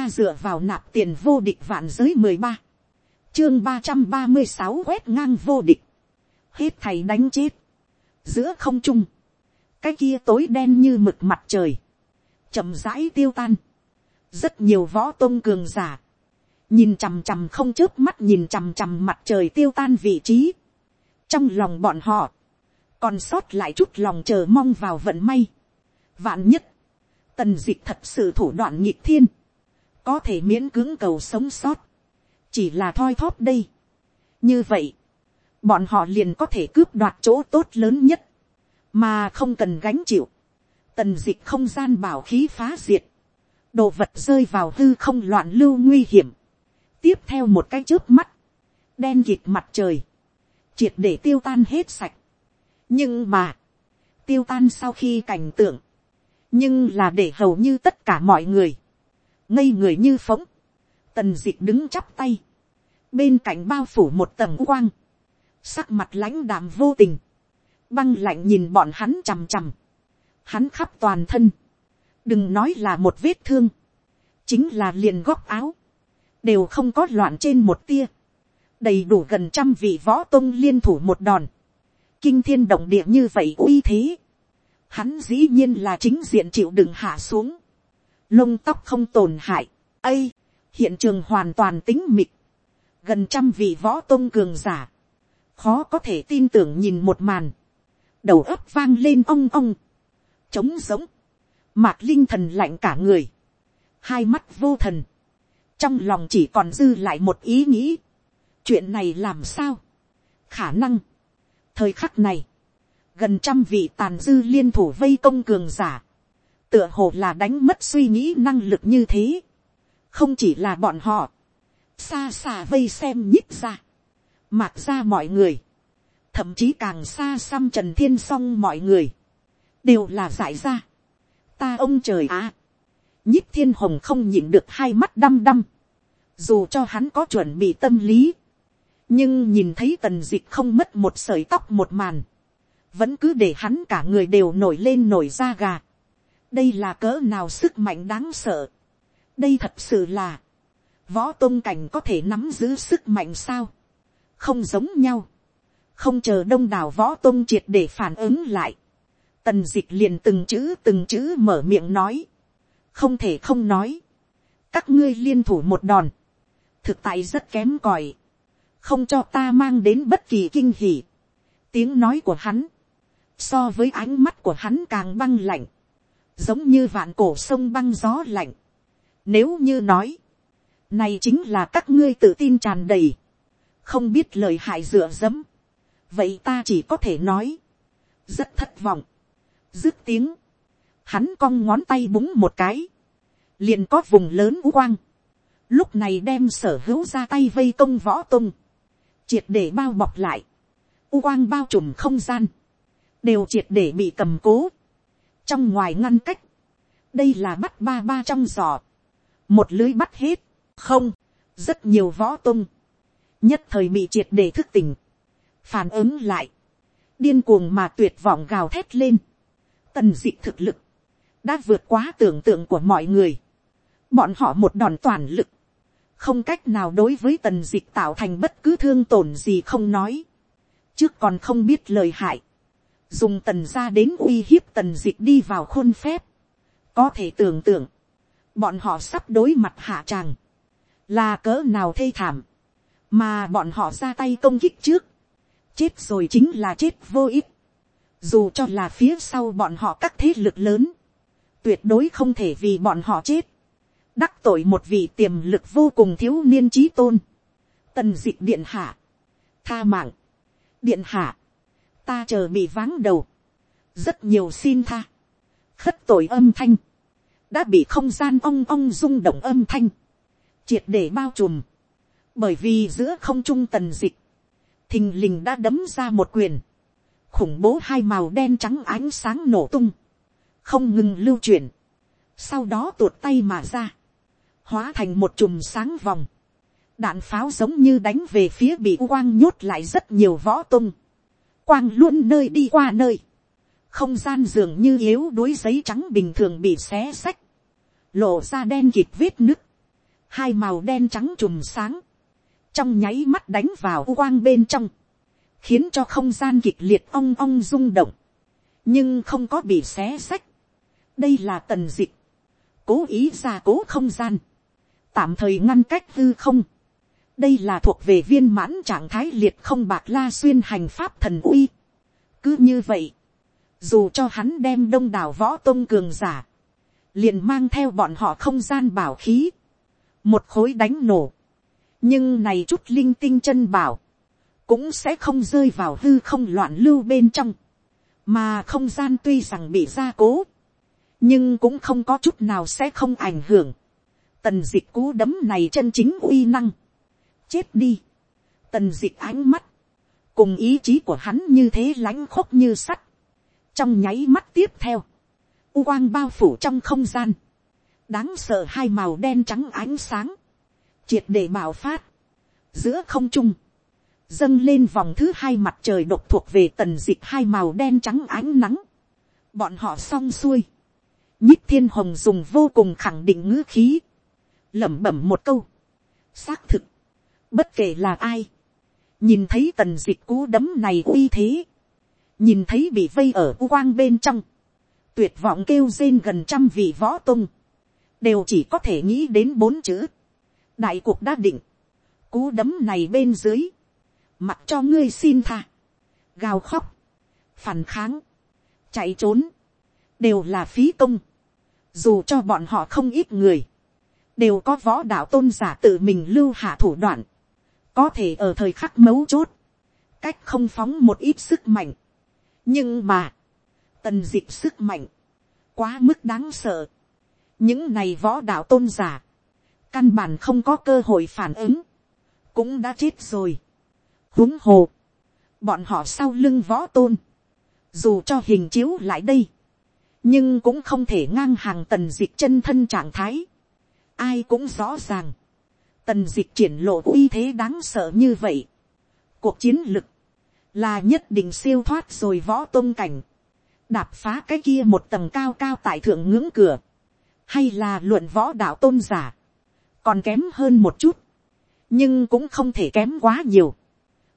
ta dựa vào nạp tiền vô địch vạn giới mười ba, chương ba trăm ba mươi sáu quét ngang vô địch, hết thầy đánh chết, giữa không trung, cái kia tối đen như mực mặt trời, chậm rãi tiêu tan, rất nhiều võ tôn cường giả, nhìn chằm chằm không chớp mắt nhìn chằm chằm mặt trời tiêu tan vị trí, trong lòng bọn họ, còn sót lại chút lòng chờ mong vào vận may. Vạn nhất, tần dịch thật sự thủ đoạn nhịp thiên, có thể miễn cưỡng cầu sống sót, chỉ là thoi thóp đây. như vậy, bọn họ liền có thể cướp đoạt chỗ tốt lớn nhất, mà không cần gánh chịu. tần dịch không gian bảo khí phá diệt, đồ vật rơi vào hư không loạn lưu nguy hiểm, tiếp theo một cái trước mắt, đen kịt mặt trời, triệt để tiêu tan hết sạch. nhưng mà, tiêu tan sau khi cảnh tượng, nhưng là để hầu như tất cả mọi người, ngây người như phóng, tần d ị c h đứng chắp tay, bên cạnh bao phủ một tầng quang, sắc mặt lãnh đạm vô tình, băng lạnh nhìn bọn hắn chằm chằm, hắn khắp toàn thân, đừng nói là một vết thương, chính là liền góc áo, đều không có loạn trên một tia, đầy đủ gần trăm vị võ tôn liên thủ một đòn, kinh thiên động địa như vậy uy thế, hắn dĩ nhiên là chính diện chịu đựng hạ xuống, lông tóc không tổn hại, ây, hiện trường hoàn toàn tính mịt, gần trăm vị võ tôn cường giả, khó có thể tin tưởng nhìn một màn, đầu ấp vang lên ong ong, trống giống, mạc linh thần lạnh cả người, hai mắt vô thần, trong lòng chỉ còn dư lại một ý nghĩ, chuyện này làm sao, khả năng, thời khắc này, gần trăm vị tàn dư liên thủ vây công cường giả, tựa hồ là đánh mất suy nghĩ năng lực như thế, không chỉ là bọn họ, xa xa vây xem nhích ra, mạc ra mọi người, thậm chí càng xa xăm trần thiên song mọi người, đều là giải ra. ta ông trời á, à, nhích thiên hồng không nhịn được hai mắt đăm đăm, dù cho hắn có chuẩn bị tâm lý, nhưng nhìn thấy tần dịch không mất một sợi tóc một màn, vẫn cứ để hắn cả người đều nổi lên nổi da gà đây là cỡ nào sức mạnh đáng sợ. đây thật sự là, võ tôn cảnh có thể nắm giữ sức mạnh sao. không giống nhau. không chờ đông đảo võ tôn triệt để phản ứng lại. tần dịch liền từng chữ từng chữ mở miệng nói. không thể không nói. các ngươi liên thủ một đòn. thực tại rất kém còi không cho ta mang đến bất kỳ kinh hỉ. tiếng nói của hắn, so với ánh mắt của hắn càng băng lạnh, giống như vạn cổ sông băng gió lạnh. Nếu như nói, này chính là các ngươi tự tin tràn đầy, không biết lời hại dựa dẫm, vậy ta chỉ có thể nói, rất thất vọng, dứt tiếng, hắn cong ngón tay búng một cái, liền có vùng lớn u quang, lúc này đem sở hữu ra tay vây công võ tung, triệt để bao bọc lại, u quang bao trùm không gian, đều triệt để bị cầm cố, trong ngoài ngăn cách, đây là bắt ba ba trong giò, một lưới bắt hết, không, rất nhiều võ tung, nhất thời bị triệt để thức tỉnh, phản ứng lại, điên cuồng mà tuyệt vọng gào thét lên, tần d ị thực lực, đã vượt quá tưởng tượng của mọi người, bọn họ một đòn toàn lực, không cách nào đối với tần dịch tạo thành bất cứ thương tổn gì không nói, trước còn không biết lời hại, dùng tần ra đến uy hiếp tần dịch đi vào khôn phép, có thể tưởng tượng, bọn họ sắp đối mặt hạ tràng, là cỡ nào thê thảm, mà bọn họ ra tay công kích trước, chết rồi chính là chết vô ích, dù cho là phía sau bọn họ các thế lực lớn, tuyệt đối không thể vì bọn họ chết, đắc tội một vị tiềm lực vô cùng thiếu niên trí tôn, tần d ị điện hạ, tha mạng, điện hạ, ta chờ bị váng đầu, rất nhiều xin tha, khất tội âm thanh, đã bị không gian ong ong rung động âm thanh, triệt để bao trùm, bởi vì giữa không trung tần dịch, thình lình đã đấm ra một quyền, khủng bố hai màu đen trắng ánh sáng nổ tung, không ngừng lưu chuyển, sau đó tuột tay mà ra, hóa thành một chùm sáng vòng, đạn pháo giống như đánh về phía bị quang nhốt lại rất nhiều võ tung, quang luôn nơi đi qua nơi, không gian dường như yếu đuối giấy trắng bình thường bị xé sách. lộ ra đen kịt vết nứt, hai màu đen trắng trùm sáng, trong nháy mắt đánh vào quang bên trong, khiến cho không gian kịch liệt ong ong rung động, nhưng không có bị xé sách. đây là tần dịch, cố ý ra cố không gian, tạm thời ngăn cách hư không đây là thuộc về viên mãn trạng thái liệt không bạc la xuyên hành pháp thần uy. cứ như vậy, dù cho hắn đem đông đảo võ tôn cường giả, liền mang theo bọn họ không gian bảo khí, một khối đánh nổ, nhưng này chút linh tinh chân bảo, cũng sẽ không rơi vào hư không loạn lưu bên trong, mà không gian tuy rằng bị gia cố, nhưng cũng không có chút nào sẽ không ảnh hưởng. Tần dịch cú đấm này chân chính uy năng. Chết đi. Tần dịch ánh mắt. Cùng ý chí của hắn như thế lãnh khốc như sắt. Trong nháy mắt tiếp theo. U quang bao phủ trong không gian. Đáng sợ hai màu đen trắng ánh sáng. Triệt để bạo phát. Giữa không trung. Dâng lên vòng thứ hai mặt trời độc thuộc về tần dịch hai màu đen trắng ánh nắng. Bọn họ xong xuôi nhích thiên hồng dùng vô cùng khẳng định ngữ khí, lẩm bẩm một câu, xác thực, bất kể là ai, nhìn thấy tần dịch cú đấm này uy thế, nhìn thấy bị vây ở u quang bên trong, tuyệt vọng kêu rên gần trăm vị võ tung, đều chỉ có thể nghĩ đến bốn chữ, đại cuộc đã định, cú đấm này bên dưới, mặc cho ngươi xin tha, gào khóc, phản kháng, chạy trốn, đều là phí công, dù cho bọn họ không ít người, đều có võ đạo tôn giả tự mình lưu hạ thủ đoạn, có thể ở thời khắc mấu chốt, cách không phóng một ít sức mạnh. nhưng mà, tần d ị c h sức mạnh, quá mức đáng sợ. những này võ đạo tôn giả, căn bản không có cơ hội phản ứng, cũng đã chết rồi. huống hồ, bọn họ sau lưng võ tôn, dù cho hình chiếu lại đây, nhưng cũng không thể ngang hàng tần dịch chân thân trạng thái. ai cũng rõ ràng, tần dịch triển lộ uy thế đáng sợ như vậy. cuộc chiến lực, là nhất định siêu thoát rồi võ tôn cảnh, đạp phá cái kia một tầng cao cao tại thượng ngưỡng cửa, hay là luận võ đạo tôn giả, còn kém hơn một chút, nhưng cũng không thể kém quá nhiều,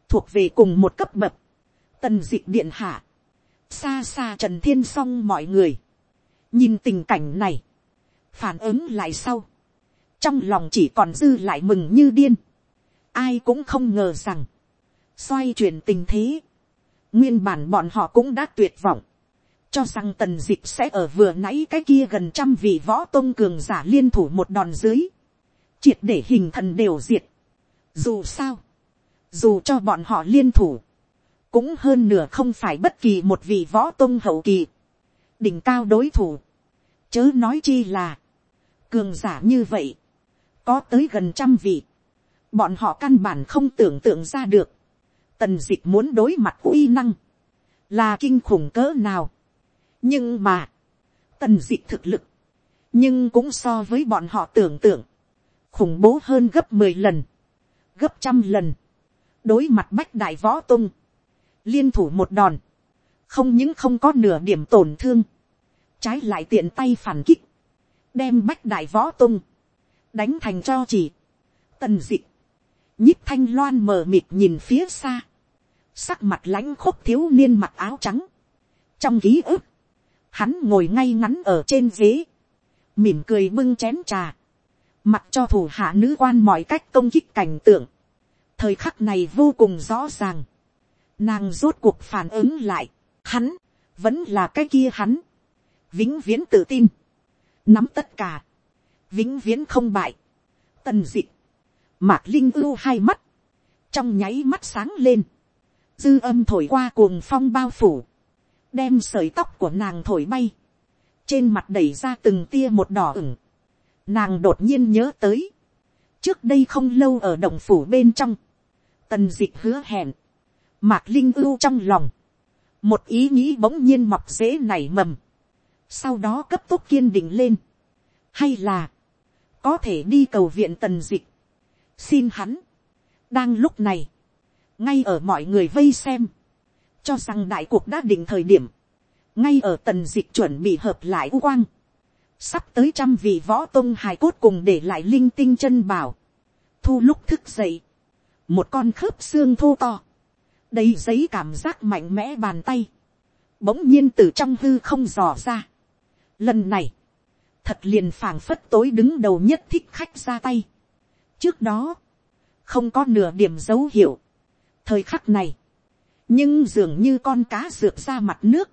thuộc về cùng một cấp bậc, tần dịch điện hạ, xa xa trần thiên song mọi người, nhìn tình cảnh này, phản ứng lại sau, trong lòng chỉ còn dư lại mừng như điên, ai cũng không ngờ rằng, xoay chuyển tình thế, nguyên bản bọn họ cũng đã tuyệt vọng, cho rằng tần d ị c h sẽ ở vừa nãy cái kia gần trăm vị võ tôn cường giả liên thủ một đòn dưới, triệt để hình thần đều diệt. Dù sao, dù cho bọn họ liên thủ, cũng hơn nửa không phải bất kỳ một vị võ tôn hậu kỳ, đỉnh cao đối thủ, chớ nói chi là, cường giả như vậy, có tới gần trăm vị, bọn họ căn bản không tưởng tượng ra được, tần d ị c h muốn đối mặt uy năng, là kinh khủng cỡ nào, nhưng mà, tần d ị c h thực lực, nhưng cũng so với bọn họ tưởng tượng, khủng bố hơn gấp mười lần, gấp trăm lần, đối mặt bách đại võ tung, liên thủ một đòn, không những không có nửa điểm tổn thương, trái lại tiện tay phản kích, đem bách đại võ tung, đánh thành cho chỉ, tần d nhíp thanh loan mờ mịt nhìn phía xa, sắc mặt lãnh khúc thiếu niên mặc áo trắng, trong ký ức, hắn ngồi ngay ngắn ở trên ghế, mỉm cười bưng chén trà, mặc cho thủ hạ nữ quan mọi cách công kích cảnh tượng, thời khắc này vô cùng rõ ràng, Nàng rốt cuộc phản ứng lại. Hắn, vẫn là cái kia hắn. Vĩnh viễn tự tin. Nắm tất cả. Vĩnh viễn không bại. Tần dịch. Mạc Linh ưu hai mắt. Trong nháy mắt sáng lên. Dư âm thổi qua cuồng phong bao phủ. Đem sợi tóc của nàng thổi bay. Trên mặt đẩy ra từng tia một đỏ ửng. Nàng đột nhiên nhớ tới. Trước đây không lâu ở động phủ bên trong. Tần dịch hứa hẹn Mạc Linh ưu trong lòng. Một ý nghĩ bỗng nhiên mọc dễ nảy mầm. Sau đó cấp tốc kiên định lên. Hay là. Có thể đi cầu viện tần dịch. Xin hắn. Đang lúc này. Ngay ở mọi người vây xem. Cho rằng đại cuộc đã định thời điểm. Ngay ở tần dịch chuẩn bị hợp lại u quang. sắp tới trăm vị võ tôn hài cốt cùng để lại linh tinh chân bảo, thu lúc thức dậy, một con khớp xương thô to, đầy giấy cảm giác mạnh mẽ bàn tay, bỗng nhiên từ trong hư không dò ra. Lần này, thật liền phảng phất tối đứng đầu nhất thích khách ra tay. trước đó, không có nửa điểm dấu hiệu. thời khắc này, nhưng dường như con cá rượt ra mặt nước.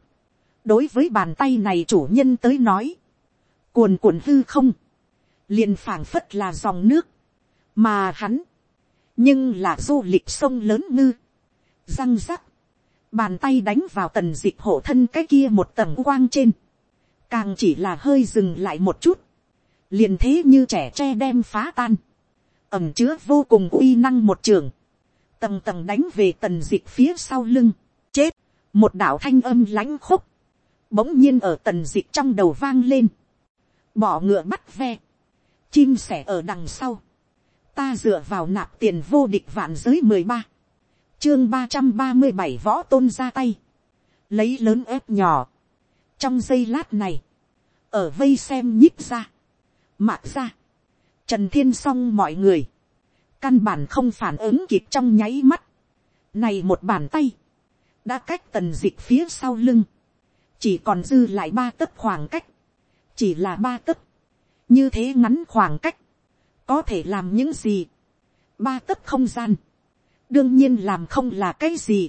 đối với bàn tay này chủ nhân tới nói, cuồn cuộn hư không, liền phảng phất là dòng nước, mà hắn, nhưng là du lịch sông lớn ngư, răng rắc, bàn tay đánh vào tần d ị hộ thân cái kia một tầng quang trên, càng chỉ là hơi dừng lại một chút, liền thế như trẻ tre đem phá tan, ẩm chứa vô cùng uy năng một trường, tầng tầng đánh về tần dịch phía sau lưng, chết, một đạo thanh âm lãnh khúc, bỗng nhiên ở tần dịch trong đầu vang lên, bỏ ngựa bắt ve, chim sẻ ở đằng sau, ta dựa vào nạp tiền vô địch vạn giới mười ba, chương ba trăm ba mươi bảy võ tôn ra tay, lấy lớn ép nhỏ, trong giây lát này, ở vây xem nhích ra, mạc ra, trần thiên s o n g mọi người, căn bản không phản ứng kịp trong nháy mắt, này một bàn tay, đã cách tần d ị c h phía sau lưng, chỉ còn dư lại ba tấc khoảng cách, chỉ là ba tấc, như thế ngắn khoảng cách, có thể làm những gì, ba tấc không gian, đương nhiên làm không là cái gì,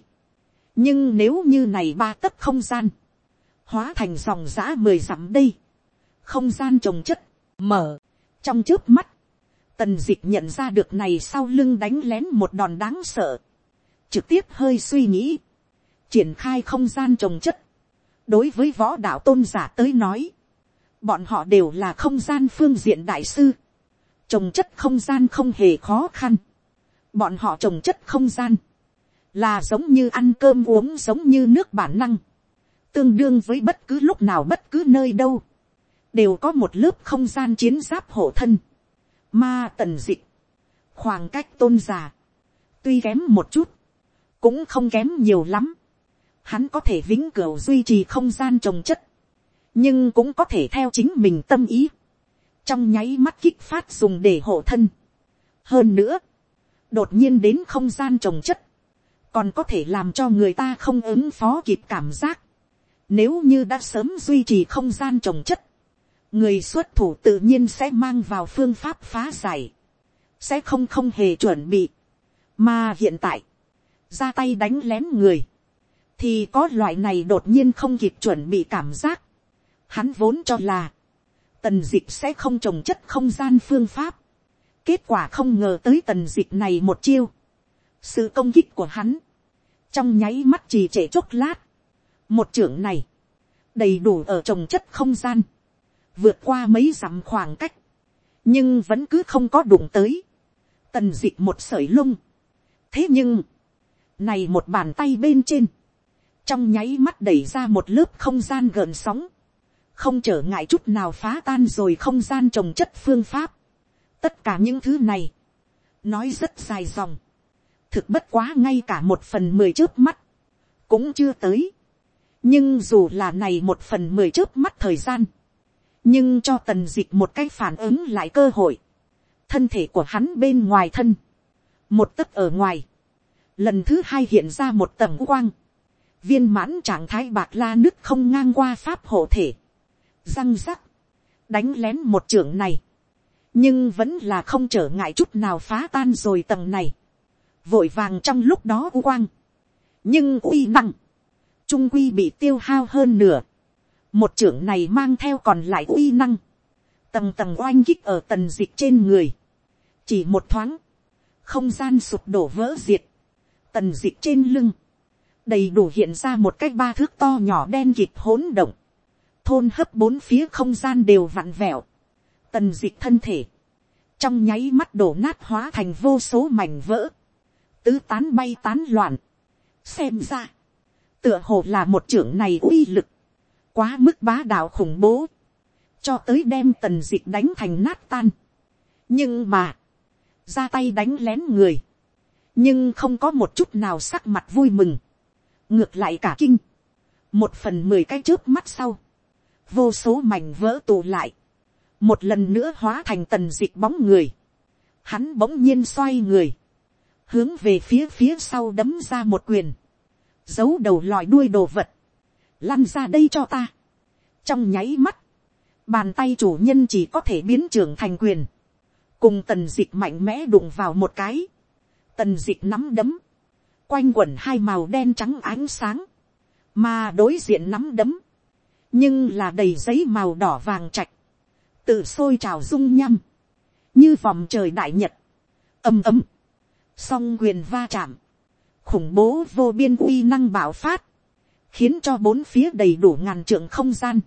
nhưng nếu như này ba tấc không gian, hóa thành dòng giã mười dặm đây, không gian trồng chất, mở, trong trước mắt, tần d ị c h nhận ra được này sau lưng đánh lén một đòn đáng sợ, trực tiếp hơi suy nghĩ, triển khai không gian trồng chất, đối với võ đạo tôn giả tới nói, bọn họ đều là không gian phương diện đại sư, trồng chất không gian không hề khó khăn, bọn họ trồng chất không gian, là giống như ăn cơm uống giống như nước bản năng, tương đương với bất cứ lúc nào bất cứ nơi đâu, đều có một lớp không gian chiến giáp hộ thân, ma tần dịch, khoảng cách tôn giả, tuy kém một chút, cũng không kém nhiều lắm, hắn có thể vĩnh cửu duy trì không gian trồng chất, nhưng cũng có thể theo chính mình tâm ý, trong nháy mắt kích phát dùng để hộ thân. hơn nữa, đột nhiên đến không gian trồng chất, còn có thể làm cho người ta không ứng phó kịp cảm giác, nếu như đã sớm duy trì không gian trồng chất, người xuất thủ tự nhiên sẽ mang vào phương pháp phá giải, sẽ không không hề chuẩn bị, mà hiện tại, ra tay đánh lén người, thì có loại này đột nhiên không kịp chuẩn bị cảm giác, hắn vốn cho là, tần dịch sẽ không trồng chất không gian phương pháp, kết quả không ngờ tới tần dịch này một chiêu, sự công kích của hắn, trong nháy mắt trì trệ chốc lát, một trưởng này, đầy đủ ở trồng chất không gian, vượt qua mấy dặm khoảng cách, nhưng vẫn cứ không có đụng tới, tần d ị một sởi lung. thế nhưng, này một bàn tay bên trên, trong nháy mắt đẩy ra một lớp không gian gợn sóng, không trở ngại chút nào phá tan rồi không gian trồng chất phương pháp. tất cả những thứ này, nói rất dài dòng, thực bất quá ngay cả một phần mười trước mắt, cũng chưa tới nhưng dù là này một phần mười trước mắt thời gian, nhưng cho tần d ị c h một cái phản ứng lại cơ hội, thân thể của hắn bên ngoài thân, một tấc ở ngoài, lần thứ hai hiện ra một tầng quang, viên mãn trạng thái bạc la nước không ngang qua pháp hộ thể, răng rắc, đánh lén một trưởng này, nhưng vẫn là không trở ngại chút nào phá tan rồi tầng này, vội vàng trong lúc đó quang, nhưng uy năng, trung quy bị tiêu hao hơn nửa. Một trưởng này mang theo còn lại uy năng. Tầng tầng oanh kích ở tần dịch trên người. Chỉ một thoáng. Không gian sụp đổ vỡ diệt. Tần dịch trên lưng. Đầy đủ hiện ra một cái ba thước to nhỏ đen kịp hỗn động. Thôn hấp bốn phía không gian đều vặn vẹo. Tần dịch thân thể. Trong nháy mắt đổ nát hóa thành vô số mảnh vỡ. Tứ tán bay tán loạn. Xem ra tựa hồ là một trưởng này uy lực, quá mức bá đạo khủng bố, cho tới đem tần dịch đánh thành nát tan. nhưng mà, ra tay đánh lén người, nhưng không có một chút nào sắc mặt vui mừng, ngược lại cả kinh, một phần mười cái trước mắt sau, vô số mảnh vỡ tụ lại, một lần nữa hóa thành tần dịch bóng người, hắn bỗng nhiên xoay người, hướng về phía phía sau đấm ra một quyền, giấu đầu lòi đuôi đồ vật, lăn ra đây cho ta. trong nháy mắt, bàn tay chủ nhân chỉ có thể biến trưởng thành quyền, cùng tần d ị c h mạnh mẽ đụng vào một cái, tần d ị c h nắm đấm, quanh quẩn hai màu đen trắng ánh sáng, mà đối diện nắm đấm, nhưng là đầy giấy màu đỏ vàng trạch, tự sôi trào rung nhăm, như vòng trời đại nhật, ầm ầm, song quyền va chạm, khủng bố vô biên uy năng bạo phát, khiến cho bốn phía đầy đủ ngàn trượng không gian,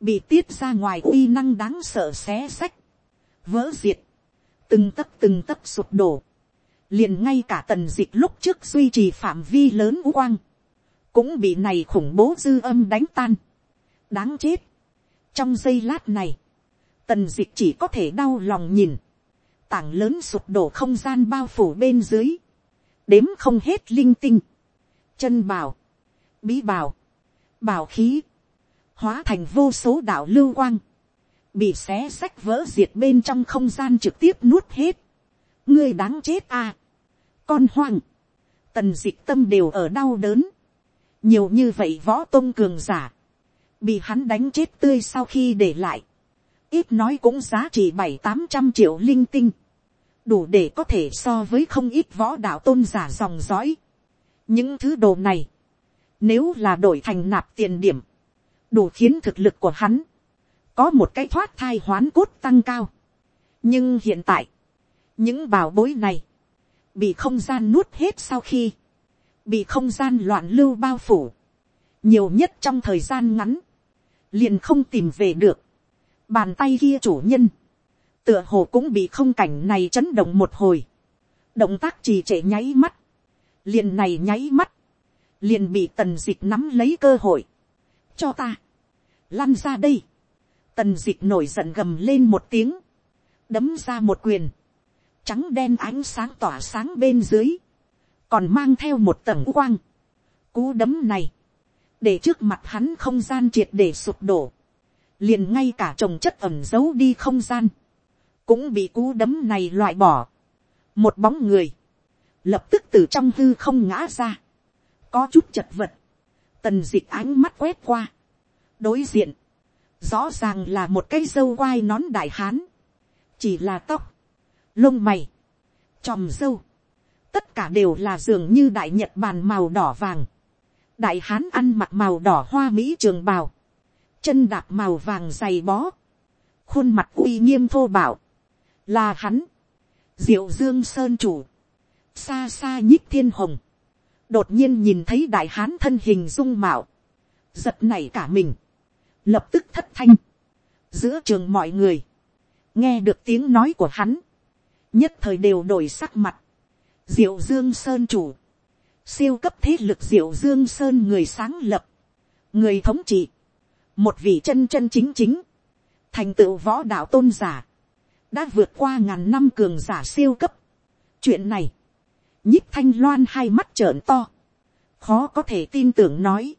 bị tiết ra ngoài uy năng đáng sợ xé sách, vỡ diệt, từng tấc từng tấc sụp đổ, liền ngay cả tần dịch lúc trước duy trì phạm vi lớn u quang, cũng bị này khủng bố dư âm đánh tan, đáng chết. trong giây lát này, tần dịch chỉ có thể đau lòng nhìn, tảng lớn sụp đổ không gian bao phủ bên dưới, đếm không hết linh tinh, chân bào, bí bào, bào khí, hóa thành vô số đạo lưu quang, bị xé sách vỡ diệt bên trong không gian trực tiếp nuốt hết. ngươi đáng chết à. con hoang, tần d tâm đều ở đau đớn. nhiều như vậy võ tôn cường giả, bị hắn đánh chết tươi sau khi để lại. ít nói cũng giá trị bảy tám trăm triệu linh tinh đủ để có thể so với không ít võ đạo tôn giả dòng dõi. những thứ đồ này, nếu là đổi thành nạp tiền điểm, đủ khiến thực lực của hắn có một cái thoát thai hoán cốt tăng cao. nhưng hiện tại, những bảo bối này, bị không gian nuốt hết sau khi, bị không gian loạn lưu bao phủ, nhiều nhất trong thời gian ngắn, liền không tìm về được, bàn tay kia chủ nhân, tựa hồ cũng bị không cảnh này chấn động một hồi, động tác trì trệ nháy mắt, liền này nháy mắt, liền bị tần d ị c h nắm lấy cơ hội, cho ta, lăn ra đây, Tần dịch nổi giận gầm lên một tiếng. Đấm ra một quyền. Trắng đen ánh sáng tỏa sáng bên dưới. Còn mang theo một tầng quang. Cú đấm này. Để trước mặt hắn không gian triệt để sụp đổ. Liền ngay cả trồng chất ẩm giấu đi không gian. Cũng bị cú đấm này loại bỏ. Một bóng người. Lập tức từ trong hư không ngã ra. Có chút chật vật. Tần dịch ánh mắt quét qua. Đối diện rõ ràng là một cái dâu quai nón đại hán, chỉ là tóc, lông mày, tròm dâu, tất cả đều là dường như đại nhật bàn màu đỏ vàng, đại hán ăn mặc màu đỏ hoa mỹ trường bào, chân đạp màu vàng dày bó, khuôn mặt uy nghiêm thô bảo, là hắn, diệu dương sơn chủ, xa xa nhích thiên hồng, đột nhiên nhìn thấy đại hán thân hình dung mạo, giật nảy cả mình, lập tức thất thanh, giữa trường mọi người, nghe được tiếng nói của hắn, nhất thời đều đổi sắc mặt, diệu dương sơn chủ, siêu cấp thế lực diệu dương sơn người sáng lập, người thống trị, một vị chân chân chính chính, thành tựu võ đạo tôn giả, đã vượt qua ngàn năm cường giả siêu cấp. chuyện này, nhích thanh loan hai mắt trợn to, khó có thể tin tưởng nói,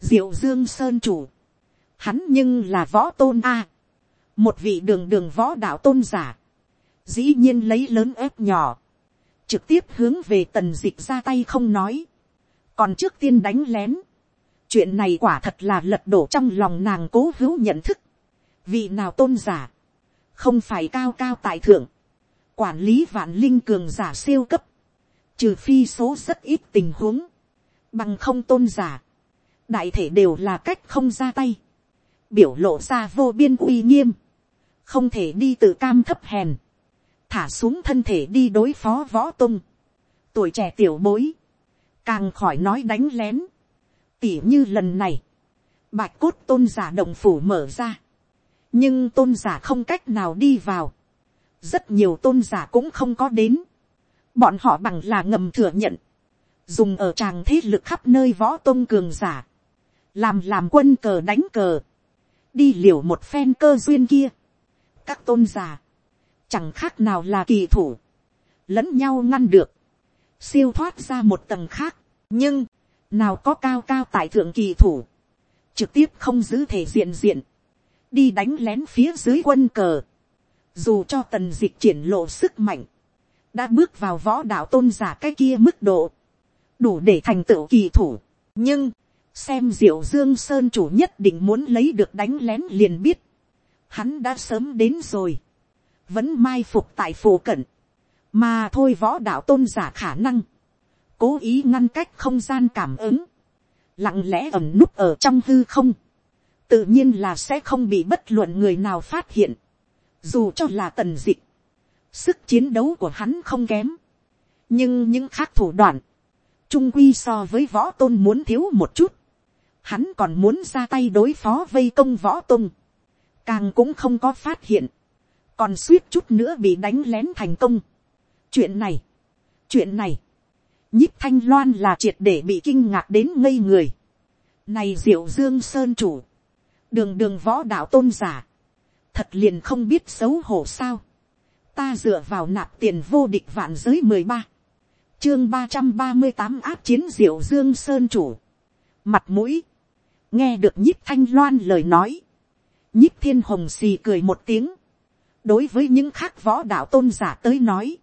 diệu dương sơn chủ, hắn nhưng là võ tôn a, một vị đường đường võ đạo tôn giả, dĩ nhiên lấy lớn ép nhỏ, trực tiếp hướng về tần dịch ra tay không nói, còn trước tiên đánh lén, chuyện này quả thật là lật đổ trong lòng nàng cố hữu nhận thức, vị nào tôn giả, không phải cao cao tại thượng, quản lý vạn linh cường giả siêu cấp, trừ phi số rất ít tình huống, bằng không tôn giả, đại thể đều là cách không ra tay, biểu lộ ra vô biên uy nghiêm, không thể đi tự cam thấp hèn, thả xuống thân thể đi đối phó võ tung, tuổi trẻ tiểu bối, càng khỏi nói đánh lén, tỉ như lần này, bạch cốt tôn giả đồng phủ mở ra, nhưng tôn giả không cách nào đi vào, rất nhiều tôn giả cũng không có đến, bọn họ bằng là ngầm thừa nhận, dùng ở tràng thế lực khắp nơi võ tôn cường giả, làm làm quân cờ đánh cờ, đi liều một phen cơ duyên kia. các tôn giả, chẳng khác nào là kỳ thủ, lẫn nhau ngăn được, siêu thoát ra một tầng khác, nhưng, nào có cao cao tại thượng kỳ thủ, trực tiếp không giữ thể diện diện, đi đánh lén phía dưới quân cờ, dù cho tần dịch triển lộ sức mạnh, đã bước vào võ đạo tôn giả cái kia mức độ, đủ để thành tựu kỳ thủ. nhưng, xem diệu dương sơn chủ nhất định muốn lấy được đánh lén liền biết, hắn đã sớm đến rồi, vẫn mai phục tại phù cận, mà thôi võ đạo tôn giả khả năng, cố ý ngăn cách không gian cảm ứng, lặng lẽ ẩm núp ở trong hư không, tự nhiên là sẽ không bị bất luận người nào phát hiện, dù cho là tần dịch, sức chiến đấu của hắn không kém, nhưng những khác thủ đoạn, trung quy so với võ tôn muốn thiếu một chút, hắn còn muốn ra tay đối phó vây công võ tôn, càng cũng không có phát hiện, còn suýt chút nữa bị đánh lén thành công. chuyện này, chuyện này, nhíp thanh loan là triệt để bị kinh ngạc đến ngây người. này diệu dương sơn chủ, đường đường võ đạo tôn giả, thật liền không biết xấu hổ sao. ta dựa vào nạp tiền vô địch vạn giới mười ba, chương ba trăm ba mươi tám áp chiến diệu dương sơn chủ, mặt mũi, nghe được nhíp thanh loan lời nói, nhíp thiên hồng xì cười một tiếng, đối với những khác võ đạo tôn giả tới nói,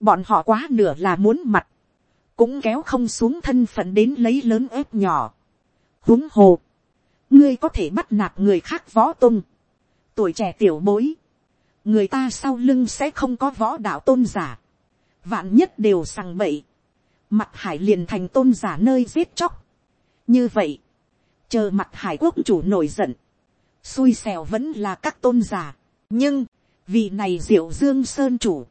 bọn họ quá nửa là muốn mặt, cũng kéo không xuống thân phận đến lấy lớn ép nhỏ. huống hồ, ngươi có thể bắt nạt người khác võ tôn, tuổi trẻ tiểu bối, người ta sau lưng sẽ không có võ đạo tôn giả, vạn nhất đều sằng bậy, mặt hải liền thành tôn giả nơi giết chóc. như vậy, chờ mặt hải quốc chủ nổi giận, xui xẻo vẫn là các tôn giả, nhưng, vì này diệu dương sơn chủ,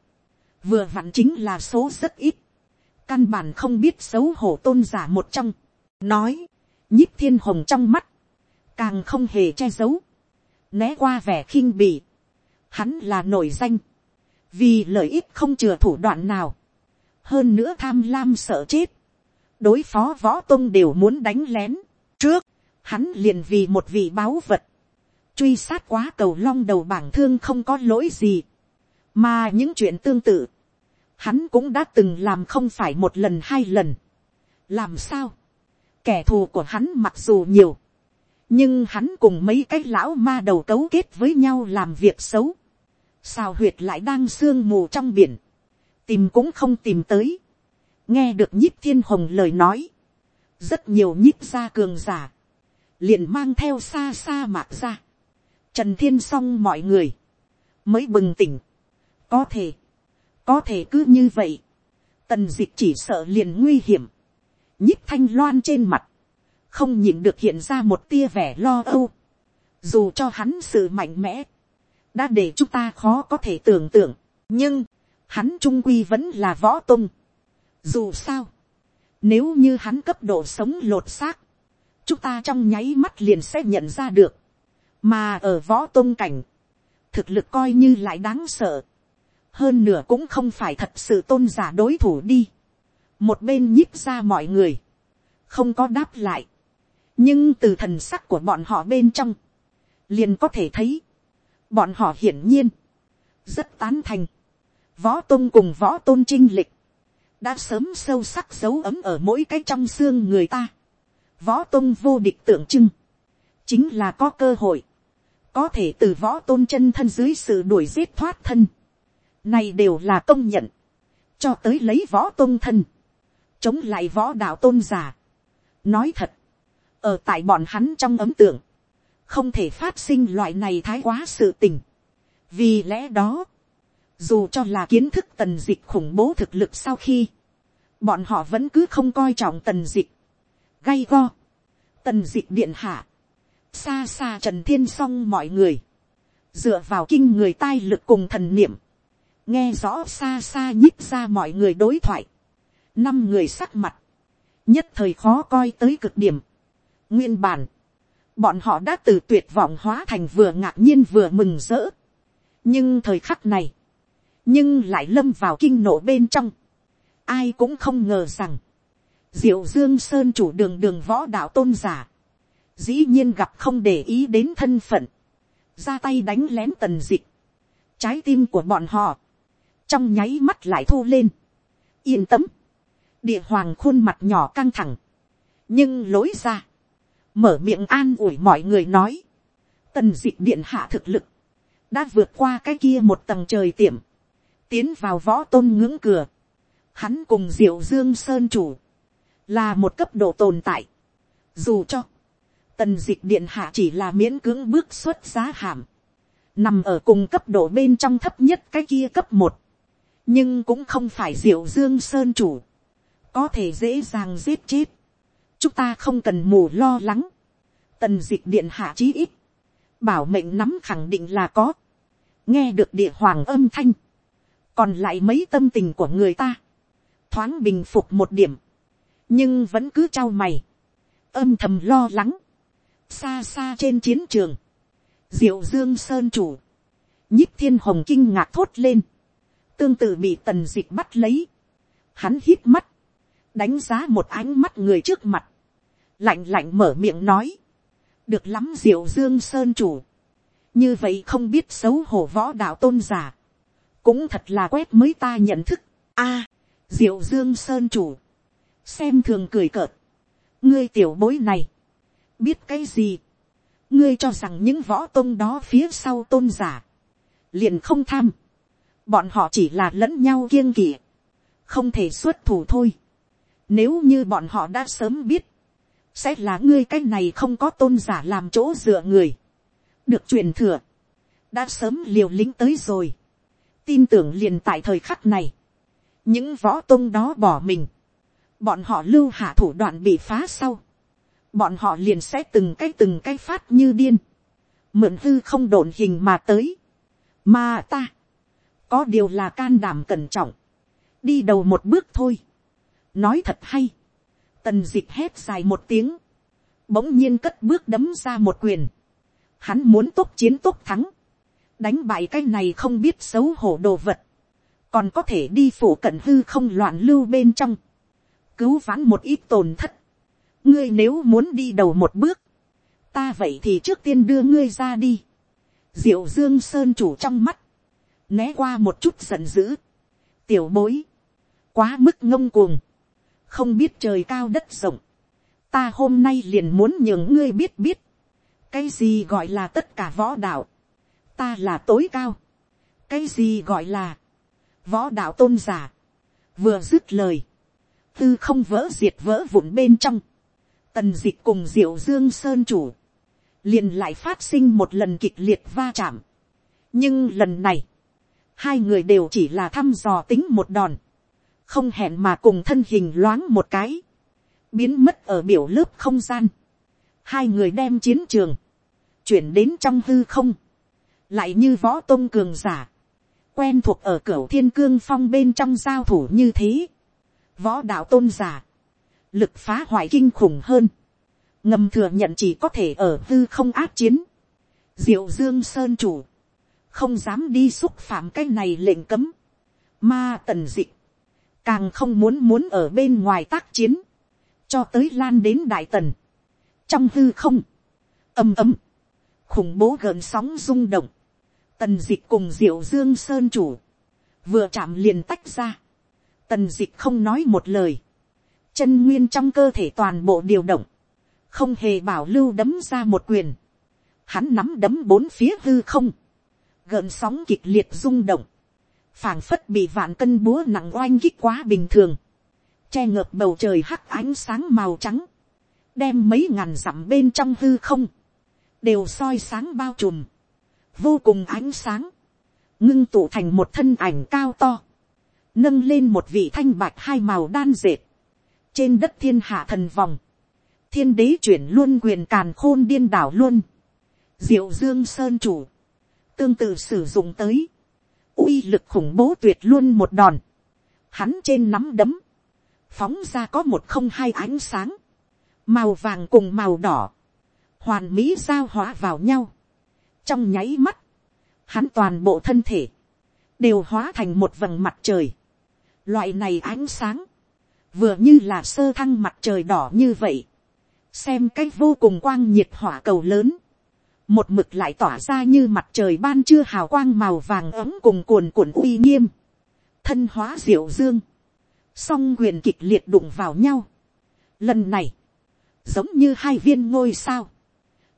vừa vặn chính là số rất ít, căn bản không biết xấu hổ tôn giả một trong, nói, nhíp thiên hồng trong mắt, càng không hề che giấu, né qua vẻ khinh bỉ, hắn là nổi danh, vì lợi ích không chừa thủ đoạn nào, hơn nữa tham lam sợ chết, đối phó võ tôn đều muốn đánh lén, trước, hắn liền vì một vị báu vật, truy sát quá cầu long đầu bảng thương không có lỗi gì, mà những chuyện tương tự, hắn cũng đã từng làm không phải một lần hai lần. làm sao, kẻ thù của hắn mặc dù nhiều, nhưng hắn cùng mấy cái lão ma đầu cấu kết với nhau làm việc xấu, xào huyệt lại đang sương mù trong biển, tìm cũng không tìm tới, nghe được nhíp thiên hồng lời nói, rất nhiều nhíp ra cường giả, liền mang theo xa xa mạc ra, trần thiên xong mọi người, mới bừng tỉnh, có thể, có thể cứ như vậy, tần d ị c h chỉ sợ liền nguy hiểm, nhíp thanh loan trên mặt, không nhìn được hiện ra một tia vẻ lo âu, dù cho hắn sự mạnh mẽ, đã để chúng ta khó có thể tưởng tượng, nhưng, hắn trung quy vẫn là võ tung. dù sao, nếu như hắn cấp độ sống lột xác, chúng ta trong nháy mắt liền sẽ nhận ra được, mà ở võ tung cảnh, thực lực coi như lại đáng sợ, hơn nửa cũng không phải thật sự tôn giả đối thủ đi. một bên nhíp ra mọi người, không có đáp lại, nhưng từ thần sắc của bọn họ bên trong, liền có thể thấy, bọn họ hiển nhiên, rất tán thành, võ tôn cùng võ tôn trinh lịch, đã sớm sâu sắc dấu ấm ở mỗi cái trong xương người ta, võ tôn vô địch tượng trưng, chính là có cơ hội, có thể từ võ tôn chân thân dưới sự đuổi giết thoát thân, này đều là công nhận. Cho tới lấy võ tôn thân. Chống lại võ đạo tôn giả. Nói thật. Ở tại bọn hắn trong ấm tượng. Không thể phát sinh loại này thái quá sự tình. Vì lẽ đó. Dù cho là kiến thức tần dịch khủng bố thực lực sau khi. Bọn họ vẫn cứ không coi trọng tần dịch. Gay go. Tần dịch điện hạ. Xa xa trần thiên song mọi người dựa vào kinh người tai lực cùng thần niệm, nghe rõ xa xa nhích ra mọi người đối thoại, năm người sắc mặt, nhất thời khó coi tới cực điểm nguyên bản, bọn họ đã từ tuyệt vọng hóa thành vừa ngạc nhiên vừa mừng rỡ. nhưng thời khắc này, nhưng lại lâm vào kinh nộ bên trong. ai cũng không ngờ rằng, diệu dương sơn chủ đường đường võ đạo tôn giả, dĩ nhiên gặp không để ý đến thân phận, ra tay đánh lén tần dịch, trái tim của bọn họ, trong nháy mắt lại thu lên, yên tâm, địa hoàng khuôn mặt nhỏ căng thẳng, nhưng lối ra, mở miệng an ủi mọi người nói, tần d ị điện hạ thực lực, đã vượt qua cái kia một tầng trời tiệm, tiến vào võ tôn ngưỡng cửa, hắn cùng diệu dương sơn chủ, là một cấp độ tồn tại, dù cho, tần d ị điện hạ chỉ là miễn cưỡng bước xuất giá hàm, nằm ở cùng cấp độ bên trong thấp nhất cái kia cấp một, nhưng cũng không phải diệu dương sơn chủ, có thể dễ dàng giết chết, chúng ta không cần mù lo lắng, tần dịch điện hạ chí ít, bảo mệnh nắm khẳng định là có, nghe được địa hoàng âm thanh, còn lại mấy tâm tình của người ta, thoáng bình phục một điểm, nhưng vẫn cứ trao mày, âm thầm lo lắng, xa xa trên chiến trường, diệu dương sơn chủ, nhích thiên hồng kinh ngạc thốt lên, tương tự bị tần dịch bắt lấy, hắn hít mắt, đánh giá một ánh mắt người trước mặt, lạnh lạnh mở miệng nói, được lắm diệu dương sơn chủ, như vậy không biết xấu hổ võ đạo tôn giả, cũng thật là quét mới ta nhận thức, a, diệu dương sơn chủ, xem thường cười cợt, ngươi tiểu bối này, biết cái gì, ngươi cho rằng những võ tôn đó phía sau tôn giả, liền không tham, bọn họ chỉ là lẫn nhau kiêng kỵ, không thể xuất thủ thôi. Nếu như bọn họ đã sớm biết, sẽ là ngươi cái này không có tôn giả làm chỗ dựa người, được truyền thừa, đã sớm liều lĩnh tới rồi, tin tưởng liền tại thời khắc này, những võ tôn đó bỏ mình, bọn họ lưu hạ thủ đoạn bị phá sau, bọn họ liền sẽ từng cái từng cái phát như điên, mượn hư không đồn hình mà tới, mà ta, có điều là can đảm cẩn trọng, đi đầu một bước thôi, nói thật hay, tần d ị c h hét dài một tiếng, bỗng nhiên cất bước đấm ra một quyền, hắn muốn tốt chiến tốt thắng, đánh bại cái này không biết xấu hổ đồ vật, còn có thể đi phủ cận hư không loạn lưu bên trong, cứu vãn một ít tồn thất, ngươi nếu muốn đi đầu một bước, ta vậy thì trước tiên đưa ngươi ra đi. diệu dương sơn chủ trong mắt, né qua một chút giận dữ, tiểu bối, quá mức ngông cuồng, không biết trời cao đất rộng, ta hôm nay liền muốn nhường ngươi biết biết, cái gì gọi là tất cả võ đạo, ta là tối cao, cái gì gọi là võ đạo tôn giả, vừa dứt lời, tư không vỡ diệt vỡ vụn bên trong, tần d ị c h cùng diệu dương sơn chủ, liền lại phát sinh một lần kịch liệt va chạm. nhưng lần này, hai người đều chỉ là thăm dò tính một đòn, không hẹn mà cùng thân hình loáng một cái, biến mất ở biểu lớp không gian. hai người đem chiến trường, chuyển đến trong hư không, lại như võ tôn cường giả, quen thuộc ở cửa thiên cương phong bên trong giao thủ như thế, võ đạo tôn giả, lực phá hoại kinh khủng hơn, ngầm thừa nhận chỉ có thể ở hư không áp chiến, diệu dương sơn chủ, không dám đi xúc phạm cái này lệnh cấm, ma tần dị, càng không muốn muốn ở bên ngoài tác chiến, cho tới lan đến đại tần, trong h ư không, ầm ầm, khủng bố gợn sóng rung động, tần dịch cùng diệu dương sơn chủ, vừa chạm liền tách ra, tần dịch không nói một lời, chân nguyên trong cơ thể toàn bộ điều động, không hề bảo lưu đấm ra một quyền, hắn nắm đấm bốn phía hư không, gợn sóng kịch liệt rung động, phảng phất bị vạn cân búa nặng oanh kích quá bình thường, che ngợp bầu trời hắc ánh sáng màu trắng, đem mấy ngàn dặm bên trong hư không, đều soi sáng bao trùm, vô cùng ánh sáng, ngưng tụ thành một thân ảnh cao to, nâng lên một vị thanh bạch hai màu đan dệt, trên đất thiên hạ thần vòng, thiên đế chuyển luôn quyền càn khôn điên đảo luôn, diệu dương sơn chủ, tương tự sử dụng tới, uy lực khủng bố tuyệt luôn một đòn, hắn trên nắm đấm, phóng ra có một không hai ánh sáng, màu vàng cùng màu đỏ, hoàn mỹ giao hóa vào nhau, trong nháy mắt, hắn toàn bộ thân thể, đều hóa thành một vầng mặt trời, loại này ánh sáng, vừa như là sơ thăng mặt trời đỏ như vậy, xem cái vô cùng quang nhiệt hỏa cầu lớn, một mực lại tỏa ra như mặt trời ban chưa hào quang màu vàng ấm cùng cuồn cuộn uy nghiêm, thân hóa diệu dương, song quyền kịch liệt đụng vào nhau. Lần này, giống như hai viên ngôi sao,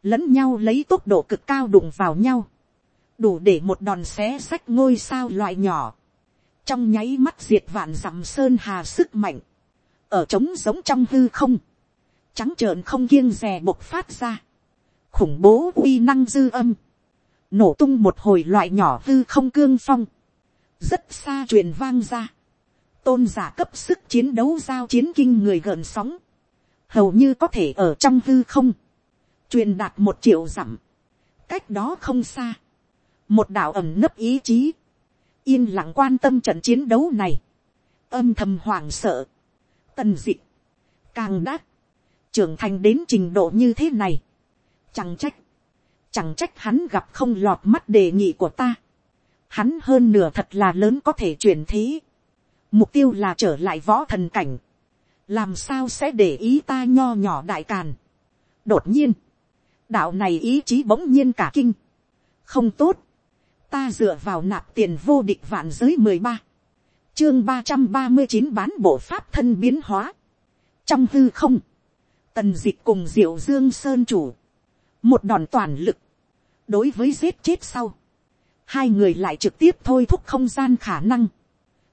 lẫn nhau lấy tốc độ cực cao đụng vào nhau, đủ để một đòn xé sách ngôi sao loại nhỏ, trong nháy mắt diệt vạn dặm sơn hà sức mạnh, ở trống giống trong hư không, trắng trợn không kiêng rè bộc phát ra, khủng bố uy năng dư âm, nổ tung một hồi loại nhỏ hư không cương phong, rất xa truyền vang ra, tôn giả cấp sức chiến đấu giao chiến kinh người gợn sóng, hầu như có thể ở trong hư không, truyền đạt một triệu dặm, cách đó không xa, một đạo ẩm nấp ý chí, yên lặng quan tâm trận chiến đấu này, âm thầm hoảng sợ, tần d ị càng đắt, trưởng thành đến trình độ như thế này, chẳng trách, chẳng trách hắn gặp không lọt mắt đề nghị của ta, hắn hơn nửa thật là lớn có thể chuyển thế, mục tiêu là trở lại võ thần cảnh, làm sao sẽ để ý ta nho nhỏ đại càn. đột nhiên, đạo này ý chí bỗng nhiên cả kinh, không tốt, ta dựa vào nạp tiền vô địch vạn giới mười ba, chương ba trăm ba mươi chín bán bộ pháp thân biến hóa, trong hư không, tần dịch cùng diệu dương sơn chủ, một đòn toàn lực, đối với giết chết sau, hai người lại trực tiếp thôi thúc không gian khả năng,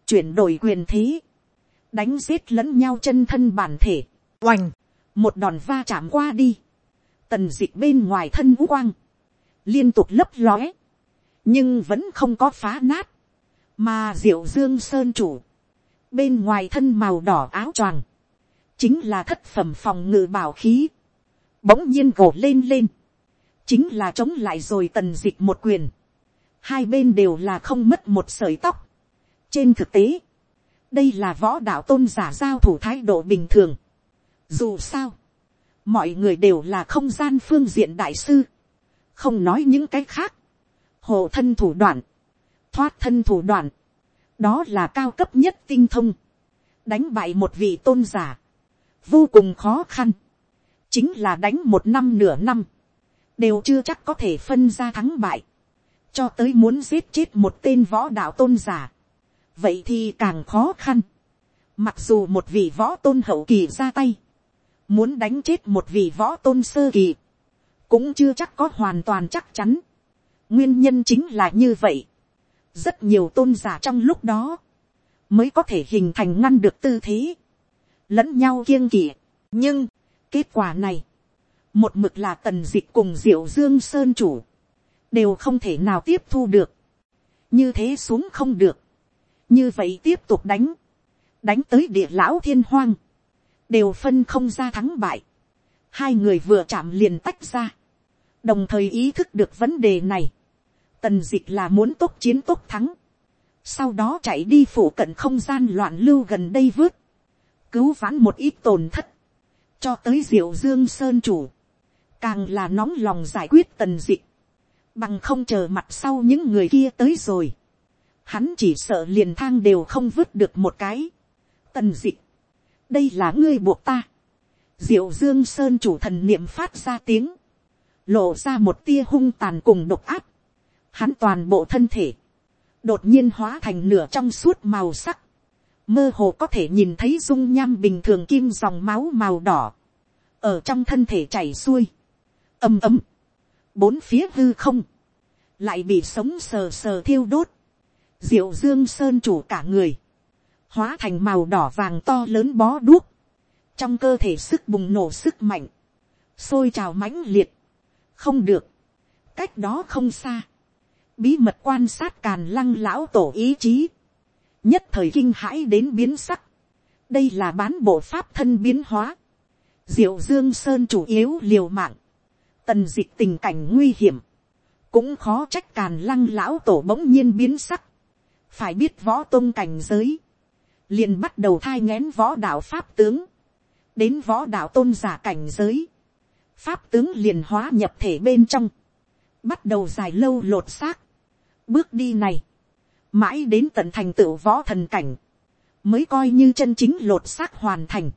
chuyển đổi quyền thế, đánh giết lẫn nhau chân thân bản thể, oành, một đòn va chạm qua đi, tần dịch bên ngoài thân vũ quang, liên tục lấp lóe, nhưng vẫn không có phá nát, mà diệu dương sơn chủ, bên ngoài thân màu đỏ áo choàng, chính là thất phẩm phòng ngự bảo khí, bỗng nhiên gồ lên lên, chính là chống lại rồi tần dịch một quyền, hai bên đều là không mất một sợi tóc, trên thực tế, đây là võ đạo tôn giả giao thủ thái độ bình thường. Dù sao, mọi người đều là không gian phương diện đại sư, không nói những cái khác. Hộ thân thủ đoạn, thoát thân thủ đoạn, đó là cao cấp nhất tinh thông. Đánh bại một vị tôn giả, vô cùng khó khăn. Chính là đánh một năm nửa năm, đều chưa chắc có thể phân ra thắng bại. Cho tới muốn giết chết một tên võ đạo tôn giả vậy thì càng khó khăn. Mặc dù một vị võ tôn hậu kỳ ra tay, muốn đánh chết một vị võ tôn sơ kỳ, cũng chưa chắc có hoàn toàn chắc chắn. Nguyên nhân chính là như vậy. Rất nhiều tôn giả trong lúc đó, mới có thể hình thành ngăn được tư thế, lẫn nhau kiêng kỵ. Nhưng, kết quả này, một mực là tần dịch cùng diệu dương sơn chủ, đều không thể nào tiếp thu được. như thế xuống không được. Như vậy tiếp tục đánh, đánh tới địa lão thiên hoang, đều phân không ra thắng bại, hai người vừa chạm liền tách ra, đồng thời ý thức được vấn đề này, tần dịch là muốn tốt chiến tốt thắng, sau đó chạy đi phủ cận không gian loạn lưu gần đây vớt, cứu vãn một ít tổn thất, cho tới diệu dương sơn chủ, càng là nóng lòng giải quyết tần d ị bằng không chờ mặt sau những người kia tới rồi, hắn chỉ sợ liền thang đều không vứt được một cái. Tần dị, đây là ngươi buộc ta. Diệu dương sơn chủ thần niệm phát ra tiếng, lộ ra một tia hung tàn cùng độc áp. Hắn toàn bộ thân thể, đột nhiên hóa thành nửa trong suốt màu sắc. Mơ hồ có thể nhìn thấy dung nham bình thường kim dòng máu màu đỏ. Ở trong thân thể chảy xuôi. Âm ấm. Bốn phía hư không. Lại bị sống sờ sờ thiêu đốt. Diệu dương sơn chủ cả người, hóa thành màu đỏ vàng to lớn bó đuốc, trong cơ thể sức bùng nổ sức mạnh, sôi trào mãnh liệt, không được, cách đó không xa, bí mật quan sát càn lăng lão tổ ý chí, nhất thời kinh hãi đến biến sắc, đây là bán bộ pháp thân biến hóa, diệu dương sơn chủ yếu liều mạng, tần dịch tình cảnh nguy hiểm, cũng khó trách càn lăng lão tổ bỗng nhiên biến sắc, phải biết võ tôn cảnh giới, liền bắt đầu thai ngén võ đạo pháp tướng, đến võ đạo tôn giả cảnh giới, pháp tướng liền hóa nhập thể bên trong, bắt đầu dài lâu lột xác, bước đi này, mãi đến tận thành tựu võ thần cảnh, mới coi như chân chính lột xác hoàn thành.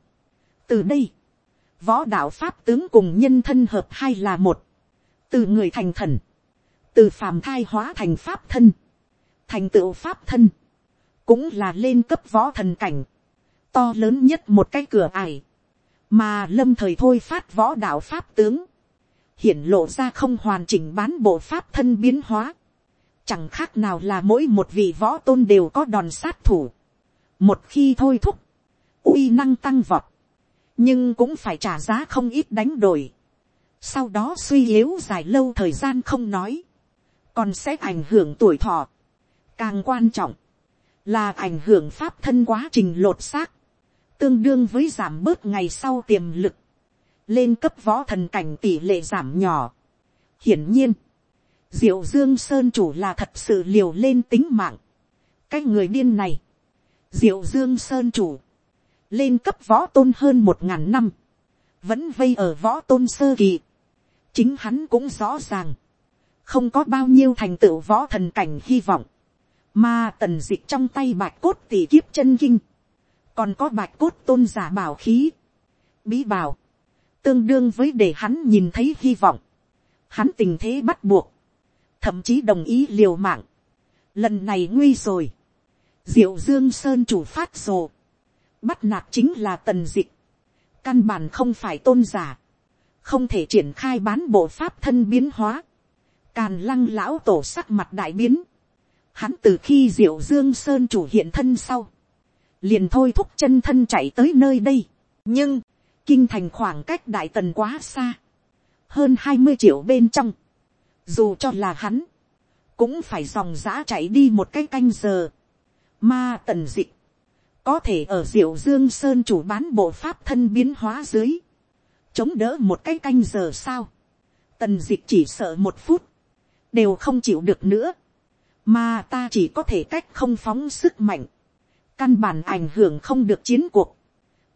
từ đây, võ đạo pháp tướng cùng nhân thân hợp hai là một, từ người thành thần, từ phàm thai hóa thành pháp thân, thành tựu pháp thân, cũng là lên cấp võ thần cảnh, to lớn nhất một cái cửa ải, mà lâm thời thôi phát võ đạo pháp tướng, hiện lộ ra không hoàn chỉnh bán bộ pháp thân biến hóa, chẳng khác nào là mỗi một vị võ tôn đều có đòn sát thủ, một khi thôi thúc, uy năng tăng vọt, nhưng cũng phải trả giá không ít đánh đổi, sau đó suy yếu dài lâu thời gian không nói, còn sẽ ảnh hưởng tuổi thọ, càng quan trọng, là ảnh hưởng pháp thân quá trình lột xác, tương đương với giảm bớt ngày sau tiềm lực, lên cấp võ thần cảnh tỷ lệ giảm nhỏ. hiển nhiên, diệu dương sơn chủ là thật sự liều lên tính mạng. cái người điên này, diệu dương sơn chủ, lên cấp võ tôn hơn một ngàn năm, vẫn vây ở võ tôn sơ kỳ. chính hắn cũng rõ ràng, không có bao nhiêu thành tựu võ thần cảnh hy vọng, mà tần d ị c h trong tay bạch cốt tỷ kiếp chân kinh, còn có bạch cốt tôn giả bảo khí, bí bảo, tương đương với để hắn nhìn thấy hy vọng, hắn tình thế bắt buộc, thậm chí đồng ý liều mạng, lần này nguy rồi, diệu dương sơn chủ phát rồ, bắt nạt chính là tần dịch, căn bản không phải tôn giả, không thể triển khai bán bộ pháp thân biến hóa, Càn lăng lão tổ sắc mặt đại biến. Hắn từ khi diệu dương sơn chủ hiện thân sau. Liền thôi thúc chân thân chạy tới nơi đây. Nhưng, kinh thành khoảng cách đại tần quá xa. Hơn hai mươi triệu bên trong. Dù cho là hắn. Cũng phải dòng giã chạy đi một cái canh giờ. Ma tần dịch, có thể ở diệu dương sơn chủ bán bộ pháp thân biến hóa dưới. Chống đỡ một cái canh giờ sao. Tần dịch chỉ sợ một phút đều không chịu được nữa, mà ta chỉ có thể cách không phóng sức mạnh, căn bản ảnh hưởng không được chiến cuộc.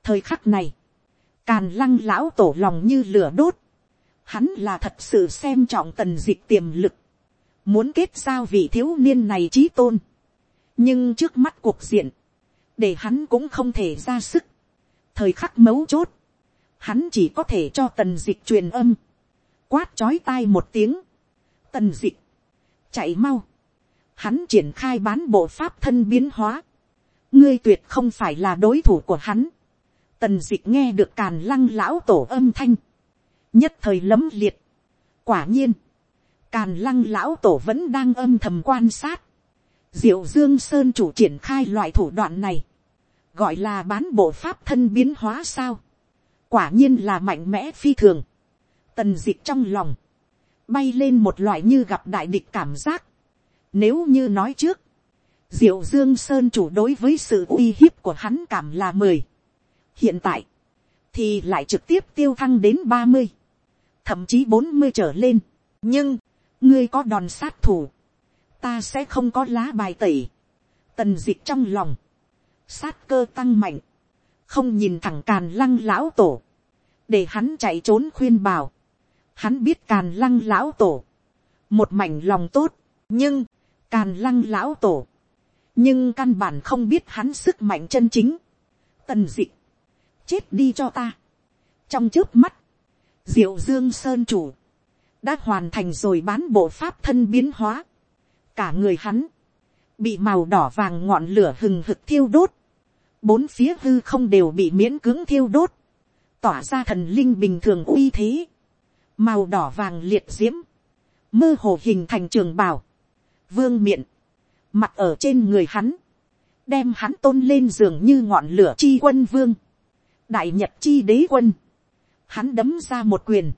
thời khắc này, càn lăng lão tổ lòng như lửa đốt, hắn là thật sự xem trọng tần dịch tiềm lực, muốn kết giao vị thiếu niên này trí tôn, nhưng trước mắt cuộc diện, để hắn cũng không thể ra sức, thời khắc mấu chốt, hắn chỉ có thể cho tần dịch truyền âm, quát chói tai một tiếng, tần dịch, chạy mau, hắn triển khai bán bộ pháp thân biến hóa, ngươi tuyệt không phải là đối thủ của hắn, tần dịch nghe được càn lăng lão tổ âm thanh, nhất thời lấm liệt, quả nhiên, càn lăng lão tổ vẫn đang âm thầm quan sát, diệu dương sơn chủ triển khai loại thủ đoạn này, gọi là bán bộ pháp thân biến hóa sao, quả nhiên là mạnh mẽ phi thường, tần diệt trong lòng, bay lên một loại như gặp đại địch cảm giác. Nếu như nói trước, diệu dương sơn chủ đối với sự uy hiếp của hắn cảm là mười. hiện tại, thì lại trực tiếp tiêu thăng đến ba mươi, thậm chí bốn mươi trở lên. nhưng, ngươi có đòn sát thủ, ta sẽ không có lá bài tẩy. tần d trong lòng, sát cơ tăng mạnh, không nhìn thẳng càn lăng lão tổ, để hắn chạy trốn khuyên bảo, hắn biết càn lăng lão tổ, một mảnh lòng tốt, nhưng, càn lăng lão tổ, nhưng căn bản không biết hắn sức mạnh chân chính, tần dị chết đi cho ta, trong trước mắt, diệu dương sơn chủ, đã hoàn thành rồi bán bộ pháp thân biến hóa, cả người hắn, bị màu đỏ vàng ngọn lửa hừng hực thiêu đốt, bốn phía hư không đều bị miễn cưỡng thiêu đốt, tỏa ra thần linh bình thường uy thế, màu đỏ vàng liệt diễm, mơ hồ hình thành trường bào, vương miện, mặt ở trên người hắn, đem hắn tôn lên giường như ngọn lửa chi quân vương, đại nhật chi đế quân, hắn đấm ra một quyền,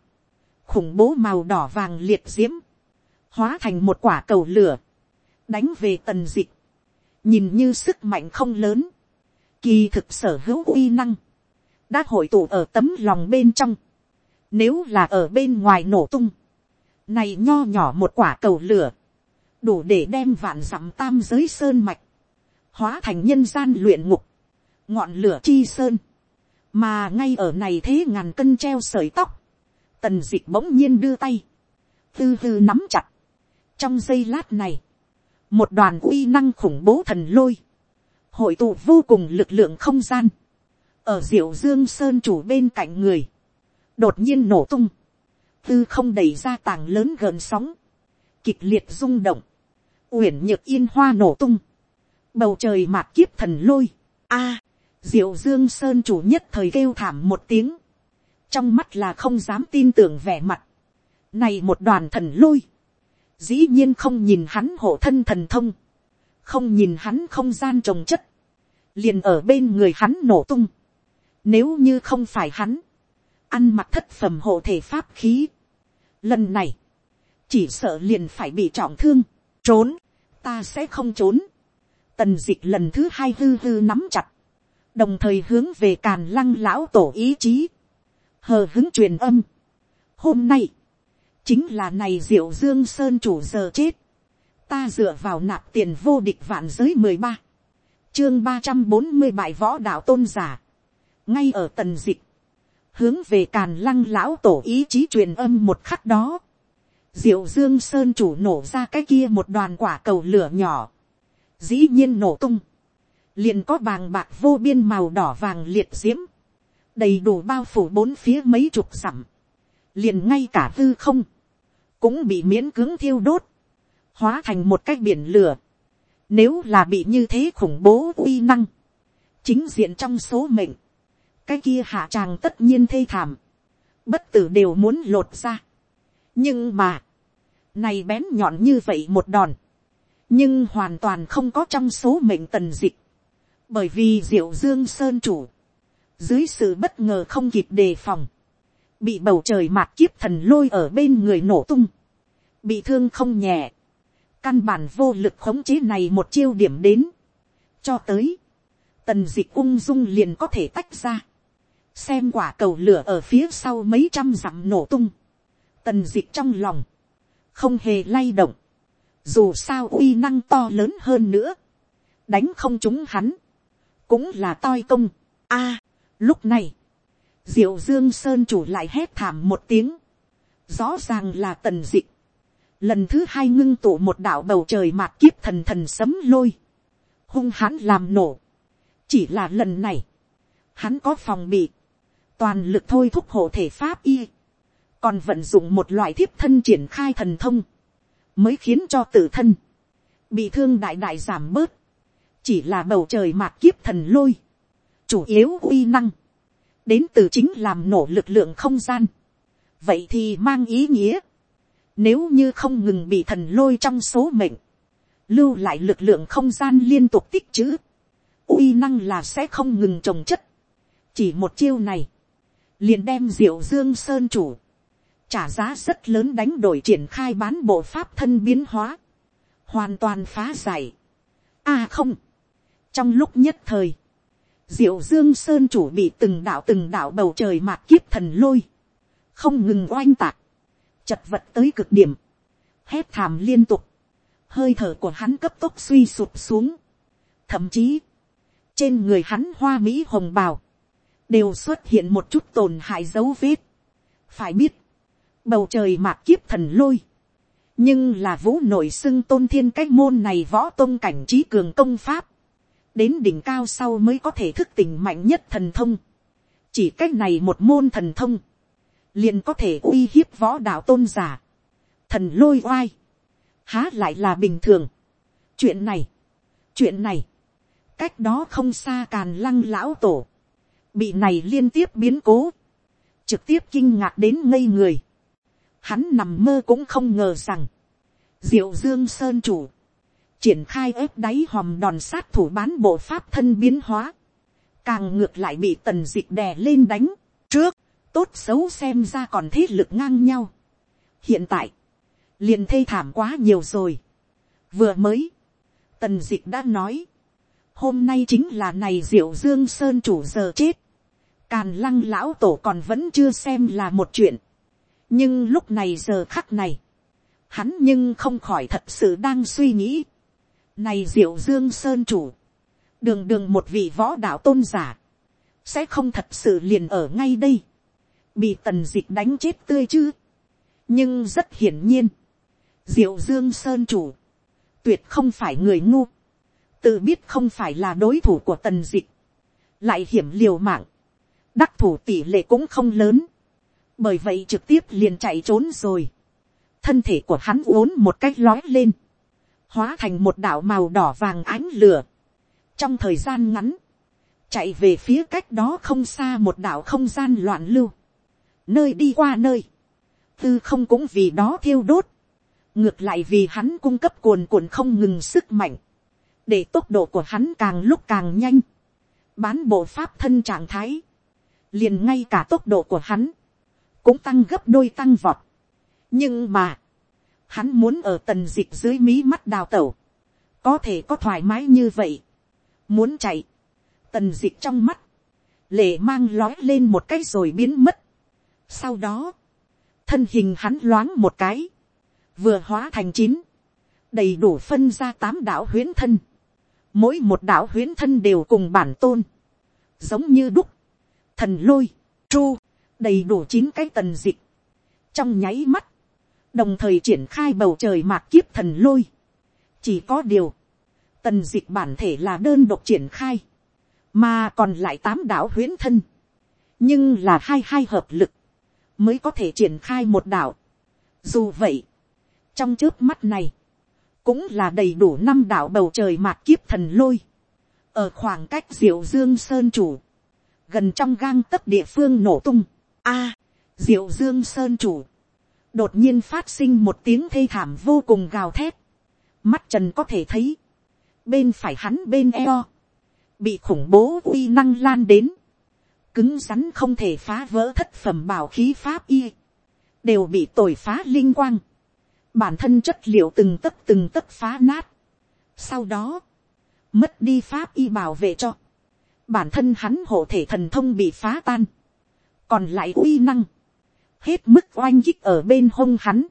khủng bố màu đỏ vàng liệt diễm, hóa thành một quả cầu lửa, đánh về tần dịch, nhìn như sức mạnh không lớn, kỳ thực sở hữu uy năng, đã hội tụ ở tấm lòng bên trong, nếu là ở bên ngoài nổ tung. Này nho nhỏ một quả cầu lửa. Đủ để đem vạn dặm tam giới sơn mạch. Hóa thành nhân gian luyện ngục. Ngọn lửa chi sơn. Mà ngay ở này thế ngàn cân treo sợi tóc. Tần dịch bỗng nhiên đưa tay. Tư tư nắm chặt. Trong giây lát này. Một đoàn uy năng khủng bố thần lôi. Hội tụ vô cùng lực lượng không gian. Ở diệu dương sơn chủ bên cạnh người. Đột nhiên nổ tung, tư không đẩy ra tàng lớn gần sóng, kịch liệt rung động, uyển nhược yên hoa nổ tung, bầu trời mạc kiếp thần lôi, a, diệu dương sơn chủ nhất thời kêu thảm một tiếng, trong mắt là không dám tin tưởng vẻ mặt, Này một đoàn thần lôi. Dĩ nhiên không nhìn hắn hộ thân thần thông. Không nhìn hắn không gian trồng chất. Liền ở bên người hắn nổ tung. Nếu như không phải hắn. Ăn mặc thất phẩm hộ thể pháp khí. Lần này. Chỉ sợ liền phải bị trọng thương. Trốn. Ta sẽ không trốn. Tần dịch lần thứ hai hư hư nắm chặt. Đồng thời hướng về càn lăng lão tổ ý chí. Hờ hứng truyền âm. Hôm nay chính là này diệu dương sơn chủ giờ chết, ta dựa vào nạp tiền vô địch vạn giới mười ba, chương ba trăm bốn mươi bài võ đạo tôn giả, ngay ở tần dịch, hướng về càn lăng lão tổ ý chí truyền âm một khắc đó, diệu dương sơn chủ nổ ra cái kia một đoàn quả cầu lửa nhỏ, dĩ nhiên nổ tung, liền có bàng bạc vô biên màu đỏ vàng liệt diễm, đầy đủ bao phủ bốn phía mấy chục dặm, liền ngay cả hư không, cũng bị miễn cứng thiêu đốt, hóa thành một cái biển lửa. Nếu là bị như thế khủng bố uy năng, chính diện trong số mệnh, cái kia hạ tràng tất nhiên thê thảm, bất tử đều muốn lột ra. nhưng mà, này bén nhọn như vậy một đòn, nhưng hoàn toàn không có trong số mệnh tần dịch, bởi vì diệu dương sơn chủ, dưới sự bất ngờ không kịp đề phòng, bị bầu trời mạt kiếp thần lôi ở bên người nổ tung, bị thương không nhẹ, căn bản vô lực khống chế này một chiêu điểm đến, cho tới, tần dịch ung dung liền có thể tách ra, xem quả cầu lửa ở phía sau mấy trăm dặm nổ tung, tần dịch trong lòng, không hề lay động, dù sao uy năng to lớn hơn nữa, đánh không chúng hắn, cũng là toi công. A, lúc này, diệu dương sơn chủ lại hét thảm một tiếng, rõ ràng là tần dịch, lần thứ hai ngưng tụ một đạo bầu trời mạt kiếp thần thần sấm lôi, hung hãn làm nổ, chỉ là lần này, hắn có phòng bị, toàn lực thôi thúc hộ thể pháp y, còn vận dụng một loại thiếp thân triển khai thần thông, mới khiến cho tự thân, bị thương đại đại giảm bớt, chỉ là bầu trời mạt kiếp thần lôi, chủ yếu uy năng, đến từ chính làm nổ lực lượng không gian. vậy thì mang ý nghĩa, nếu như không ngừng bị thần lôi trong số mệnh, lưu lại lực lượng không gian liên tục tích chữ, uy năng là sẽ không ngừng trồng chất. chỉ một chiêu này, liền đem diệu dương sơn chủ, trả giá rất lớn đánh đổi triển khai bán bộ pháp thân biến hóa, hoàn toàn phá giải. a à không, trong lúc nhất thời, diệu dương sơn chủ bị từng đạo từng đạo bầu trời mạt kiếp thần lôi, không ngừng oanh tạc, chật vật tới cực điểm, hét thảm liên tục, hơi thở của hắn cấp tốc suy sụp xuống, thậm chí, trên người hắn hoa mỹ hồng bào, đều xuất hiện một chút tổn hại dấu vết. phải biết, bầu trời mạc kiếp thần lôi, nhưng là vũ nội xưng tôn thiên cách môn này võ tôn cảnh trí cường công pháp, đến đỉnh cao sau mới có thể thức tỉnh mạnh nhất thần thông. chỉ cách này một môn thần thông, liền có thể uy hiếp võ đạo tôn giả. thần lôi oai, há lại là bình thường. chuyện này, chuyện này, cách đó không xa càn lăng lão tổ, bị này liên tiếp biến cố, trực tiếp kinh ngạc đến ngây người. Hắn nằm mơ cũng không ngờ rằng, diệu dương sơn chủ, triển khai ép đáy hòm đòn sát thủ bán bộ pháp thân biến hóa, càng ngược lại bị tần dịch đè lên đánh, trước, tốt xấu xem ra còn thế lực ngang nhau. hiện tại, liền thê thảm quá nhiều rồi. vừa mới, tần dịch đã nói, hôm nay chính là này diệu dương sơn chủ giờ chết, càn lăng lão tổ còn vẫn chưa xem là một chuyện, nhưng lúc này giờ khắc này, hắn nhưng không khỏi thật sự đang suy nghĩ, này diệu dương sơn chủ. Đường đường một vị võ đạo tôn giả. Sẽ không thật sự liền ở ngay đây. Bị tần dịch đánh chết tươi chứ. Nhưng rất hiển nhiên. Diệu dương sơn chủ. Tuyệt không phải người ngu. Tự biết không phải là đối thủ của tần dịch. Lại hiểm liều mạng. Đắc thủ tỷ lệ cũng không lớn. Bởi vậy trực tiếp liền chạy trốn rồi. Thân thể của hắn uốn một cách lói lên hóa thành một đảo màu đỏ vàng ánh lửa. trong thời gian ngắn, chạy về phía cách đó không xa một đảo không gian loạn lưu, nơi đi qua nơi, tư không cũng vì đó thiêu đốt, ngược lại vì hắn cung cấp cuồn cuộn không ngừng sức mạnh, để tốc độ của hắn càng lúc càng nhanh, bán bộ pháp thân trạng thái, liền ngay cả tốc độ của hắn, cũng tăng gấp đôi tăng vọt. nhưng mà, hắn muốn ở tần dịch dưới mí mắt đào tẩu, có thể có thoải mái như vậy, muốn chạy, tần dịch trong mắt, lệ mang lói lên một cái rồi biến mất. sau đó, thân hình hắn loáng một cái, vừa hóa thành chín, đầy đủ phân ra tám đạo huyến thân, mỗi một đạo huyến thân đều cùng bản tôn, giống như đúc, thần lôi, chu, đầy đủ chín cái tần dịch, trong nháy mắt, đồng thời triển khai bầu trời mạc kiếp thần lôi, chỉ có điều, tần dịch bản thể là đơn độc triển khai, mà còn lại tám đảo huyễn thân, nhưng là hai hai hợp lực, mới có thể triển khai một đảo. Dù vậy, trong trước mắt này, cũng là đầy đủ năm đảo bầu trời mạc kiếp thần lôi, ở khoảng cách diệu dương sơn chủ, gần trong gang tấc địa phương nổ tung. A, diệu dương sơn chủ, đột nhiên phát sinh một tiếng thê thảm vô cùng gào thét, mắt trần có thể thấy, bên phải hắn bên eo, bị khủng bố uy năng lan đến, cứng rắn không thể phá vỡ thất phẩm bảo khí pháp y, đều bị tồi phá linh quang, bản thân chất liệu từng tấc từng tấc phá nát. Sau đó, mất đi pháp y bảo vệ cho, bản thân hắn hộ thể thần thông bị phá tan, còn lại uy năng, hết mức oanh kích ở bên hông hắn,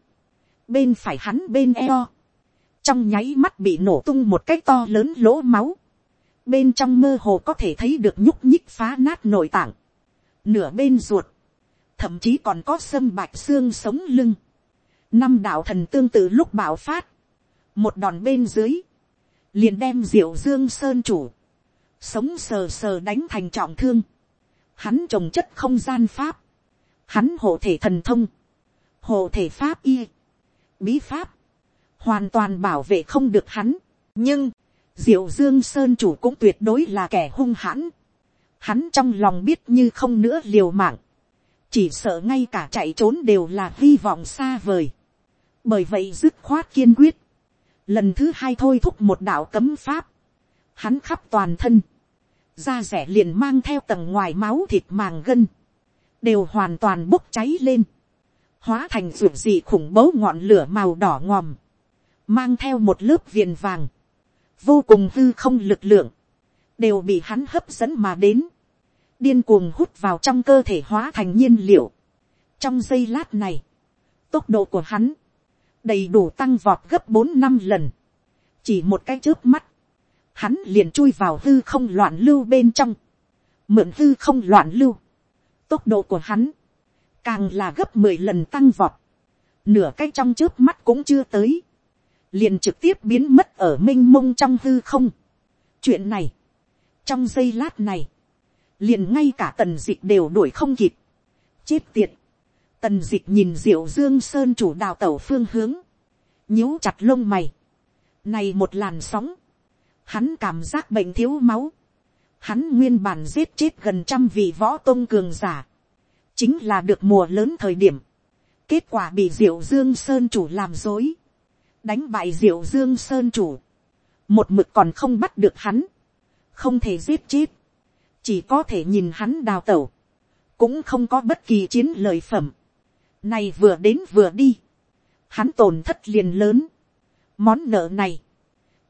bên phải hắn bên eo, trong nháy mắt bị nổ tung một cái to lớn lỗ máu, bên trong mơ hồ có thể thấy được nhúc nhích phá nát nội tạng, nửa bên ruột, thậm chí còn có sâm bạch xương sống lưng, năm đạo thần tương tự lúc bạo phát, một đòn bên dưới, liền đem diệu dương sơn chủ, sống sờ sờ đánh thành trọng thương, hắn trồng chất không gian pháp, hắn hộ thể thần thông, hộ thể pháp y, bí pháp, hoàn toàn bảo vệ không được hắn, nhưng, diệu dương sơn chủ cũng tuyệt đối là kẻ hung hãn, hắn trong lòng biết như không nữa liều mạng, chỉ sợ ngay cả chạy trốn đều là hy vọng xa vời, bởi vậy dứt khoát kiên quyết, lần thứ hai thôi thúc một đạo cấm pháp, hắn khắp toàn thân, da rẻ liền mang theo tầng ngoài máu thịt màng gân, đều hoàn toàn bốc cháy lên, hóa thành ruột dị khủng bố ngọn lửa màu đỏ ngòm, mang theo một lớp viền vàng, vô cùng hư không lực lượng, đều bị hắn hấp dẫn mà đến, điên cuồng hút vào trong cơ thể hóa thành nhiên liệu. trong giây lát này, tốc độ của hắn, đầy đủ tăng vọt gấp bốn năm lần, chỉ một cái trước mắt, hắn liền chui vào hư không loạn lưu bên trong, mượn hư không loạn lưu, tốc độ của hắn, càng là gấp mười lần tăng vọt, nửa cái trong trước mắt cũng chưa tới, liền trực tiếp biến mất ở m i n h mông trong hư không. chuyện này, trong giây lát này, liền ngay cả tần d ị c h đều đuổi không kịp, chết tiệt, tần d ị c h nhìn diệu dương sơn chủ đào tẩu phương hướng, nhíu chặt lông mày, này một làn sóng, hắn cảm giác bệnh thiếu máu, hắn nguyên bản giết chết gần trăm vị võ tôn cường giả, chính là được mùa lớn thời điểm, kết quả bị diệu dương sơn chủ làm dối, đánh bại diệu dương sơn chủ, một mực còn không bắt được hắn, không thể giết chết, chỉ có thể nhìn hắn đào tẩu, cũng không có bất kỳ chiến lợi phẩm, này vừa đến vừa đi, hắn tổn thất liền lớn, món nợ này,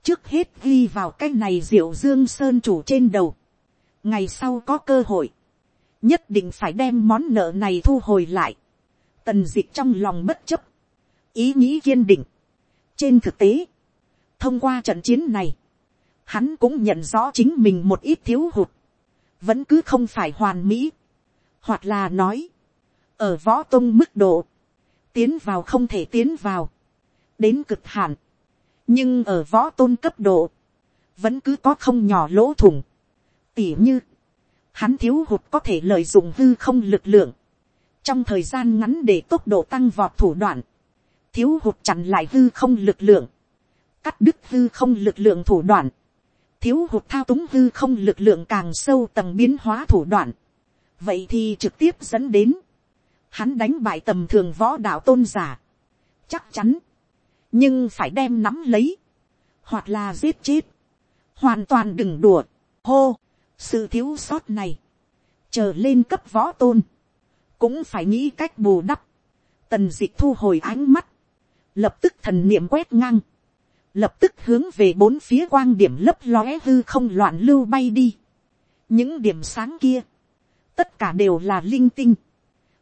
trước hết ghi vào cái này diệu dương sơn chủ trên đầu, ngày sau có cơ hội, nhất định phải đem món nợ này thu hồi lại, tần d ị c h trong lòng bất chấp, ý nghĩ kiên định, trên thực tế, thông qua trận chiến này, hắn cũng nhận rõ chính mình một ít thiếu hụt, vẫn cứ không phải hoàn mỹ, hoặc là nói, ở võ tôn mức độ, tiến vào không thể tiến vào, đến cực hạn, nhưng ở võ tôn cấp độ, vẫn cứ có không nhỏ lỗ thủng, tỉ như, hắn thiếu hụt có thể lợi dụng hư không lực lượng, trong thời gian ngắn để tốc độ tăng vọt thủ đoạn, thiếu hụt chặn lại hư không lực lượng, cắt đứt hư không lực lượng thủ đoạn, thiếu hụt thao túng hư không lực lượng càng sâu tầng biến hóa thủ đoạn, vậy thì trực tiếp dẫn đến, hắn đánh bại tầm thường võ đạo tôn giả, chắc chắn, nhưng phải đem nắm lấy, hoặc là giết chết, hoàn toàn đừng đùa, hô, sự thiếu sót này, chờ lên cấp võ tôn, cũng phải nghĩ cách bù đắp, tần dịch thu hồi ánh mắt, lập tức thần niệm quét ngang, lập tức hướng về bốn phía quang điểm lấp lóe hư không loạn lưu bay đi. những điểm sáng kia, tất cả đều là linh tinh.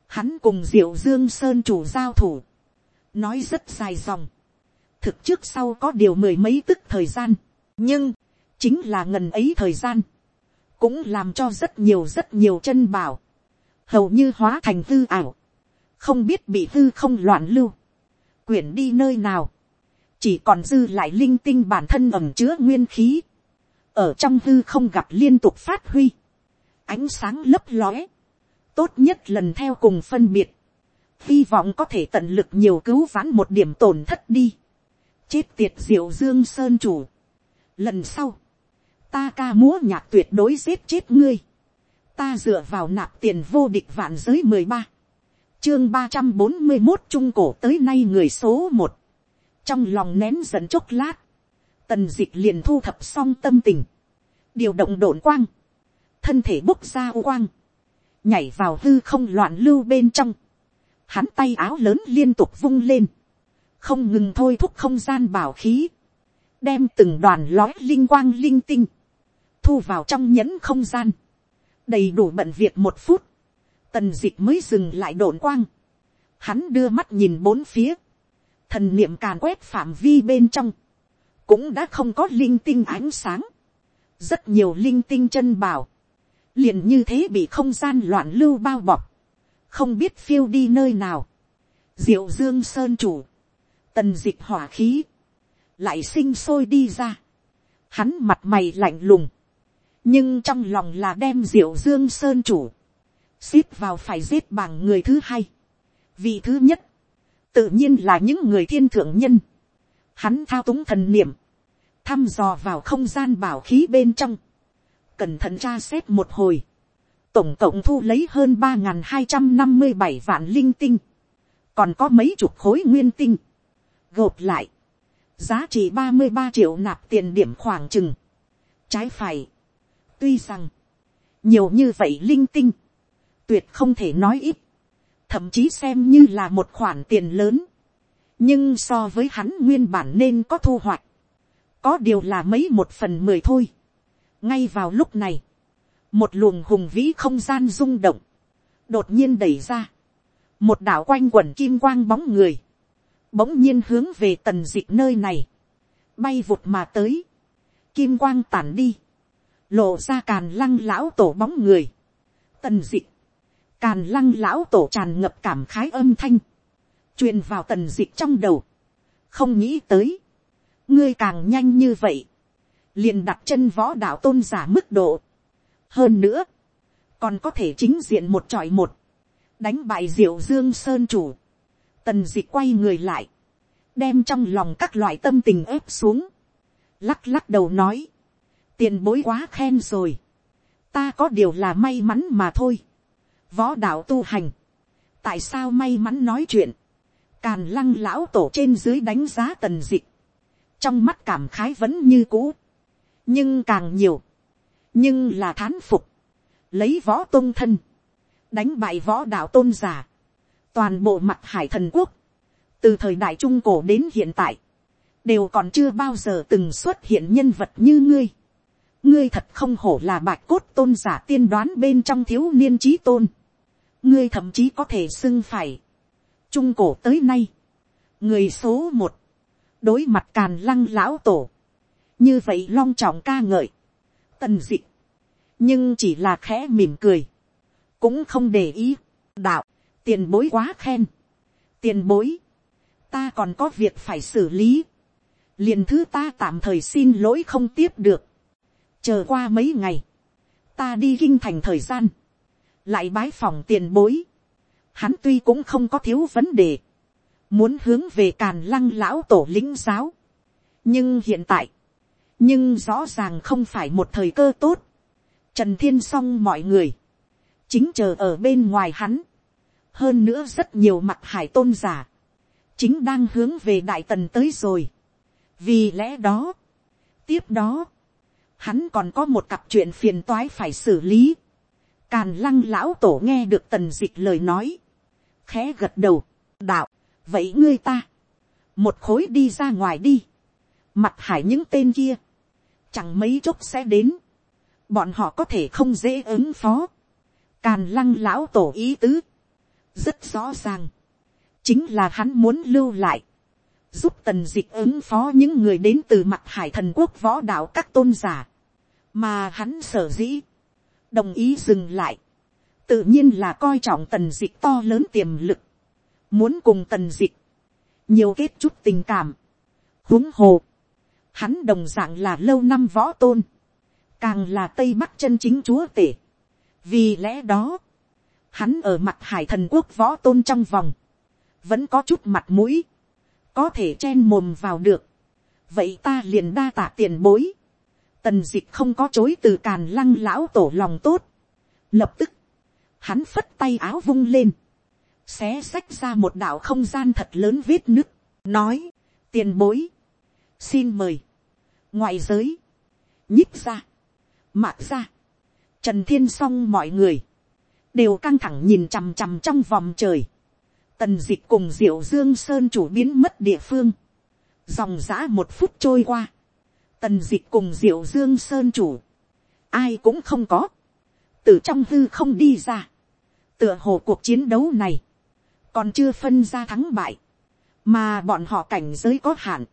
hắn cùng diệu dương sơn chủ giao thủ, nói rất dài dòng, thực trước sau có điều mười mấy tức thời gian, nhưng, chính là ngần ấy thời gian, cũng làm cho rất nhiều rất nhiều chân bảo, hầu như hóa thành hư ảo, không biết bị hư không loạn lưu, quyển đi nơi nào, chỉ còn dư lại linh tinh bản thân ẩm chứa nguyên khí, ở trong hư không gặp liên tục phát huy, ánh sáng lấp lóe, tốt nhất lần theo cùng phân biệt, hy vọng có thể tận lực nhiều cứu vãn một điểm tổn thất đi, chết tiệt diệu dương sơn chủ, lần sau, ta ca múa nhạc tuyệt đối giết chết ngươi. ta dựa vào nạp tiền vô địch vạn giới mười ba, chương ba trăm bốn mươi một trung cổ tới nay người số một, trong lòng nén giận chốc lát, tần d ị c h liền thu thập xong tâm tình, điều động đổn quang, thân thể bốc ra quang, nhảy vào hư không loạn lưu bên trong, hắn tay áo lớn liên tục vung lên, không ngừng thôi thúc không gian bảo khí, đem từng đoàn lói linh quang linh tinh, thu vào trong nhẫn không gian, đầy đủ bận việc một phút, tần d ị c h mới dừng lại đồn quang, hắn đưa mắt nhìn bốn phía, thần niệm càn quét phạm vi bên trong, cũng đã không có linh tinh ánh sáng, rất nhiều linh tinh chân bảo, liền như thế bị không gian loạn lưu bao bọc, không biết phiêu đi nơi nào, diệu dương sơn chủ, tần dịch hỏa khí, lại sinh sôi đi ra, hắn mặt mày lạnh lùng, nhưng trong lòng là đem diệu dương sơn chủ, xếp vào phải giết bằng người thứ hai. vì thứ nhất, tự nhiên là những người thiên thượng nhân, hắn thao túng thần niệm, thăm dò vào không gian bảo khí bên trong, cẩn thận tra xét một hồi, tổng cộng thu lấy hơn ba hai trăm năm mươi bảy vạn linh tinh, còn có mấy chục khối nguyên tinh, gộp lại, giá trị ba mươi ba triệu nạp tiền điểm khoảng chừng, trái phải, Tuy rằng, nhiều như vậy linh tinh, tuyệt không thể nói ít, thậm chí xem như là một khoản tiền lớn. nhưng so với hắn nguyên bản nên có thu hoạch, có điều là mấy một phần mười thôi. ngay vào lúc này, một luồng hùng vĩ không gian rung động, đột nhiên đẩy ra, một đảo quanh quẩn kim quang bóng người, bỗng nhiên hướng về tần dịch nơi này, bay vụt mà tới, kim quang tản đi, lộ ra càn lăng lão tổ bóng người, tần dịch, càn lăng lão tổ tràn ngập cảm khái âm thanh, truyền vào tần dịch trong đầu, không nghĩ tới, ngươi càng nhanh như vậy, liền đặt chân võ đạo tôn giả mức độ, hơn nữa, còn có thể chính diện một trọi một, đánh bại diệu dương sơn chủ, tần dịch quay người lại, đem trong lòng các loại tâm tình ép xuống, lắc lắc đầu nói, tiền bối quá khen rồi, ta có điều là may mắn mà thôi, võ đạo tu hành, tại sao may mắn nói chuyện, càn lăng lão tổ trên dưới đánh giá tần dịch, trong mắt cảm khái vẫn như cũ, nhưng càng nhiều, nhưng là thán phục, lấy võ tôn thân, đánh bại võ đạo tôn giả, toàn bộ mặt hải thần quốc, từ thời đại trung cổ đến hiện tại, đều còn chưa bao giờ từng xuất hiện nhân vật như ngươi ngươi thật không hổ là bạch cốt tôn giả tiên đoán bên trong thiếu niên trí tôn. ngươi thậm chí có thể xưng phải. trung cổ tới nay. người số một. đối mặt càn lăng lão tổ. như vậy long trọng ca ngợi. tần dị. nhưng chỉ là khẽ mỉm cười. cũng không để ý. đạo, tiền bối quá khen. tiền bối. ta còn có việc phải xử lý. liền thứ ta tạm thời xin lỗi không tiếp được chờ qua mấy ngày, ta đi kinh thành thời gian, lại bái phòng tiền bối, hắn tuy cũng không có thiếu vấn đề, muốn hướng về càn lăng lão tổ lĩnh giáo, nhưng hiện tại, nhưng rõ ràng không phải một thời cơ tốt, trần thiên s o n g mọi người, chính chờ ở bên ngoài hắn, hơn nữa rất nhiều mặt hải tôn giả, chính đang hướng về đại tần tới rồi. vì lẽ đó, tiếp đó, hắn còn có một cặp chuyện phiền toái phải xử lý. càn lăng lão tổ nghe được tần dịch lời nói, khẽ gật đầu, đạo, vậy ngươi ta, một khối đi ra ngoài đi, mặt hải những tên kia, chẳng mấy chốc sẽ đến, bọn họ có thể không dễ ứng phó, càn lăng lão tổ ý tứ, rất rõ ràng, chính là hắn muốn lưu lại, giúp tần dịch ứng phó những người đến từ mặt hải thần quốc võ đạo các tôn giả, mà hắn sở dĩ, đồng ý dừng lại, tự nhiên là coi trọng tần dịch to lớn tiềm lực, muốn cùng tần dịch, nhiều kết chút tình cảm, huống hồ, hắn đồng d ạ n g là lâu năm võ tôn, càng là tây bắc chân chính chúa tể, vì lẽ đó, hắn ở mặt hải thần quốc võ tôn trong vòng, vẫn có chút mặt mũi, có thể chen mồm vào được, vậy ta liền đa tạ tiền bối, Tần dịch không có chối từ càn lăng lão tổ lòng tốt. Lập tức, hắn phất tay áo vung lên. Xé xách ra một đạo không gian thật lớn vết nứt. Nói, tiền bối. Xin mời. Ngoại giới. Nhích ra. Mạc ra. Trần Thiên song mọi người. Đều căng thẳng nhìn chằm chằm trong vòng trời. Tần dịch cùng diệu dương sơn chủ biến mất địa phương. Dòng giã một phút trôi qua. Tần dịch cùng diệu dương sơn chủ, ai cũng không có, từ trong hư không đi ra, tựa hồ cuộc chiến đấu này, còn chưa phân ra thắng bại, mà bọn họ cảnh giới có hạn,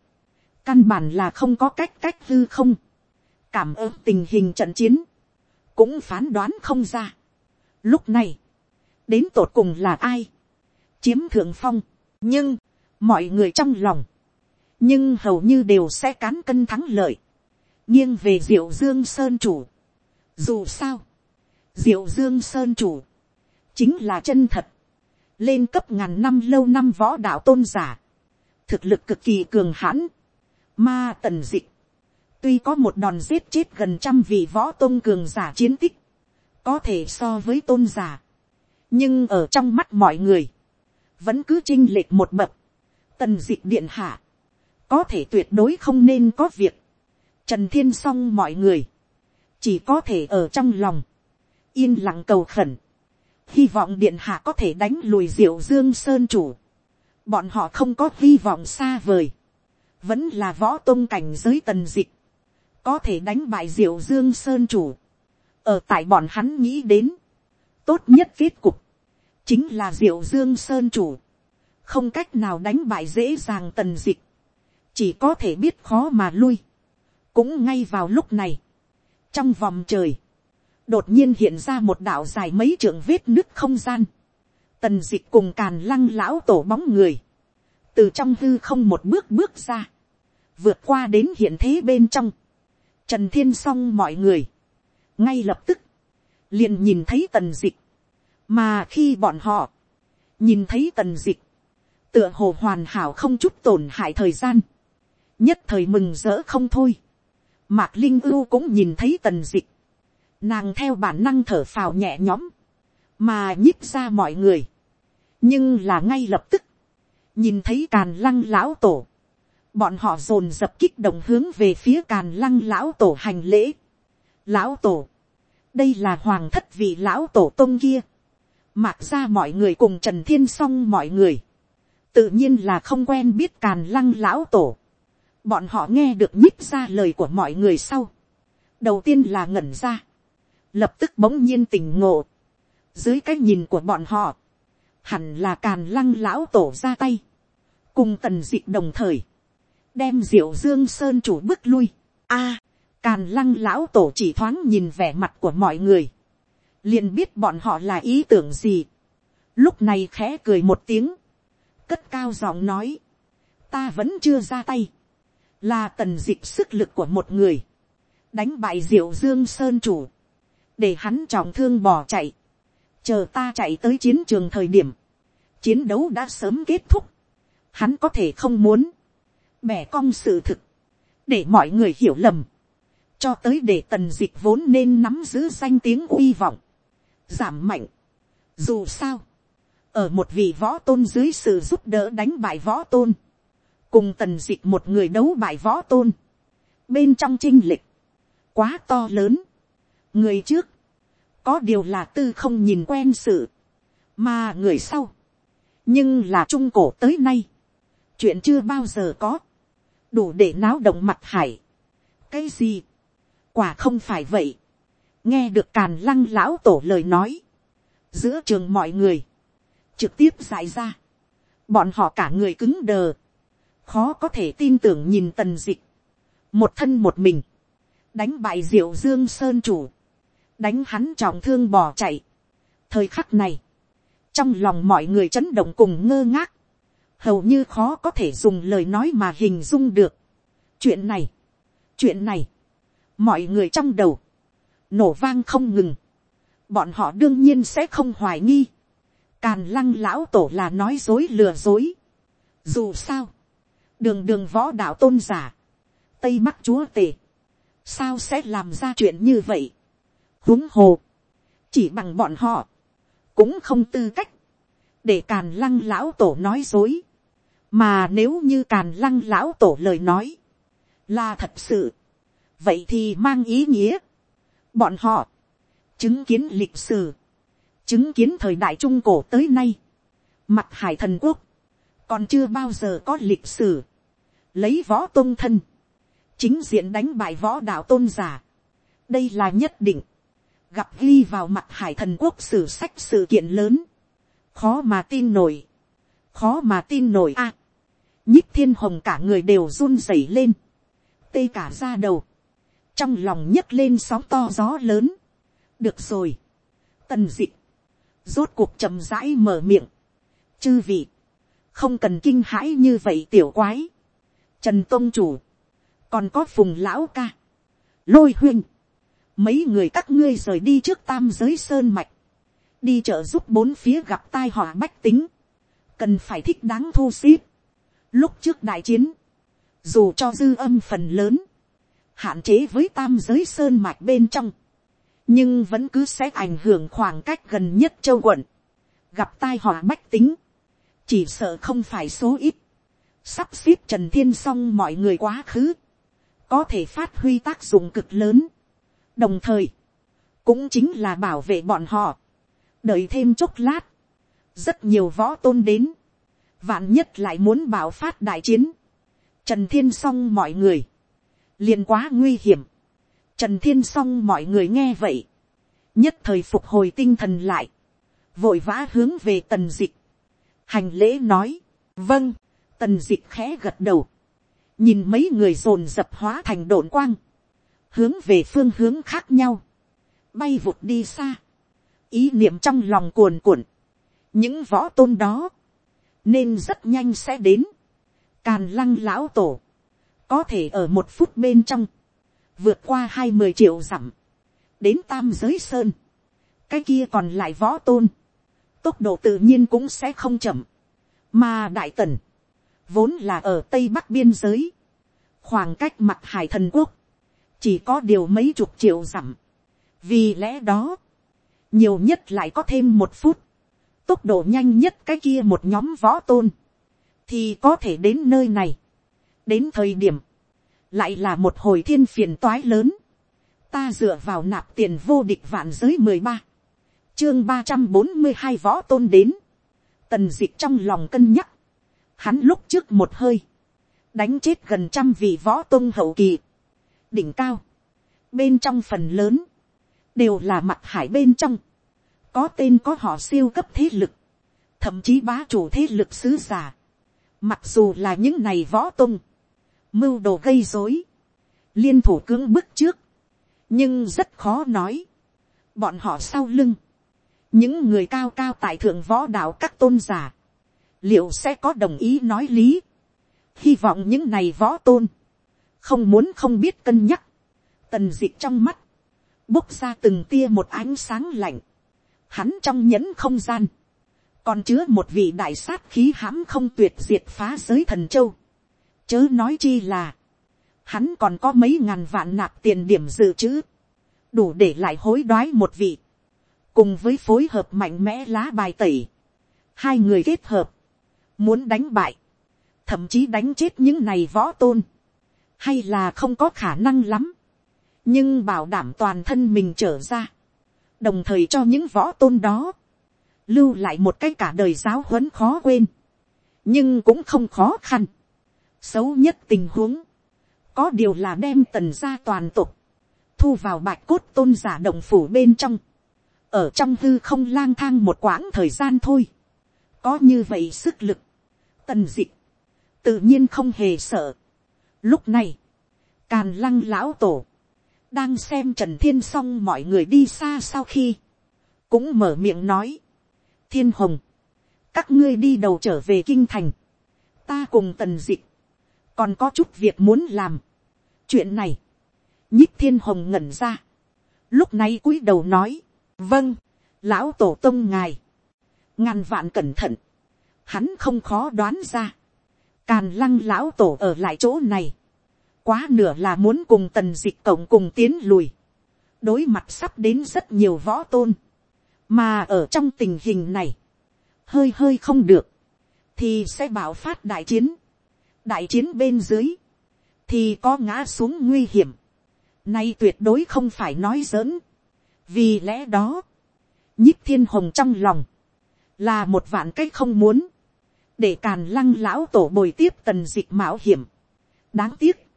căn bản là không có cách cách hư không, cảm ơn tình hình trận chiến, cũng phán đoán không ra. Lúc này, đến tột cùng là ai, chiếm thượng phong, nhưng, mọi người trong lòng, nhưng hầu như đều sẽ cán cân thắng lợi, nghiêng về diệu dương sơn chủ. Dù sao, diệu dương sơn chủ, chính là chân thật, lên cấp ngàn năm lâu năm võ đạo tôn giả, thực lực cực kỳ cường hãn, ma tần dịch, tuy có một đòn giết chết gần trăm vị võ tôn cường giả chiến tích, có thể so với tôn giả, nhưng ở trong mắt mọi người, vẫn cứ chinh lệch một bậc, tần dịch điện hạ, có thể tuyệt đối không nên có việc, Trần Thiên Song mọi người. Chỉ có thể ở trong lòng. Yên lặng cầu khẩn. Hy vọng Điện Hạ có thể đánh lùi Diệu Dương Sơn Chủ. Bọn họ không có hy vọng xa vời. Vẫn là võ tôn cảnh giới tần dịch. Có thể đánh bại Diệu Dương Sơn Chủ. Ở tại bọn hắn nghĩ đến. Tốt nhất kết cục. Chính là Diệu Dương Sơn Chủ. Không cách nào đánh bại dễ dàng tần dịch. Chỉ có thể biết khó mà lui. Cũng ngay vào lúc này, trong vòng trời, đột nhiên hiện ra một đạo dài mấy trượng vết nứt không gian, tần dịch cùng càn lăng lão tổ bóng người, từ trong hư không một bước bước ra, vượt qua đến hiện thế bên trong, trần thiên s o n g mọi người, ngay lập tức, liền nhìn thấy tần dịch, mà khi bọn họ, nhìn thấy tần dịch, tựa hồ hoàn hảo không chút tổn hại thời gian, nhất thời mừng rỡ không thôi, Mạc Linh ưu cũng nhìn thấy tần dịch. Nàng theo bản năng thở phào nhẹ nhõm. Mà nhích ra mọi người. Nhưng là ngay lập tức. Nhìn thấy càn lăng lão tổ. Bọn họ dồn dập kích động hướng về phía càn lăng lão tổ hành lễ. Lão tổ. Đây là hoàng thất vị lão tổ tông kia. Mạc ra mọi người cùng Trần Thiên Song mọi người. Tự nhiên là không quen biết càn lăng lão tổ. Bọn họ nghe được nhích ra lời của mọi người sau, đầu tiên là ngẩn ra, lập tức bỗng nhiên tỉnh ngộ, dưới cái nhìn của bọn họ, hẳn là càn lăng lão tổ ra tay, cùng tần d ị đồng thời, đem diệu dương sơn chủ bước lui, a, càn lăng lão tổ chỉ thoáng nhìn vẻ mặt của mọi người, liền biết bọn họ là ý tưởng gì, lúc này khẽ cười một tiếng, cất cao giọng nói, ta vẫn chưa ra tay, là tần dịp sức lực của một người, đánh bại diệu dương sơn chủ, để hắn trọng thương bỏ chạy, chờ ta chạy tới chiến trường thời điểm, chiến đấu đã sớm kết thúc, hắn có thể không muốn, bẻ cong sự thực, để mọi người hiểu lầm, cho tới để tần dịch vốn nên nắm giữ danh tiếng uy vọng, giảm mạnh. Dù sao, ở một vị võ tôn dưới sự giúp đỡ đánh bại võ tôn, cùng tần d ị một người đấu bại võ tôn, bên trong chinh lịch, quá to lớn, người trước, có điều là tư không nhìn quen sự, mà người sau, nhưng là trung cổ tới nay, chuyện chưa bao giờ có, đủ để náo động mặt hải. cái gì, quả không phải vậy, nghe được càn lăng lão tổ lời nói, giữa trường mọi người, trực tiếp giải ra. Bọn họ cả người cứng đờ. Khó có thể tin tưởng nhìn tần dịch. Một thân một mình. Đánh bại diệu dương sơn chủ. Đánh hắn trọng thương bỏ chạy. Thời khắc này. Trong lòng mọi người chấn động cùng ngơ ngác. Hầu như khó có thể dùng lời nói mà hình dung được. Chuyện này. Chuyện này. Mọi người trong đầu. Nổ vang không ngừng. Bọn họ đương nhiên sẽ không hoài nghi Càn lăng lão tổ là nói dối lừa dối. Dù sao. Đường đường võ đạo tôn giả. Tây mắc chúa tể. Sao sẽ làm ra chuyện như vậy? huống hồ. Chỉ bằng bọn họ. Cũng không tư cách. Để càn lăng lão tổ nói dối. Mà nếu như càn lăng lão tổ lời nói. Là thật sự. Vậy thì mang ý nghĩa. Bọn họ. Chứng kiến lịch sử. Chứng kiến thời đại trung cổ tới nay, mặt hải thần quốc, còn chưa bao giờ có lịch sử, lấy võ tôn thân, chính diện đánh bại võ đạo tôn giả, đây là nhất định, gặp ghi vào mặt hải thần quốc sử sách sự kiện lớn, khó mà tin nổi, khó mà tin nổi a, à, nhích thiên hồng cả người đều run rẩy lên, tê cả ra đầu, trong lòng nhấc lên sóng to gió lớn, được rồi, tần d ị rốt cuộc chậm rãi mở miệng, chư vị, không cần kinh hãi như vậy tiểu quái, trần tôn chủ, còn có phùng lão ca, lôi huyên, mấy người các ngươi rời đi trước tam giới sơn mạch, đi chợ giúp bốn phía gặp tai họa bách tính, cần phải thích đáng thu xếp. Lúc trước đại chiến, dù cho dư âm phần lớn, hạn chế với tam giới sơn mạch bên trong, nhưng vẫn cứ sẽ ảnh hưởng khoảng cách gần nhất châu quận, gặp tai họa bách tính, chỉ sợ không phải số ít, sắp xếp trần thiên xong mọi người quá khứ, có thể phát huy tác dụng cực lớn, đồng thời, cũng chính là bảo vệ bọn họ, đợi thêm chốc lát, rất nhiều võ tôn đến, vạn nhất lại muốn bảo phát đại chiến, trần thiên xong mọi người, liền quá nguy hiểm, Trần Thiên Song mọi người nghe vậy. Nhất thời phục hồi tinh thần lại. Vội vã hướng về tần dịch. Hành lễ nói. Vâng. Tần dịch khẽ gật đầu. Nhìn mấy người dồn dập hóa thành đồn quang. Hướng về phương hướng khác nhau. Bay vụt đi xa. Ý niệm trong lòng cuồn cuộn. Những võ tôn đó. Nên rất nhanh sẽ đến. Càn lăng lão tổ. Có thể ở một phút bên trong vượt qua hai mươi triệu dặm, đến tam giới sơn, cái kia còn lại võ tôn, tốc độ tự nhiên cũng sẽ không chậm, mà đại tần, vốn là ở tây bắc biên giới, khoảng cách mặt hải thần quốc, chỉ có điều mấy chục triệu dặm, vì lẽ đó, nhiều nhất lại có thêm một phút, tốc độ nhanh nhất cái kia một nhóm võ tôn, thì có thể đến nơi này, đến thời điểm, lại là một hồi thiên phiền toái lớn, ta dựa vào nạp tiền vô địch vạn giới mười ba, chương ba trăm bốn mươi hai võ tôn đến, tần d ị c h trong lòng cân nhắc, hắn lúc trước một hơi, đánh chết gần trăm vị võ tôn hậu kỳ, đỉnh cao, bên trong phần lớn, đều là mặt hải bên trong, có tên có họ siêu cấp thế lực, thậm chí bá chủ thế lực sứ giả, mặc dù là những này võ tôn, mưu đồ gây dối, liên thủ cưỡng bức trước, nhưng rất khó nói, bọn họ sau lưng, những người cao cao tại thượng võ đạo các tôn giả, liệu sẽ có đồng ý nói lý, hy vọng những này võ tôn, không muốn không biết cân nhắc, tần d ị c h trong mắt, bốc ra từng tia một ánh sáng lạnh, hắn trong nhẫn không gian, còn chứa một vị đại sát khí hãm không tuyệt diệt phá giới thần châu, Chớ nói chi là, hắn còn có mấy ngàn vạn nạp tiền điểm dự trữ, đủ để lại hối đoái một vị, cùng với phối hợp mạnh mẽ lá bài tẩy, hai người kết hợp, muốn đánh bại, thậm chí đánh chết những này võ tôn, hay là không có khả năng lắm, nhưng bảo đảm toàn thân mình trở ra, đồng thời cho những võ tôn đó, lưu lại một cái cả đời giáo huấn khó quên, nhưng cũng không khó khăn xấu nhất tình huống, có điều là đem tần ra toàn tục, thu vào bạch cốt tôn giả động phủ bên trong, ở trong hư không lang thang một quãng thời gian thôi, có như vậy sức lực, tần d ị tự nhiên không hề sợ. Lúc này, càn lăng lão tổ, đang xem trần thiên xong mọi người đi xa sau khi, cũng mở miệng nói, thiên hồng, các ngươi đi đầu trở về kinh thành, ta cùng tần d ị còn có chút việc muốn làm. chuyện này, nhích thiên hồng ngẩn ra, lúc này cúi đầu nói, vâng, lão tổ tông ngài, ngàn vạn cẩn thận, hắn không khó đoán ra, càn lăng lão tổ ở lại chỗ này, quá nửa là muốn cùng tần dịch cộng cùng tiến lùi, đối mặt sắp đến rất nhiều võ tôn, mà ở trong tình hình này, hơi hơi không được, thì sẽ bảo phát đại chiến, đại chiến bên dưới, thì có ngã xuống nguy hiểm, nay tuyệt đối không phải nói giỡn, vì lẽ đó, nhích thiên hồng trong lòng, là một vạn cách không muốn, để càn lăng lão tổ bồi tiếp tần dịch mạo hiểm. đáng tiếc,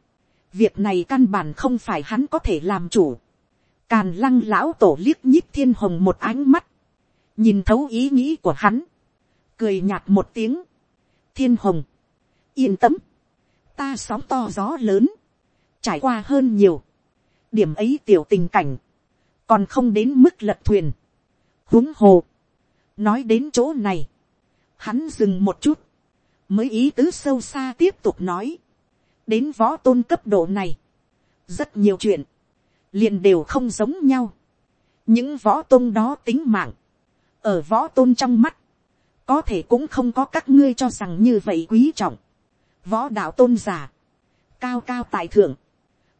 việc này căn bản không phải hắn có thể làm chủ. càn lăng lão tổ liếc nhích thiên hồng một ánh mắt, nhìn thấu ý nghĩ của hắn, cười nhạt một tiếng, thiên hồng, yên tâm, ta sóng to gió lớn, trải qua hơn nhiều, điểm ấy tiểu tình cảnh, còn không đến mức lật thuyền, huống hồ, nói đến chỗ này, hắn dừng một chút, mới ý tứ sâu xa tiếp tục nói, đến võ tôn cấp độ này, rất nhiều chuyện, liền đều không giống nhau, những võ tôn đó tính mạng, ở võ tôn trong mắt, có thể cũng không có các ngươi cho rằng như vậy quý trọng, võ đạo tôn giả, cao cao tại thượng,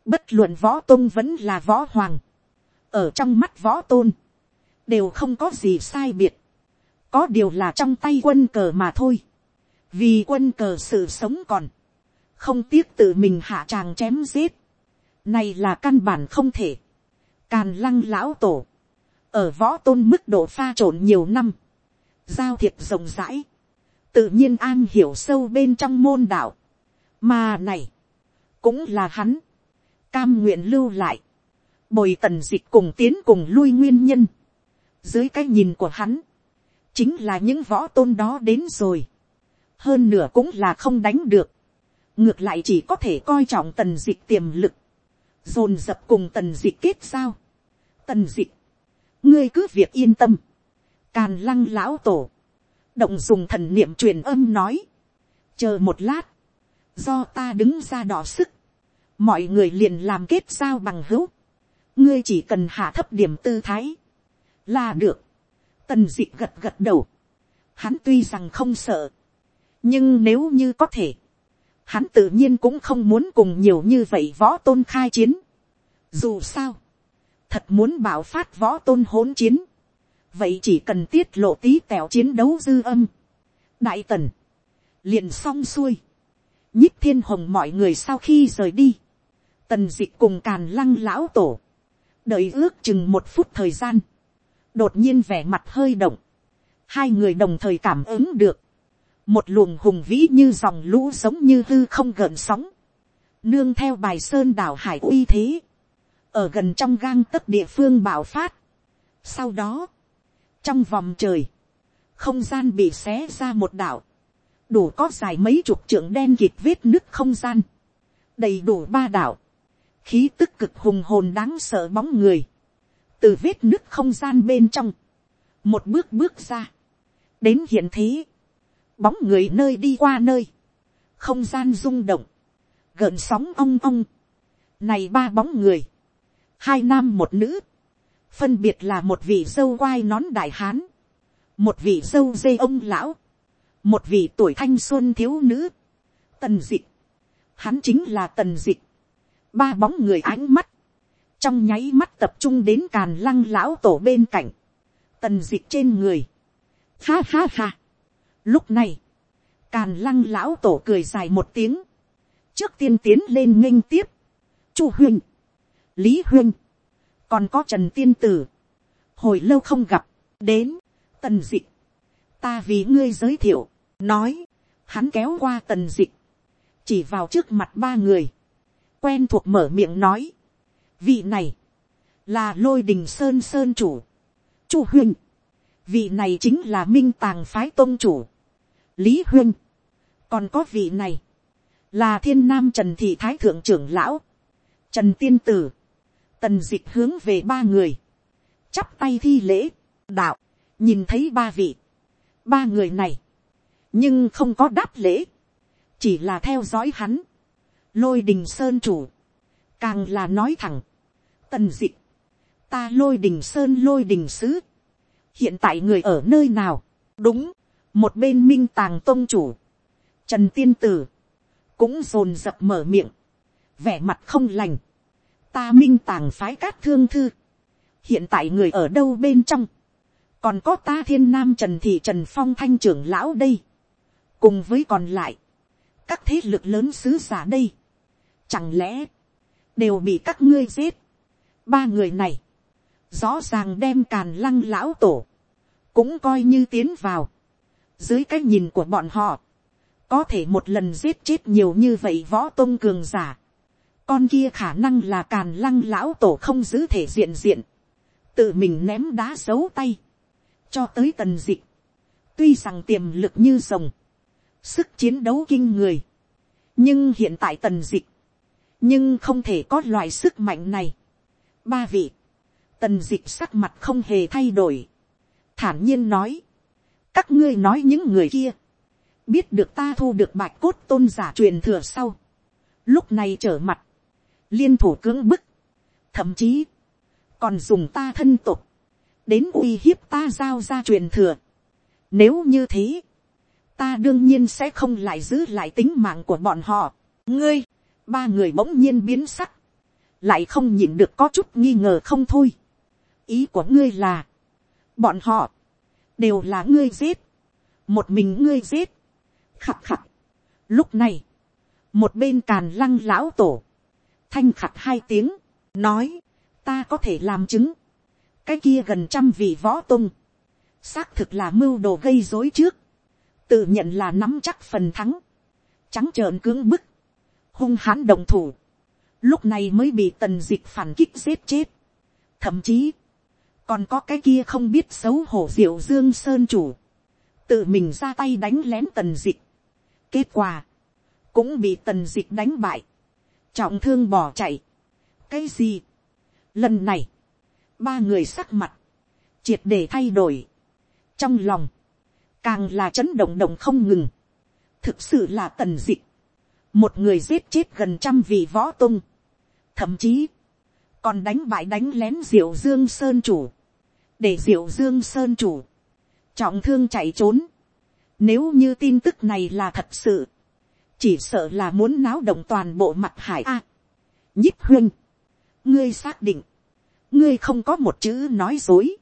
bất luận võ tôn vẫn là võ hoàng, ở trong mắt võ tôn, đều không có gì sai biệt, có điều là trong tay quân cờ mà thôi, vì quân cờ sự sống còn, không tiếc tự mình hạ tràng chém giết, này là căn bản không thể, càn lăng lão tổ, ở võ tôn mức độ pha trộn nhiều năm, giao thiệp rộng rãi, tự nhiên an hiểu sâu bên trong môn đạo, mà này, cũng là hắn, cam nguyện lưu lại, bồi tần dịch cùng tiến cùng lui nguyên nhân, dưới cái nhìn của hắn, chính là những võ tôn đó đến rồi, hơn nửa cũng là không đánh được, ngược lại chỉ có thể coi trọng tần dịch tiềm lực, dồn dập cùng tần dịch kết sao tần dịch, ngươi cứ việc yên tâm, càn lăng lão tổ, động dùng thần niệm truyền âm nói, chờ một lát, do ta đứng ra đỏ sức, mọi người liền làm kết giao bằng hữu, ngươi chỉ cần hạ thấp điểm tư thái, là được, tần dị gật gật đầu, hắn tuy rằng không sợ, nhưng nếu như có thể, hắn tự nhiên cũng không muốn cùng nhiều như vậy võ tôn khai chiến. Dù sao, thật muốn bảo phát võ tôn hỗn chiến, vậy chỉ cần tiết lộ tí tẹo chiến đấu dư âm. đại tần, liền xong xuôi, nhích thiên hồng mọi người sau khi rời đi, tần d ị cùng càn lăng lão tổ, đợi ước chừng một phút thời gian, đột nhiên vẻ mặt hơi động, hai người đồng thời cảm ứng được, một luồng hùng vĩ như dòng lũ giống như hư không gợn sóng, nương theo bài sơn đảo hải uy thế, ở gần trong gang tất địa phương bạo phát. Sau đó, trong vòng trời, không gian bị xé ra một đảo, đủ có dài mấy chục trượng đen kịt vết nứt không gian, đầy đủ ba đảo, khí tức cực hùng hồn đáng sợ bóng người, từ vết nứt không gian bên trong, một bước bước ra, đến hiện thế, bóng người nơi đi qua nơi, không gian rung động, gợn sóng ong ong, này ba bóng người, hai nam một nữ, phân biệt là một vị dâu quai nón đại hán, một vị dâu dây ông lão, một vị tuổi thanh xuân thiếu nữ, tần dịch, hắn chính là tần dịch, ba bóng người ánh mắt, trong nháy mắt tập trung đến càn lăng lão tổ bên cạnh, tần dịch trên người, ha ha ha, Lúc này, càn lăng lão tổ cười dài một tiếng, trước tiên tiến lên nghênh tiếp, chu huynh, lý huynh, còn có trần tiên tử, hồi lâu không gặp, đến, tần dịch, ta vì ngươi giới thiệu, nói, hắn kéo qua tần dịch, chỉ vào trước mặt ba người, quen thuộc mở miệng nói, vị này, là lôi đình sơn sơn chủ, chu huynh, vị này chính là minh tàng phái tôn chủ, lý huynh, còn có vị này, là thiên nam trần thị thái thượng trưởng lão, trần tiên tử, tần d ị c h hướng về ba người, chắp tay thi lễ, đạo, nhìn thấy ba vị, ba người này, nhưng không có đáp lễ, chỉ là theo dõi hắn, lôi đình sơn chủ, càng là nói thẳng, tần d ị c h ta lôi đình sơn lôi đình sứ, hiện tại người ở nơi nào, đúng, một bên minh tàng tôn chủ, trần tiên tử, cũng rồn rập mở miệng, vẻ mặt không lành, ta minh tàng phái cát thương thư, hiện tại người ở đâu bên trong, còn có ta thiên nam trần thị trần phong thanh trưởng lão đây, cùng với còn lại, các thế lực lớn sứ giả đây, chẳng lẽ, đều bị các ngươi giết, ba người này, rõ ràng đem càn lăng lão tổ, cũng coi như tiến vào, dưới cái nhìn của bọn họ, có thể một lần giết chết nhiều như vậy võ tôn cường giả con kia khả năng là càn lăng lão tổ không giữ thể diện diện, tự mình ném đá xấu tay, cho tới tần dịch, tuy rằng tiềm lực như rồng, sức chiến đấu kinh người, nhưng hiện tại tần dịch, nhưng không thể có loại sức mạnh này. ba vị, tần dịch sắc mặt không hề thay đổi, thản nhiên nói, các ngươi nói những người kia, biết được ta thu được bạch cốt tôn giả truyền thừa sau, lúc này trở mặt, liên thủ cưỡng bức, thậm chí, còn dùng ta thân tục, đến uy hiếp ta giao ra truyền thừa. Nếu như thế, ta đương nhiên sẽ không lại giữ lại tính mạng của bọn họ. ngươi, ba người bỗng nhiên biến sắc, lại không nhìn được có chút nghi ngờ không thôi. ý của ngươi là, bọn họ, đều là ngươi giết, một mình ngươi giết, khặt khặt. Lúc này, một bên càn lăng lão tổ, thanh khặt hai tiếng, nói, ta có thể làm chứng, cái kia gần trăm vị võ tung, xác thực là mưu đồ gây dối trước, tự nhận là nắm chắc phần thắng, trắng trợn cưỡng bức, hung hãn đồng thủ, lúc này mới bị tần dịch phản kích giết chết, thậm chí, còn có cái kia không biết xấu hổ diệu dương sơn chủ, tự mình ra tay đánh lén tần dịch, Kết quả, cũng bị tần dịch đánh bại, trọng thương bỏ chạy. cái gì, lần này, ba người sắc mặt, triệt để thay đổi, trong lòng, càng là chấn động động không ngừng, thực sự là tần dịch, một người giết chết gần trăm vị võ tung, thậm chí, còn đánh bại đánh lén diệu dương sơn chủ, để diệu dương sơn chủ, trọng thương chạy trốn, nếu như tin tức này là thật sự, chỉ sợ là muốn náo động toàn bộ mặt hải a. À, nhích huynh, ngươi xác định, ngươi không có một chữ nói dối.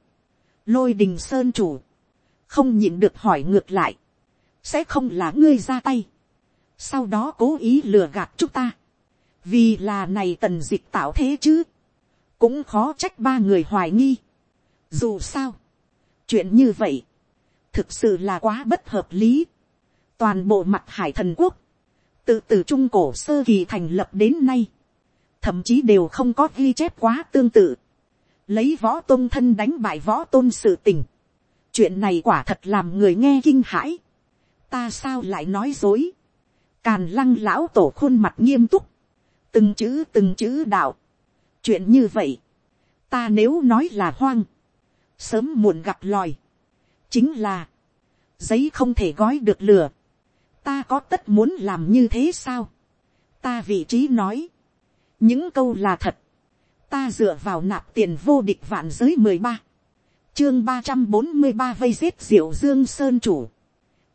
lôi đình sơn chủ, không nhịn được hỏi ngược lại, sẽ không là ngươi ra tay. sau đó cố ý lừa gạt chúng ta, vì là này tần dịch tạo thế chứ, cũng khó trách ba người hoài nghi. dù sao, chuyện như vậy, thực sự là quá bất hợp lý. toàn bộ mặt hải thần quốc, từ từ trung cổ sơ kỳ thành lập đến nay, thậm chí đều không có ghi chép quá tương tự, lấy võ tôn thân đánh bại võ tôn sự tình, chuyện này quả thật làm người nghe kinh hãi, ta sao lại nói dối, càn lăng lão tổ khuôn mặt nghiêm túc, từng chữ từng chữ đạo, chuyện như vậy, ta nếu nói là hoang, sớm muộn gặp lòi, chính là, giấy không thể gói được lửa, ta có tất muốn làm như thế sao, ta vị trí nói, những câu là thật, ta dựa vào nạp tiền vô địch vạn giới mười ba, chương ba trăm bốn mươi ba vây giết diệu dương sơn chủ,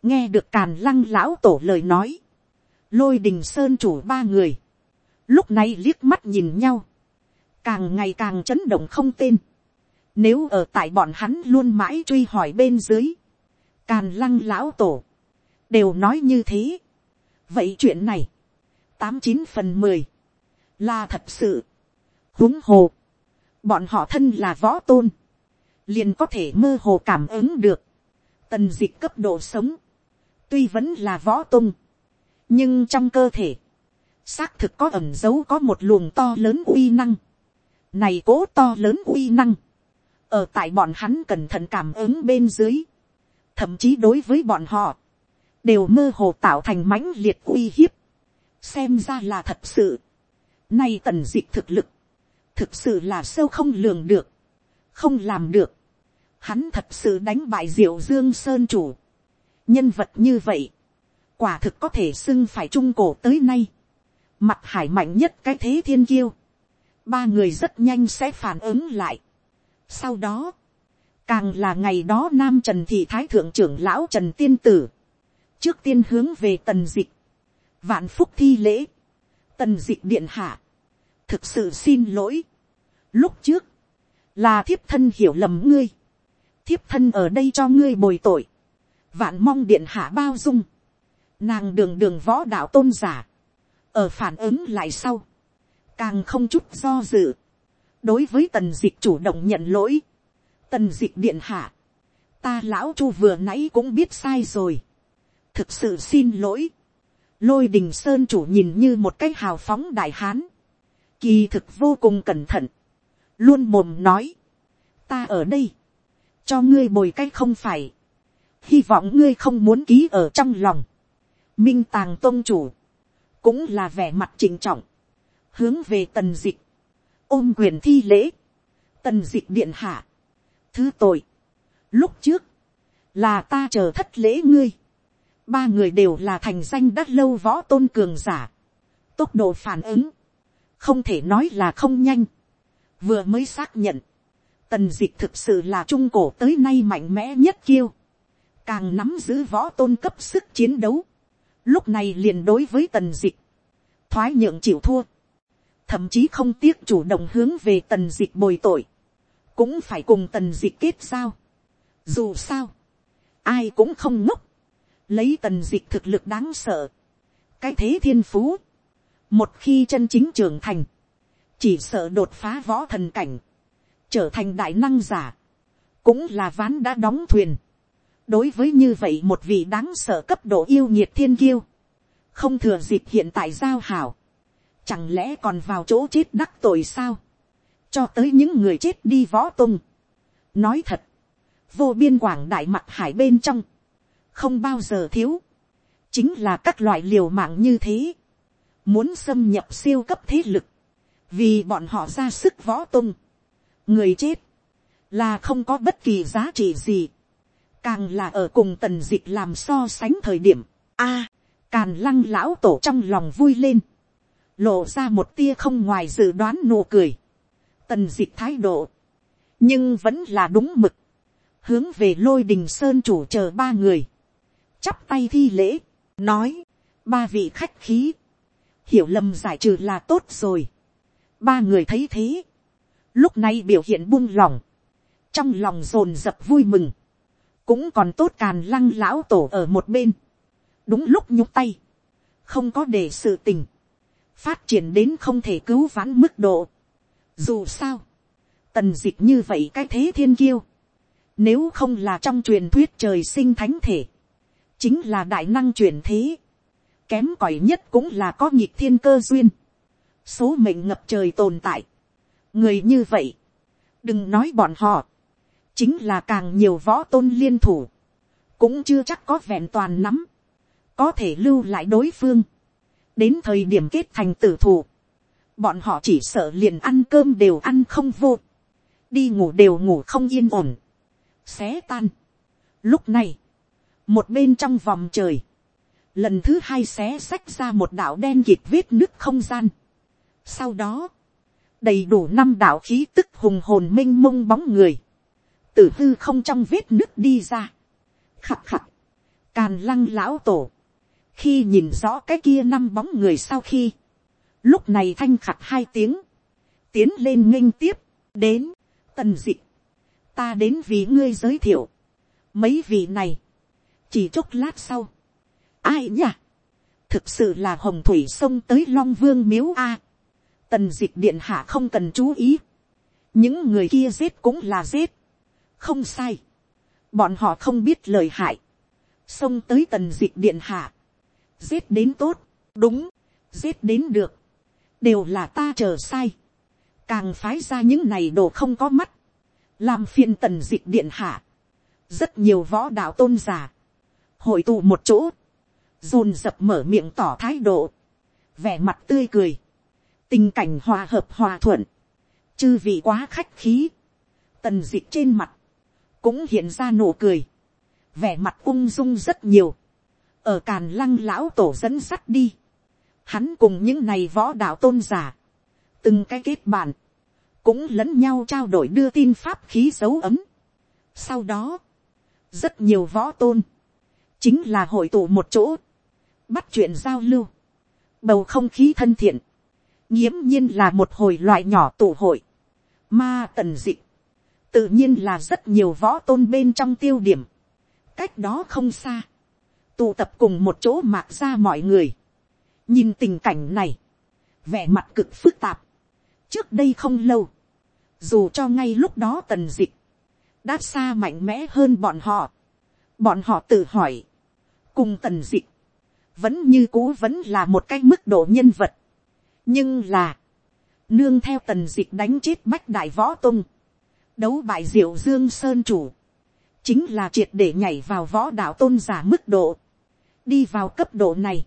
nghe được càn lăng lão tổ lời nói, lôi đình sơn chủ ba người, lúc này liếc mắt nhìn nhau, càng ngày càng chấn động không tên, nếu ở tại bọn hắn luôn mãi truy hỏi bên dưới, càn lăng lão tổ, đều nói như thế. vậy chuyện này, tám chín phần mười, là thật sự. huống hồ, bọn họ thân là võ tôn, liền có thể mơ hồ cảm ứng được, tần dịch cấp độ sống, tuy vẫn là võ tôn, nhưng trong cơ thể, xác thực có ẩm dấu có một luồng to lớn uy năng, này cố to lớn uy năng, ở tại bọn hắn cẩn thận cảm ứng bên dưới, thậm chí đối với bọn họ, đều mơ hồ tạo thành mãnh liệt uy hiếp, xem ra là thật sự, nay tần d ị c h thực lực, thực sự là sâu không lường được, không làm được, hắn thật sự đánh bại diệu dương sơn chủ. nhân vật như vậy, quả thực có thể xưng phải trung cổ tới nay. mặt hải mạnh nhất cái thế thiên kiêu. ba người rất nhanh sẽ phản ứng lại. sau đó, càng là ngày đó nam trần thị thái thượng trưởng lão trần tiên tử trước tiên hướng về tần dịch, vạn phúc thi lễ, tần dịch điện hạ, thực sự xin lỗi. lúc trước, là thiếp thân hiểu lầm ngươi. Thiếp thân ở đây cho ngươi bồi tội, vạn mong điện hạ bao dung, nàng đường đường võ đạo tôn giả, ở phản ứng lại sau, càng không chút do dự, đối với tần dịch chủ động nhận lỗi, tần dịch điện hạ, ta lão chu vừa nãy cũng biết sai rồi, thực sự xin lỗi, lôi đình sơn chủ nhìn như một cái hào phóng đại hán, kỳ thực vô cùng cẩn thận, luôn mồm nói, ta ở đây, cho ngươi bồi cái không phải, hy vọng ngươi không muốn ký ở trong lòng, minh tàng tôn chủ, cũng là vẻ mặt trình trọng, hướng về tần dịch, ôm quyền thi lễ, tần dịch điện hạ, thứ tội, lúc trước, là ta chờ thất lễ ngươi, ba người đều là thành danh đắt lâu võ tôn cường giả, tốc độ phản ứng, không thể nói là không nhanh, vừa mới xác nhận, Tần dịch thực sự là trung cổ tới nay mạnh mẽ nhất kiêu. Càng nắm giữ võ tôn cấp sức chiến đấu. Lúc này liền đối với tần dịch. Thoái nhượng chịu thua. Thậm chí không tiếc chủ động hướng về tần dịch bồi tội. Cũng phải cùng tần dịch kết sao. Dù sao. Ai cũng không ngốc. Lấy tần dịch thực lực đáng sợ. Cái thế thiên phú. Một khi chân chính trưởng thành. Chỉ sợ đột phá võ thần cảnh trở thành đại năng giả, cũng là ván đã đóng thuyền. đối với như vậy một vị đáng sợ cấp độ yêu nhiệt thiên kiêu, không thừa dịp hiện tại giao hảo, chẳng lẽ còn vào chỗ chết đắc tội sao, cho tới những người chết đi võ tung. nói thật, vô biên quảng đại mặt hải bên trong, không bao giờ thiếu, chính là các loại liều mạng như thế, muốn xâm nhập siêu cấp thế lực, vì bọn họ ra sức võ tung, người chết, là không có bất kỳ giá trị gì, càng là ở cùng tần dịch làm so sánh thời điểm, a, càn lăng lão tổ trong lòng vui lên, lộ ra một tia không ngoài dự đoán nụ cười, tần dịch thái độ, nhưng vẫn là đúng mực, hướng về lôi đình sơn chủ chờ ba người, chắp tay thi lễ, nói, ba vị khách khí, hiểu lầm giải trừ là tốt rồi, ba người thấy thế, lúc này biểu hiện buông lòng, trong lòng rồn rập vui mừng, cũng còn tốt càn lăng lão tổ ở một bên, đúng lúc nhúc tay, không có để sự tình, phát triển đến không thể cứu vãn mức độ. Dù sao, tần dịch như vậy cái thế thiên kiêu, nếu không là trong truyền thuyết trời sinh thánh thể, chính là đại năng chuyển thế, kém cỏi nhất cũng là có nhịp thiên cơ duyên, số mệnh ngập trời tồn tại, người như vậy, đừng nói bọn họ, chính là càng nhiều võ tôn liên thủ, cũng chưa chắc có vẹn toàn nắm, có thể lưu lại đối phương, đến thời điểm kết thành tử thủ, bọn họ chỉ sợ liền ăn cơm đều ăn không vô, đi ngủ đều ngủ không yên ổn, xé tan. Lúc này, một bên trong vòng trời, lần thứ hai xé xách ra một đạo đen kịt vết nứt không gian. Sau đó, đầy đủ năm đạo khí tức hùng hồn m i n h mông bóng người, tử hư không trong vết nứt đi ra, khặt khặt, càn lăng lão tổ, khi nhìn rõ cái kia năm bóng người sau khi, lúc này thanh khặt hai tiếng, tiến lên nghênh tiếp, đến, tần dị. Ta đến vì ngươi giới thiệu, mấy vị này, chỉ chốc lát sau, ai nhỉ, thực sự là hồng thủy sông tới long vương miếu a, tần dịch điện hạ không cần chú ý, những người kia giết cũng là giết, không sai, bọn họ không biết lời hại, xông tới tần dịch điện hạ, giết đến tốt, đúng, giết đến được, đều là ta chờ sai, càng phái ra những này đồ không có mắt, làm phiền tần dịch điện hạ, rất nhiều võ đạo tôn giả, hội tụ một chỗ, dồn dập mở miệng tỏ thái độ, vẻ mặt tươi cười, tình cảnh hòa hợp hòa thuận, chư vị quá khách khí, tần dịch trên mặt, cũng hiện ra nụ cười, vẻ mặt ung dung rất nhiều, ở càn lăng lão tổ dẫn sắt đi, hắn cùng những này võ đạo tôn giả, từng cái kết bạn, cũng lẫn nhau trao đổi đưa tin pháp khí dấu ấm. Sau đó, rất nhiều võ tôn, chính là hội tụ một chỗ, bắt chuyện giao lưu, bầu không khí thân thiện, nghiễm nhiên là một hồi loại nhỏ tụ hội, ma tần dị, tự nhiên là rất nhiều võ tôn bên trong tiêu điểm, cách đó không xa, tụ tập cùng một chỗ mạc ra mọi người, nhìn tình cảnh này, vẻ mặt cực phức tạp, trước đây không lâu, dù cho ngay lúc đó tần dịch, đã xa mạnh mẽ hơn bọn họ, bọn họ tự hỏi, cùng tần dịch, vẫn như cũ vẫn là một cái mức độ nhân vật, nhưng là, nương theo tần dịch đánh chết bách đại võ tung, đấu bại diệu dương sơn chủ, chính là triệt để nhảy vào võ đạo tôn giả mức độ, đi vào cấp độ này,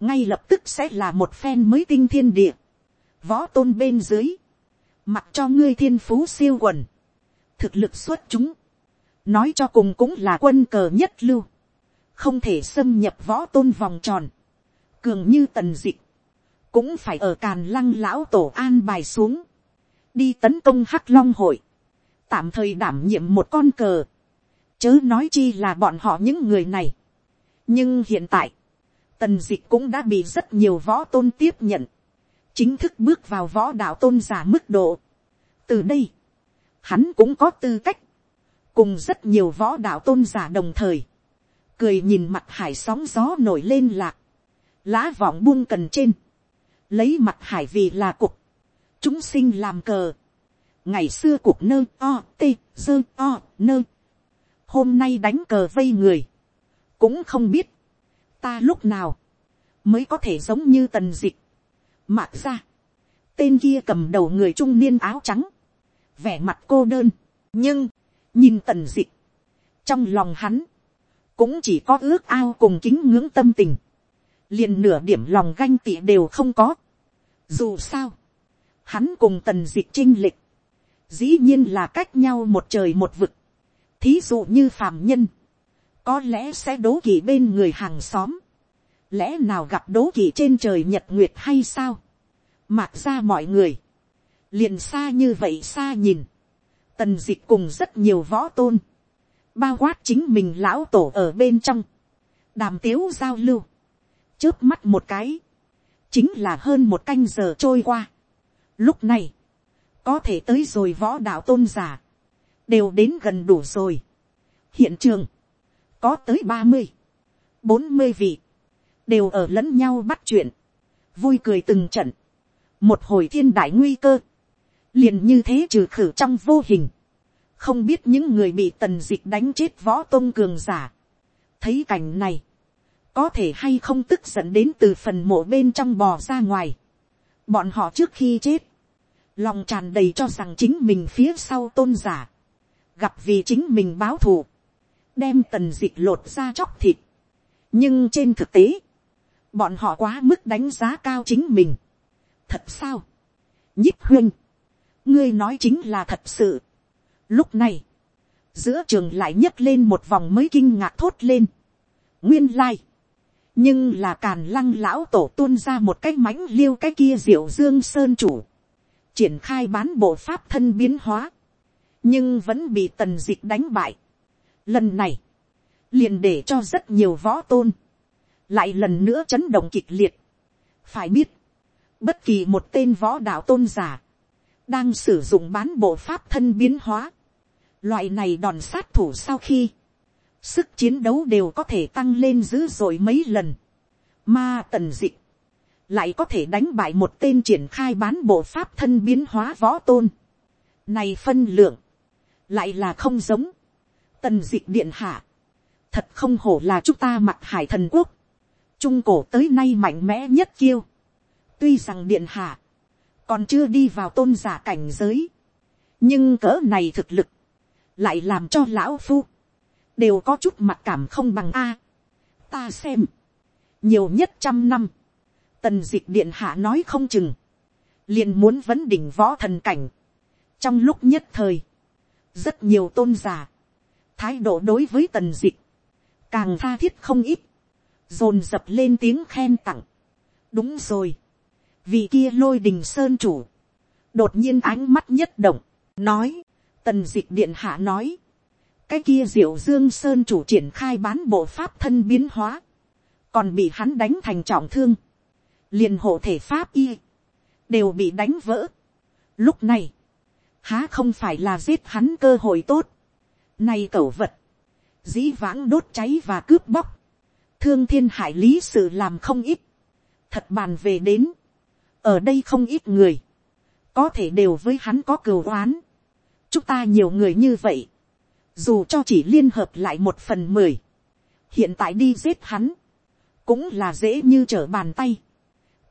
ngay lập tức sẽ là một phen mới tinh thiên địa, võ tôn bên dưới, mặc cho ngươi thiên phú siêu quần, thực lực xuất chúng, nói cho cùng cũng là quân cờ nhất lưu, không thể xâm nhập võ tôn vòng tròn, cường như tần dịch, cũng phải ở càn lăng lão tổ an bài xuống, đi tấn công hắc long hội, tạm thời đảm nhiệm một con cờ, chớ nói chi là bọn họ những người này. nhưng hiện tại, tần dịch cũng đã bị rất nhiều võ tôn tiếp nhận, chính thức bước vào võ đạo tôn giả mức độ. từ đây, hắn cũng có tư cách, cùng rất nhiều võ đạo tôn giả đồng thời, cười nhìn mặt hải sóng gió nổi lên lạc, lá vọng buông cần trên, lấy mặt hải vì là cục, chúng sinh làm cờ, ngày xưa cục nơ o tê dơ o nơ, hôm nay đánh cờ vây người, cũng không biết, ta lúc nào, mới có thể giống như tần dịch, mạc ra, tên kia cầm đầu người trung niên áo trắng, vẻ mặt cô đơn, nhưng, nhìn tần dịch, trong lòng hắn, cũng chỉ có ước ao cùng kính ngưỡng tâm tình, liền nửa điểm lòng ganh tị đều không có. Dù sao, hắn cùng tần dịch trinh lịch, dĩ nhiên là cách nhau một trời một vực. Thí dụ như phàm nhân, có lẽ sẽ đố kỵ bên người hàng xóm, lẽ nào gặp đố kỵ trên trời nhật nguyệt hay sao, mạc ra mọi người, liền xa như vậy xa nhìn, tần dịch cùng rất nhiều võ tôn, bao quát chính mình lão tổ ở bên trong, đàm tiếu giao lưu, trước mắt một cái, chính là hơn một canh giờ trôi qua. Lúc này, có thể tới rồi võ đạo tôn giả, đều đến gần đủ rồi. hiện trường, có tới ba mươi, bốn mươi vị, đều ở lẫn nhau bắt chuyện, vui cười từng trận, một hồi thiên đại nguy cơ, liền như thế trừ khử trong vô hình, không biết những người bị tần dịch đánh chết võ tôn cường giả, thấy cảnh này, có thể hay không tức giận đến từ phần mộ bên trong bò ra ngoài, bọn họ trước khi chết, lòng tràn đầy cho rằng chính mình phía sau tôn giả, gặp vì chính mình báo thù, đem tần dịch lột ra chóc thịt. nhưng trên thực tế, bọn họ quá mức đánh giá cao chính mình. thật sao, nhích huynh, ngươi nói chính là thật sự lúc này, giữa trường lại nhấc lên một vòng mới kinh ngạc thốt lên. nguyên lai, nhưng là càn lăng lão tổ tuôn ra một cái mánh liêu cái kia diệu dương sơn chủ triển khai bán bộ pháp thân biến hóa, nhưng vẫn bị tần dịch đánh bại. Lần này, liền để cho rất nhiều võ tôn, lại lần nữa chấn động kịch liệt. phải biết, bất kỳ một tên võ đạo tôn giả, đang sử dụng bán bộ pháp thân biến hóa, loại này đòn sát thủ sau khi, sức chiến đấu đều có thể tăng lên dữ dội mấy lần, mà tần dịch, lại có thể đánh bại một tên triển khai bán bộ pháp thân biến hóa võ tôn, này phân lượng, lại là không giống, tần dịch điện hạ, thật không hổ là chúng ta mặt hải thần quốc, trung cổ tới nay mạnh mẽ nhất kiêu, tuy rằng điện hạ, còn chưa đi vào tôn giả cảnh giới, nhưng cỡ này thực lực, lại làm cho lão phu, đều có chút mặt cảm không bằng a. ta xem, nhiều nhất trăm năm, tần d ị c h điện hạ nói không chừng, liền muốn vấn đỉnh võ thần cảnh. trong lúc nhất thời, rất nhiều tôn giả, thái độ đối với tần d ị c h càng tha thiết không ít, dồn dập lên tiếng khen tặng. đúng rồi, vì kia lôi đình sơn chủ, đột nhiên ánh mắt nhất động, nói, tần dịch điện hạ nói, cái kia diệu dương sơn chủ triển khai bán bộ pháp thân biến hóa, còn bị hắn đánh thành trọng thương, liền hộ thể pháp y, đều bị đánh vỡ. Lúc này, há không phải là giết hắn cơ hội tốt. nay cẩu vật, dĩ vãng đốt cháy và cướp bóc, thương thiên hải lý sự làm không ít. Thật bàn về đến, ở đây không ít người, có thể đều với hắn có cừu oán. Chúng ta nhiều người như vậy, dù cho chỉ liên hợp lại một phần mười, hiện tại đi giết hắn, cũng là dễ như trở bàn tay.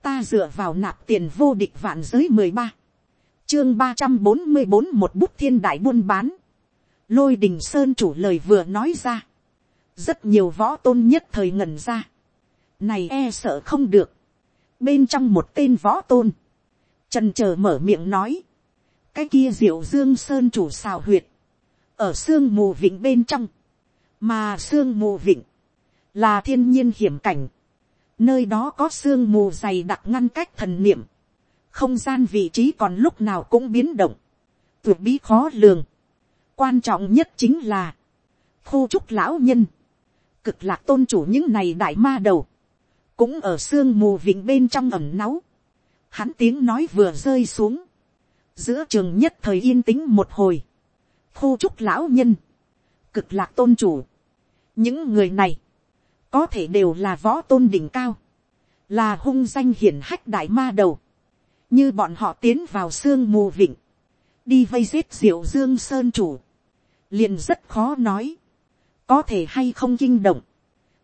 Ta dựa vào nạp tiền vô địch vạn giới mười ba, chương ba trăm bốn mươi bốn một bút thiên đại buôn bán, lôi đình sơn chủ lời vừa nói ra, rất nhiều võ tôn nhất thời ngẩn ra, này e sợ không được, bên trong một tên võ tôn, trần chờ mở miệng nói, cái kia diệu dương sơn chủ xào huyệt, ở sương mù vịnh bên trong, mà sương mù vịnh, là thiên nhiên hiểm cảnh, nơi đó có sương mù dày đặc ngăn cách thần niệm, không gian vị trí còn lúc nào cũng biến động, tuyệt bí khó lường, quan trọng nhất chính là, khu trúc lão nhân, cực lạc tôn chủ những này đại ma đầu, cũng ở sương mù vịnh bên trong ẩm náu, hắn tiếng nói vừa rơi xuống, giữa trường nhất thời yên tĩnh một hồi, khu trúc lão nhân, cực lạc tôn chủ, những người này, có thể đều là võ tôn đỉnh cao, là hung danh hiển hách đại ma đầu, như bọn họ tiến vào sương mù vịnh, đi vây giết diệu dương sơn chủ, liền rất khó nói, có thể hay không kinh động,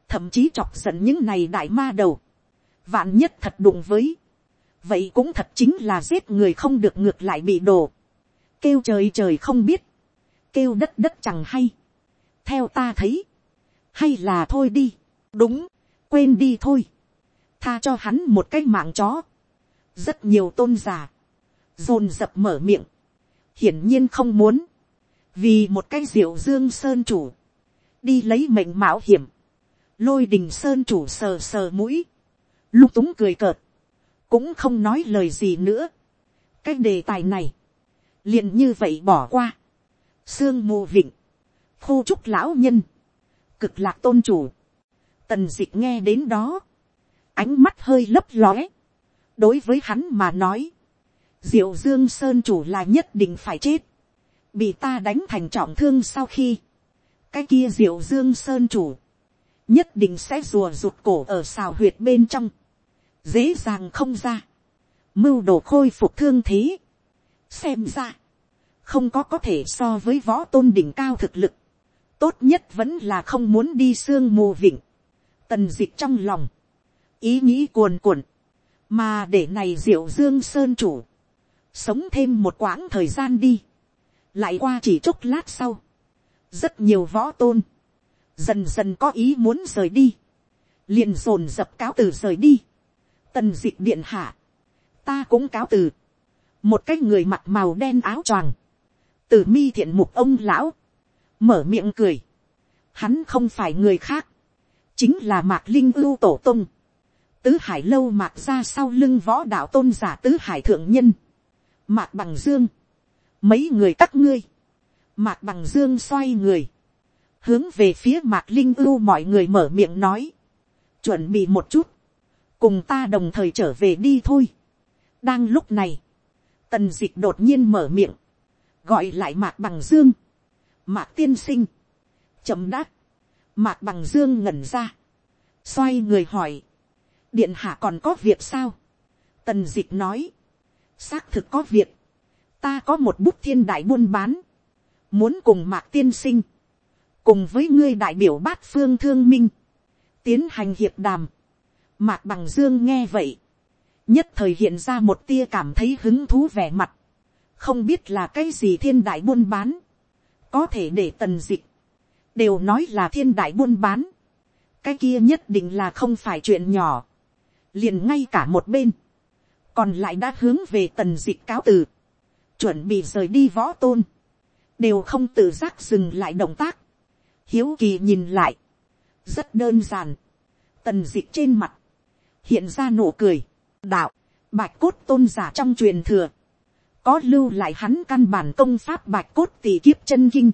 thậm chí chọc giận những này đại ma đầu, vạn nhất thật đụng với, vậy cũng thật chính là giết người không được ngược lại bị đổ, kêu trời trời không biết, kêu đất đất chẳng hay, theo ta thấy, hay là thôi đi, đúng, quên đi thôi, tha cho hắn một cái mạng chó, rất nhiều tôn giả, dồn dập mở miệng, hiển nhiên không muốn, vì một cái diệu dương sơn chủ, đi lấy mệnh mạo hiểm, lôi đình sơn chủ sờ sờ mũi, lúc túng cười cợt, cũng không nói lời gì nữa. cái đề tài này, liền như vậy bỏ qua, sương mù vịnh, khu trúc lão nhân, cực lạc tôn chủ, tần d ị c h nghe đến đó, ánh mắt hơi lấp lóe, đối với hắn mà nói, diệu dương sơn chủ là nhất định phải chết, bị ta đánh thành trọng thương sau khi, cái kia diệu dương sơn chủ, nhất định sẽ rùa rụt cổ ở xào huyệt bên trong, dễ dàng không ra, mưu đồ khôi phục thương thế, xem ra, không có có thể so với võ tôn đỉnh cao thực lực, tốt nhất vẫn là không muốn đi sương mù vịnh, tần dịch trong lòng, ý nghĩ cuồn cuộn, mà để này diệu dương sơn chủ, sống thêm một quãng thời gian đi, lại qua chỉ chốc lát sau, rất nhiều võ tôn, dần dần có ý muốn rời đi, liền dồn dập cáo từ rời đi, tần dịch điện hạ, ta cũng cáo từ, một cái người mặc màu đen áo choàng, từ mi thiện mục ông lão, mở miệng cười, hắn không phải người khác, chính là mạc linh ưu tổ tung, tứ hải lâu mạc ra sau lưng võ đạo tôn giả tứ hải thượng nhân, mạc bằng dương, mấy người các ngươi, mạc bằng dương xoay người, hướng về phía mạc linh ưu mọi người mở miệng nói, chuẩn bị một chút, cùng ta đồng thời trở về đi thôi. đang lúc này, tần d ị c h đột nhiên mở miệng, gọi lại mạc bằng dương, mạc tiên sinh, chậm đáp, Mạc bằng dương ngẩn ra. Xoay người hỏi. Điện hạ còn có việc sao? Tần dịch nói. Xác thực có việc. Ta có một bút thiên đại buôn bán. Muốn cùng mạc tiên sinh. Cùng với ngươi đại biểu bát phương thương minh. Tiến hành hiệp đàm. Mạc bằng dương nghe vậy. Nhất thời hiện ra một tia cảm thấy hứng thú vẻ mặt. Không biết là cái gì thiên đại buôn bán. Có thể để tần dịch. Đều nói là thiên đại buôn bán. Cái kia nhất định là không phải chuyện nhỏ. Liền ngay cả một bên. Còn lại đã hướng về tần dịch cáo từ. Chuẩn bị rời đi võ tôn. Đều không tự giác dừng lại động tác. Hiếu kỳ nhìn lại. Rất đơn giản. Tần dịch trên mặt. Hiện ra nụ cười. Đạo. Bạch cốt tôn giả trong truyền thừa. Có lưu lại hắn căn bản công pháp bạch cốt tỷ kiếp chân kinh.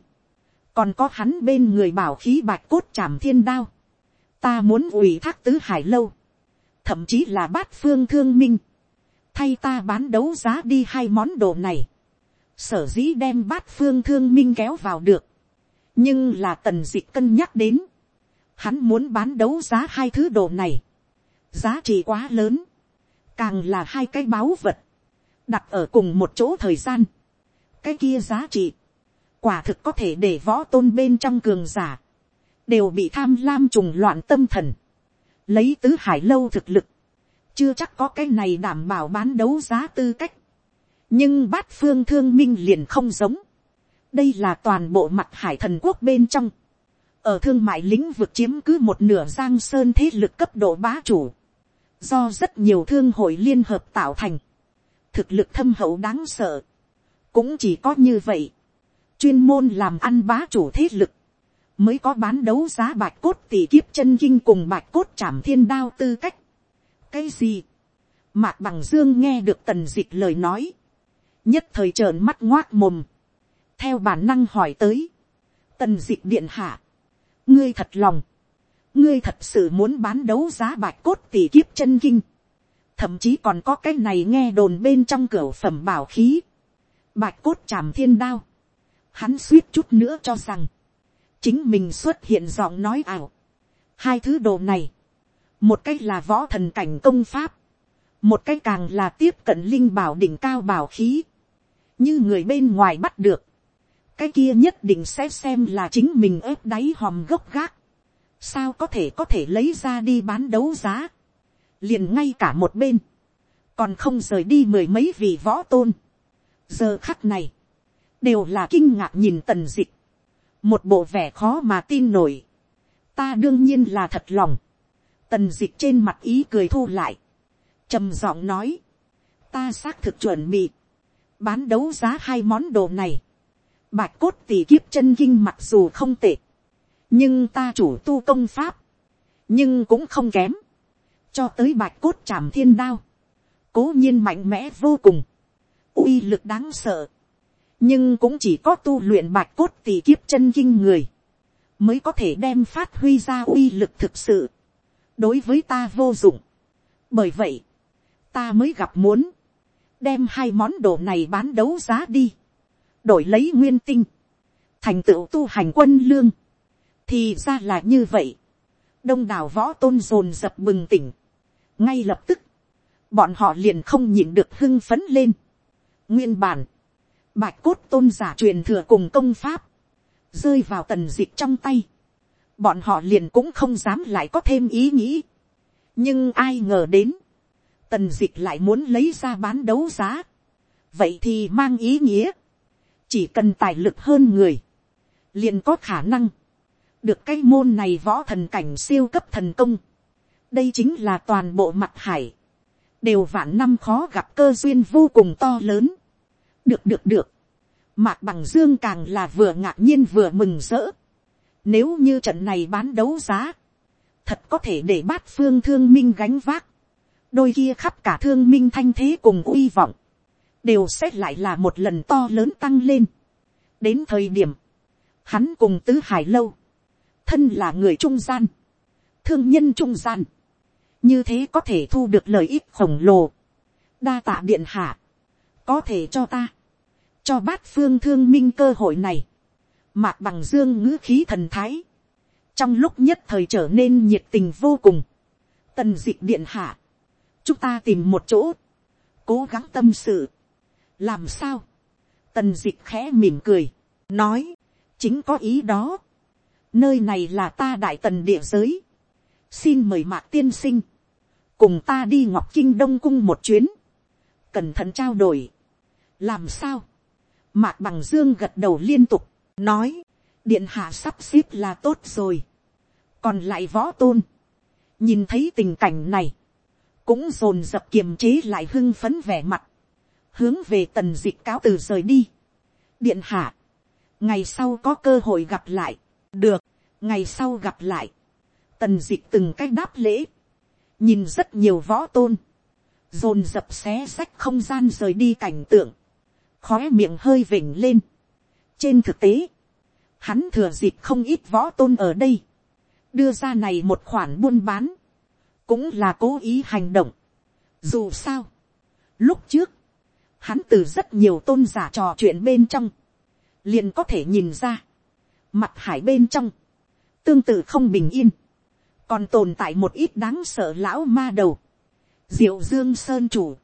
Còn có hắn bên người bảo khí bạch cốt chảm thiên đao. Ta muốn ủy thác tứ hải lâu. Thậm chí là bát phương thương minh. Thay ta bán đấu giá đi hai món đồ này. Sở dĩ đem bát phương thương minh kéo vào được. Nhưng là tần dịch cân nhắc đến. Hắn muốn bán đấu giá hai thứ đồ này. Giá trị quá lớn. Càng là hai cái báu vật. Đặt ở cùng một chỗ thời gian. Cái kia giá trị. Quả thực có thể để võ tôn bên trong cường giả. Đều bị tham lam trùng loạn tâm thần. Lấy tứ hải lâu thực lực. Chưa chắc có cái này đảm bảo bán đấu giá tư cách. Nhưng bát phương thương minh liền không giống. Đây là toàn bộ mặt hải thần quốc bên trong. Ở thương mại lĩnh vực chiếm cứ một nửa giang sơn thế lực cấp độ bá chủ. Do rất nhiều thương hội liên hợp tạo thành, thực lực thâm hậu đáng sợ, cũng chỉ có như vậy, chuyên môn làm ăn bá chủ thế lực, mới có bán đấu giá bạch cốt tỷ kiếp chân kinh cùng bạch cốt trảm thiên đao tư cách. cái gì, mạc bằng dương nghe được tần d ị c h lời nói, nhất thời trợn mắt ngoác mồm, theo bản năng hỏi tới, tần d ị c h điện hạ, ngươi thật lòng, ngươi thật sự muốn bán đấu giá bạch cốt tỷ kiếp chân kinh, thậm chí còn có cái này nghe đồn bên trong cửa phẩm bảo khí, bạch cốt tràm thiên đao, hắn suýt chút nữa cho rằng, chính mình xuất hiện giọng nói ảo, hai thứ đồ này, một cái là võ thần cảnh công pháp, một cái càng là tiếp cận linh bảo đỉnh cao bảo khí, như người bên ngoài bắt được, cái kia nhất định sẽ xem là chính mình ép đáy hòm gốc gác, sao có thể có thể lấy ra đi bán đấu giá, liền ngay cả một bên, còn không rời đi mười mấy vị võ tôn. giờ khắc này, đều là kinh ngạc nhìn tần dịch, một bộ vẻ khó mà tin nổi, ta đương nhiên là thật lòng, tần dịch trên mặt ý cười thu lại, trầm giọng nói, ta xác thực chuẩn bị, bán đấu giá hai món đồ này, bạch cốt tỷ kiếp chân kinh mặc dù không tệ, nhưng ta chủ tu công pháp, nhưng cũng không kém, cho tới bạch cốt trảm thiên đao, cố nhiên mạnh mẽ vô cùng, uy lực đáng sợ, nhưng cũng chỉ có tu luyện bạch cốt tỷ kiếp chân kinh người, mới có thể đem phát huy ra uy lực thực sự, đối với ta vô dụng. bởi vậy, ta mới gặp muốn, đem hai món đồ này bán đấu giá đi, đổi lấy nguyên tinh, thành tựu tu hành quân lương, thì ra là như vậy, đông đảo võ tôn dồn dập bừng tỉnh, ngay lập tức, bọn họ liền không nhịn được hưng phấn lên. nguyên bản, bạch cốt tôn giả truyền thừa cùng công pháp, rơi vào tần dịch trong tay, bọn họ liền cũng không dám lại có thêm ý nghĩ. nhưng ai ngờ đến, tần dịch lại muốn lấy ra bán đấu giá, vậy thì mang ý nghĩa, chỉ cần tài lực hơn người, liền có khả năng, được cái môn này võ thần cảnh siêu cấp thần công. đây chính là toàn bộ mặt hải. đều vạn năm khó gặp cơ duyên vô cùng to lớn. được được được. mạc bằng dương càng là vừa ngạc nhiên vừa mừng rỡ. nếu như trận này bán đấu giá, thật có thể để bát phương thương minh gánh vác. đôi kia khắp cả thương minh thanh thế cùng uy vọng, đều sẽ lại là một lần to lớn tăng lên. đến thời điểm, hắn cùng tứ hải lâu, thân là người trung gian, thương nhân trung gian, như thế có thể thu được lợi ích khổng lồ, đa tạ điện hạ, có thể cho ta, cho bát phương thương minh cơ hội này, mạc bằng dương ngữ khí thần thái, trong lúc nhất thời trở nên nhiệt tình vô cùng, tần d ị ệ t điện hạ, chúng ta tìm một chỗ, cố gắng tâm sự, làm sao, tần d ị c h khẽ mỉm cười, nói, chính có ý đó, nơi này là ta đại tần địa giới, xin mời mạc tiên sinh, cùng ta đi ngọc kinh đông cung một chuyến, cẩn thận trao đổi, làm sao, mạc bằng dương gật đầu liên tục, nói, điện hạ sắp xếp là tốt rồi, còn lại võ tôn, nhìn thấy tình cảnh này, cũng dồn dập kiềm chế lại hưng phấn vẻ mặt, hướng về tần dịch cáo từ rời đi. điện hạ, ngày sau có cơ hội gặp lại, được, ngày sau gặp lại, tần dịch c từng cách đáp lễ, nhìn rất nhiều võ tôn, dồn dập xé sách không gian rời đi cảnh tượng, khó miệng hơi vỉnh lên. trên thực tế, hắn thừa dịp không ít võ tôn ở đây, đưa ra này một khoản buôn bán, cũng là cố ý hành động. Dù sao, lúc trước, hắn từ rất nhiều tôn giả trò chuyện bên trong, liền có thể nhìn ra, mặt hải bên trong, tương tự không bình yên, còn tồn tại một ít đáng sợ lão ma đầu, diệu dương sơn chủ,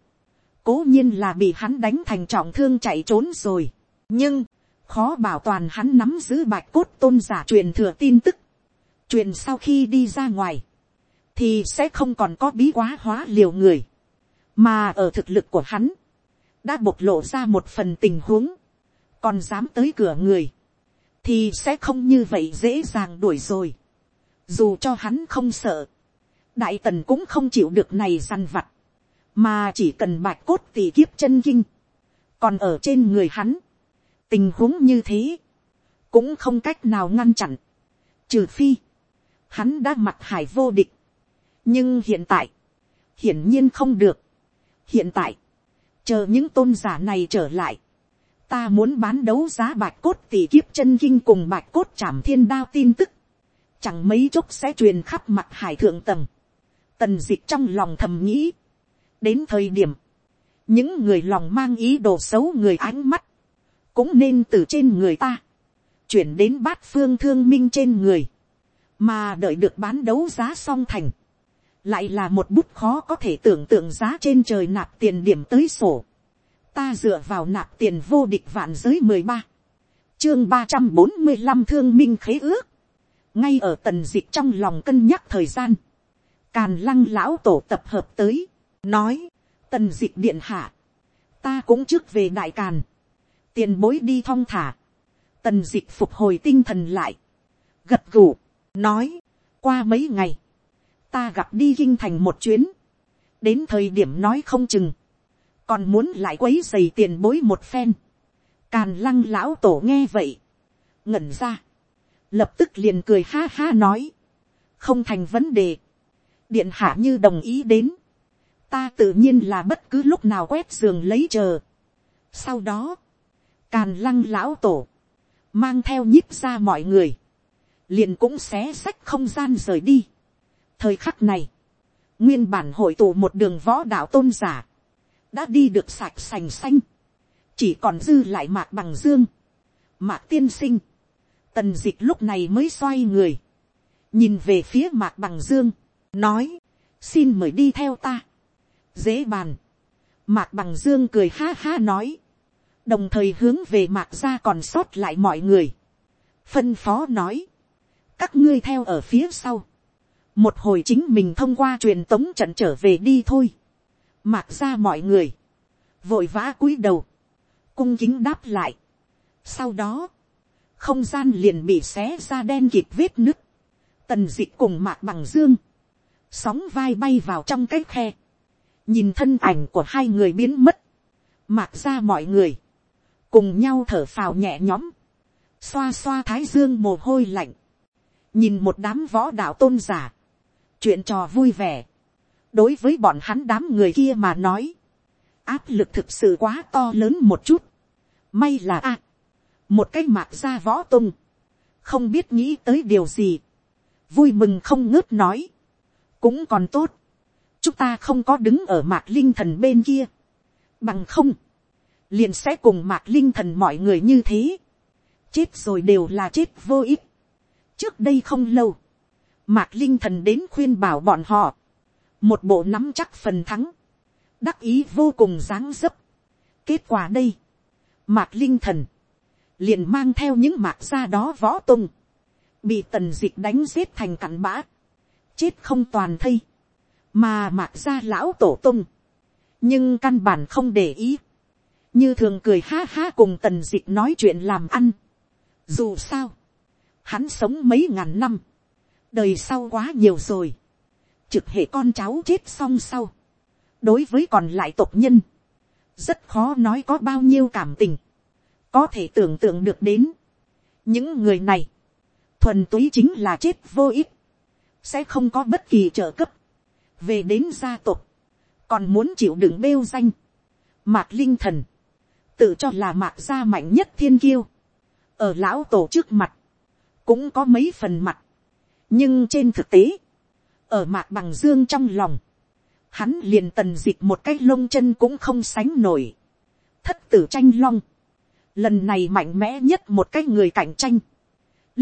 cố nhiên là bị hắn đánh thành trọng thương chạy trốn rồi, nhưng, khó bảo toàn hắn nắm giữ bạch cốt tôn giả truyền thừa tin tức, truyền sau khi đi ra ngoài, thì sẽ không còn có bí quá hóa liều người, mà ở thực lực của hắn, đã bộc lộ ra một phần tình huống, còn dám tới cửa người, thì sẽ không như vậy dễ dàng đuổi rồi. Dù cho hắn không sợ, đại tần cũng không chịu được này săn vặt, mà chỉ cần bạch cốt tỷ kiếp chân kinh, còn ở trên người hắn, tình huống như thế, cũng không cách nào ngăn chặn, trừ phi, hắn đã mặt hải vô địch. nhưng hiện tại, hiển nhiên không được. hiện tại, chờ những tôn giả này trở lại, ta muốn bán đấu giá bạch cốt tỷ kiếp chân kinh cùng bạch cốt trảm thiên đao tin tức, chẳng mấy chốc sẽ truyền khắp mặt hải thượng tầng, tần dịch trong lòng thầm nghĩ, đến thời điểm, những người lòng mang ý đồ xấu người ánh mắt, cũng nên từ trên người ta, chuyển đến bát phương thương minh trên người, mà đợi được bán đấu giá xong thành, lại là một bút khó có thể tưởng tượng giá trên trời nạp tiền điểm tới sổ. Ta dựa vào nạp tiền vô địch vạn giới mười ba, chương ba trăm bốn mươi năm thương minh khế ước, ngay ở tần dịch trong lòng cân nhắc thời gian, càn lăng lão tổ tập hợp tới, nói, tần dịch điện hạ, ta cũng trước về đại càn, tiền bối đi thong thả, tần dịch phục hồi tinh thần lại, gật gù, nói, qua mấy ngày, ta gặp đi kinh thành một chuyến, đến thời điểm nói không chừng, còn muốn lại quấy dày tiền bối một phen, càn lăng lão tổ nghe vậy, ngẩn ra, lập tức liền cười ha ha nói, không thành vấn đề, điện hạ như đồng ý đến, ta tự nhiên là bất cứ lúc nào quét giường lấy chờ. sau đó, càn lăng lão tổ, mang theo nhíp ra mọi người, liền cũng xé sách không gian rời đi thời khắc này, nguyên bản hội tụ một đường võ đạo tôn giả, đã đi được sạch sành xanh, chỉ còn dư lại mạc bằng dương, mạc tiên sinh, tần d ị c h lúc này mới xoay người, nhìn về phía mạc bằng dương, nói, xin mời đi theo ta, dễ bàn, mạc bằng dương cười ha ha nói, đồng thời hướng về mạc ra còn sót lại mọi người, phân phó nói, các ngươi theo ở phía sau, một hồi chính mình thông qua truyền tống trận trở về đi thôi, mạc ra mọi người, vội vã cúi đầu, cung kính đáp lại. sau đó, không gian liền bị xé ra đen kịp vết nứt, tần d ị cùng mạc bằng dương, sóng vai bay vào trong cái khe, nhìn thân ảnh của hai người biến mất, mạc ra mọi người, cùng nhau thở phào nhẹ nhõm, xoa xoa thái dương mồ hôi lạnh, nhìn một đám võ đạo tôn giả, chuyện trò vui vẻ, đối với bọn hắn đám người kia mà nói, áp lực thực sự quá to lớn một chút, may là a, một cái mạc ra võ tung, không biết nghĩ tới điều gì, vui mừng không ngớt nói, cũng còn tốt, chúng ta không có đứng ở mạc linh thần bên kia, bằng không, liền sẽ cùng mạc linh thần mọi người như thế, chết rồi đều là chết vô ích, trước đây không lâu, Mạc Linh thần đến khuyên bảo bọn họ. Một bộ nắm chắc phần thắng. Đắc ý vô cùng dáng dấp. Kết quả đây. Mạc Linh thần. Liền mang theo những mạc gia đó võ tung. Bị tần dịch đánh giết thành cặn bã. Chết không toàn thây. Mà mạc gia lão tổ tung. Nhưng căn bản không để ý. Như thường cười ha ha cùng tần dịch nói chuyện làm ăn. Dù sao. Hắn sống mấy ngàn năm đời sau quá nhiều rồi, trực hệ con cháu chết xong sau, đối với còn lại tộc nhân, rất khó nói có bao nhiêu cảm tình, có thể tưởng tượng được đến, những người này, thuần túy chính là chết vô ích, sẽ không có bất kỳ trợ cấp, về đến gia tộc, còn muốn chịu đựng bêu danh, mạc linh thần, tự cho là mạc gia mạnh nhất thiên kiêu, ở lão tổ trước mặt, cũng có mấy phần mặt, nhưng trên thực tế, ở mạc bằng dương trong lòng, hắn liền tần d ị c h một cái lông chân cũng không sánh nổi. thất tử tranh long, lần này mạnh mẽ nhất một cái người cạnh tranh,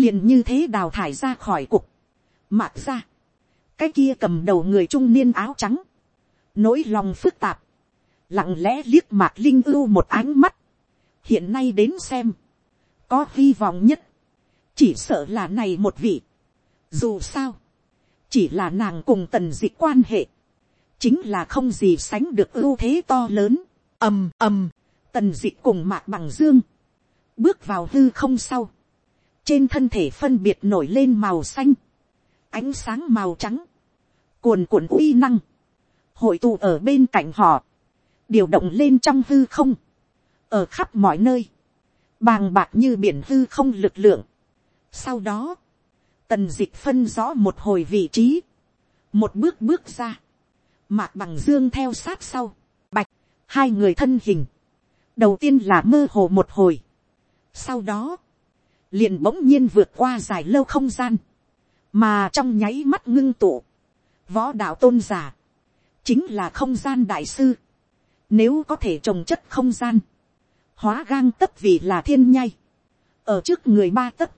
liền như thế đào thải ra khỏi cục, mạc ra, cái kia cầm đầu người trung niên áo trắng, nỗi lòng phức tạp, lặng lẽ liếc mạc linh ưu một ánh mắt, hiện nay đến xem, có hy vọng nhất, chỉ sợ là này một vị, dù sao, chỉ là nàng cùng tần dịch quan hệ, chính là không gì sánh được ưu thế to lớn, ầm ầm, tần dịch cùng mạc bằng dương, bước vào hư không sau, trên thân thể phân biệt nổi lên màu xanh, ánh sáng màu trắng, cuồn cuộn uy năng, hội tụ ở bên cạnh họ, điều động lên trong hư không, ở khắp mọi nơi, bàng bạc như biển hư không lực lượng. Sau đó, tần dịch phân rõ một hồi vị trí, một bước bước ra, mạc bằng dương theo sát sau, bạch, hai người thân hình, đầu tiên là mơ hồ một hồi, sau đó, liền bỗng nhiên vượt qua dài lâu không gian, mà trong nháy mắt ngưng tụ, võ đạo tôn giả, chính là không gian đại sư, nếu có thể trồng chất không gian, hóa gang tấp vì là thiên nhai, ở trước người ba tấp,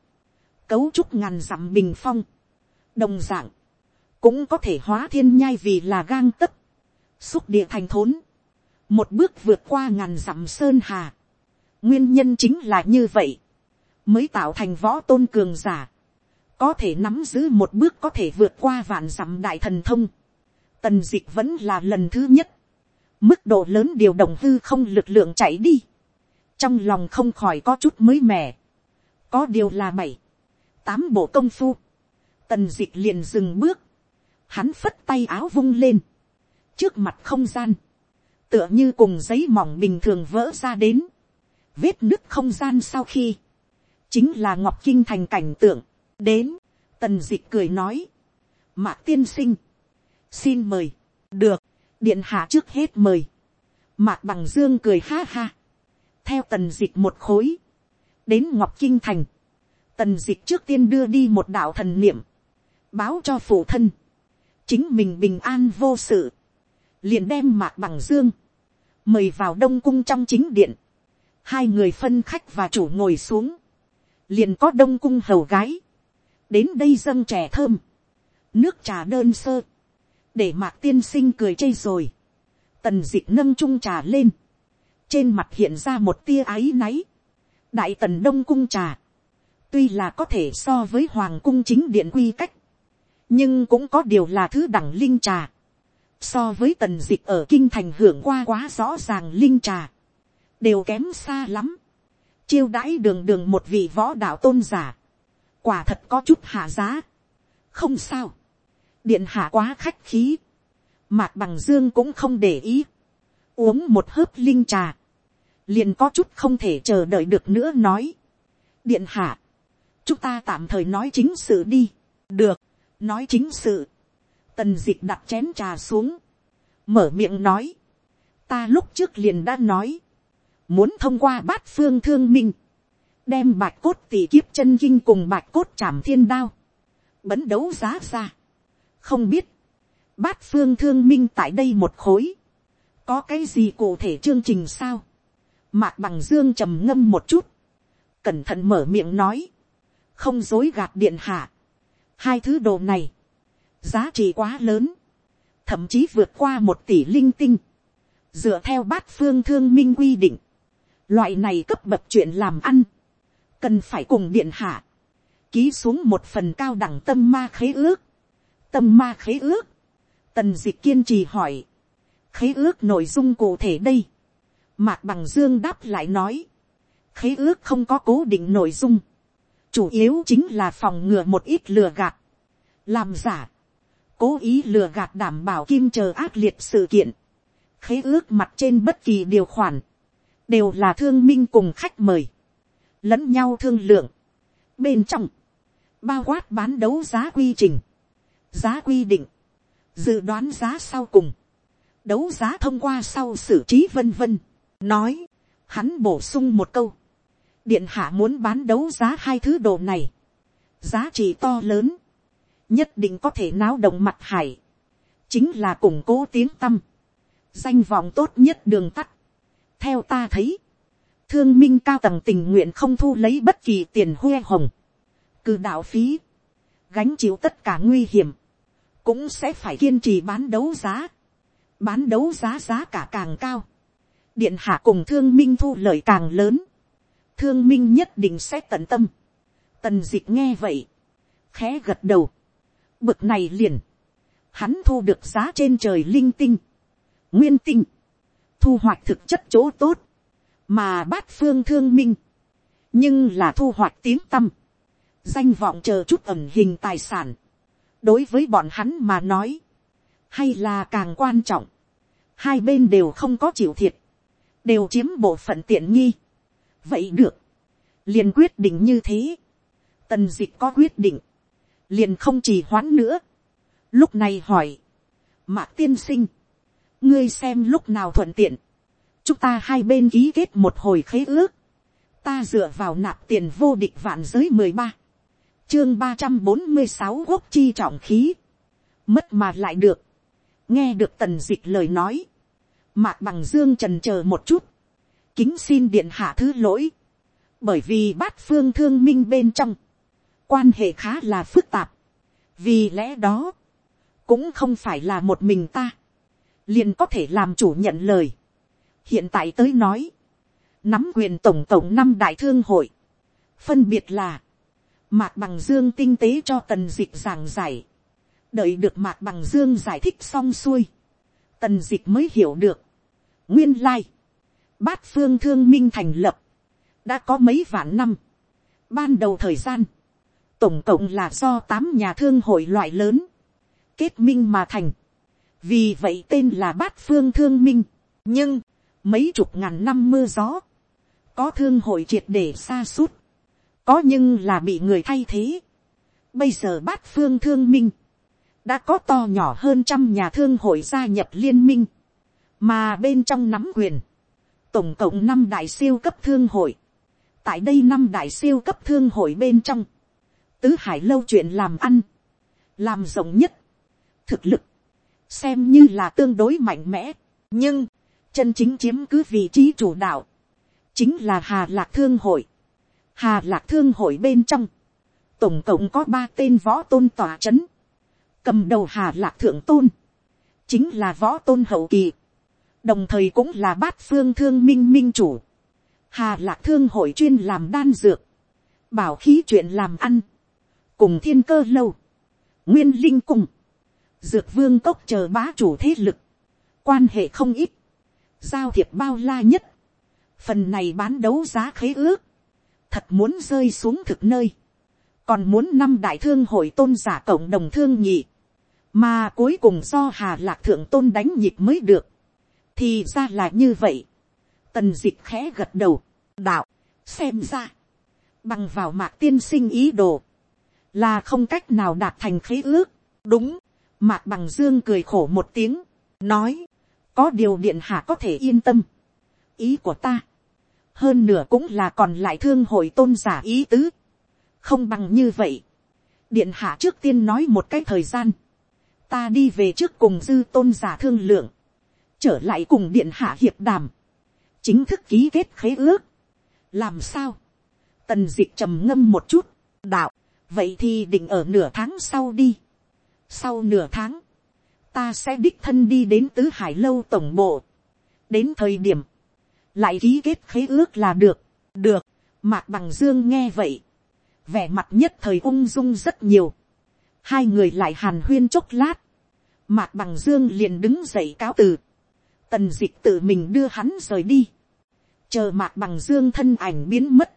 cấu trúc ngàn dặm bình phong, đồng d ạ n g cũng có thể hóa thiên nhai vì là gang tấc, xúc địa thành thốn, một bước vượt qua ngàn dặm sơn hà, nguyên nhân chính là như vậy, mới tạo thành võ tôn cường giả, có thể nắm giữ một bước có thể vượt qua vạn dặm đại thần thông, tần d ị c h vẫn là lần thứ nhất, mức độ lớn điều động hư không lực lượng chạy đi, trong lòng không khỏi có chút mới mẻ, có điều là mẩy tám bộ công phu, tần d ị c h liền dừng bước, hắn phất tay áo vung lên, trước mặt không gian, tựa như cùng giấy mỏng bình thường vỡ ra đến, vết nứt không gian sau khi, chính là ngọc kinh thành cảnh tượng, đến, tần d ị c h cười nói, mạc tiên sinh, xin mời, được, điện hạ trước hết mời, mạc bằng dương cười ha ha, theo tần d ị c h một khối, đến ngọc kinh thành, tần dịch trước tiên đưa đi một đạo thần niệm, báo cho phụ thân, chính mình bình an vô sự, liền đem mạc bằng dương, mời vào đông cung trong chính điện, hai người phân khách và chủ ngồi xuống, liền có đông cung hầu gái, đến đây dâng trẻ thơm, nước trà đơn sơ, để mạc tiên sinh cười chê rồi, tần d ị nâng trung trà lên, trên mặt hiện ra một tia áy náy, đại tần đông cung trà, tuy là có thể so với hoàng cung chính điện quy cách, nhưng cũng có điều là thứ đẳng linh trà. So với tần dịch ở kinh thành hưởng qua quá rõ ràng linh trà, đều kém xa lắm. Chiêu đãi đường đường một vị võ đạo tôn giả, quả thật có chút hạ giá. không sao, điện hạ quá khách khí, mạc bằng dương cũng không để ý, uống một hớp linh trà, liền có chút không thể chờ đợi được nữa nói. điện hạ, chúng ta tạm thời nói chính sự đi. được, nói chính sự. tần d ị c h đặt chén trà xuống, mở miệng nói. ta lúc trước liền đã nói, muốn thông qua bát phương thương minh, đem bạch cốt tỷ kiếp chân kinh cùng bạch cốt chảm thiên đao, bấn đấu giá ra. không biết, bát phương thương minh tại đây một khối, có cái gì cụ thể chương trình sao. mạc bằng dương trầm ngâm một chút, cẩn thận mở miệng nói, không dối gạt điện hạ. Hai thứ đồ này, giá trị quá lớn, thậm chí vượt qua một tỷ linh tinh. Dựa theo bát phương thương minh quy định, loại này cấp bậc chuyện làm ăn, cần phải cùng điện hạ, ký xuống một phần cao đẳng tâm ma khế ước. Tâm ma khế ước, tần d ị kiên trì hỏi, khế ước nội dung cụ thể đây. Mạc bằng dương đáp lại nói, khế ước không có cố định nội dung, chủ yếu chính là phòng ngừa một ít lừa gạt, làm giả, cố ý lừa gạt đảm bảo kim chờ ác liệt sự kiện, khế ước mặt trên bất kỳ điều khoản, đều là thương minh cùng khách mời, lẫn nhau thương lượng. Bên trong, bao quát bán đấu giá quy trình, giá quy định, dự đoán giá sau cùng, đấu giá thông qua sau xử trí vân vân, nói, hắn bổ sung một câu, điện hạ muốn bán đấu giá hai thứ đồ này, giá trị to lớn, nhất định có thể náo động mặt hải, chính là củng cố tiếng tâm, danh vọng tốt nhất đường tắt. theo ta thấy, thương minh cao tầng tình nguyện không thu lấy bất kỳ tiền huê hồng, cứ đạo phí, gánh chịu tất cả nguy hiểm, cũng sẽ phải kiên trì bán đấu giá, bán đấu giá giá cả càng cao, điện hạ cùng thương minh thu lợi càng lớn, thương minh nhất định sẽ tận tâm, tần dịch nghe vậy, khẽ gật đầu, bực này liền, hắn thu được giá trên trời linh tinh, nguyên tinh, thu hoạch thực chất chỗ tốt, mà bát phương thương minh, nhưng là thu hoạch tiếng tâm, danh vọng chờ chút ẩm hình tài sản, đối với bọn hắn mà nói, hay là càng quan trọng, hai bên đều không có chịu thiệt, đều chiếm bộ phận tiện nghi vậy được, liền quyết định như thế, tần d ị c h có quyết định, liền không trì hoãn nữa. lúc này hỏi, mạc tiên sinh, ngươi xem lúc nào thuận tiện, chúng ta hai bên ký kết một hồi khế ước, ta dựa vào nạp tiền vô địch vạn giới mười ba, chương ba trăm bốn mươi sáu quốc chi trọng khí, mất mà lại được, nghe được tần d ị c h lời nói, Mạc bằng dương trần chờ một chút. Kính xin điện hạ thứ lỗi. Bởi vì bát phương thương minh bên trong. Quan hệ khá là phức tạp. Vì lẽ đó. Cũng không phải là một mình ta. Liền có thể làm chủ nhận lời. Hiện tại tới nói. Nắm quyền tổng tổng năm đại thương hội. Phân biệt là. Mạc bằng dương tinh tế cho tần dịch giảng giải. Đợi được mạc bằng dương giải thích xong xuôi tần dịch mới hiểu được. nguyên lai, bát phương thương minh thành lập, đã có mấy vạn năm. ban đầu thời gian, tổng cộng là do tám nhà thương hội loại lớn, kết minh mà thành. vì vậy tên là bát phương thương minh. nhưng, mấy chục ngàn năm mưa gió, có thương hội triệt để xa suốt, có nhưng là bị người thay thế. bây giờ bát phương thương minh, đã có to nhỏ hơn trăm nhà thương hội gia nhập liên minh, mà bên trong nắm quyền, tổng cộng năm đại siêu cấp thương hội, tại đây năm đại siêu cấp thương hội bên trong, tứ hải lâu chuyện làm ăn, làm rộng nhất, thực lực, xem như là tương đối mạnh mẽ, nhưng, chân chính chiếm cứ vị trí chủ đạo, chính là hà lạc thương hội. Hà lạc thương hội bên trong, tổng cộng có ba tên võ tôn tòa c h ấ n cầm đầu hà lạc thượng tôn, chính là võ tôn hậu kỳ, đồng thời cũng là bát phương thương minh minh chủ, hà lạc thương hội chuyên làm đan dược, bảo khí chuyện làm ăn, cùng thiên cơ lâu, nguyên linh cùng, dược vương cốc chờ bá chủ thế lực, quan hệ không ít, giao thiệp bao la nhất, phần này bán đấu giá khế ước, thật muốn rơi xuống thực nơi, còn muốn năm đại thương hội tôn giả cộng đồng thương nhị, mà cuối cùng do hà lạc thượng tôn đánh nhịp mới được, thì ra là như vậy, tần d ị c h khẽ gật đầu, đạo, xem ra, bằng vào mạc tiên sinh ý đồ, là không cách nào đạt thành khế ước, đúng, mạc bằng dương cười khổ một tiếng, nói, có điều điện hạ có thể yên tâm, ý của ta, hơn nửa cũng là còn lại thương hội tôn giả ý tứ, không bằng như vậy, điện hạ trước tiên nói một cái thời gian, ta đi về trước cùng dư tôn giả thương lượng, trở lại cùng điện hạ hiệp đàm, chính thức ký kết khế ước. làm sao, tần d ị ệ h trầm ngâm một chút, đạo, vậy thì định ở nửa tháng sau đi. sau nửa tháng, ta sẽ đích thân đi đến tứ hải lâu tổng bộ. đến thời điểm, lại ký kết khế ước là được, được, mạc bằng dương nghe vậy, vẻ mặt nhất thời ung dung rất nhiều, hai người lại hàn huyên chốc lát, mạc bằng dương liền đứng dậy cáo từ, tần dịch tự mình đưa hắn rời đi, chờ mạc bằng dương thân ảnh biến mất,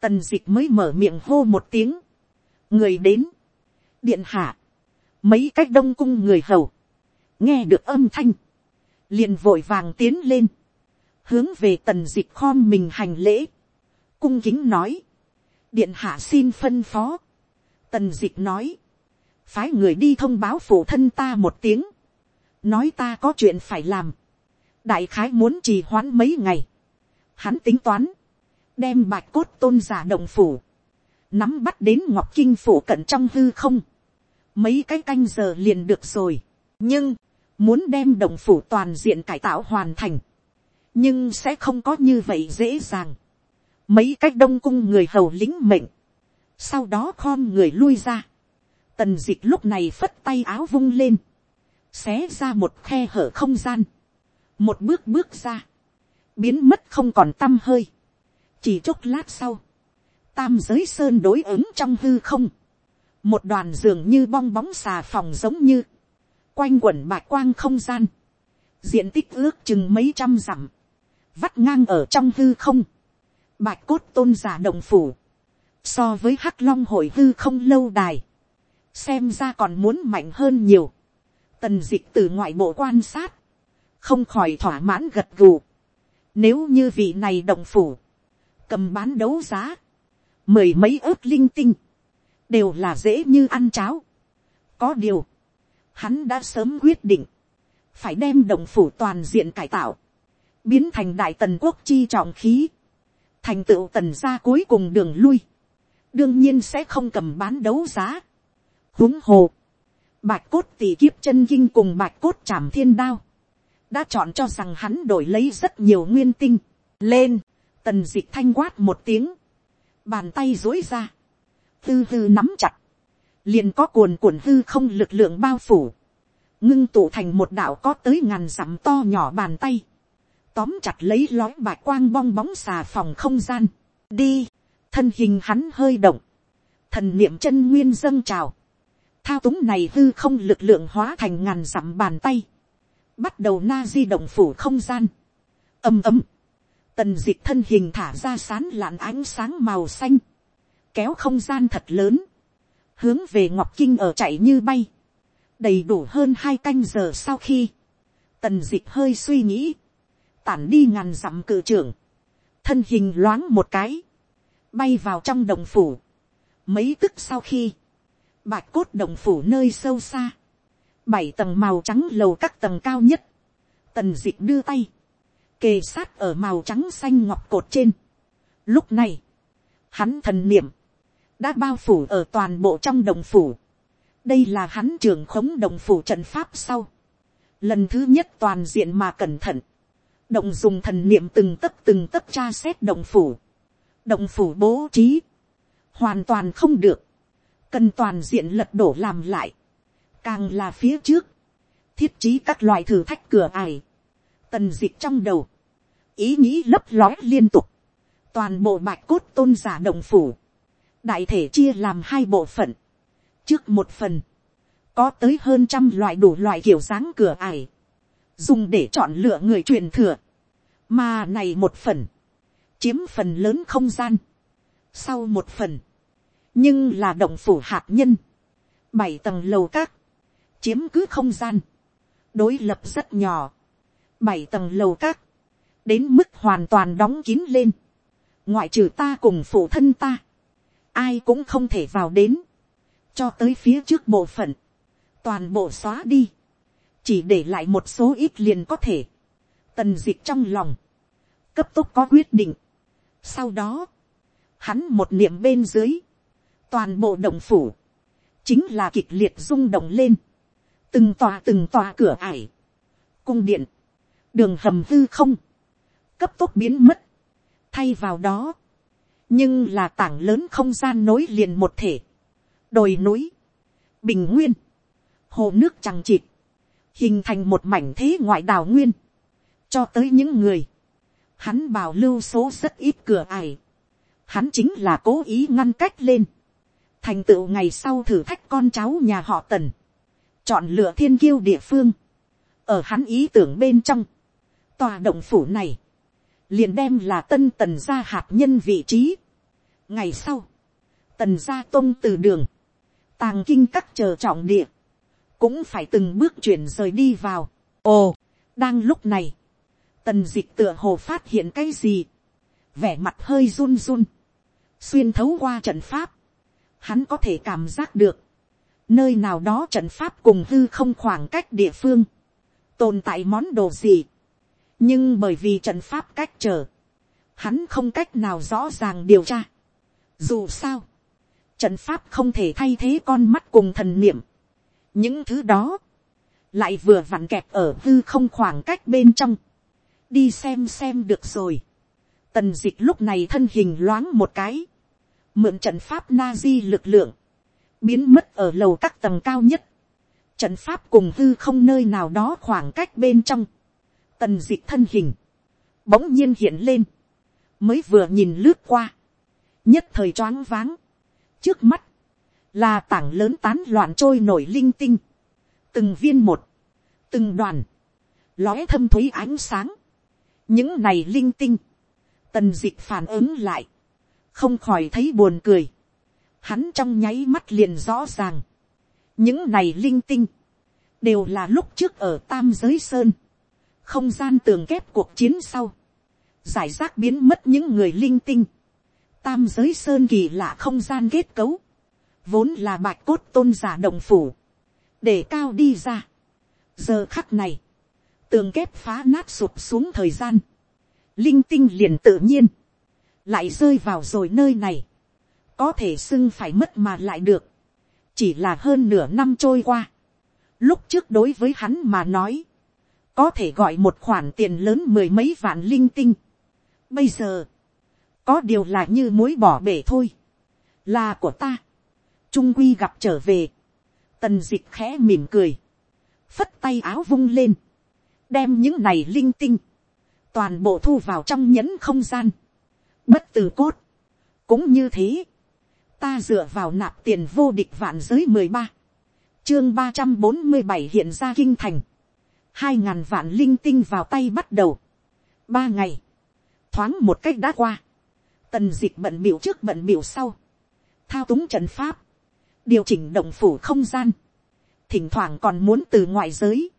tần dịch mới mở miệng hô một tiếng, người đến, điện hạ, mấy cách đông cung người hầu, nghe được âm thanh, liền vội vàng tiến lên, hướng về tần dịch khom mình hành lễ, cung kính nói, điện hạ xin phân phó, tần dịch nói, phái người đi thông báo phụ thân ta một tiếng, nói ta có chuyện phải làm, đại khái muốn trì hoãn mấy ngày, hắn tính toán, đem bạch cốt tôn giả động phủ, nắm bắt đến ngọc kinh phủ cận trong hư không, mấy cái canh giờ liền được rồi, nhưng, muốn đem động phủ toàn diện cải tạo hoàn thành, nhưng sẽ không có như vậy dễ dàng. mấy cách đông cung người hầu lính mệnh, sau đó khom người lui ra, tần d ị c h lúc này phất tay áo vung lên, xé ra một khe hở không gian, một bước bước ra, biến mất không còn t â m hơi, chỉ chốc lát sau, tam giới sơn đối ứng trong hư không, một đoàn dường như bong bóng xà phòng giống như, quanh quẩn bạc quang không gian, diện tích ước chừng mấy trăm dặm, vắt ngang ở trong hư không, bạch cốt tôn giả đồng phủ, so với hắc long hội hư không lâu đài, xem ra còn muốn mạnh hơn nhiều, tần d ị c h từ ngoại bộ quan sát, không khỏi thỏa mãn gật gù, nếu như vị này đồng phủ, cầm bán đấu giá, mười mấy ớt linh tinh, đều là dễ như ăn cháo. có điều, hắn đã sớm quyết định, phải đem đồng phủ toàn diện cải tạo, biến thành đại tần quốc chi trọng khí, thành tựu tần gia cuối cùng đường lui, đương nhiên sẽ không cầm bán đấu giá. huống hồ, bạch cốt tỷ kiếp chân kinh cùng bạch cốt trảm thiên đao, đã chọn cho rằng hắn đổi lấy rất nhiều nguyên tinh, lên, tần d ị c h thanh quát một tiếng, bàn tay dối ra, hư hư nắm chặt, liền có cuồn cuộn hư không lực lượng bao phủ, ngưng tụ thành một đạo có tới ngàn dặm to nhỏ bàn tay, tóm chặt lấy lói bạc quang bong bóng xà phòng không gian, đi, thân hình hắn hơi động, thần niệm chân nguyên dâng trào, thao túng này hư không lực lượng hóa thành ngàn dặm bàn tay, bắt đầu na di động phủ không gian, ầm ầm, tần d ị c h thân hình thả ra sán lạn ánh sáng màu xanh, kéo không gian thật lớn, hướng về ngọc kinh ở chạy như bay, đầy đủ hơn hai canh giờ sau khi, tần d ị c h hơi suy nghĩ, tản đi ngàn dặm cự trưởng, thân hình loáng một cái, bay vào trong đồng phủ. Mấy tức sau khi, bạch cốt đồng phủ nơi sâu xa, bảy tầng màu trắng lầu các tầng cao nhất, tần d ị c h đưa tay, kề sát ở màu trắng xanh ngọc cột trên. Lúc này, hắn thần niệm, đã bao phủ ở toàn bộ trong đồng phủ. đây là hắn trưởng khống đồng phủ trận pháp sau. lần thứ nhất toàn diện mà cẩn thận, động dùng thần niệm từng tấc từng tấc tra xét động phủ, động phủ bố trí, hoàn toàn không được, cần toàn diện lật đổ làm lại, càng là phía trước, thiết trí các loại thử thách cửa ải, tần dịch trong đầu, ý nghĩ lấp lói liên tục, toàn bộ bạch cốt tôn giả động phủ, đại thể chia làm hai bộ phận, trước một phần, có tới hơn trăm loại đủ loại kiểu dáng cửa ải, dùng để chọn lựa người truyền thừa, mà này một phần, chiếm phần lớn không gian, sau một phần, nhưng là động phủ hạt nhân, bảy tầng lầu các, chiếm cứ không gian, đối lập rất nhỏ, bảy tầng lầu các, đến mức hoàn toàn đóng kín lên, ngoại trừ ta cùng phụ thân ta, ai cũng không thể vào đến, cho tới phía trước bộ phận, toàn bộ xóa đi, chỉ để lại một số ít liền có thể, tần d ị c h trong lòng, cấp tốc có quyết định. sau đó, hắn một niệm bên dưới, toàn bộ động phủ, chính là kịch liệt rung động lên, từng tòa từng tòa cửa ải, cung điện, đường hầm hư không, cấp tốc biến mất, thay vào đó, nhưng là tảng lớn không gian nối liền một thể, đồi núi, bình nguyên, hồ nước chẳng chịt, hình thành một mảnh thế ngoại đào nguyên, cho tới những người, hắn bảo lưu số rất ít cửa ải, hắn chính là cố ý ngăn cách lên, thành tựu ngày sau thử thách con cháu nhà họ tần, chọn lựa thiên kiêu địa phương, ở hắn ý tưởng bên trong, tòa động phủ này, liền đem là tân tần gia hạt nhân vị trí. ngày sau, tần gia tôn từ đường, tàng kinh các chờ trọng địa, cũng phải từng bước chuyển rời đi vào. ồ, đang lúc này, tần dịch tựa hồ phát hiện cái gì, vẻ mặt hơi run run, xuyên thấu qua trận pháp, hắn có thể cảm giác được, nơi nào đó trận pháp cùng hư không khoảng cách địa phương, tồn tại món đồ gì, nhưng bởi vì trận pháp cách trở, hắn không cách nào rõ ràng điều tra. Dù sao, trận pháp không thể thay thế con mắt cùng thần niệm, những thứ đó, lại vừa vặn kẹp ở hư không khoảng cách bên trong, đi xem xem được rồi. Tần dịch lúc này thân hình loáng một cái, mượn trận pháp na di lực lượng, biến mất ở lầu các tầng cao nhất, trận pháp cùng hư không nơi nào đó khoảng cách bên trong, tần dịch thân hình, bỗng nhiên hiện lên, mới vừa nhìn lướt qua, nhất thời choáng váng, trước mắt, là tảng lớn tán loạn trôi nổi linh tinh, từng viên một, từng đoàn, lóe thâm t h ú y ánh sáng, những này linh tinh, tần d ị c h phản ứng lại, không khỏi thấy buồn cười, hắn trong nháy mắt liền rõ ràng, những này linh tinh, đều là lúc trước ở tam giới sơn, không gian tường kép cuộc chiến sau, giải rác biến mất những người linh tinh, tam giới sơn kỳ lạ không gian kết cấu, vốn là bạch cốt tôn giả đồng phủ, để cao đi ra. giờ khắc này, tường kép phá nát sụp xuống thời gian, linh tinh liền tự nhiên, lại rơi vào rồi nơi này, có thể xưng phải mất mà lại được, chỉ là hơn nửa năm trôi qua, lúc trước đối với hắn mà nói, có thể gọi một khoản tiền lớn mười mấy vạn linh tinh. Bây giờ, có điều là như mối bỏ bể thôi, là của ta. Trung quy gặp trở về, tần d ị c h khẽ mỉm cười, phất tay áo vung lên, đem những này linh tinh, toàn bộ thu vào trong nhẫn không gian, bất từ cốt, cũng như thế, ta dựa vào nạp tiền vô địch vạn giới mười ba, chương ba trăm bốn mươi bảy hiện ra kinh thành, hai ngàn vạn linh tinh vào tay bắt đầu, ba ngày, thoáng một cách đã qua, tần dịch bận biểu trước bận biểu sau, thao túng trận pháp, điều chỉnh động phủ không gian, thỉnh thoảng còn muốn từ ngoại giới,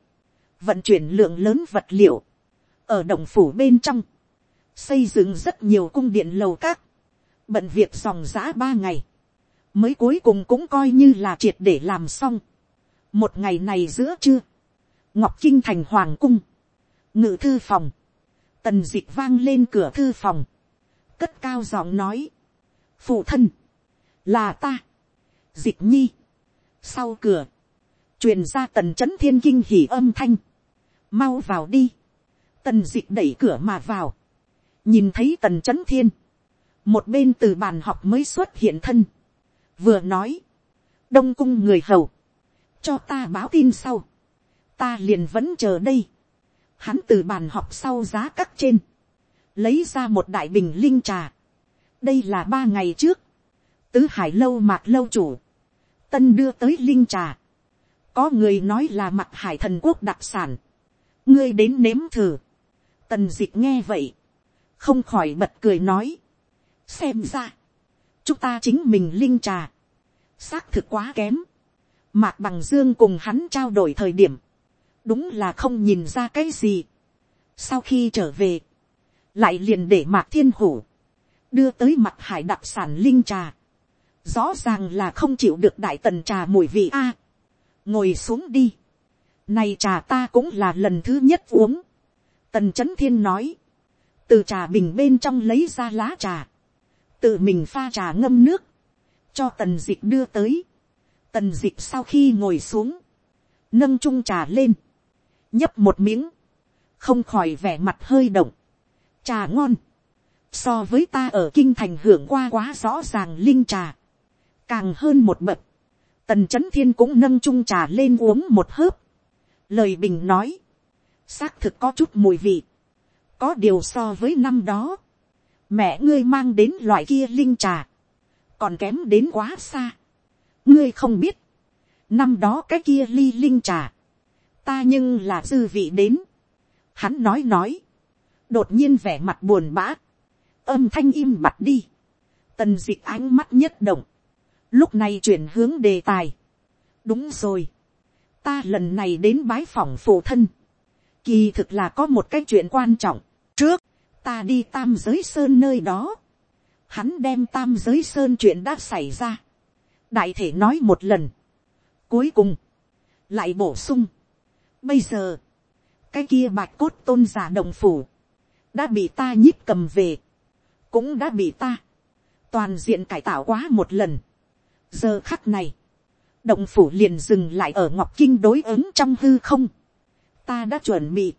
vận chuyển lượng lớn vật liệu, ở động phủ bên trong, xây dựng rất nhiều cung điện lầu các, bận việc dòng giã ba ngày, mới cuối cùng cũng coi như là triệt để làm xong. một ngày này giữa trưa, ngọc kinh thành hoàng cung, ngự thư phòng, tần d ị c h vang lên cửa thư phòng, cất cao giọng nói, phụ thân, là ta, dịch nhi, sau cửa, truyền ra tần c h ấ n thiên kinh hỉ âm thanh, mau vào đi, tần dịch đẩy cửa mà vào, nhìn thấy tần c h ấ n thiên, một bên từ bàn học mới xuất hiện thân, vừa nói, đông cung người hầu, cho ta báo tin sau, ta liền vẫn chờ đây, hắn từ bàn học sau giá cắt trên, lấy ra một đại bình linh trà, đây là ba ngày trước, tứ hải lâu mạc lâu chủ, tân đưa tới linh trà. có người nói là mặt hải thần quốc đặc sản. ngươi đến nếm thử. tần d ị c h nghe vậy. không khỏi bật cười nói. xem ra, chúng ta chính mình linh trà. xác thực quá kém. mạc bằng dương cùng hắn trao đổi thời điểm. đúng là không nhìn ra cái gì. sau khi trở về, lại liền để mạc thiên hủ đưa tới mặt hải đặc sản linh trà rõ ràng là không chịu được đại tần trà mùi vị a. ngồi xuống đi. này trà ta cũng là lần thứ nhất uống. tần c h ấ n thiên nói. từ trà bình bên trong lấy ra lá trà tự mình pha trà ngâm nước. cho tần d ị c h đưa tới. tần d ị c h sau khi ngồi xuống. nâng chung trà lên. nhấp một miếng. không khỏi vẻ mặt hơi động. trà ngon so với ta ở kinh thành hưởng qua quá rõ ràng linh trà, càng hơn một bậc, tần c h ấ n thiên cũng nâng chung trà lên uống một hớp, lời bình nói, xác thực có chút mùi vị, có điều so với năm đó, mẹ ngươi mang đến loại kia linh trà, còn kém đến quá xa, ngươi không biết, năm đó cái kia ly linh trà, ta nhưng là dư vị đến, hắn nói nói, đột nhiên vẻ mặt buồn bã, âm thanh im mặt đi, tần d ị c h ánh mắt nhất động, lúc này chuyển hướng đề tài. đúng rồi, ta lần này đến bái phòng phụ thân, kỳ thực là có một cái chuyện quan trọng, ta đi tam giới sơn nơi đó, hắn đem tam giới sơn chuyện đã xảy ra, đại thể nói một lần, cuối cùng, lại bổ sung, bây giờ, cái kia bạch cốt tôn giả đồng phủ, đã bị ta nhíp cầm về, cũng đã bị ta, toàn diện cải tạo quá một lần, giờ khắc này, động phủ liền dừng lại ở ngọc kinh đối ứng trong hư không. ta đã chuẩn bị,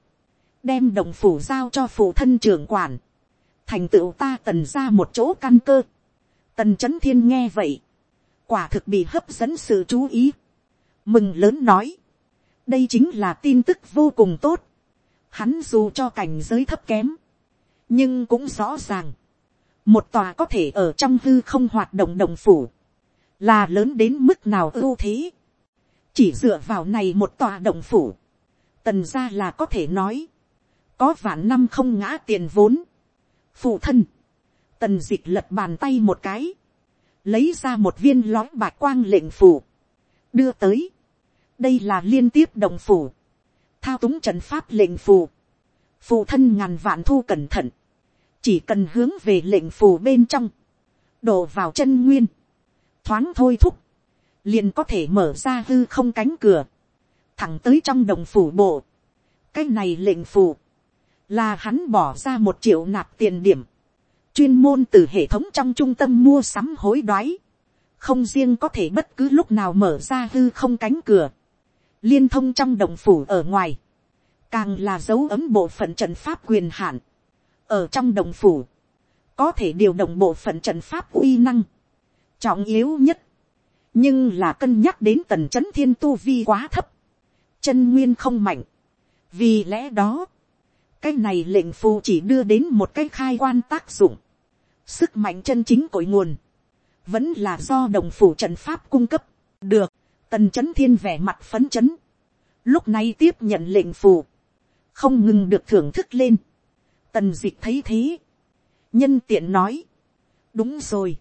đem động phủ giao cho phụ thân trưởng quản, thành tựu ta tần ra một chỗ căn cơ. tần c h ấ n thiên nghe vậy, quả thực bị hấp dẫn sự chú ý, mừng lớn nói, đây chính là tin tức vô cùng tốt, hắn dù cho cảnh giới thấp kém, nhưng cũng rõ ràng, một tòa có thể ở trong hư không hoạt động động phủ, là lớn đến mức nào ưu thế. chỉ dựa vào này một tòa động phủ, tần ra là có thể nói, có vạn năm không ngã tiền vốn. phụ thân, tần d ị c h lật bàn tay một cái, lấy ra một viên lói bạc quang lệnh phủ, đưa tới, đây là liên tiếp động phủ, thao túng trận pháp lệnh phủ. Phụ thân ngàn vạn thu cẩn thận, chỉ cần hướng về lệnh phủ bên trong, đổ vào chân nguyên, thoáng thôi thúc, liền có thể mở ra hư không cánh cửa, thẳng tới trong đồng phủ bộ. cái này lệnh phủ, là hắn bỏ ra một triệu nạp tiền điểm, chuyên môn từ hệ thống trong trung tâm mua sắm hối đoái, không riêng có thể bất cứ lúc nào mở ra hư không cánh cửa, liên thông trong đồng phủ ở ngoài, càng là dấu ấm bộ phận trận pháp quyền hạn, ở trong đồng phủ, có thể điều động bộ phận trận pháp uy năng, trọng yếu nhất, nhưng là cân nhắc đến tần c h ấ n thiên tu vi quá thấp, chân nguyên không mạnh. vì lẽ đó, cái này lệnh phù chỉ đưa đến một cái khai quan tác dụng, sức mạnh chân chính cội nguồn, vẫn là do đồng phủ trận pháp cung cấp, được, tần chấn thiên vẻ mặt phấn chấn, lúc này tiếp nhận lệnh phù, không ngừng được thưởng thức lên, tần dịch thấy thế, nhân tiện nói, đúng rồi,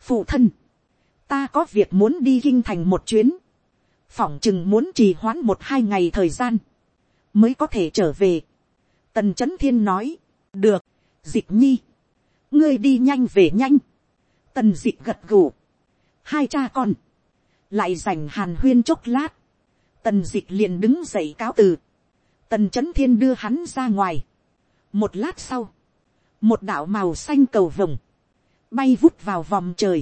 phụ thân, ta có việc muốn đi kinh thành một chuyến, phỏng chừng muốn trì hoãn một hai ngày thời gian, mới có thể trở về. Tần c h ấ n thiên nói, được, dịp nhi, ngươi đi nhanh về nhanh, tần dịp gật gù, hai cha con, lại dành hàn huyên chốc lát, tần dịp liền đứng dậy cáo từ, tần c h ấ n thiên đưa hắn ra ngoài, một lát sau, một đạo màu xanh cầu vồng, bay vút vào vòng trời,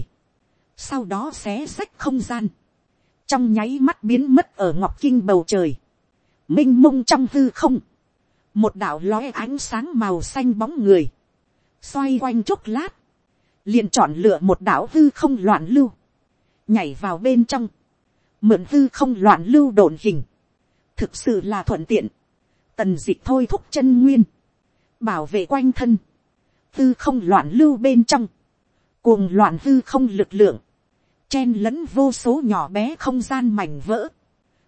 sau đó xé xách không gian, trong nháy mắt biến mất ở ngọc kinh bầu trời, m i n h mông trong hư không, một đạo lóe ánh sáng màu xanh bóng người, xoay quanh chốc lát, liền chọn lựa một đạo hư không loạn lưu, nhảy vào bên trong, mượn hư không loạn lưu đồn hình, thực sự là thuận tiện, tần d ị c h thôi thúc chân nguyên, bảo vệ quanh thân, hư không loạn lưu bên trong, cuồng loạn hư không lực lượng, chen lẫn vô số nhỏ bé không gian mảnh vỡ,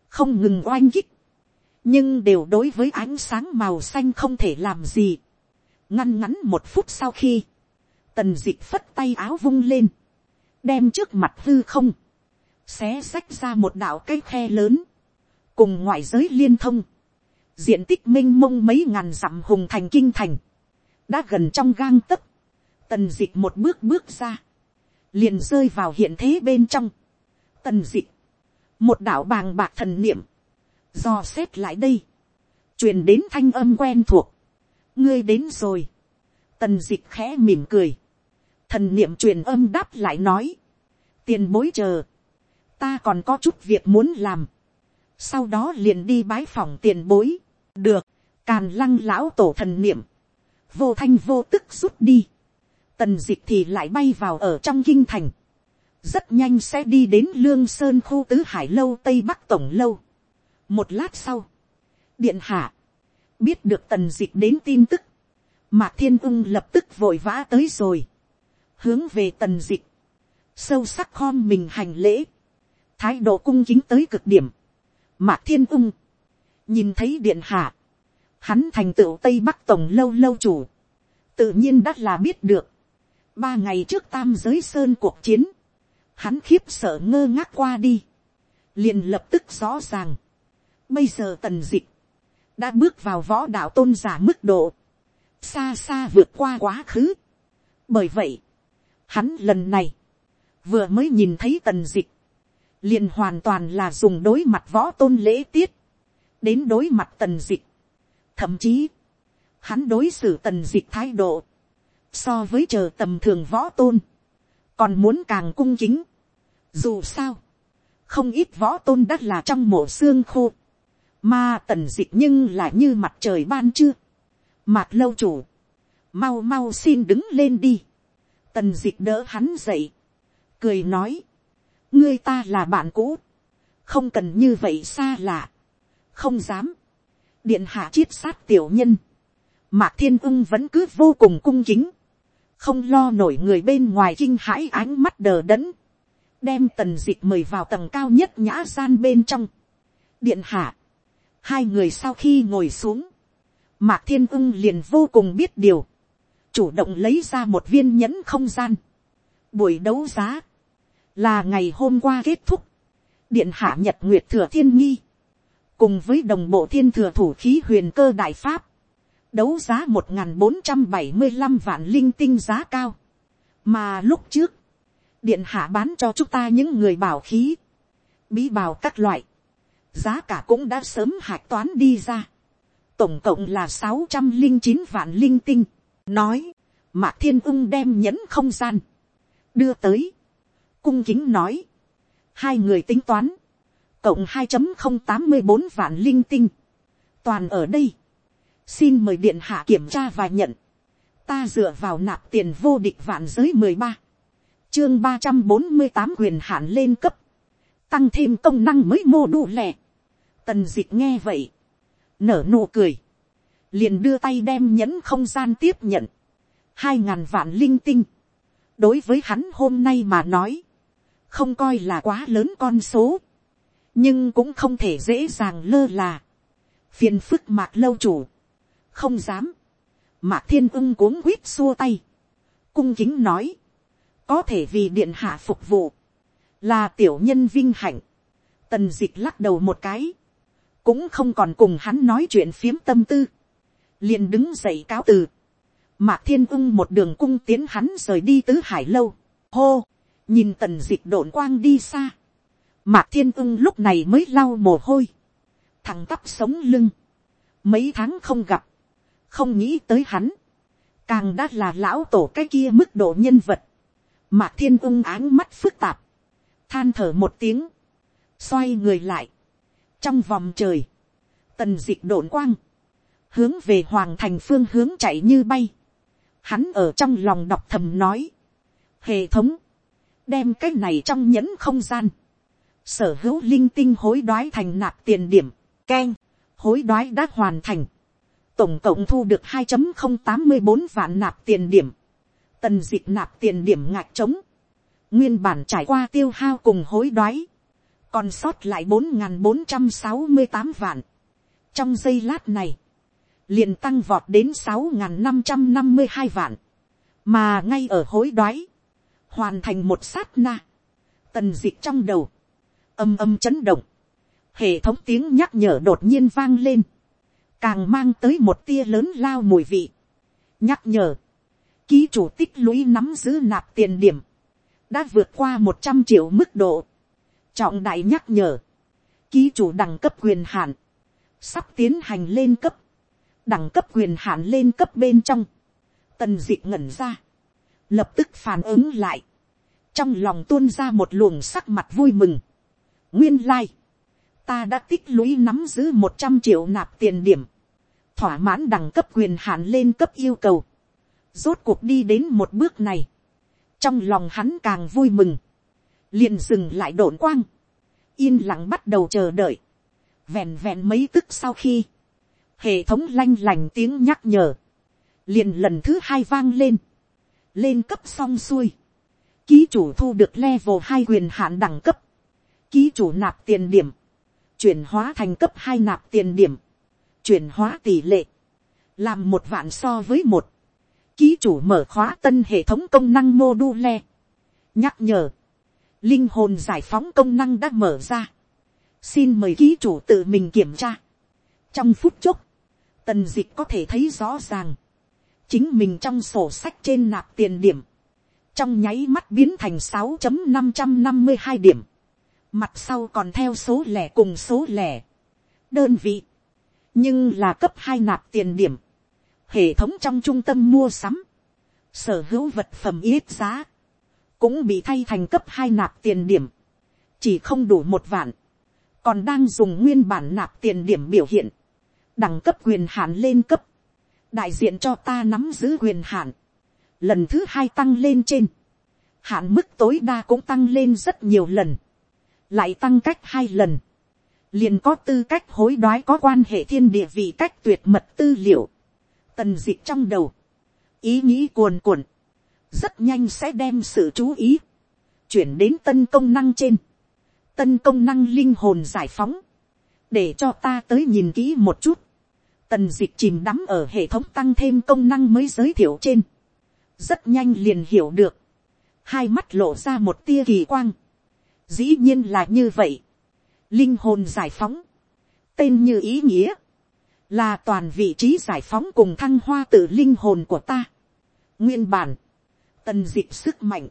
không ngừng oanh kích, nhưng đều đối với ánh sáng màu xanh không thể làm gì. ngăn ngắn một phút sau khi, tần d ị c h phất tay áo vung lên, đem trước mặt hư không, xé xách ra một đạo cây khe lớn, cùng ngoại giới liên thông, diện tích m i n h mông mấy ngàn dặm hùng thành kinh thành, đã gần trong gang tấc, tần d ị c h một bước bước ra, liền rơi vào hiện thế bên trong. tần d ị c h một đạo bàng bạc thần niệm, do xét lại đây, truyền đến thanh âm quen thuộc, ngươi đến rồi, tần d ị c h khẽ mỉm cười, thần niệm truyền âm đáp lại nói, tiền bối chờ, ta còn có chút việc muốn làm, sau đó liền đi bái phòng tiền bối, được, càn lăng lão tổ thần niệm, vô thanh vô tức rút đi, tần dịch thì lại bay vào ở trong kinh thành, rất nhanh sẽ đi đến lương sơn khu tứ hải lâu tây bắc tổng lâu một lát sau, điện hạ, biết được tần d ị c h đến tin tức, mạc thiên ung lập tức vội vã tới rồi, hướng về tần d ị c h sâu sắc khom mình hành lễ, thái độ cung kính tới cực điểm, mạc thiên ung, nhìn thấy điện hạ, hắn thành tựu tây bắc tổng lâu lâu chủ, tự nhiên đã là biết được, ba ngày trước tam giới sơn cuộc chiến, hắn khiếp sợ ngơ ngác qua đi, liền lập tức rõ ràng, bây giờ tần dịch, đã bước vào võ đạo tôn giả mức độ, xa xa vượt qua quá khứ. bởi vậy, hắn lần này, vừa mới nhìn thấy tần dịch, liền hoàn toàn là dùng đối mặt võ tôn lễ tiết, đến đối mặt tần dịch. thậm chí, hắn đối xử tần dịch thái độ, so với chờ tầm thường võ tôn, còn muốn càng cung kính. dù sao, không ít võ tôn đã là trong mộ xương khô, mà tần dịch nhưng lại như mặt trời ban chưa. Mạc lâu chủ. Mau mau xin đứng lên đi. Tần dịch đỡ hắn dậy. Cười nói. Ngươi ta là bạn cũ. Không cần như vậy xa lạ. Không dám. Điện hạ chiết sát tiểu nhân. Mạc thiên ưng vẫn cứ vô cùng cung kính. Không lo nổi người bên ngoài kinh hãi ánh mắt đờ đẫn. Đem tần dịch mời vào tầng cao nhất nhã gian bên trong. Điện hạ Hai người sau khi ngồi xuống, Mạc Thiên ưng liền vô cùng biết điều. Chủ động lấy ra một viên nhẫn không gian. Buổi đấu giá, là ngày hôm qua kết thúc. Điện hạ nhật nguyệt thừa thiên nghi. Cùng với đồng bộ thiên thừa thủ khí huyền cơ đại pháp. Đấu giá một bốn trăm bảy mươi 1475 vạn linh tinh giá cao. Mà lúc trước, điện hạ bán cho chúng ta những người bảo khí. Bí bào các loại giá cả cũng đã sớm hạch toán đi ra. tổng cộng là sáu trăm linh chín vạn linh tinh. nói, mạc thiên ung đem nhẫn không gian, đưa tới, cung kính nói, hai người tính toán, cộng hai không tám mươi bốn vạn linh tinh, toàn ở đây, xin mời điện hạ kiểm tra và nhận, ta dựa vào nạp tiền vô địch vạn giới mười ba, chương ba trăm bốn mươi tám quyền hạn lên cấp, tăng thêm công năng mới mô đủ lẻ, Tần dịch nghe vậy. Nở nụ cười. Liền đưa tay đem nhẫn không gian tiếp nhận. Hai ngàn vạn linh tinh. Đối với hắn hôm nay mà nói. Không coi là quá lớn con số. Nhưng cũng không thể dễ dàng lơ là. Phiền phức mạc lâu chủ. Không dám. Mạc thiên ưng cuống quýt xua tay. Cung kính nói. Có thể vì điện hạ phục vụ. Là tiểu nhân vinh hạnh. Tần dịch lắc đầu một cái cũng không còn cùng hắn nói chuyện phiếm tâm tư, liền đứng dậy cáo từ, mạc thiên ưng một đường cung tiến hắn rời đi tứ hải lâu, hô, nhìn tần d ị c h đổn quang đi xa, mạc thiên ưng lúc này mới lau mồ hôi, thằng tắp sống lưng, mấy tháng không gặp, không nghĩ tới hắn, càng đã là lão tổ cái kia mức độ nhân vật, mạc thiên ưng áng mắt phức tạp, than thở một tiếng, xoay người lại, trong vòng trời, tần d ị đổn quang, hướng về hoàng thành phương hướng chạy như bay, hắn ở trong lòng đọc thầm nói, hệ thống, đem cái này trong nhẫn không gian, sở hữu linh tinh hối đoái thành nạp tiền điểm, k e n hối đoái đã hoàn thành, tổng cộng thu được hai không tám mươi bốn vạn nạp tiền điểm, tần d ị nạp tiền điểm ngạc trống, nguyên bản trải qua tiêu hao cùng hối đoái, còn sót lại bốn bốn trăm sáu mươi tám vạn. trong giây lát này, liền tăng vọt đến sáu năm trăm năm mươi hai vạn, mà ngay ở hối đoái, hoàn thành một sát na, tần dịch trong đầu, âm âm chấn động, hệ thống tiếng nhắc nhở đột nhiên vang lên, càng mang tới một tia lớn lao mùi vị, nhắc nhở, ký chủ tích lũy nắm giữ nạp tiền điểm, đã vượt qua một trăm triệu mức độ, trọng đại nhắc nhở, ký chủ đẳng cấp quyền hạn, sắp tiến hành lên cấp, đẳng cấp quyền hạn lên cấp bên trong, tần d ị ngẩn ra, lập tức phản ứng lại, trong lòng tuôn ra một luồng sắc mặt vui mừng. nguyên lai, ta đã tích lũy nắm giữ một trăm triệu nạp tiền điểm, thỏa mãn đẳng cấp quyền hạn lên cấp yêu cầu, rốt cuộc đi đến một bước này, trong lòng hắn càng vui mừng, liền dừng lại đổn quang, yên lặng bắt đầu chờ đợi, vẹn vẹn mấy tức sau khi, hệ thống lanh lành tiếng nhắc nhở, liền lần thứ hai vang lên, lên cấp xong xuôi, ký chủ thu được level hai quyền hạn đẳng cấp, ký chủ nạp tiền điểm, chuyển hóa thành cấp hai nạp tiền điểm, chuyển hóa tỷ lệ, làm một vạn so với một, ký chủ mở khóa tân hệ thống công năng mô đu le, nhắc nhở, linh hồn giải phóng công năng đã mở ra, xin mời ký chủ tự mình kiểm tra, trong phút chốc, tần d ị c h có thể thấy rõ ràng, chính mình trong sổ sách trên nạp tiền điểm, trong nháy mắt biến thành sáu năm trăm năm mươi hai điểm, mặt sau còn theo số lẻ cùng số lẻ, đơn vị, nhưng là cấp hai nạp tiền điểm, hệ thống trong trung tâm mua sắm, sở hữu vật phẩm ít giá, cũng bị thay thành cấp hai nạp tiền điểm, chỉ không đủ một vạn, còn đang dùng nguyên bản nạp tiền điểm biểu hiện, đẳng cấp quyền hạn lên cấp, đại diện cho ta nắm giữ quyền hạn, lần thứ hai tăng lên trên, hạn mức tối đa cũng tăng lên rất nhiều lần, lại tăng cách hai lần, liền có tư cách hối đoái có quan hệ thiên địa vị cách tuyệt mật tư liệu, tần d ị trong đầu, ý nghĩ cuồn cuộn, rất nhanh sẽ đem sự chú ý, chuyển đến tân công năng trên, tân công năng linh hồn giải phóng, để cho ta tới nhìn kỹ một chút, tần d ị c h chìm đắm ở hệ thống tăng thêm công năng mới giới thiệu trên, rất nhanh liền hiểu được, hai mắt lộ ra một tia kỳ quang, dĩ nhiên là như vậy, linh hồn giải phóng, tên như ý nghĩa, là toàn vị trí giải phóng cùng thăng hoa tự linh hồn của ta. nguyên bản, tần d ị sức mạnh,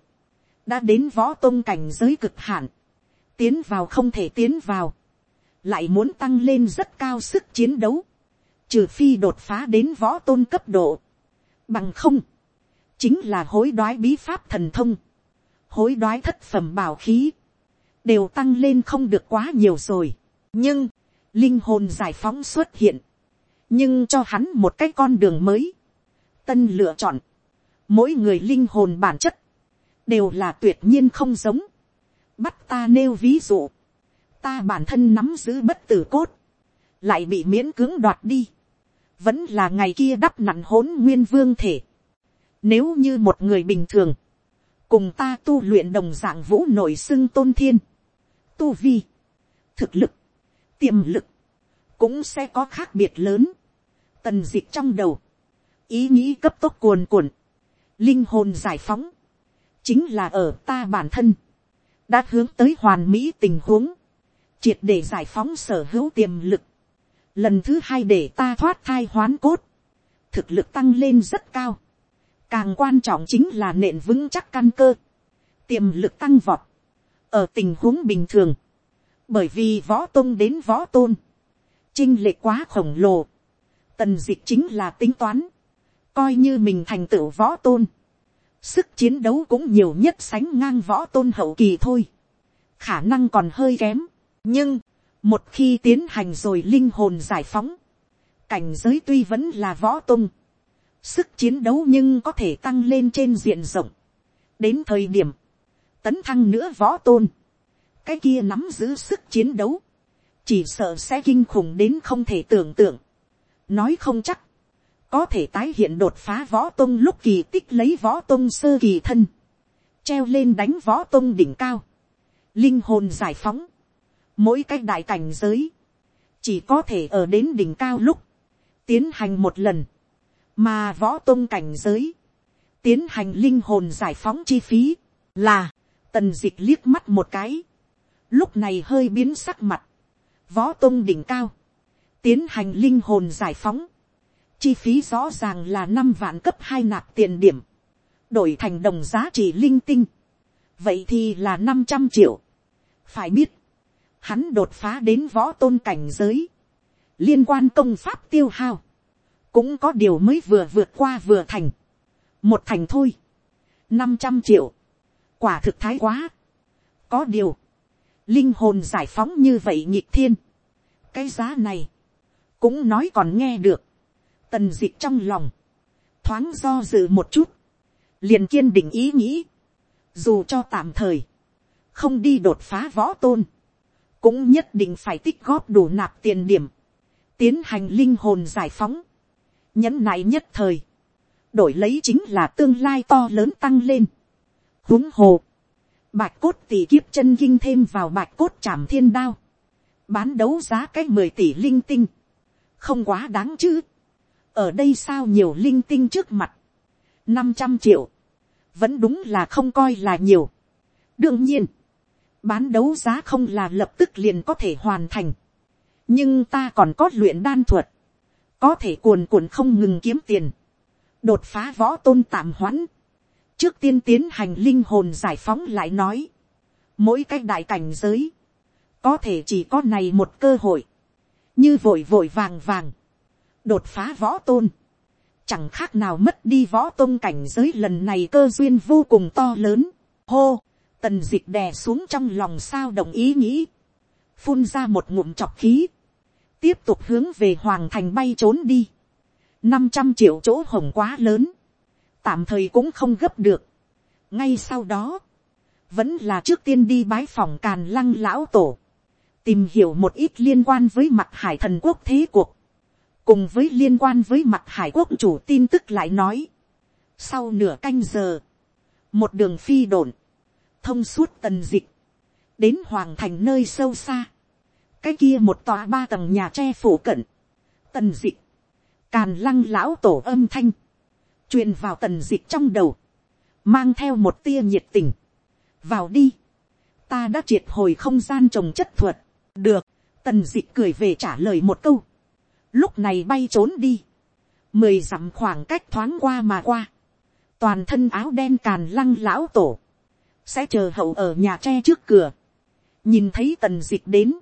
đã đến võ tôn cảnh giới cực hạn, tiến vào không thể tiến vào, lại muốn tăng lên rất cao sức chiến đấu, trừ phi đột phá đến võ tôn cấp độ, bằng không, chính là hối đoái bí pháp thần thông, hối đoái thất phẩm bảo khí, đều tăng lên không được quá nhiều rồi. nhưng, linh hồn giải phóng xuất hiện, nhưng cho hắn một cái con đường mới, tân lựa chọn, mỗi người linh hồn bản chất, đều là tuyệt nhiên không giống. bắt ta nêu ví dụ, ta bản thân nắm giữ bất tử cốt, lại bị miễn cưỡng đoạt đi vẫn là ngày kia đắp nặn hỗn nguyên vương thể. Nếu như một người bình thường, cùng ta tu luyện đồng dạng vũ nội xưng tôn thiên, tu vi, thực lực, tiềm lực, cũng sẽ có khác biệt lớn. Tần dịch trong đầu, ý nghĩ cấp tốc cuồn cuộn, linh hồn giải phóng, chính là ở ta bản thân, đã hướng tới hoàn mỹ tình huống, triệt để giải phóng sở hữu tiềm lực, lần thứ hai để ta thoát thai hoán cốt, thực lực tăng lên rất cao, càng quan trọng chính là nện vững chắc căn cơ, tiềm lực tăng vọt, ở tình huống bình thường, bởi vì võ tôn đến võ tôn, chinh lệ quá khổng lồ, tần d ị c h chính là tính toán, coi như mình thành tựu võ tôn, sức chiến đấu cũng nhiều nhất sánh ngang võ tôn hậu kỳ thôi, khả năng còn hơi kém, nhưng một khi tiến hành rồi linh hồn giải phóng, cảnh giới tuy vẫn là võ tôn, sức chiến đấu nhưng có thể tăng lên trên diện rộng. đến thời điểm, tấn thăng nữa võ tôn, cái kia nắm giữ sức chiến đấu, chỉ sợ sẽ kinh khủng đến không thể tưởng tượng. nói không chắc, có thể tái hiện đột phá võ tôn lúc kỳ tích lấy võ tôn sơ kỳ thân, treo lên đánh võ tôn đỉnh cao, linh hồn giải phóng, mỗi cái đại cảnh giới, chỉ có thể ở đến đỉnh cao lúc, tiến hành một lần, mà võ tôn cảnh giới, tiến hành linh hồn giải phóng chi phí, là, tần d ị c h liếc mắt một cái, lúc này hơi biến sắc mặt, võ tôn đỉnh cao, tiến hành linh hồn giải phóng, chi phí rõ ràng là năm vạn cấp hai nạp tiền điểm, đổi thành đồng giá trị linh tinh, vậy thì là năm trăm triệu. phải biết, hắn đột phá đến võ tôn cảnh giới, liên quan công pháp tiêu hao, cũng có điều mới vừa vượt qua vừa thành, một thành thôi, năm trăm triệu, quả thực thái quá, có điều, linh hồn giải phóng như vậy nhịp thiên, cái giá này, cũng nói còn nghe được, tần dịch trong lòng, thoáng do dự một chút, liền kiên định ý nghĩ, dù cho tạm thời, không đi đột phá võ tôn, cũng nhất định phải tích góp đủ nạp tiền điểm, tiến hành linh hồn giải phóng, nhẫn nại nhất thời, đổi lấy chính là tương lai to lớn tăng lên. huống hồ, bạch cốt tỷ kiếp chân kinh thêm vào bạch cốt trảm thiên đao, bán đấu giá cái mười tỷ linh tinh, không quá đáng chứ ở đây sao nhiều linh tinh trước mặt, năm trăm triệu, vẫn đúng là không coi là nhiều. đương nhiên, bán đấu giá không là lập tức liền có thể hoàn thành, nhưng ta còn có luyện đan thuật, có thể cuồn cuộn không ngừng kiếm tiền, đột phá võ tôn tạm hoãn, trước tiên tiến hành linh hồn giải phóng lại nói, mỗi cái đại cảnh giới, có thể chỉ có này một cơ hội, như vội vội vàng vàng, đột phá võ tôn, chẳng khác nào mất đi võ tôn cảnh giới lần này cơ duyên vô cùng to lớn, hô, tần d ị c h đè xuống trong lòng sao đồng ý nghĩ, phun ra một ngụm chọc khí, tiếp tục hướng về hoàng thành bay trốn đi, năm trăm triệu chỗ hồng quá lớn, tạm thời cũng không gấp được. ngay sau đó, vẫn là trước tiên đi bái phòng càn lăng lão tổ, tìm hiểu một ít liên quan với mặt hải thần quốc thế cuộc, cùng với liên quan với mặt hải quốc chủ tin tức lại nói. sau nửa canh giờ, một đường phi đồn, thông suốt tần dịch, đến hoàng thành nơi sâu xa, cái kia một tòa ba tầng nhà tre phủ cận, tần dịch, càn lăng lão tổ âm thanh, truyền vào tần dịch trong đầu, mang theo một tia nhiệt tình, vào đi, ta đã triệt hồi không gian trồng chất thuật, được, tần dịch cười về trả lời một câu, lúc này bay trốn đi, mười dặm khoảng cách thoáng qua mà qua, toàn thân áo đen càn lăng lão tổ, sẽ chờ hậu ở nhà tre trước cửa, nhìn thấy tần d ị đến,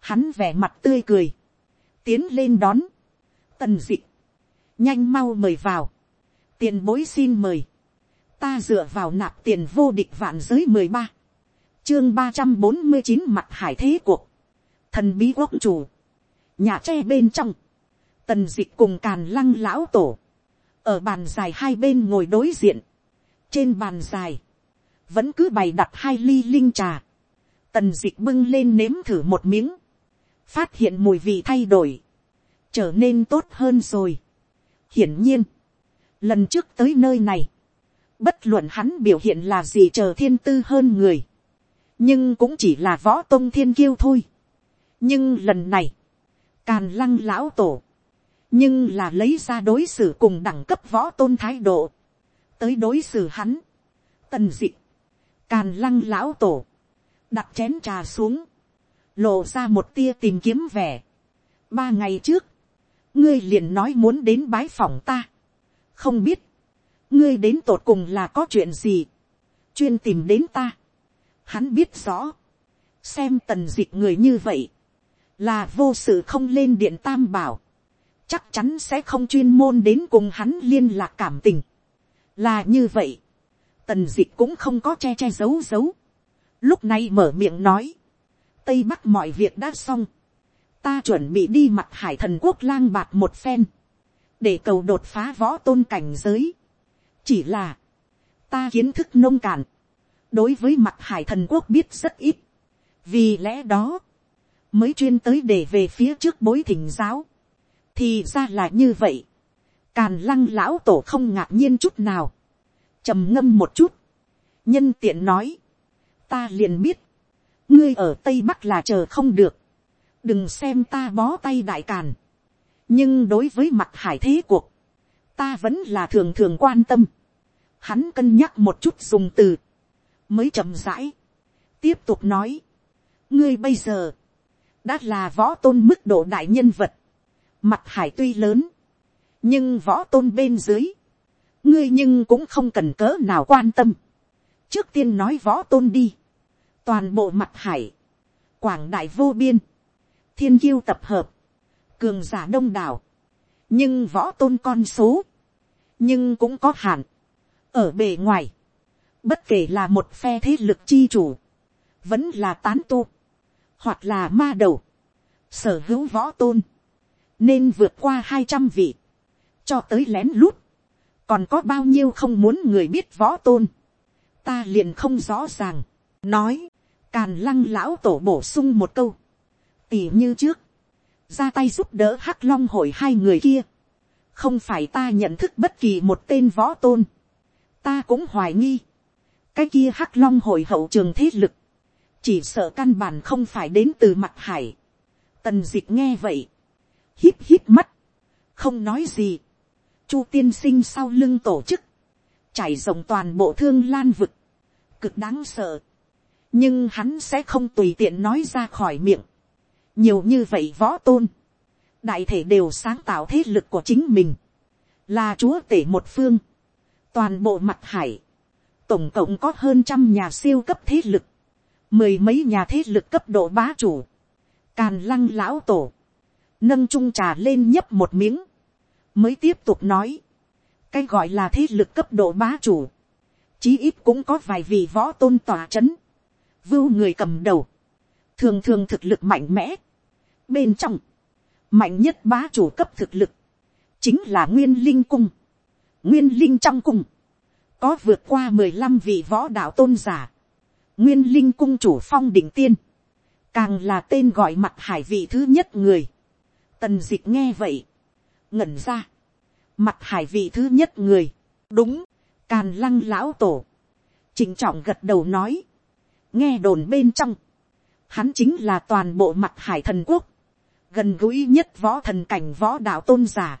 hắn vẻ mặt tươi cười, tiến lên đón, tần d ị nhanh mau mời vào, tiền bối xin mời, ta dựa vào nạp tiền vô địch vạn giới mười ba, chương ba trăm bốn mươi chín mặt hải thế cuộc, thần bí quốc chủ, nhà tre bên trong, tần dịch cùng càn lăng lão tổ, ở bàn dài hai bên ngồi đối diện, trên bàn dài, vẫn cứ bày đặt hai ly linh trà, tần dịch bưng lên nếm thử một miếng, phát hiện mùi vị thay đổi, trở nên tốt hơn rồi. hiển nhiên, lần trước tới nơi này, bất luận hắn biểu hiện là gì chờ thiên tư hơn người, nhưng cũng chỉ là võ tông thiên kiêu thôi. Nhưng lần này, càn lăng lão tổ, nhưng là lấy ra đối xử cùng đẳng cấp võ tôn thái độ, tới đối xử hắn, tần d ị càn lăng lão tổ, đặt chén trà xuống, lộ ra một tia tìm kiếm vẻ. ba ngày trước, ngươi liền nói muốn đến bái phòng ta, không biết, ngươi đến tột cùng là có chuyện gì, chuyên tìm đến ta, hắn biết rõ, xem tần d ị người như vậy, là vô sự không lên điện tam bảo, chắc chắn sẽ không chuyên môn đến cùng hắn liên lạc cảm tình. là như vậy, tần d ị cũng không có che che giấu giấu, lúc này mở miệng nói, tây bắc mọi việc đã xong, ta chuẩn bị đi mặt hải thần quốc lang bạt một phen, để cầu đột phá võ tôn cảnh giới. chỉ là, ta kiến thức nông cạn, đối với mặt hải thần quốc biết rất ít, vì lẽ đó, mới chuyên tới để về phía trước bối thỉnh giáo. thì ra là như vậy. càn lăng lão tổ không ngạc nhiên chút nào. trầm ngâm một chút. nhân tiện nói. ta liền biết. ngươi ở tây bắc là chờ không được. đừng xem ta bó tay đại càn. nhưng đối với mặt hải thế cuộc, ta vẫn là thường thường quan tâm. hắn cân nhắc một chút dùng từ. mới chậm rãi. tiếp tục nói. ngươi bây giờ, đã là võ tôn mức độ đại nhân vật, mặt hải tuy lớn, nhưng võ tôn bên dưới, ngươi nhưng cũng không cần cỡ nào quan tâm. trước tiên nói võ tôn đi, toàn bộ mặt hải, quảng đại vô biên, thiên kiêu tập hợp, cường giả đông đảo, nhưng võ tôn con số, nhưng cũng có hạn, ở bề ngoài, bất kể là một phe thế lực chi chủ, vẫn là tán tu, hoặc là ma đầu, sở hữu võ tôn, nên vượt qua hai trăm vị, cho tới lén lút, còn có bao nhiêu không muốn người biết võ tôn, ta liền không rõ ràng, nói, càn lăng lão tổ bổ sung một câu, tỉ như trước, ra tay giúp đỡ hắc long hội hai người kia, không phải ta nhận thức bất kỳ một tên võ tôn, ta cũng hoài nghi, cái kia hắc long hội hậu trường thế lực, chỉ sợ căn bản không phải đến từ mặt hải. tần dịch nghe vậy, hít hít mắt, không nói gì, chu tiên sinh sau lưng tổ chức, trải rộng toàn bộ thương lan vực, cực đáng sợ, nhưng hắn sẽ không tùy tiện nói ra khỏi miệng, nhiều như vậy võ tôn, đại thể đều sáng tạo thế lực của chính mình, là chúa tể một phương, toàn bộ mặt hải, tổng cộng có hơn trăm nhà siêu cấp thế lực, mười mấy nhà thế lực cấp độ bá chủ, càn lăng lão tổ, nâng trung trà lên nhấp một miếng, mới tiếp tục nói, cái gọi là thế lực cấp độ bá chủ, chí ít cũng có vài vị võ tôn tòa c h ấ n vưu người cầm đầu, thường thường thực lực mạnh mẽ, bên trong, mạnh nhất bá chủ cấp thực lực, chính là nguyên linh cung, nguyên linh trong cung, có vượt qua mười lăm vị võ đạo tôn giả, nguyên linh cung chủ phong đỉnh tiên, càng là tên gọi mặt hải vị thứ nhất người. tần d ị c h nghe vậy, ngẩn ra, mặt hải vị thứ nhất người, đúng, càn lăng lão tổ, chỉnh trọng gật đầu nói, nghe đồn bên trong, hắn chính là toàn bộ mặt hải thần quốc, gần gũi nhất võ thần cảnh võ đạo tôn giả,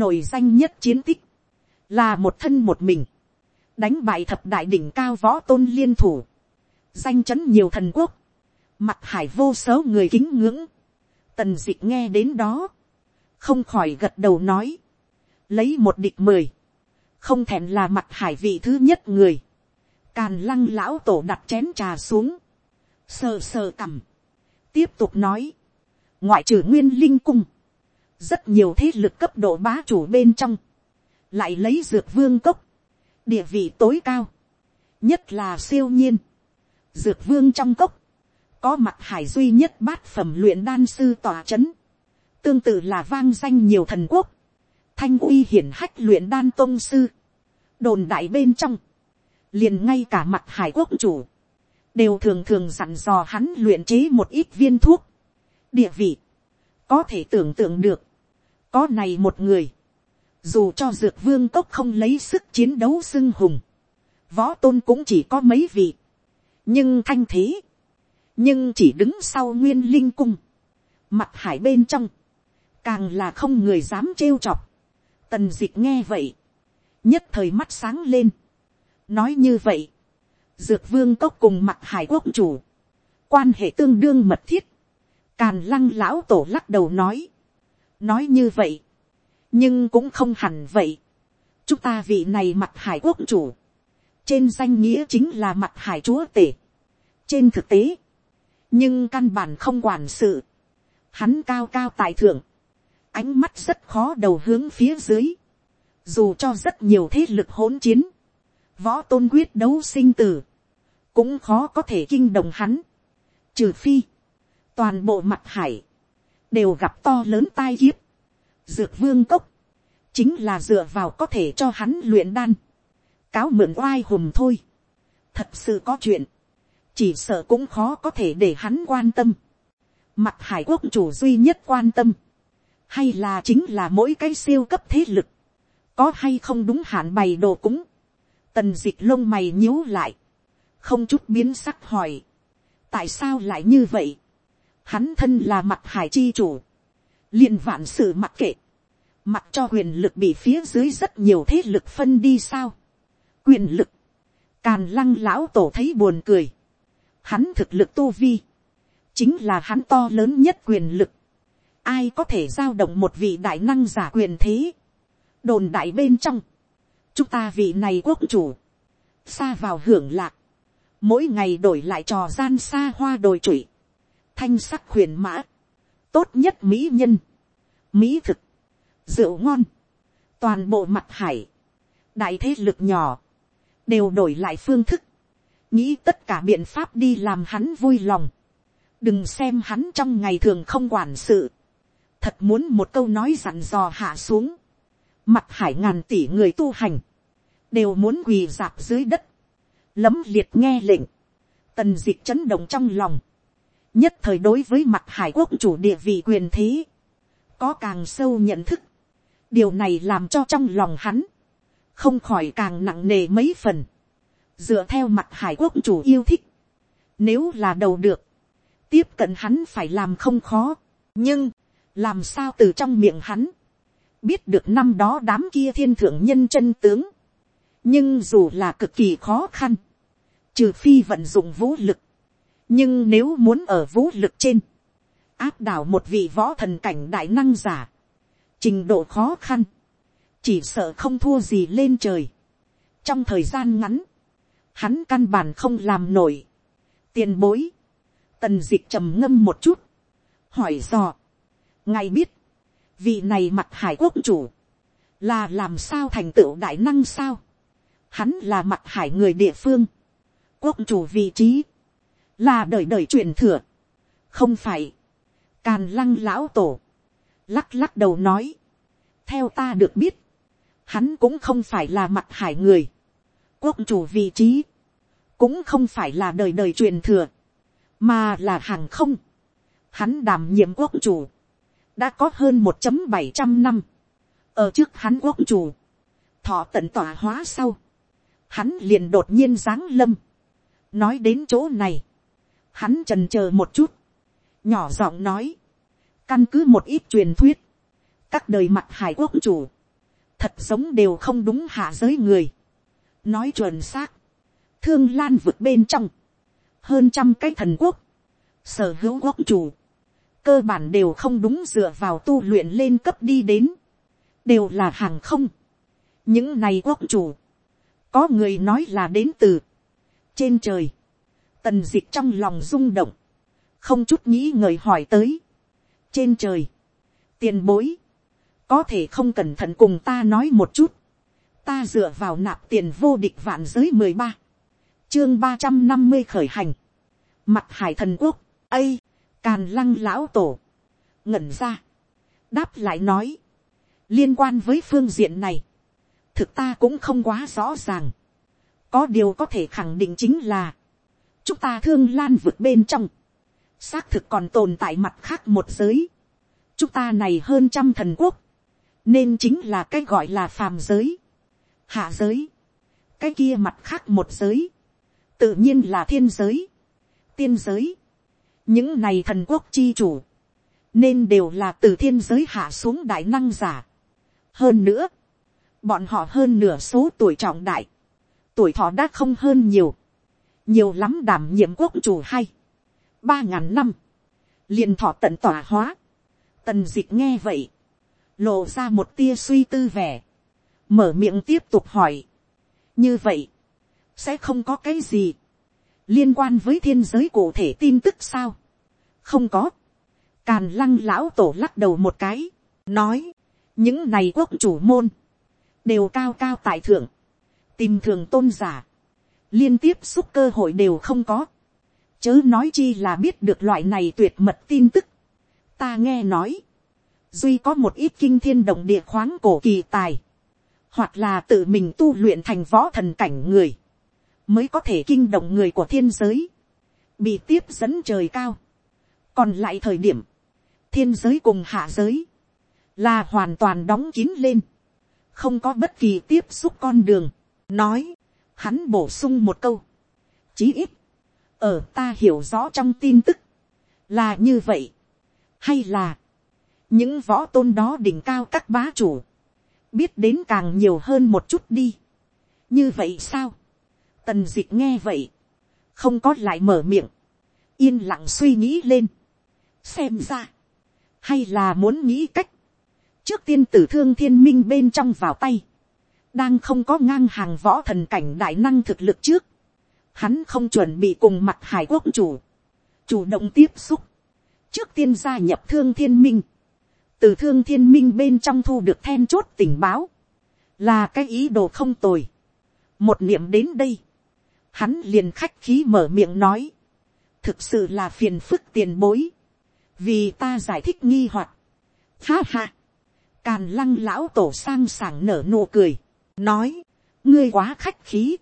nổi danh nhất chiến tích, là một thân một mình, đánh bại thập đại đỉnh cao võ tôn liên thủ, danh chấn nhiều thần quốc, mặt hải vô số người kính ngưỡng, tần d ị c h nghe đến đó, không khỏi gật đầu nói, lấy một địch mười, không thèm là mặt hải vị thứ nhất người, càn lăng lão tổ đặt chén trà xuống, sờ sờ cằm, tiếp tục nói, ngoại trừ nguyên linh cung, rất nhiều thế lực cấp độ bá chủ bên trong, lại lấy dược vương cốc, địa vị tối cao, nhất là siêu nhiên, dược vương trong cốc, có mặt hải duy nhất bát phẩm luyện đan sư tòa c h ấ n tương tự là vang danh nhiều thần quốc, thanh uy hiển hách luyện đan tôn sư, đồn đại bên trong, liền ngay cả mặt hải quốc chủ, đều thường thường dặn dò hắn luyện chế một ít viên thuốc, địa vị, có thể tưởng tượng được, có này một người, dù cho dược vương cốc không lấy sức chiến đấu xưng hùng, võ tôn cũng chỉ có mấy vị, nhưng thanh thế, nhưng chỉ đứng sau nguyên linh cung, mặt hải bên trong, càng là không người dám trêu chọc, tần d ị c h nghe vậy, nhất thời mắt sáng lên, nói như vậy, dược vương cốc cùng mặt hải quốc chủ, quan hệ tương đương mật thiết, càn lăng lão tổ lắc đầu nói, nói như vậy, nhưng cũng không hẳn vậy, chúng ta vị này mặt hải quốc chủ, trên danh nghĩa chính là mặt hải chúa tể. trên thực tế, nhưng căn bản không quản sự, hắn cao cao tại thượng, ánh mắt rất khó đầu hướng phía dưới, dù cho rất nhiều thế lực hỗn chiến, võ tôn quyết đấu sinh tử, cũng khó có thể kinh động hắn, trừ phi, toàn bộ mặt hải, đều gặp to lớn tai kiếp, dược vương cốc, chính là dựa vào có thể cho hắn luyện đan, cáo mượn oai hùm thôi. Thật sự có chuyện. Chỉ sợ cũng khó có thể để hắn quan tâm. Mặt hải quốc chủ duy nhất quan tâm. Hay là chính là mỗi cái siêu cấp thế lực. Có hay không đúng hạn bày đồ cúng. Tần dịch lông mày nhíu lại. Không chút biến sắc hỏi. Tại sao lại như vậy? Hắn thân là mặt hải chi chủ. liền vạn sự mặc kệ mặc cho quyền lực bị phía dưới rất nhiều thế lực phân đi sao quyền lực, càn lăng lão tổ thấy buồn cười, hắn thực lực tu vi, chính là hắn to lớn nhất quyền lực, ai có thể giao động một vị đại năng giả quyền thế, đồn đại bên trong, chúng ta vị này quốc chủ, xa vào hưởng lạc, mỗi ngày đổi lại trò gian xa hoa đồi trụy, thanh sắc huyền mã, tốt nhất mỹ nhân, mỹ thực, rượu ngon, toàn bộ mặt hải, đại thế lực nhỏ, đều đổi lại phương thức, nghĩ tất cả biện pháp đi làm hắn vui lòng, đừng xem hắn trong ngày thường không quản sự, thật muốn một câu nói dặn dò hạ xuống, mặt hải ngàn tỷ người tu hành, đều muốn quỳ dạp dưới đất, lấm liệt nghe lệnh, tần diệt chấn động trong lòng, nhất thời đối với mặt hải quốc chủ địa vị quyền thế, có càng sâu nhận thức, điều này làm cho trong lòng hắn, không khỏi càng nặng nề mấy phần, dựa theo mặt hải quốc chủ yêu thích, nếu là đầu được, tiếp cận hắn phải làm không khó, nhưng, làm sao từ trong miệng hắn, biết được năm đó đám kia thiên thượng nhân chân tướng, nhưng dù là cực kỳ khó khăn, trừ phi vận dụng vũ lực, nhưng nếu muốn ở vũ lực trên, áp đảo một vị võ thần cảnh đại năng giả, trình độ khó khăn, chỉ sợ không thua gì lên trời. trong thời gian ngắn, hắn căn bản không làm nổi, tiền bối, tần d ị c h trầm ngâm một chút, hỏi dò, ngài biết, vị này mặt hải quốc chủ, là làm sao thành tựu đại năng sao, hắn là mặt hải người địa phương, quốc chủ vị trí, là đời đời truyền thừa, không phải, càn lăng lão tổ, lắc lắc đầu nói, theo ta được biết, hắn cũng không phải là mặt hải người, quốc chủ vị trí, cũng không phải là đời đời truyền thừa, mà là hàng không, hắn đảm nhiệm quốc chủ, đã có hơn một chấm bảy trăm năm, ở trước hắn quốc chủ, thọ tận tỏa hóa sau, hắn liền đột nhiên giáng lâm, nói đến chỗ này, hắn trần c h ờ một chút, nhỏ giọng nói, căn cứ một ít truyền thuyết, các đời mặt hải quốc chủ, thật giống đều không đúng hạ giới người, nói chuẩn xác, thương lan vượt bên trong, hơn trăm cái thần quốc, sở hữu quốc chủ, cơ bản đều không đúng dựa vào tu luyện lên cấp đi đến, đều là hàng không. những này quốc chủ, có người nói là đến từ trên trời, tần d ị c h trong lòng rung động, không chút nghĩ ngợi hỏi tới. trên trời, tiền bối, có thể không cẩn thận cùng ta nói một chút, ta dựa vào nạp tiền vô địch vạn giới mười ba, chương ba trăm năm mươi khởi hành, mặt hải thần quốc, ây, càn lăng lão tổ, ngẩn ra, đáp lại nói, liên quan với phương diện này, thực ta cũng không quá rõ ràng, có điều có thể khẳng định chính là, chúng ta thương lan vượt bên trong, xác thực còn tồn tại mặt khác một giới, chúng ta này hơn trăm thần quốc, nên chính là cái gọi là phàm giới, hạ giới, cái kia mặt khác một giới, tự nhiên là thiên giới, tiên giới, những này thần quốc chi chủ, nên đều là từ thiên giới hạ xuống đại năng giả. hơn nữa, bọn họ hơn nửa số tuổi trọng đại, tuổi thọ đã không hơn nhiều, nhiều lắm đảm nhiệm quốc chủ hay, ba ngàn năm, liền thọ tận tỏa hóa, tần d ị c h nghe vậy, lộ ra một tia suy tư vẻ, mở miệng tiếp tục hỏi, như vậy, sẽ không có cái gì, liên quan với thiên giới cụ thể tin tức sao, không có, càn lăng lão tổ lắc đầu một cái, nói, những này quốc chủ môn, đều cao cao tại thượng, tìm thường tôn giả, liên tiếp xúc cơ hội đều không có, chớ nói chi là biết được loại này tuyệt mật tin tức. ta nghe nói, duy có một ít kinh thiên động địa khoáng cổ kỳ tài, hoặc là tự mình tu luyện thành võ thần cảnh người, mới có thể kinh động người của thiên giới, bị tiếp dẫn trời cao. còn lại thời điểm, thiên giới cùng hạ giới, là hoàn toàn đóng kín lên, không có bất kỳ tiếp xúc con đường. Nói, hắn bổ sung một câu, chí ít, ở ta hiểu rõ trong tin tức, là như vậy, hay là, những võ tôn đó đỉnh cao các bá chủ, biết đến càng nhiều hơn một chút đi, như vậy sao, tần d ị c h nghe vậy, không có lại mở miệng, yên lặng suy nghĩ lên, xem ra, hay là muốn nghĩ cách, trước tiên tử thương thiên minh bên trong vào tay, đang không có ngang hàng võ thần cảnh đại năng thực lực trước, hắn không chuẩn bị cùng mặt hải quốc chủ, chủ động tiếp xúc, trước tiên gia nhập thương thiên minh, từ thương thiên minh bên trong thu được then chốt tình báo, là cái ý đồ không tồi. một niệm đến đây, hắn liền khách khí mở miệng nói, thực sự là phiền phức tiền bối, vì ta giải thích nghi hoặc, ha ha, càn lăng lão tổ sang sảng nở nụ cười, nói, ngươi quá khách khí.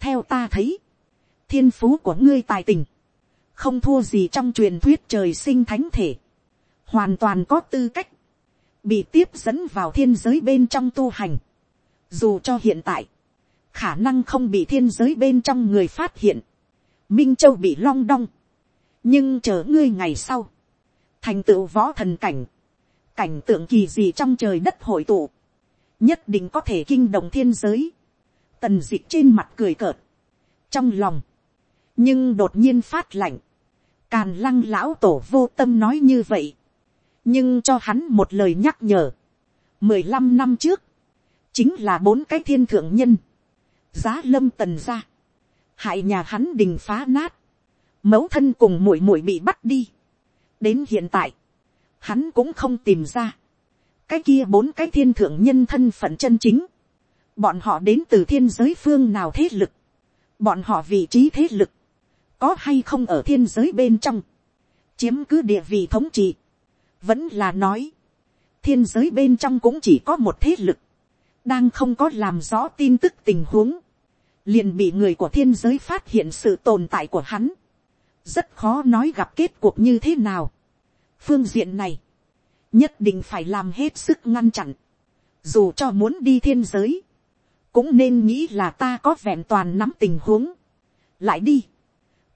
theo ta thấy, thiên phú của ngươi tài tình, không thua gì trong truyền thuyết trời sinh thánh thể, hoàn toàn có tư cách, bị tiếp dẫn vào thiên giới bên trong tu hành. Dù cho hiện tại, khả năng không bị thiên giới bên trong người phát hiện, minh châu bị long đong, nhưng chờ ngươi ngày sau, thành tựu võ thần cảnh, cảnh tượng kỳ gì trong trời đất hội tụ, nhất định có thể kinh động thiên giới, tần d ị c h trên mặt cười cợt, trong lòng, nhưng đột nhiên phát lạnh, càn lăng lão tổ vô tâm nói như vậy, nhưng cho hắn một lời nhắc nhở, mười lăm năm trước, chính là bốn cái thiên thượng nhân, giá lâm tần ra, hại nhà hắn đình phá nát, mẫu thân cùng muội muội bị bắt đi, đến hiện tại, hắn cũng không tìm ra, cái kia bốn cái thiên thượng nhân thân phận chân chính, bọn họ đến từ thiên giới phương nào thế lực, bọn họ vị trí thế lực, có hay không ở thiên giới bên trong, chiếm cứ địa vị thống trị, vẫn là nói, thiên giới bên trong cũng chỉ có một thế lực, đang không có làm rõ tin tức tình huống, liền bị người của thiên giới phát hiện sự tồn tại của hắn, rất khó nói gặp kết cuộc như thế nào. phương diện này, nhất định phải làm hết sức ngăn chặn, dù cho muốn đi thiên giới, cũng nên nghĩ là ta có vẹn toàn nắm tình huống, lại đi,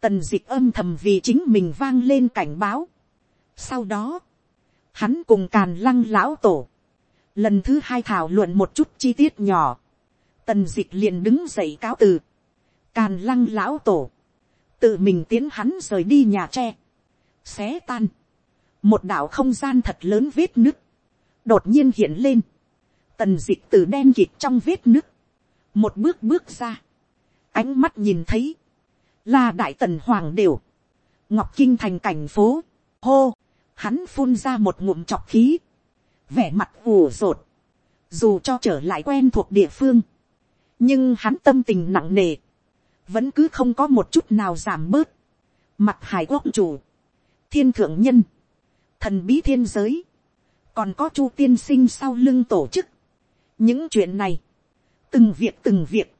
tần d ị c h âm thầm vì chính mình vang lên cảnh báo. sau đó, hắn cùng càn lăng lão tổ, lần thứ hai thảo luận một chút chi tiết nhỏ, tần d ị c h liền đứng dậy cáo từ, càn lăng lão tổ, tự mình tiến hắn rời đi nhà tre, xé tan, một đạo không gian thật lớn vết nứt, đột nhiên hiện lên, tần dịch từ đen kịt trong vết nứt, một bước bước ra, ánh mắt nhìn thấy, là đại tần hoàng đều, ngọc kinh thành cảnh phố, hô, hắn phun ra một ngụm chọc khí, vẻ mặt ủ rột, dù cho trở lại quen thuộc địa phương, nhưng hắn tâm tình nặng nề, vẫn cứ không có một chút nào giảm bớt, mặt hải quốc chủ, thiên thượng nhân, thần bí thiên giới, còn có chu tiên sinh sau lưng tổ chức. những chuyện này, từng việc từng việc,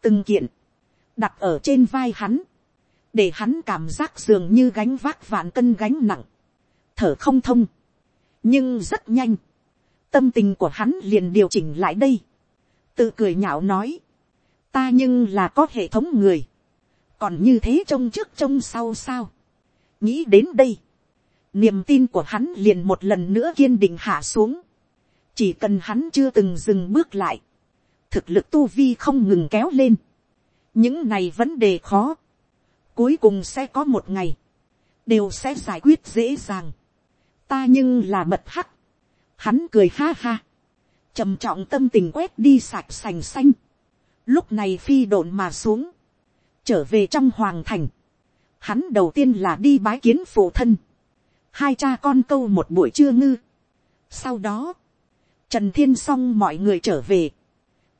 từng kiện, đặt ở trên vai hắn, để hắn cảm giác dường như gánh vác vạn cân gánh nặng, thở không thông, nhưng rất nhanh, tâm tình của hắn liền điều chỉnh lại đây, tự cười nhạo nói, ta nhưng là có hệ thống người, còn như thế trông trước trông sau sao, nghĩ đến đây, niềm tin của hắn liền một lần nữa kiên định hạ xuống. chỉ cần hắn chưa từng dừng bước lại, thực lực tu vi không ngừng kéo lên. những này vấn đề khó, cuối cùng sẽ có một ngày, đều sẽ giải quyết dễ dàng ta nhưng là mật hắc, hắn cười ha ha, trầm trọng tâm tình quét đi sạch sành xanh, lúc này phi độn mà xuống, trở về trong hoàng thành, hắn đầu tiên là đi bái kiến phụ thân, hai cha con câu một buổi trưa ngư. Sau đó, Trần Thiên xong mọi người trở về,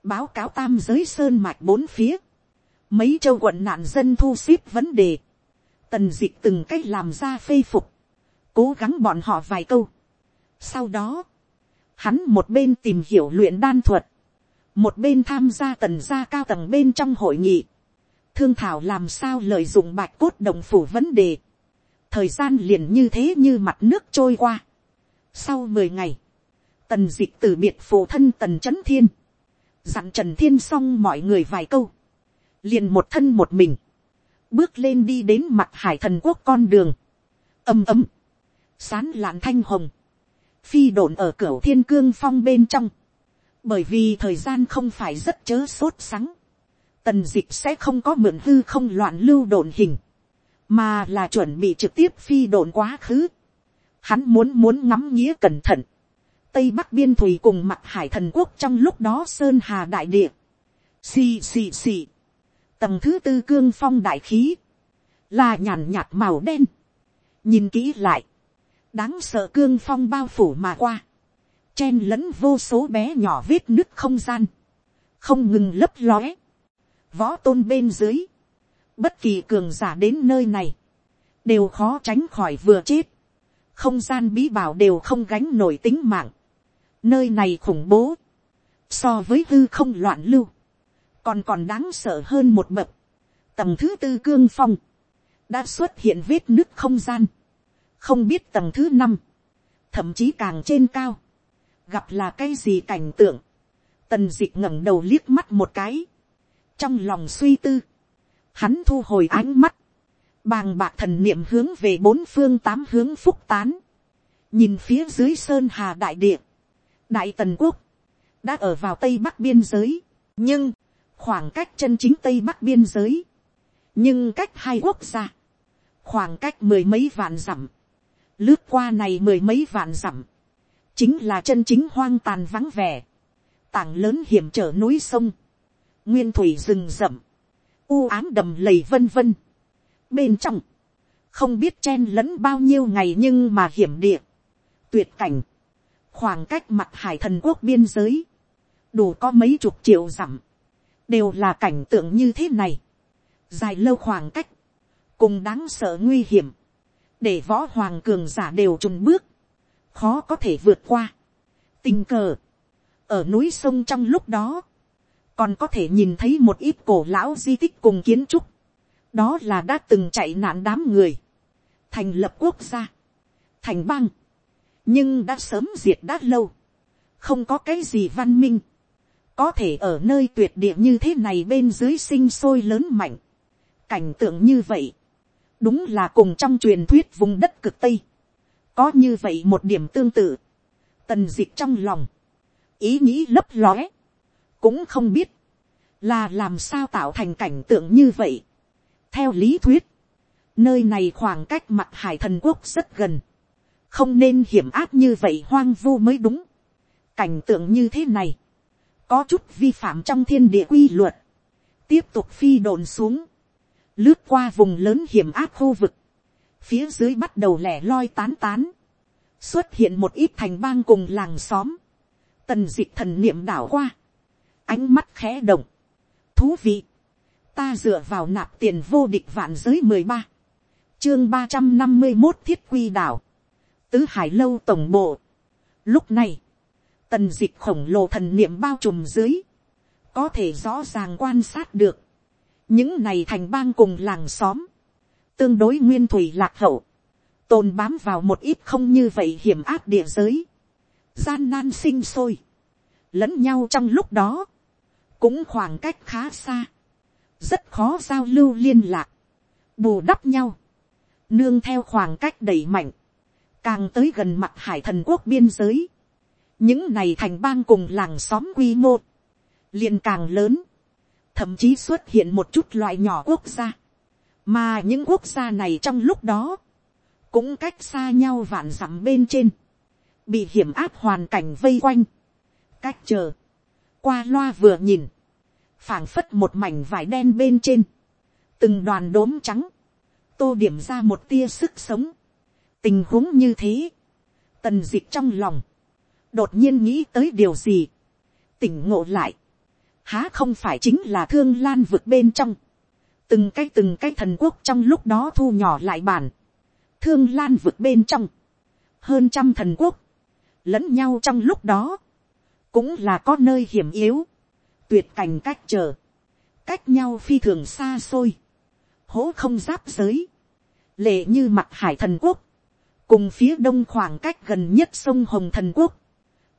báo cáo tam giới sơn mạch bốn phía, mấy châu quận nạn dân thu xếp vấn đề, tần dịch từng cách làm ra phê phục, cố gắng bọn họ vài câu. Sau đó, hắn một bên tìm hiểu luyện đan thuật, một bên tham gia tần gia cao tầng bên trong hội nghị, thương thảo làm sao lợi dụng bạch cốt đồng phủ vấn đề, thời gian liền như thế như mặt nước trôi qua. sau mười ngày, tần d ị c h từ biệt phụ thân tần c h ấ n thiên, dặn trần thiên xong mọi người vài câu, liền một thân một mình, bước lên đi đến mặt hải thần quốc con đường, ầm ầm, sán lạn thanh hồng, phi đồn ở cửa thiên cương phong bên trong, bởi vì thời gian không phải rất chớ sốt sắng, tần d ị c h sẽ không có mượn hư không loạn lưu đồn hình, mà là chuẩn bị trực tiếp phi đồn quá khứ. Hắn muốn muốn ngắm nghĩa cẩn thận. Tây Bắc biên thủy cùng mặt hải thần quốc trong lúc đó sơn hà đại địa. Xì xì xì. Tầng thứ tư cương phong đại khí. Là nhàn nhạt màu đen. Nhìn kỹ lại. Đáng sợ cương phong bao phủ mà qua. Chen lẫn vô số bé nhỏ vết nứt không gian. Không ngừng lấp lóe. Võ tôn bên dưới Bất kỳ cường giả đến nơi này. Đều khó tránh khỏi vừa chết. Không gian bí bảo đều không gánh nổi tính mạng. Nơi này khủng bố. So với hư không loạn lưu. Còn còn đáng sợ hơn một bậc. tầng thứ tư cương phong, đã xuất hiện vết nứt không gian, không biết tầng thứ năm, thậm chí càng trên cao, gặp là cái gì cảnh tượng, tần d ị c h ngẩng đầu liếc mắt một cái, trong lòng suy tư, hắn thu hồi ánh mắt, bàng bạc thần niệm hướng về bốn phương tám hướng phúc tán, nhìn phía dưới sơn hà đại địa, đại tần quốc, đã ở vào tây bắc biên giới, nhưng, khoảng cách chân chính tây bắc biên giới, nhưng cách hai quốc gia, khoảng cách mười mấy vạn dặm, lướt qua này mười mấy vạn dặm, chính là chân chính hoang tàn vắng vẻ, tảng lớn hiểm trở núi sông, nguyên thủy rừng rậm, u ám đầm lầy vân vân. Bên trong, không biết chen lẫn bao nhiêu ngày nhưng mà hiểm địa, tuyệt cảnh, khoảng cách mặt hải thần quốc biên giới, đủ có mấy chục triệu dặm, đều là cảnh tượng như thế này, dài lâu khoảng cách, cùng đáng sợ nguy hiểm, để võ hoàng cường giả đều trùng bước, khó có thể vượt qua. tình cờ, ở núi sông trong lúc đó, còn có thể nhìn thấy một ít cổ lão di tích cùng kiến trúc, đó là đã từng chạy nạn đám người, thành lập quốc gia, thành bang, nhưng đã sớm diệt đã lâu, không có cái gì văn minh, có thể ở nơi tuyệt địa như thế này bên dưới sinh sôi lớn mạnh, cảnh tượng như vậy, đúng là cùng trong truyền thuyết vùng đất cực tây, có như vậy một điểm tương tự, tần d ị trong lòng, ý nghĩ lấp lóe, cũng không biết, là làm sao tạo thành cảnh tượng như vậy. theo lý thuyết, nơi này khoảng cách mặt hải thần quốc rất gần, không nên hiểm áp như vậy hoang vu mới đúng. cảnh tượng như thế này, có chút vi phạm trong thiên địa quy luật, tiếp tục phi đồn xuống, lướt qua vùng lớn hiểm áp khu vực, phía dưới bắt đầu lẻ loi tán tán, xuất hiện một ít thành bang cùng làng xóm, tần d ị thần niệm đảo qua, ánh mắt khẽ động, thú vị, ta dựa vào nạp tiền vô địch vạn giới mười ba, chương ba trăm năm mươi một thiết quy đảo, tứ hải lâu tổng bộ. Lúc này, tần d ị khổng lồ thần niệm bao trùm dưới, có thể rõ ràng quan sát được, những này thành bang cùng làng xóm, tương đối nguyên thủy lạc hậu, tồn bám vào một ít không như vậy hiểm áp địa giới, gian nan sinh sôi, lẫn nhau trong lúc đó, cũng khoảng cách khá xa, rất khó giao lưu liên lạc, bù đắp nhau, nương theo khoảng cách đẩy mạnh, càng tới gần mặt hải thần quốc biên giới, những này thành bang cùng làng xóm quy mô, liền càng lớn, thậm chí xuất hiện một chút loại nhỏ quốc gia, mà những quốc gia này trong lúc đó, cũng cách xa nhau vạn dặm bên trên, bị hiểm áp hoàn cảnh vây quanh, cách chờ, qua loa vừa nhìn, phảng phất một mảnh vải đen bên trên, từng đoàn đốm trắng, tô điểm ra một tia sức sống, tình huống như thế, tần d ị c h trong lòng, đột nhiên nghĩ tới điều gì, tỉnh ngộ lại, há không phải chính là thương lan vực bên trong, từng cái từng cái thần quốc trong lúc đó thu nhỏ lại bản, thương lan vực bên trong, hơn trăm thần quốc, lẫn nhau trong lúc đó, cũng là có nơi hiểm yếu, tuyệt cảnh cách chờ, cách nhau phi thường xa xôi, hố không giáp giới, lệ như mặt hải thần quốc, cùng phía đông khoảng cách gần nhất sông hồng thần quốc,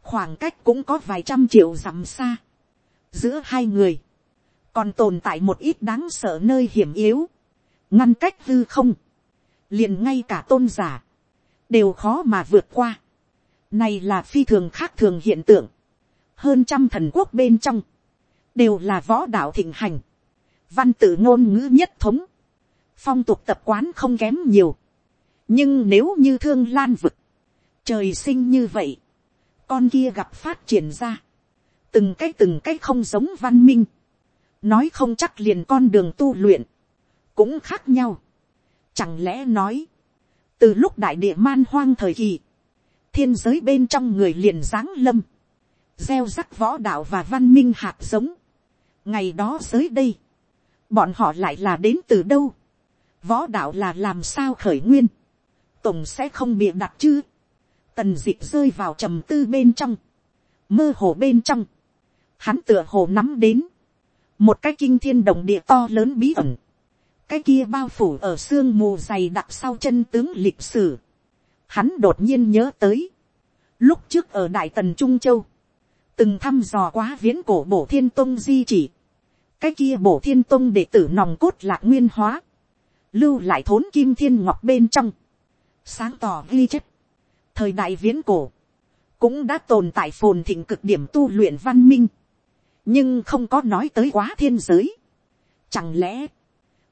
khoảng cách cũng có vài trăm triệu dặm xa, giữa hai người, còn tồn tại một ít đáng sợ nơi hiểm yếu, ngăn cách hư không, liền ngay cả tôn giả, đều khó mà vượt qua. Này là phi thường khác thường hiện tượng, hơn trăm thần quốc bên trong, đều là võ đạo thịnh hành, văn tự ngôn ngữ nhất thống, phong tục tập quán không kém nhiều. nhưng nếu như thương lan vực, trời sinh như vậy, con kia gặp phát triển ra, từng cái từng cái không giống văn minh, nói không chắc liền con đường tu luyện, cũng khác nhau. Chẳng lẽ nói, từ lúc đại địa man hoang thời kỳ, thiên giới bên trong người liền giáng lâm, gieo rắc võ đạo và văn minh hạt giống. ngày đó giới đây, bọn họ lại là đến từ đâu, võ đạo là làm sao khởi nguyên, tổng sẽ không bịa đặt chứ, tần d ị rơi vào trầm tư bên trong, mơ hồ bên trong, hắn tựa hồ nắm đến, một cái kinh thiên động địa to lớn bí ẩn, cái kia bao phủ ở sương mù dày đặc sau chân tướng lịch sử, hắn đột nhiên nhớ tới, lúc trước ở đại tần trung châu, từng thăm dò quá viễn cổ bổ thiên tông di chỉ, cái kia bổ thiên tông đệ tử nòng cốt lạc nguyên hóa, lưu lại thốn kim thiên ngọc bên trong, sáng tỏ ghi chép, thời đại viễn cổ, cũng đã tồn tại phồn thịnh cực điểm tu luyện văn minh, nhưng không có nói tới quá thiên giới. Chẳng lẽ,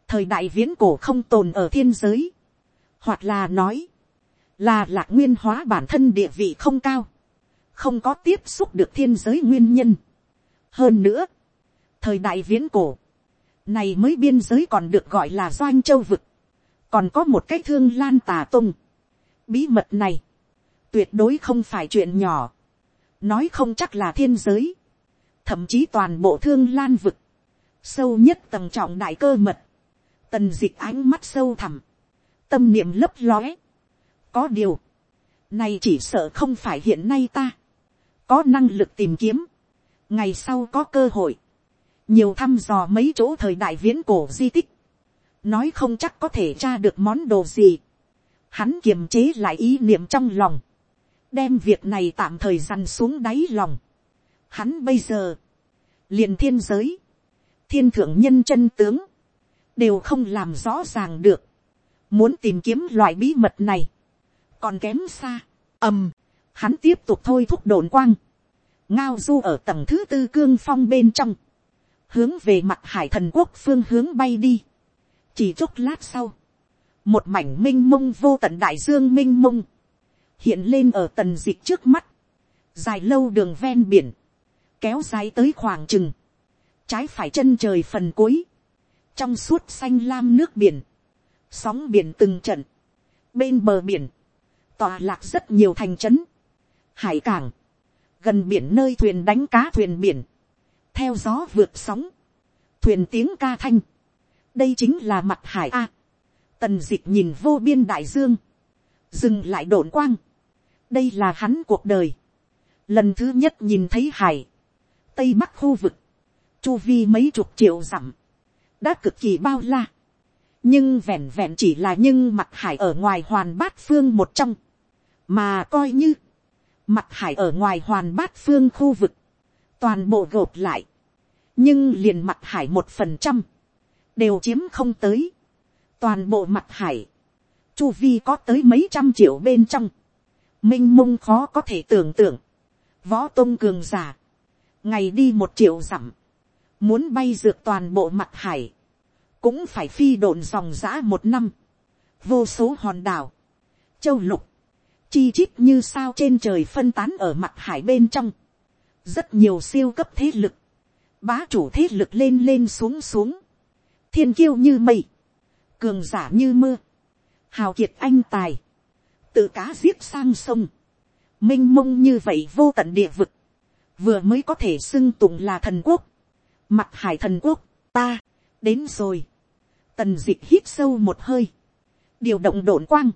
thời đại viễn cổ không tồn ở thiên giới, hoặc là nói, là lạc nguyên hóa bản thân địa vị không cao, không có tiếp xúc được thiên giới nguyên nhân. hơn nữa, thời đại viễn cổ, này mới biên giới còn được gọi là doanh châu vực, còn có một cái thương lan tà tung. bí mật này, tuyệt đối không phải chuyện nhỏ, nói không chắc là thiên giới, thậm chí toàn bộ thương lan vực, sâu nhất tầng trọng đại cơ mật, tần d ị c h ánh mắt sâu thẳm, tâm niệm lấp lóe. có điều, này chỉ sợ không phải hiện nay ta, có năng lực tìm kiếm, ngày sau có cơ hội, nhiều thăm dò mấy chỗ thời đại viễn cổ di tích, nói không chắc có thể tra được món đồ gì, hắn kiềm chế lại ý niệm trong lòng, đem việc này tạm thời dằn xuống đáy lòng, hắn bây giờ, liền thiên giới, thiên thượng nhân chân tướng, đều không làm rõ ràng được, muốn tìm kiếm loại bí mật này, còn kém xa, ầm, hắn tiếp tục thôi thúc đồn quang, ngao du ở tầng thứ tư cương phong bên trong, hướng về mặt hải thần quốc phương hướng bay đi, chỉ chốc lát sau, một mảnh m i n h mông vô tận đại dương m i n h mông, hiện lên ở tần d ị c h trước mắt, dài lâu đường ven biển, kéo dài tới khoảng chừng, trái phải chân trời phần cuối, trong suốt xanh lam nước biển, sóng biển từng trận, bên bờ biển, tòa lạc rất nhiều thành trấn, hải cảng, gần biển nơi thuyền đánh cá thuyền biển, theo gió vượt sóng, thuyền tiếng ca thanh, đây chính là mặt hải a, tần d ị c h nhìn vô biên đại dương, dừng lại đồn quang, đây là hắn cuộc đời, lần thứ nhất nhìn thấy hải, tây bắc khu vực, chu vi mấy chục triệu dặm, đã cực kỳ bao la. nhưng vẹn vẹn chỉ là nhưng mặt hải ở ngoài hoàn bát phương một trong, mà coi như, mặt hải ở ngoài hoàn bát phương khu vực, toàn bộ gộp lại, nhưng liền mặt hải một phần trăm, đều chiếm không tới, toàn bộ mặt hải, chu vi có tới mấy trăm triệu bên trong, m i n h mông khó có thể tưởng tượng, võ tôn cường giả, ngày đi một triệu dặm, muốn bay dược toàn bộ mặt hải, cũng phải phi độn dòng giã một năm, vô số hòn đảo, châu lục, chi chít như sao trên trời phân tán ở mặt hải bên trong, rất nhiều siêu cấp thế lực, bá chủ thế lực lên lên xuống xuống, thiên kiêu như mây, cường giả như mưa, hào kiệt anh tài, tự cá giết sang sông, m i n h mông như vậy vô tận địa vực, vừa mới có thể xưng tụng là thần quốc, mặt hải thần quốc, ta, đến rồi, tần d ị hít sâu một hơi, điều động đổn quang,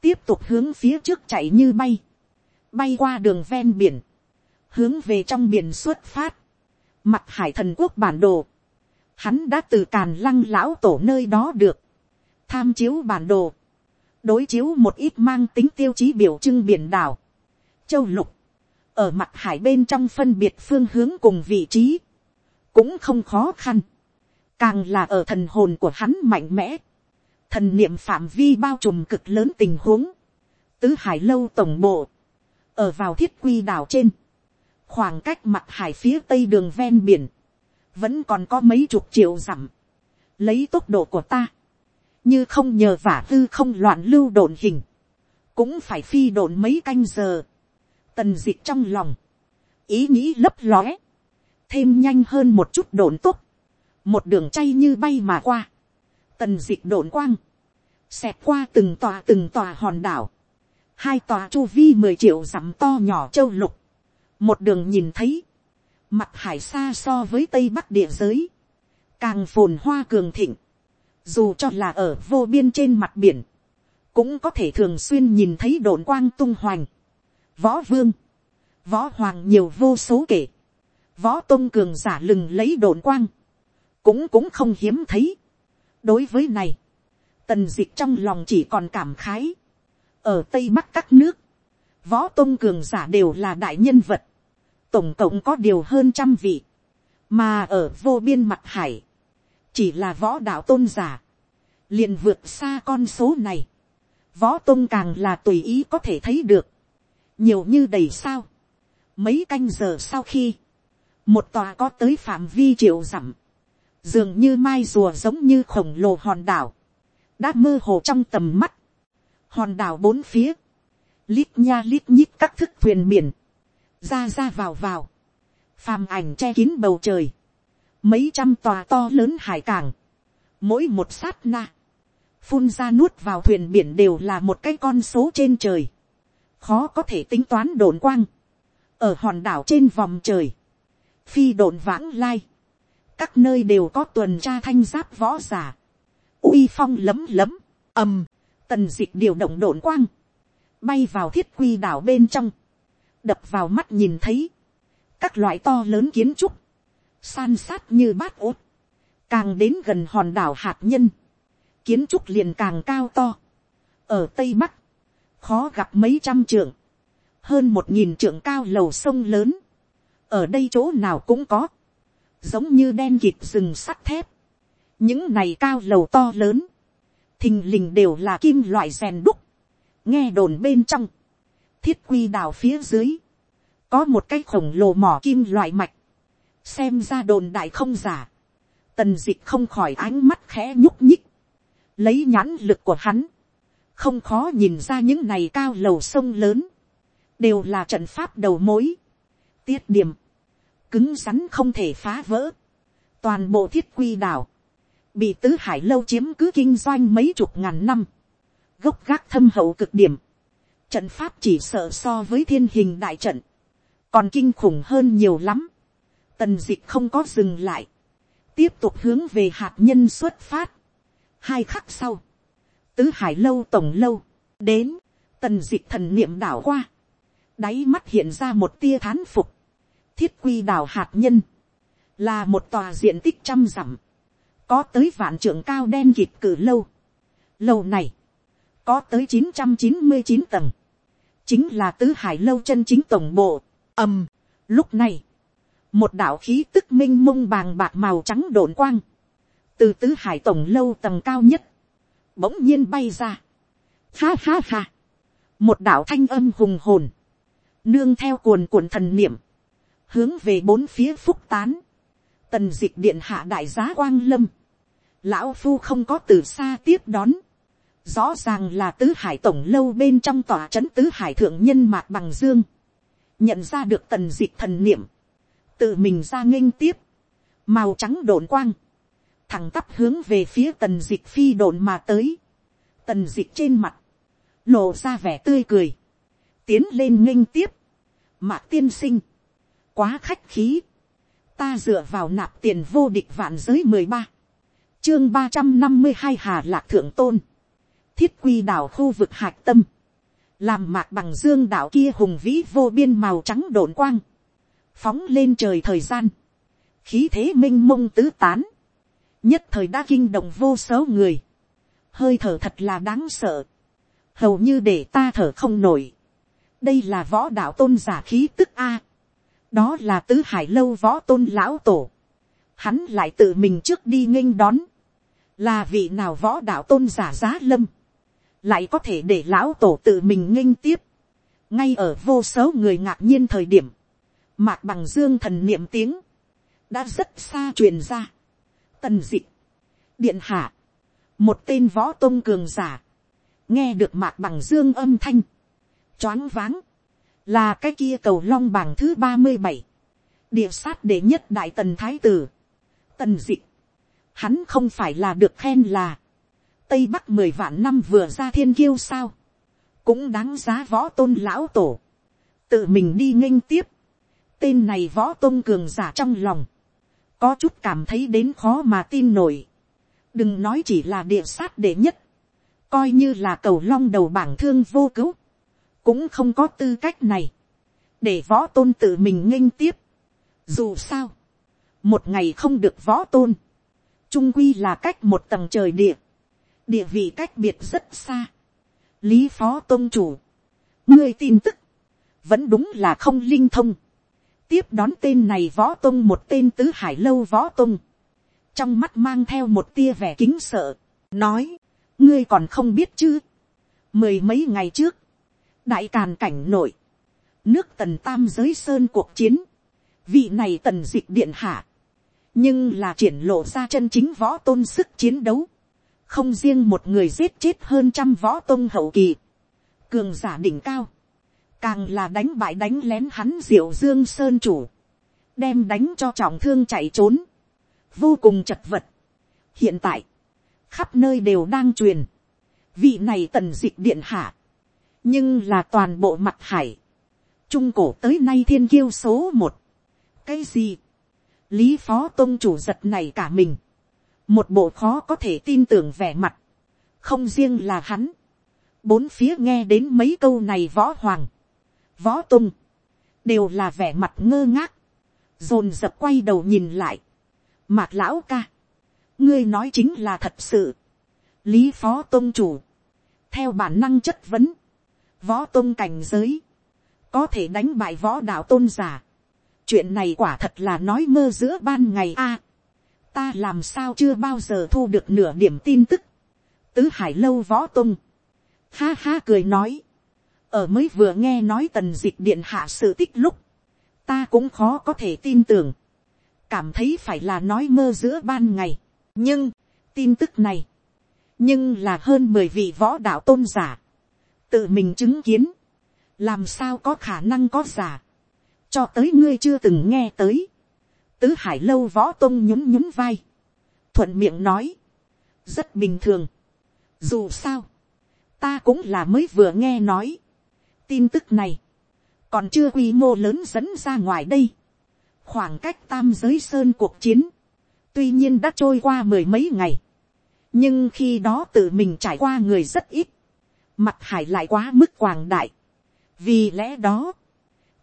tiếp tục hướng phía trước chạy như bay, bay qua đường ven biển, hướng về trong biển xuất phát, mặt hải thần quốc bản đồ, hắn đã từ càn lăng lão tổ nơi đó được, tham chiếu bản đồ, đối chiếu một ít mang tính tiêu chí biểu trưng biển đảo, châu lục, ở mặt hải bên trong phân biệt phương hướng cùng vị trí, cũng không khó khăn, càng là ở thần hồn của hắn mạnh mẽ, thần niệm phạm vi bao trùm cực lớn tình huống, tứ hải lâu tổng bộ, ở vào thiết quy đảo trên, khoảng cách mặt hải phía tây đường ven biển, vẫn còn có mấy chục triệu dặm, lấy tốc độ của ta, như không nhờ vả tư không loạn lưu đồn hình, cũng phải phi đồn mấy canh giờ, tần dịch trong lòng, ý nghĩ lấp lóe, thêm nhanh hơn một chút đồn tốt, một đường chay như bay mà qua, tần dịch đồn quang, xẹt qua từng tòa từng tòa hòn đảo, hai tòa chu vi mười triệu dặm to nhỏ châu lục, một đường nhìn thấy, mặt hải xa so với tây bắc địa giới, càng phồn hoa cường thịnh, dù cho là ở vô biên trên mặt biển, cũng có thể thường xuyên nhìn thấy đồn quang tung hoành, võ vương, võ hoàng nhiều vô số kể, võ tôn cường giả lừng lấy đồn quang, cũng cũng không hiếm thấy, đối với này, tần d ị trong lòng chỉ còn cảm khái, ở tây bắc các nước, võ tôn cường giả đều là đại nhân vật, tổng cộng có điều hơn trăm vị, mà ở vô biên mặt hải, chỉ là võ đạo tôn giả, liền vượt xa con số này, võ tôn càng là tùy ý có thể thấy được, nhiều như đầy sao, mấy canh giờ sau khi, một tòa có tới phạm vi triệu dặm, dường như mai rùa giống như khổng lồ hòn đảo, đã mơ hồ trong tầm mắt, hòn đảo bốn phía, lít nha lít nhít các thức thuyền biển, ra ra vào vào, phàm ảnh che kín bầu trời, mấy trăm tòa to lớn hải cảng, mỗi một sát na, phun ra nuốt vào thuyền biển đều là một cái con số trên trời, khó có thể tính toán đồn quang, ở hòn đảo trên vòng trời, phi đồn vãng lai, các nơi đều có tuần tra thanh giáp võ giả, uy phong lấm lấm, ầm, tần d ị c h điều động đồn quang, bay vào thiết quy đảo bên trong, đập vào mắt nhìn thấy, các loại to lớn kiến trúc, san sát như bát ốt, càng đến gần hòn đảo hạt nhân, kiến trúc liền càng cao to, ở tây bắc, khó gặp mấy trăm trượng, hơn một nghìn trượng cao lầu sông lớn, ở đây chỗ nào cũng có, giống như đen kịt rừng sắt thép, những này cao lầu to lớn, thình lình đều là kim loại rèn đúc, nghe đồn bên trong, thiết quy đào phía dưới, có một cái khổng lồ mỏ kim loại mạch, xem ra đồn đại không giả, tần d ị c h không khỏi ánh mắt khẽ nhúc nhích, lấy nhãn lực của hắn, không khó nhìn ra những này cao lầu sông lớn, đều là trận pháp đầu mối, tiết điểm, cứng rắn không thể phá vỡ, toàn bộ thiết quy đảo, bị tứ hải lâu chiếm cứ kinh doanh mấy chục ngàn năm, gốc gác thâm hậu cực điểm, trận pháp chỉ sợ so với thiên hình đại trận, còn kinh khủng hơn nhiều lắm, tần dịch không có dừng lại, tiếp tục hướng về hạt nhân xuất phát, hai khắc sau, tứ hải lâu tổng lâu, đến, tần d ị thần niệm đảo qua, đáy mắt hiện ra một tia thán phục, thiết quy đảo hạt nhân, là một tòa diện tích trăm dặm, có tới vạn trưởng cao đen kịp cử lâu. Lâu này, có tới chín trăm chín mươi chín tầng, chính là tứ hải lâu chân chính tổng bộ, ầm, lúc này, một đạo khí tức minh mông bàng bạc màu trắng đồn quang, từ tứ hải tổng lâu tầng cao nhất, bỗng nhiên bay ra. Ha ha ha, một đạo thanh âm hùng hồn, nương theo cuồn cuộn thần niệm, hướng về bốn phía phúc tán, tần dịch điện hạ đại giá quang lâm, lão phu không có từ xa tiếp đón, rõ ràng là tứ hải tổng lâu bên trong tòa trấn tứ hải thượng nhân mạc bằng dương, nhận ra được tần dịch thần niệm, tự mình ra nghênh tiếp, màu trắng đồn quang, thẳng tắp hướng về phía tần dịch phi đồn mà tới, tần dịch trên mặt, lộ ra vẻ tươi cười, tiến lên nghênh tiếp, mạc tiên sinh, quá khách khí, ta dựa vào nạp tiền vô địch vạn giới mười ba, chương ba trăm năm mươi hai hà lạc thượng tôn, thiết quy đảo khu vực hạc tâm, làm mạc bằng dương đảo kia hùng vĩ vô biên màu trắng đồn quang, phóng lên trời thời gian, khí thế m i n h mông tứ tán, nhất thời đã kinh động vô số người, hơi thở thật là đáng sợ, hầu như để ta thở không nổi, đây là võ đạo tôn giả khí tức a, đó là tứ hải lâu võ tôn lão tổ, hắn lại tự mình trước đi nghênh đón, là vị nào võ đạo tôn giả giá lâm, lại có thể để lão tổ tự mình nghênh tiếp, ngay ở vô số người ngạc nhiên thời điểm, mạc bằng dương thần niệm tiếng, đã rất xa truyền ra. Tần dị, điện hạ, một tên võ tôn cường giả, nghe được mạc bằng dương âm thanh, choáng váng, là cái kia cầu long bảng thứ ba mươi bảy, địa sát đệ nhất đại tần thái tử, tần dị, hắn không phải là được khen là, tây bắc mười vạn năm vừa ra thiên kiêu sao, cũng đáng giá võ tôn lão tổ, tự mình đi nghênh tiếp, tên này võ tôn cường giả trong lòng, có chút cảm thấy đến khó mà tin nổi, đừng nói chỉ là địa sát đệ nhất, coi như là cầu long đầu bảng thương vô cứu, cũng không có tư cách này, để võ tôn tự mình nghênh tiếp. Dù sao, một ngày không được võ tôn, trung quy là cách một tầng trời địa, địa vị cách biệt rất xa. lý phó tôn chủ, ngươi tin tức, vẫn đúng là không linh thông tiếp đón tên này võ tôn một tên tứ hải lâu võ tôn, trong mắt mang theo một tia vẻ kính sợ, nói, ngươi còn không biết chứ. mười mấy ngày trước, đại càn cảnh nội, nước tần tam giới sơn cuộc chiến, vị này tần d ị c h điện hạ, nhưng là triển lộ ra chân chính võ tôn sức chiến đấu, không riêng một người giết chết hơn trăm võ tôn hậu kỳ, cường giả đỉnh cao, càng là đánh bại đánh lén hắn diệu dương sơn chủ, đem đánh cho trọng thương chạy trốn, vô cùng chật vật. hiện tại, khắp nơi đều đang truyền, vị này tần d ị c h điện hạ, nhưng là toàn bộ mặt hải, trung cổ tới nay thiên kiêu số một. cái gì, lý phó tôn chủ giật này cả mình, một bộ khó có thể tin tưởng vẻ mặt, không riêng là hắn, bốn phía nghe đến mấy câu này võ hoàng, võ tung, đều là vẻ mặt ngơ ngác, dồn dập quay đầu nhìn lại, mạc lão ca, ngươi nói chính là thật sự, lý phó tôn chủ, theo bản năng chất vấn, võ tôn cảnh giới, có thể đánh bại võ đạo tôn giả. chuyện này quả thật là nói mơ giữa ban ngày a. ta làm sao chưa bao giờ thu được nửa điểm tin tức. tứ hải lâu võ tôn. ha ha cười nói ở mới vừa nghe nói tần dịch điện hạ sự tích lúc. ta cũng khó có thể tin tưởng. cảm thấy phải là nói mơ giữa ban ngày. nhưng, tin tức này, nhưng là hơn mười vị võ đạo tôn giả. tự mình chứng kiến làm sao có khả năng có giả, cho tới ngươi chưa từng nghe tới, tứ hải lâu võ tôn nhún nhún vai, thuận miệng nói, rất bình thường, dù sao, ta cũng là mới vừa nghe nói, tin tức này, còn chưa quy mô lớn dẫn ra ngoài đây, khoảng cách tam giới sơn cuộc chiến, tuy nhiên đã trôi qua mười mấy ngày, nhưng khi đó tự mình trải qua người rất ít, mặt hải lại quá mức quảng đại, vì lẽ đó,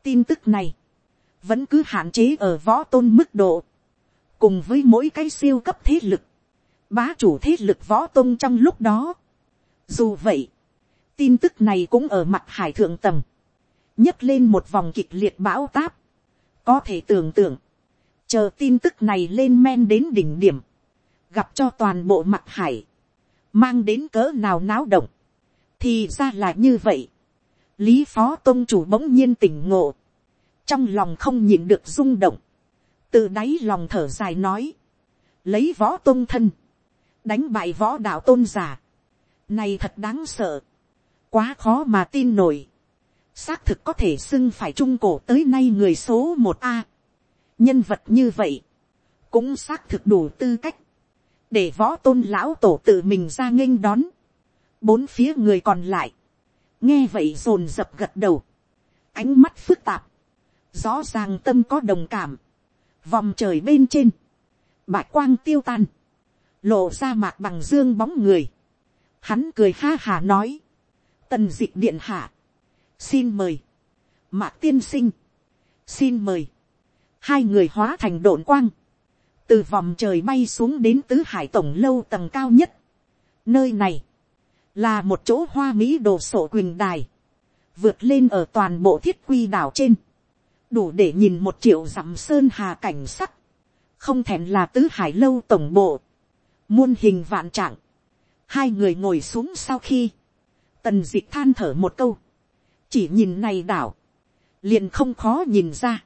tin tức này, vẫn cứ hạn chế ở võ tôn mức độ, cùng với mỗi cái siêu cấp thế lực, bá chủ thế lực võ tôn trong lúc đó. Dù vậy, tin tức này cũng ở mặt hải thượng tầng, nhấc lên một vòng kịch liệt bão táp, có thể tưởng tượng, chờ tin tức này lên men đến đỉnh điểm, gặp cho toàn bộ mặt hải, mang đến cỡ nào náo động, thì ra là như vậy. Lý phó tôn chủ bỗng nhiên tỉnh ngộ, trong lòng không nhịn được rung động, từ đáy lòng thở dài nói, lấy võ tôn thân, đánh bại võ đạo tôn giả, này thật đáng sợ, quá khó mà tin nổi, xác thực có thể xưng phải trung cổ tới nay người số một a, nhân vật như vậy, cũng xác thực đủ tư cách, để võ tôn lão tổ tự mình ra nghênh đón, bốn phía người còn lại, nghe vậy rồn rập gật đầu, ánh mắt phức tạp, rõ ràng tâm có đồng cảm, vòng trời bên trên, bạch quang tiêu tan, lộ ra mạc bằng dương bóng người, hắn cười ha hà nói, tần d ị c h điện hạ, xin mời, mạc tiên sinh, xin mời, hai người hóa thành độn quang, từ vòng trời bay xuống đến tứ hải tổng lâu tầng cao nhất, nơi này, là một chỗ hoa mỹ đồ sổ quỳnh đài, vượt lên ở toàn bộ thiết quy đảo trên, đủ để nhìn một triệu dặm sơn hà cảnh sắc, không thèm là tứ hải lâu tổng bộ, muôn hình vạn trạng, hai người ngồi xuống sau khi, tần dịch than thở một câu, chỉ nhìn này đảo, liền không khó nhìn ra,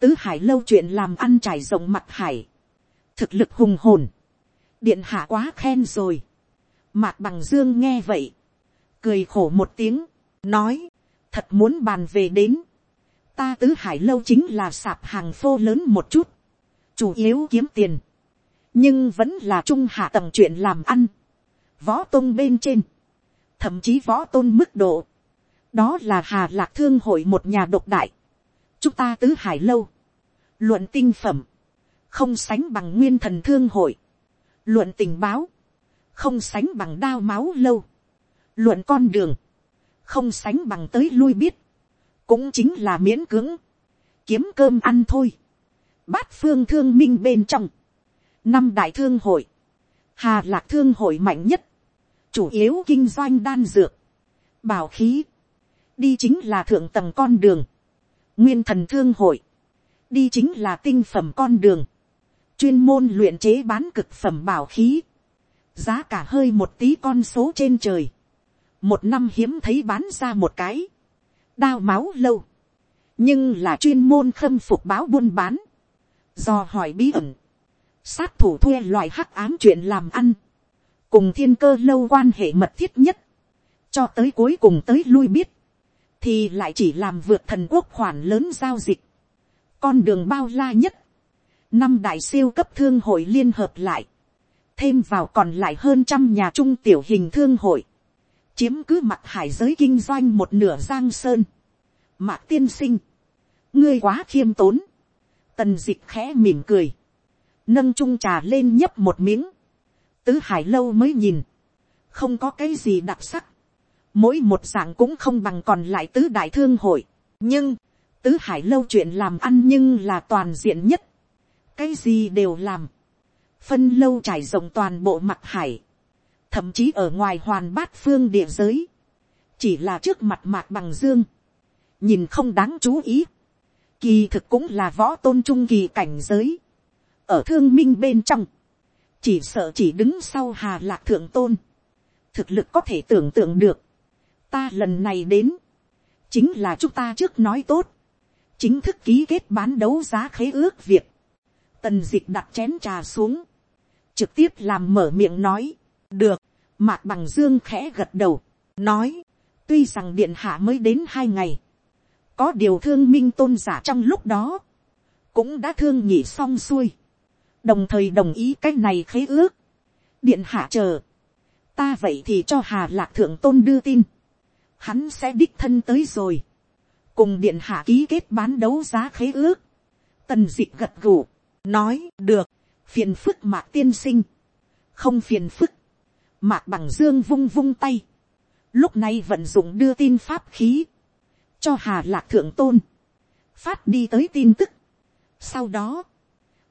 tứ hải lâu chuyện làm ăn trải rộng mặt hải, thực lực hùng hồn, điện hạ quá khen rồi, Mạc bằng dương nghe vậy. Cười khổ một tiếng. Nói. Thật muốn bàn về đến. Ta tứ hải lâu chính là sạp hàng phô lớn một chút. Chủ yếu kiếm tiền. Nhưng vẫn là trung hạ tầng chuyện làm ăn. Võ tôn bên trên. Thậm chí võ tôn mức độ. Đó là Hà Lạc Thương hội một nhà độc đại. Chúng ta tứ hải lâu. Luận tinh phẩm. Không sánh bằng nguyên thần thương hội. Luận tình báo không sánh bằng đao máu lâu, luận con đường, không sánh bằng tới lui biết, cũng chính là miễn cưỡng, kiếm cơm ăn thôi, bát phương thương minh bên trong, năm đại thương hội, hà lạc thương hội mạnh nhất, chủ yếu kinh doanh đan dược, bảo khí, đi chính là thượng tầng con đường, nguyên thần thương hội, đi chính là tinh phẩm con đường, chuyên môn luyện chế bán cực phẩm bảo khí, giá cả hơi một tí con số trên trời, một năm hiếm thấy bán ra một cái, đao máu lâu, nhưng là chuyên môn khâm phục báo buôn bán, do hỏi bí ẩn, sát thủ thuê loại hắc ám chuyện làm ăn, cùng thiên cơ lâu quan hệ mật thiết nhất, cho tới cuối cùng tới lui biết, thì lại chỉ làm vượt thần quốc khoản lớn giao dịch, con đường bao la nhất, năm đại siêu cấp thương hội liên hợp lại, thêm vào còn lại hơn trăm nhà trung tiểu hình thương hội, chiếm cứ mặt hải giới kinh doanh một nửa giang sơn. Mạc tiên sinh, ngươi quá khiêm tốn, tần d ị c h khẽ mỉm cười, nâng trung trà lên nhấp một miếng, tứ hải lâu mới nhìn, không có cái gì đặc sắc, mỗi một dạng cũng không bằng còn lại tứ đại thương hội, nhưng, tứ hải lâu chuyện làm ăn nhưng là toàn diện nhất, cái gì đều làm, phân lâu trải rộng toàn bộ mặt hải, thậm chí ở ngoài hoàn bát phương địa giới, chỉ là trước mặt mạc bằng dương, nhìn không đáng chú ý, kỳ thực cũng là võ tôn trung kỳ cảnh giới, ở thương minh bên trong, chỉ sợ chỉ đứng sau hà lạc thượng tôn, thực lực có thể tưởng tượng được, ta lần này đến, chính là chúng ta trước nói tốt, chính thức ký kết bán đấu giá khế ước việc, tần d ị c h đặt chén trà xuống, trực tiếp làm mở miệng nói, được, mạc bằng dương khẽ gật đầu, nói, tuy rằng điện hạ mới đến hai ngày, có điều thương minh tôn giả trong lúc đó, cũng đã thương nhị xong xuôi, đồng thời đồng ý cái này khế ước, điện hạ chờ, ta vậy thì cho hà lạc thượng tôn đưa tin, hắn sẽ đích thân tới rồi, cùng điện hạ ký kết bán đấu giá khế ước, tần d ị gật gù, nói được, phiền phức mạc tiên sinh, không phiền phức, Mạc bằng dương vung vung tay. Lúc này vận dụng đưa tin pháp khí. Cho hà lạc thượng tôn. Phát đi tới tin tức. Sau đó.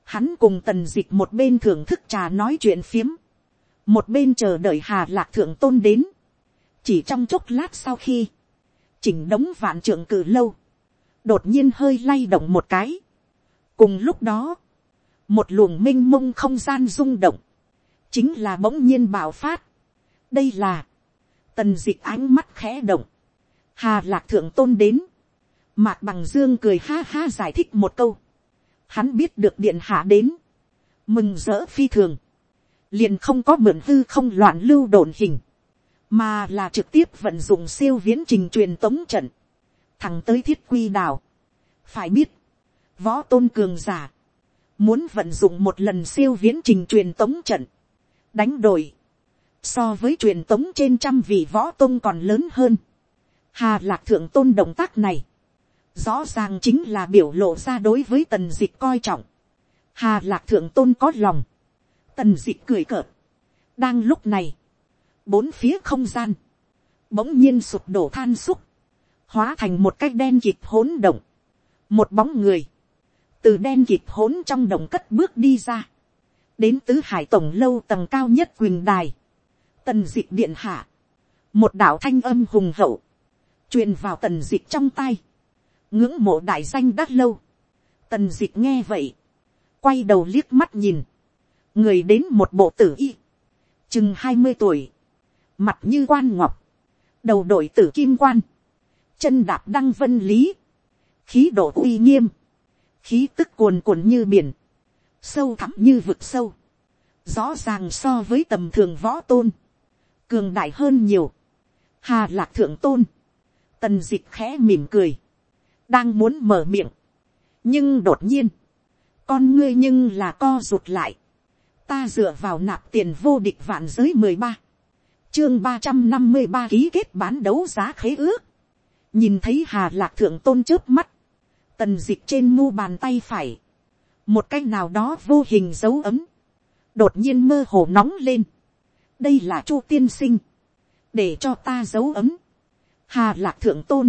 Hắn cùng tần dịch một bên thưởng thức trà nói chuyện phiếm. Một bên chờ đợi hà lạc thượng tôn đến. Chỉ trong chốc lát sau khi. Chỉnh đống vạn trưởng cử lâu. Đột nhiên hơi lay động một cái. Cùng lúc đó. Một luồng m i n h mông không gian rung động chính là bỗng nhiên bạo phát. đây là, tần d ị c h ánh mắt khẽ động, hà lạc thượng tôn đến, mạc bằng dương cười ha ha giải thích một câu, hắn biết được điện hạ đến, mừng rỡ phi thường, liền không có mượn hư không loạn lưu đồn hình, mà là trực tiếp vận dụng siêu viễn trình truyền tống trận, thẳng tới thiết quy đảo. phải biết, võ tôn cường giả, muốn vận dụng một lần siêu viễn trình truyền tống trận, đánh đổi, so với truyền tống trên trăm vị võ tôn còn lớn hơn. Hà lạc thượng tôn động tác này, rõ ràng chính là biểu lộ ra đối với tần dịch coi trọng. Hà lạc thượng tôn có lòng, tần dịch cười cợt. đang lúc này, bốn phía không gian, bỗng nhiên sụp đổ than xúc, hóa thành một cái đen kịp hỗn động, một bóng người, từ đen kịp hỗn trong động cất bước đi ra, đến tứ hải tổng lâu tầng cao nhất quỳnh đài, tần dịch điện hạ, một đạo thanh âm hùng hậu, truyền vào tần dịch trong tay, ngưỡng mộ đại danh đắt lâu, tần d ị c h nghe vậy, quay đầu liếc mắt nhìn, người đến một bộ tử y, chừng hai mươi tuổi, mặt như quan ngọc, đầu đội tử kim quan, chân đạp đăng vân lý, khí độ uy nghiêm, khí tức cuồn cuộn như biển, sâu thẳm như vực sâu, rõ ràng so với tầm thường võ tôn, cường đại hơn nhiều, hà lạc thượng tôn, tần d ị c h khẽ mỉm cười, đang muốn mở miệng, nhưng đột nhiên, con ngươi nhưng là co rụt lại, ta dựa vào nạp tiền vô địch vạn giới mười ba, chương ba trăm năm mươi ba ký kết bán đấu giá khế ước, nhìn thấy hà lạc thượng tôn trước mắt, tần d ị c h trên mu bàn tay phải, một cái nào đó vô hình dấu ấm, đột nhiên mơ hồ nóng lên. đây là chu tiên sinh, để cho ta dấu ấm. hà lạc thượng tôn,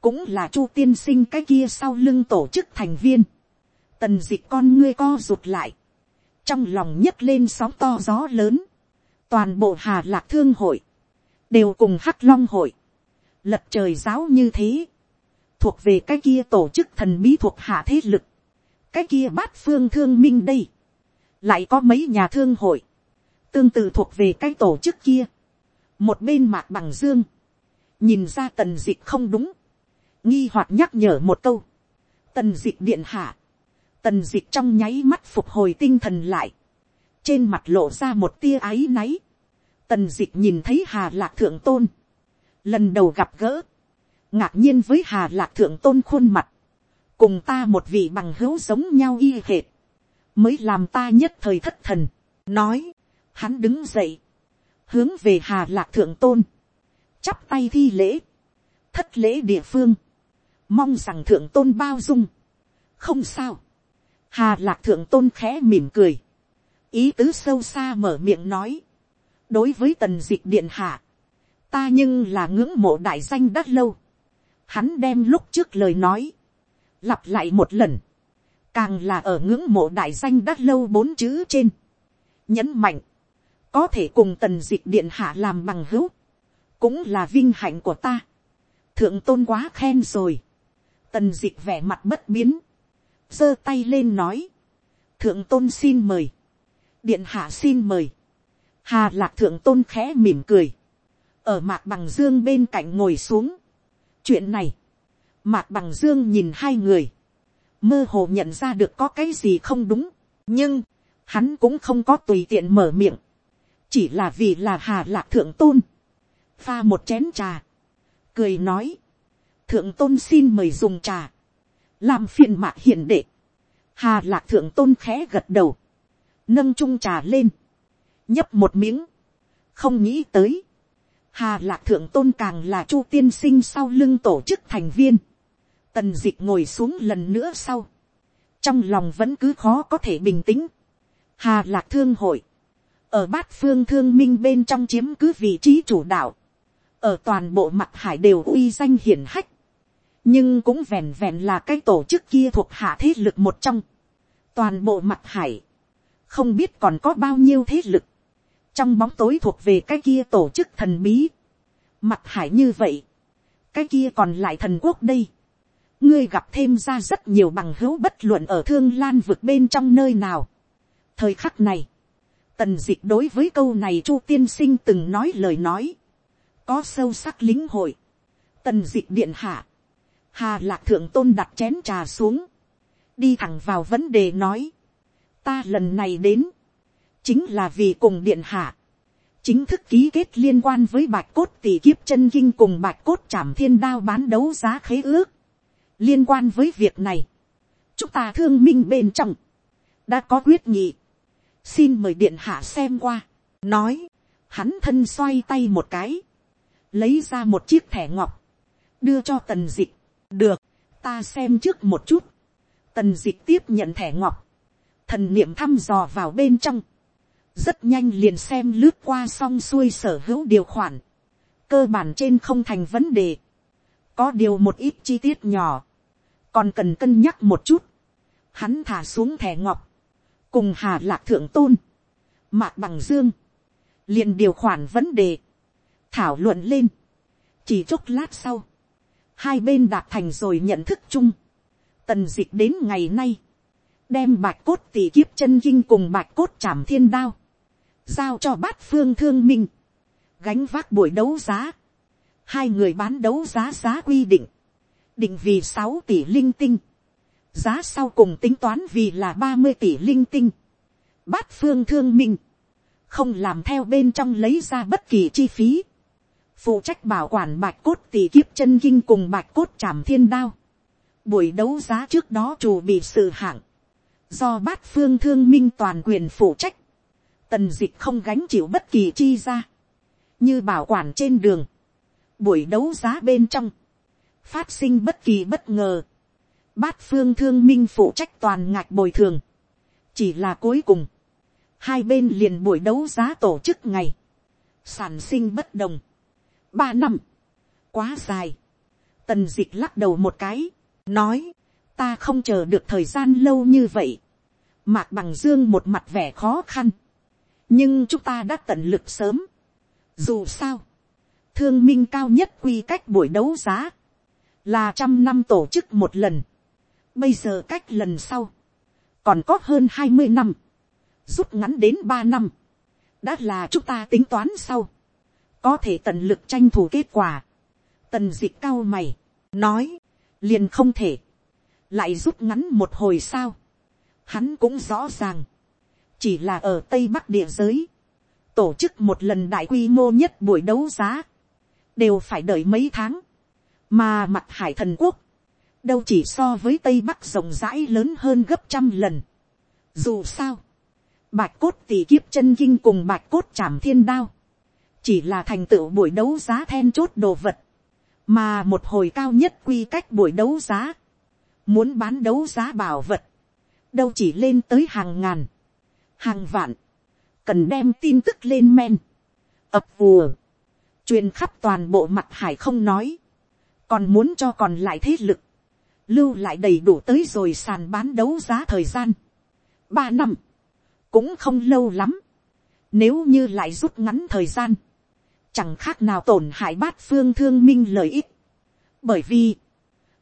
cũng là chu tiên sinh cái kia sau lưng tổ chức thành viên. tần dịch con ngươi co rụt lại, trong lòng nhấc lên sóng to gió lớn, toàn bộ hà lạc thương hội, đều cùng hắc long hội, lật trời giáo như thế, thuộc về cái kia tổ chức thần bí thuộc hạ thế lực, cái kia bát phương thương minh đây, lại có mấy nhà thương hội, tương tự thuộc về cái tổ chức kia, một bên mạc bằng dương, nhìn ra tần d ị c h không đúng, nghi hoặc nhắc nhở một câu, tần dịch điện hạ, tần dịch trong nháy mắt phục hồi tinh thần lại, trên mặt lộ ra một tia áy náy, tần dịch nhìn thấy hà lạc thượng tôn, lần đầu gặp gỡ, ngạc nhiên với hà lạc thượng tôn khuôn mặt, cùng ta một vị bằng hữu giống nhau y hệt, mới làm ta nhất thời thất thần, nói, hắn đứng dậy, hướng về hà lạc thượng tôn, chắp tay thi lễ, thất lễ địa phương, mong rằng thượng tôn bao dung, không sao, hà lạc thượng tôn khẽ mỉm cười, ý tứ sâu xa mở miệng nói, đối với tần d ị c h điện hạ, ta nhưng là ngưỡng mộ đại danh đã lâu, hắn đem lúc trước lời nói, lặp lại một lần, càng là ở ngưỡng mộ đại danh đã lâu bốn chữ trên, nhấn mạnh, có thể cùng tần d ị c h điện hạ làm bằng hữu, cũng là vinh hạnh của ta. thượng tôn quá khen rồi tần d ị c h vẻ mặt bất biến, giơ tay lên nói, thượng tôn xin mời, điện hạ xin mời, hà lạc thượng tôn khẽ mỉm cười, ở mạc bằng dương bên cạnh ngồi xuống. chuyện này, mạc bằng dương nhìn hai người, mơ hồ nhận ra được có cái gì không đúng, nhưng, hắn cũng không có tùy tiện mở miệng, chỉ là vì là hà lạc thượng tôn, pha một chén trà, cười nói, thượng tôn xin mời dùng trà, làm phiền mạc hiền đệ, hà lạc thượng tôn khẽ gật đầu, nâng chung trà lên, nhấp một miếng, không nghĩ tới, hà lạc thượng tôn càng là chu tiên sinh sau lưng tổ chức thành viên, tần d ị c h ngồi xuống lần nữa sau, trong lòng vẫn cứ khó có thể bình tĩnh, hà lạc thương hội, ở bát phương thương minh bên trong chiếm cứ vị trí chủ đạo, ở toàn bộ mặt hải đều uy danh hiển hách, nhưng cũng vẹn vẹn là cái tổ chức kia thuộc hạ thế lực một trong, toàn bộ mặt hải, không biết còn có bao nhiêu thế lực, trong bóng tối thuộc về cái kia tổ chức thần bí, mặt hải như vậy, cái kia còn lại thần quốc đây, ngươi gặp thêm ra rất nhiều bằng hữu bất luận ở thương lan vực bên trong nơi nào. thời khắc này, tần d ị c h đối với câu này chu tiên sinh từng nói lời nói, có sâu sắc lính hội, tần d ị c h điện hạ, hà lạc thượng tôn đặt chén trà xuống, đi thẳng vào vấn đề nói, ta lần này đến, chính là vì cùng điện hạ, chính thức ký kết liên quan với bạch cốt tỷ kiếp chân kinh cùng bạch cốt trảm thiên đao bán đấu giá khế ước. liên quan với việc này, chúng ta thương minh bên trong, đã có quyết nghị, xin mời điện hạ xem qua, nói, hắn thân xoay tay một cái, lấy ra một chiếc thẻ ngọc, đưa cho tần dịch, được, ta xem trước một chút, tần dịch tiếp nhận thẻ ngọc, thần niệm thăm dò vào bên trong, rất nhanh liền xem lướt qua xong xuôi sở hữu điều khoản, cơ bản trên không thành vấn đề, có điều một ít chi tiết nhỏ, còn cần cân nhắc một chút, hắn thả xuống thẻ ngọc, cùng hà lạc thượng tôn, mạc bằng dương, liền điều khoản vấn đề, thảo luận lên. chỉ chốc lát sau, hai bên đạt thành rồi nhận thức chung. tần d ị c h đến ngày nay, đem bạch cốt tỷ kiếp chân kinh cùng bạch cốt trảm thiên đao, giao cho bát phương thương minh, gánh vác buổi đấu giá, hai người bán đấu giá giá quy định, định vì sáu tỷ linh tinh, giá sau cùng tính toán vì là ba mươi tỷ linh tinh, bát phương thương minh, không làm theo bên trong lấy ra bất kỳ chi phí, phụ trách bảo quản bạch cốt tỷ kiếp chân kinh cùng bạch cốt trảm thiên đao. Buổi đấu giá trước đó chủ bị sự hạng, do bát phương thương minh toàn quyền phụ trách, tần dịch không gánh chịu bất kỳ chi ra, như bảo quản trên đường, buổi đấu giá bên trong, phát sinh bất kỳ bất ngờ, bát phương thương minh phụ trách toàn ngạch bồi thường, chỉ là cuối cùng, hai bên liền buổi đấu giá tổ chức ngày, sản sinh bất đồng, ba năm, quá dài, tần d ị c h lắc đầu một cái, nói, ta không chờ được thời gian lâu như vậy, Mạc bằng dương một mặt vẻ khó khăn. nhưng chúng ta đã tận lực sớm. dù sao, thương minh cao nhất quy cách buổi đấu giá, là trăm năm tổ chức một lần. bây giờ cách lần sau, còn có hơn hai mươi năm, rút ngắn đến ba năm, đã là chúng ta tính toán sau, có thể tận lực tranh thủ kết quả. tần dịch cao mày, nói, liền không thể, lại rút ngắn một hồi sao, hắn cũng rõ ràng, chỉ là ở tây bắc địa giới, tổ chức một lần đại quy mô nhất buổi đấu giá, đều phải đợi mấy tháng, mà mặt hải thần quốc, đâu chỉ so với tây bắc rộng rãi lớn hơn gấp trăm lần. Dù sao, bạch cốt tỷ kiếp chân kinh cùng bạch cốt chảm thiên đao, chỉ là thành tựu buổi đấu giá then chốt đồ vật, mà một hồi cao nhất quy cách buổi đấu giá, muốn bán đấu giá bảo vật, đâu chỉ lên tới hàng ngàn, hàng vạn, cần đem tin tức lên men, ập vùa, truyền khắp toàn bộ mặt hải không nói, còn muốn cho còn lại thế lực, lưu lại đầy đủ tới rồi sàn bán đấu giá thời gian. ba năm, cũng không lâu lắm. Nếu như lại rút ngắn thời gian, chẳng khác nào tổn hại bát phương thương minh lợi ích. Bởi vì,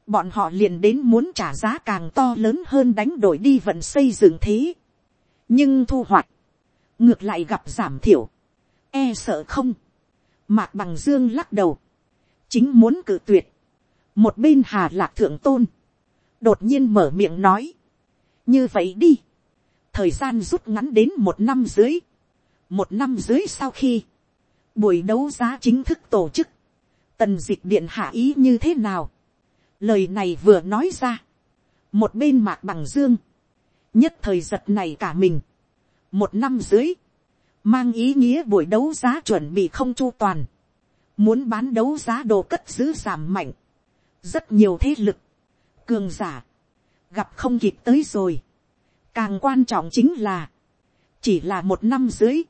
bọn họ liền đến muốn trả giá càng to lớn hơn đánh đổi đi vận xây dựng thế. Nhưng thu hoạch, ngược lại gặp giảm thiểu. E sợ không. Mạc bằng dương lắc đầu. Chính muốn cử tuyệt. Một bên hà lạc thượng tôn. Đột nhiên mở miệng nói. Như vậy đi thời gian rút ngắn đến một năm dưới. một năm dưới sau khi, buổi đấu giá chính thức tổ chức, tần dịch điện hạ ý như thế nào. lời này vừa nói ra, một bên mạc bằng dương, nhất thời giật này cả mình, một năm dưới, mang ý nghĩa buổi đấu giá chuẩn bị không chu toàn, muốn bán đấu giá đồ cất giữ giảm mạnh, rất nhiều thế lực, cường giả, gặp không kịp tới rồi, Càng quan trọng chính là, chỉ là một năm dưới,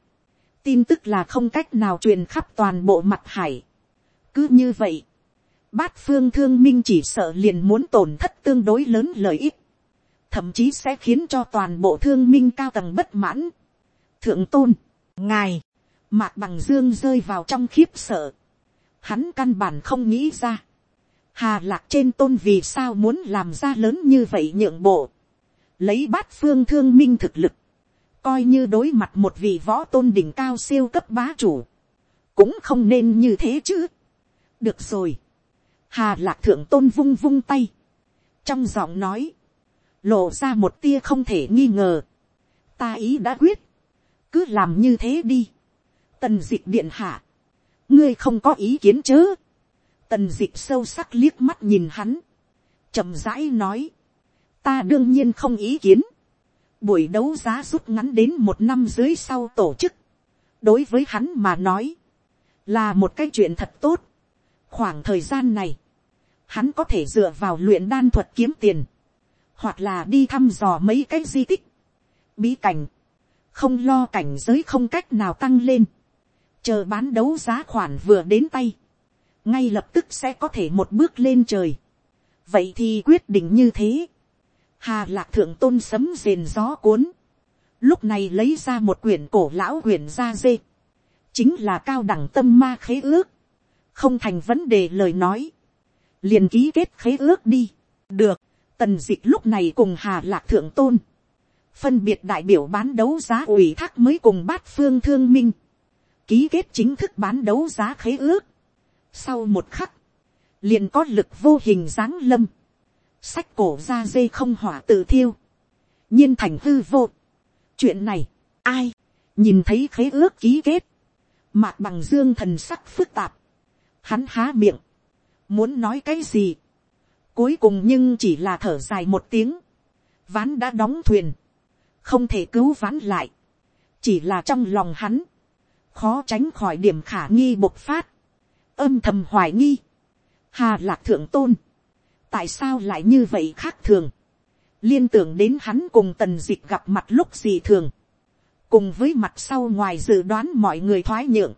tin tức là không cách nào truyền khắp toàn bộ mặt hải. Cứ như vậy, bát phương thương minh chỉ sợ liền muốn tổn thất tương đối lớn lợi ích, thậm chí sẽ khiến cho toàn bộ thương minh cao tầng bất mãn. Thượng tôn, ngài, mạc bằng dương rơi vào trong khiếp sợ. Hắn căn bản không nghĩ ra. Hà lạc trên tôn vì sao muốn làm ra lớn như vậy nhượng bộ lấy bát phương thương minh thực lực, coi như đối mặt một vị võ tôn đỉnh cao siêu cấp bá chủ, cũng không nên như thế chứ. được rồi, hà lạc thượng tôn vung vung tay, trong giọng nói, lộ ra một tia không thể nghi ngờ, ta ý đã quyết, cứ làm như thế đi, tần d ị c h điện hạ, ngươi không có ý kiến chớ, tần d ị c h sâu sắc liếc mắt nhìn hắn, chậm rãi nói, ta đương nhiên không ý kiến. Buổi đấu giá rút ngắn đến một năm dưới sau tổ chức. Đối với hắn mà nói. Là một cái chuyện thật tốt. Khoảng thời gian này. Hắn có thể dựa vào luyện đan thuật kiếm tiền. Hoặc là đi thăm dò mấy cái di tích. Bí cảnh. Không lo cảnh giới không cách nào tăng lên. Chờ bán đấu giá khoản vừa đến tay. Ngay lập tức sẽ có thể một bước lên trời. Vậy thì quyết định như thế Hà lạc thượng tôn sấm rền gió cuốn. Lúc này lấy ra một quyển cổ lão quyển ra dê. Chính là cao đẳng tâm ma khế ước. Không thành vấn đề lời nói. liền ký kết khế ước đi. Được. Tần dịch lúc này cùng Hà lạc thượng tôn. Phân biệt đại biểu bán đấu giá ủy thác mới cùng bát phương thương minh. Ký kết chính thức bán đấu giá khế ước. Sau một khắc. Liền có lực vô hình giáng lâm sách cổ ra dê không hỏa tự thiêu, nhiên thành hư vô. chuyện này, ai, nhìn thấy khế ước ký kết, mạc bằng dương thần sắc phức tạp, hắn há miệng, muốn nói cái gì, cuối cùng nhưng chỉ là thở dài một tiếng, ván đã đóng thuyền, không thể cứu ván lại, chỉ là trong lòng hắn, khó tránh khỏi điểm khả nghi bộc phát, âm thầm hoài nghi, hà lạc thượng tôn, tại sao lại như vậy khác thường, liên tưởng đến hắn cùng tần dịch gặp mặt lúc gì thường, cùng với mặt sau ngoài dự đoán mọi người thoái nhượng,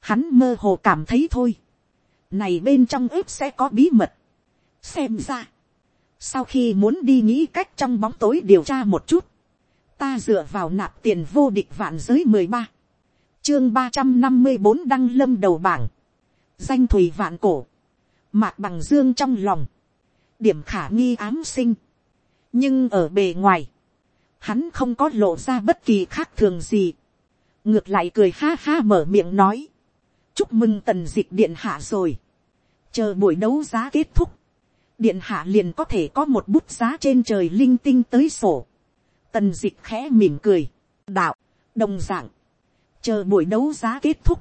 hắn mơ hồ cảm thấy thôi, này bên trong ướp sẽ có bí mật, xem ra, sau khi muốn đi nghĩ cách trong bóng tối điều tra một chút, ta dựa vào nạp tiền vô địch vạn giới mười ba, chương ba trăm năm mươi bốn đăng lâm đầu bảng, danh thùy vạn cổ, mạc bằng dương trong lòng, điểm khả nghi ám sinh, nhưng ở bề ngoài, hắn không có lộ ra bất kỳ khác thường gì, ngược lại cười ha ha mở miệng nói, chúc mừng tần d ị c h điện hạ rồi, chờ buổi đấu giá kết thúc, điện hạ liền có thể có một bút giá trên trời linh tinh tới sổ, tần d ị c h khẽ mỉm cười, đạo, đồng d ạ n g chờ buổi đấu giá kết thúc,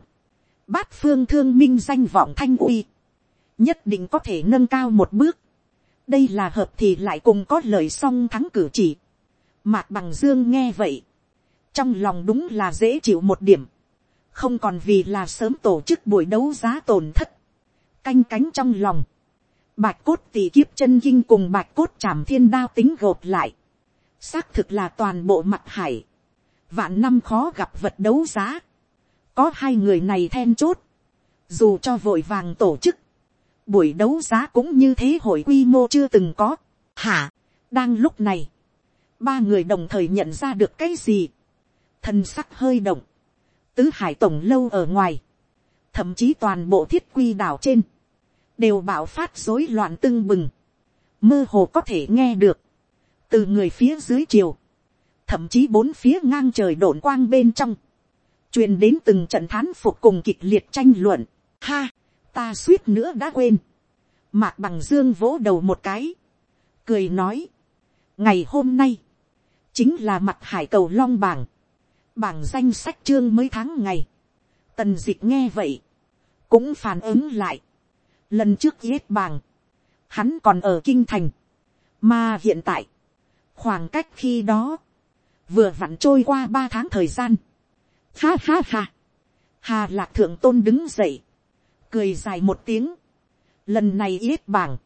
bát phương thương minh danh vọng thanh uy, nhất định có thể nâng cao một bước, đây là hợp thì lại cùng có lời song thắng cử chỉ, mạc bằng dương nghe vậy, trong lòng đúng là dễ chịu một điểm, không còn vì là sớm tổ chức buổi đấu giá tổn thất, canh cánh trong lòng, bạch cốt tỷ kiếp chân kinh cùng bạch cốt chảm thiên đao tính gộp lại, xác thực là toàn bộ mặt hải, vạn năm khó gặp vật đấu giá, có hai người này then chốt, dù cho vội vàng tổ chức, buổi đấu giá cũng như thế hội quy mô chưa từng có, hả, đang lúc này, ba người đồng thời nhận ra được cái gì, thân sắc hơi động, tứ hải tổng lâu ở ngoài, thậm chí toàn bộ thiết quy đảo trên, đều bạo phát rối loạn tưng bừng, mơ hồ có thể nghe được, từ người phía dưới chiều, thậm chí bốn phía ngang trời đổn quang bên trong, truyền đến từng trận thán phục cùng kịch liệt tranh luận, ha, ta suýt nữa đã quên, mạc bằng dương vỗ đầu một cái, cười nói, ngày hôm nay, chính là mặt hải cầu long bảng, bảng danh sách chương mới tháng ngày, tần d ị c h nghe vậy, cũng phản ứng lại, lần trước yết bảng, hắn còn ở kinh thành, mà hiện tại, khoảng cách khi đó, vừa vặn trôi qua ba tháng thời gian, ha ha ha, hà lạc thượng tôn đứng dậy, cười dài một tiếng, lần này yết bảng,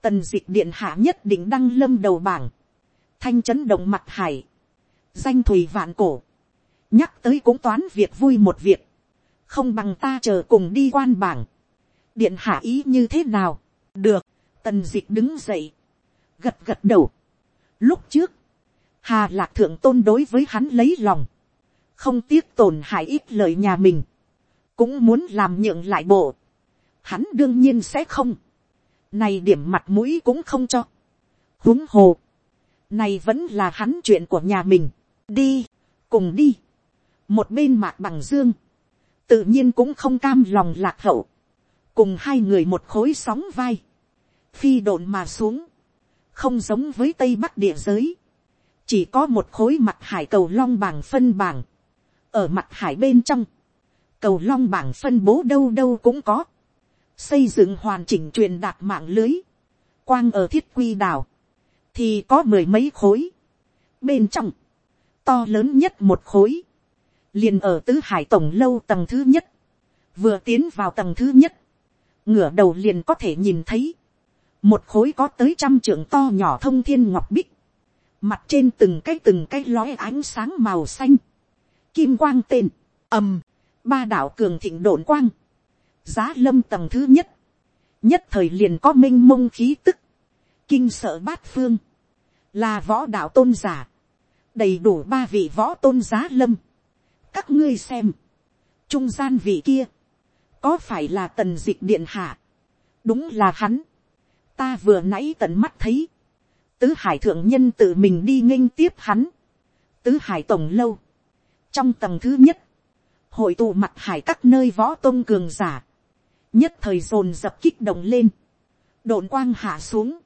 tần dịch điện hạ nhất định đăng lâm đầu bảng, thanh chấn động mặt hải, danh thủy vạn cổ, nhắc tới cũng toán việc vui một việc, không bằng ta chờ cùng đi quan bảng, điện hạ ý như thế nào, được, tần dịch đứng dậy, gật gật đầu. Lúc trước, hà lạc thượng tôn đối với hắn lấy lòng, không tiếc tổn hại ít lời nhà mình, cũng muốn làm nhượng lại bộ, hắn đương nhiên sẽ không, này điểm mặt mũi cũng không cho, huống hồ, này vẫn là hắn chuyện của nhà mình, đi, cùng đi, một bên mạc bằng dương, tự nhiên cũng không cam lòng lạc hậu, cùng hai người một khối sóng vai, phi độn mà xuống, không giống với tây bắc địa giới, chỉ có một khối mặt hải cầu long bảng phân bảng, ở mặt hải bên trong, cầu long bảng phân bố đâu đâu cũng có, xây dựng hoàn chỉnh truyền đạt mạng lưới, quang ở thiết quy đảo, thì có mười mấy khối, bên trong, to lớn nhất một khối, liền ở tứ hải tổng lâu tầng thứ nhất, vừa tiến vào tầng thứ nhất, ngửa đầu liền có thể nhìn thấy, một khối có tới trăm trưởng to nhỏ thông thiên ngọc bích, mặt trên từng cái từng cái lói ánh sáng màu xanh, kim quang tên, ầm, ba đạo cường thịnh đồn quang, giá lâm tầng thứ nhất, nhất thời liền có m i n h mông khí tức, kinh sợ bát phương, là võ đạo tôn giả, đầy đủ ba vị võ tôn giá lâm, các ngươi xem, trung gian vị kia, có phải là tần dịch điện hạ, đúng là hắn, ta vừa nãy tận mắt thấy, tứ hải thượng nhân tự mình đi nghênh tiếp hắn, tứ hải tổng lâu, trong tầng thứ nhất, hội tụ mặt hải các nơi võ tôn cường giả, nhất thời dồn dập kích động lên, đồn quang hạ xuống,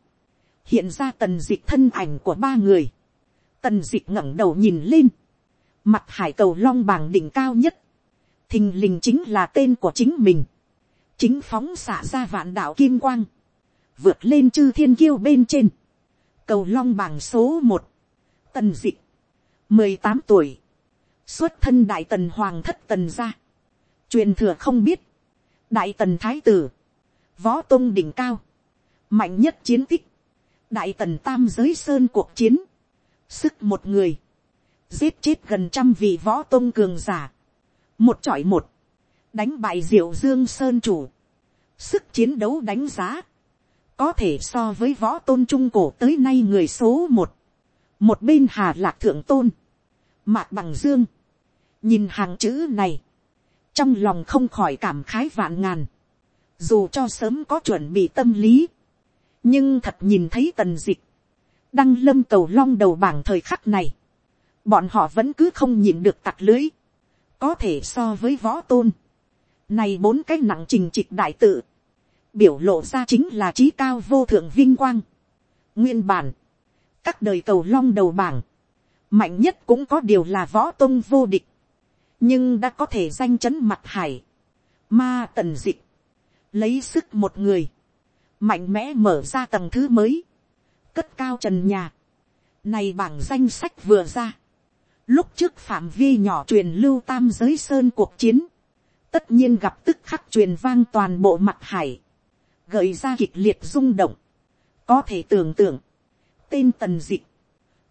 hiện ra tần dịch thân ảnh của ba người, tần dịch ngẩng đầu nhìn lên, mặt hải cầu long bàng đỉnh cao nhất, thình lình chính là tên của chính mình, chính phóng xạ ra vạn đạo kim quang, vượt lên chư thiên kiêu bên trên, cầu long bảng số một, tần dịch, mười tám tuổi, xuất thân đại tần hoàng thất tần gia, truyền thừa không biết, đại tần thái tử, võ tôn đỉnh cao, mạnh nhất chiến tích, đại tần tam giới sơn cuộc chiến, sức một người, giết chết gần trăm vị võ tôn cường giả, một chọi một, đánh bại diệu dương sơn chủ, sức chiến đấu đánh giá, có thể so với võ tôn trung cổ tới nay người số một, một bên hà lạc thượng tôn, mạc bằng dương, nhìn hàng chữ này, trong lòng không khỏi cảm khái vạn ngàn, dù cho sớm có chuẩn bị tâm lý, nhưng thật nhìn thấy tần dịch, đăng lâm cầu long đầu bảng thời khắc này, bọn họ vẫn cứ không nhìn được tặc lưới, có thể so với võ tôn, này bốn cái nặng trình trịch đại tự, biểu lộ ra chính là trí cao vô thượng vinh quang. Nguyên bản, các đời cầu long đầu bảng, mạnh nhất cũng có điều là võ tôn vô địch, nhưng đã có thể danh chấn mặt hải, ma tần dịch, lấy sức một người, mạnh mẽ mở ra tầng thứ mới, cất cao trần nhà, này bảng danh sách vừa ra, lúc trước phạm vi nhỏ truyền lưu tam giới sơn cuộc chiến, tất nhiên gặp tức khắc truyền vang toàn bộ mặt hải, gợi ra kịch liệt rung động, có thể tưởng tượng, tên tần dịch,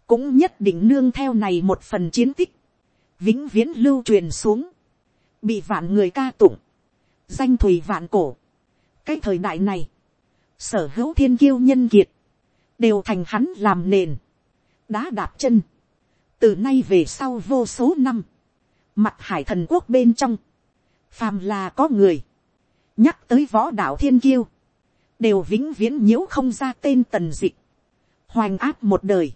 cũng nhất định nương theo này một phần chiến tích, vĩnh viễn lưu truyền xuống, bị vạn người ca tụng, danh thùy vạn cổ. cái thời đại này, sở hữu thiên kiêu nhân kiệt, đều thành hắn làm nền, đá đạp chân, từ nay về sau vô số năm, mặt hải thần quốc bên trong, phàm là có người, nhắc tới võ đạo thiên kiêu, đều vĩnh viễn nhiễu không ra tên tần dịch, hoành áp một đời,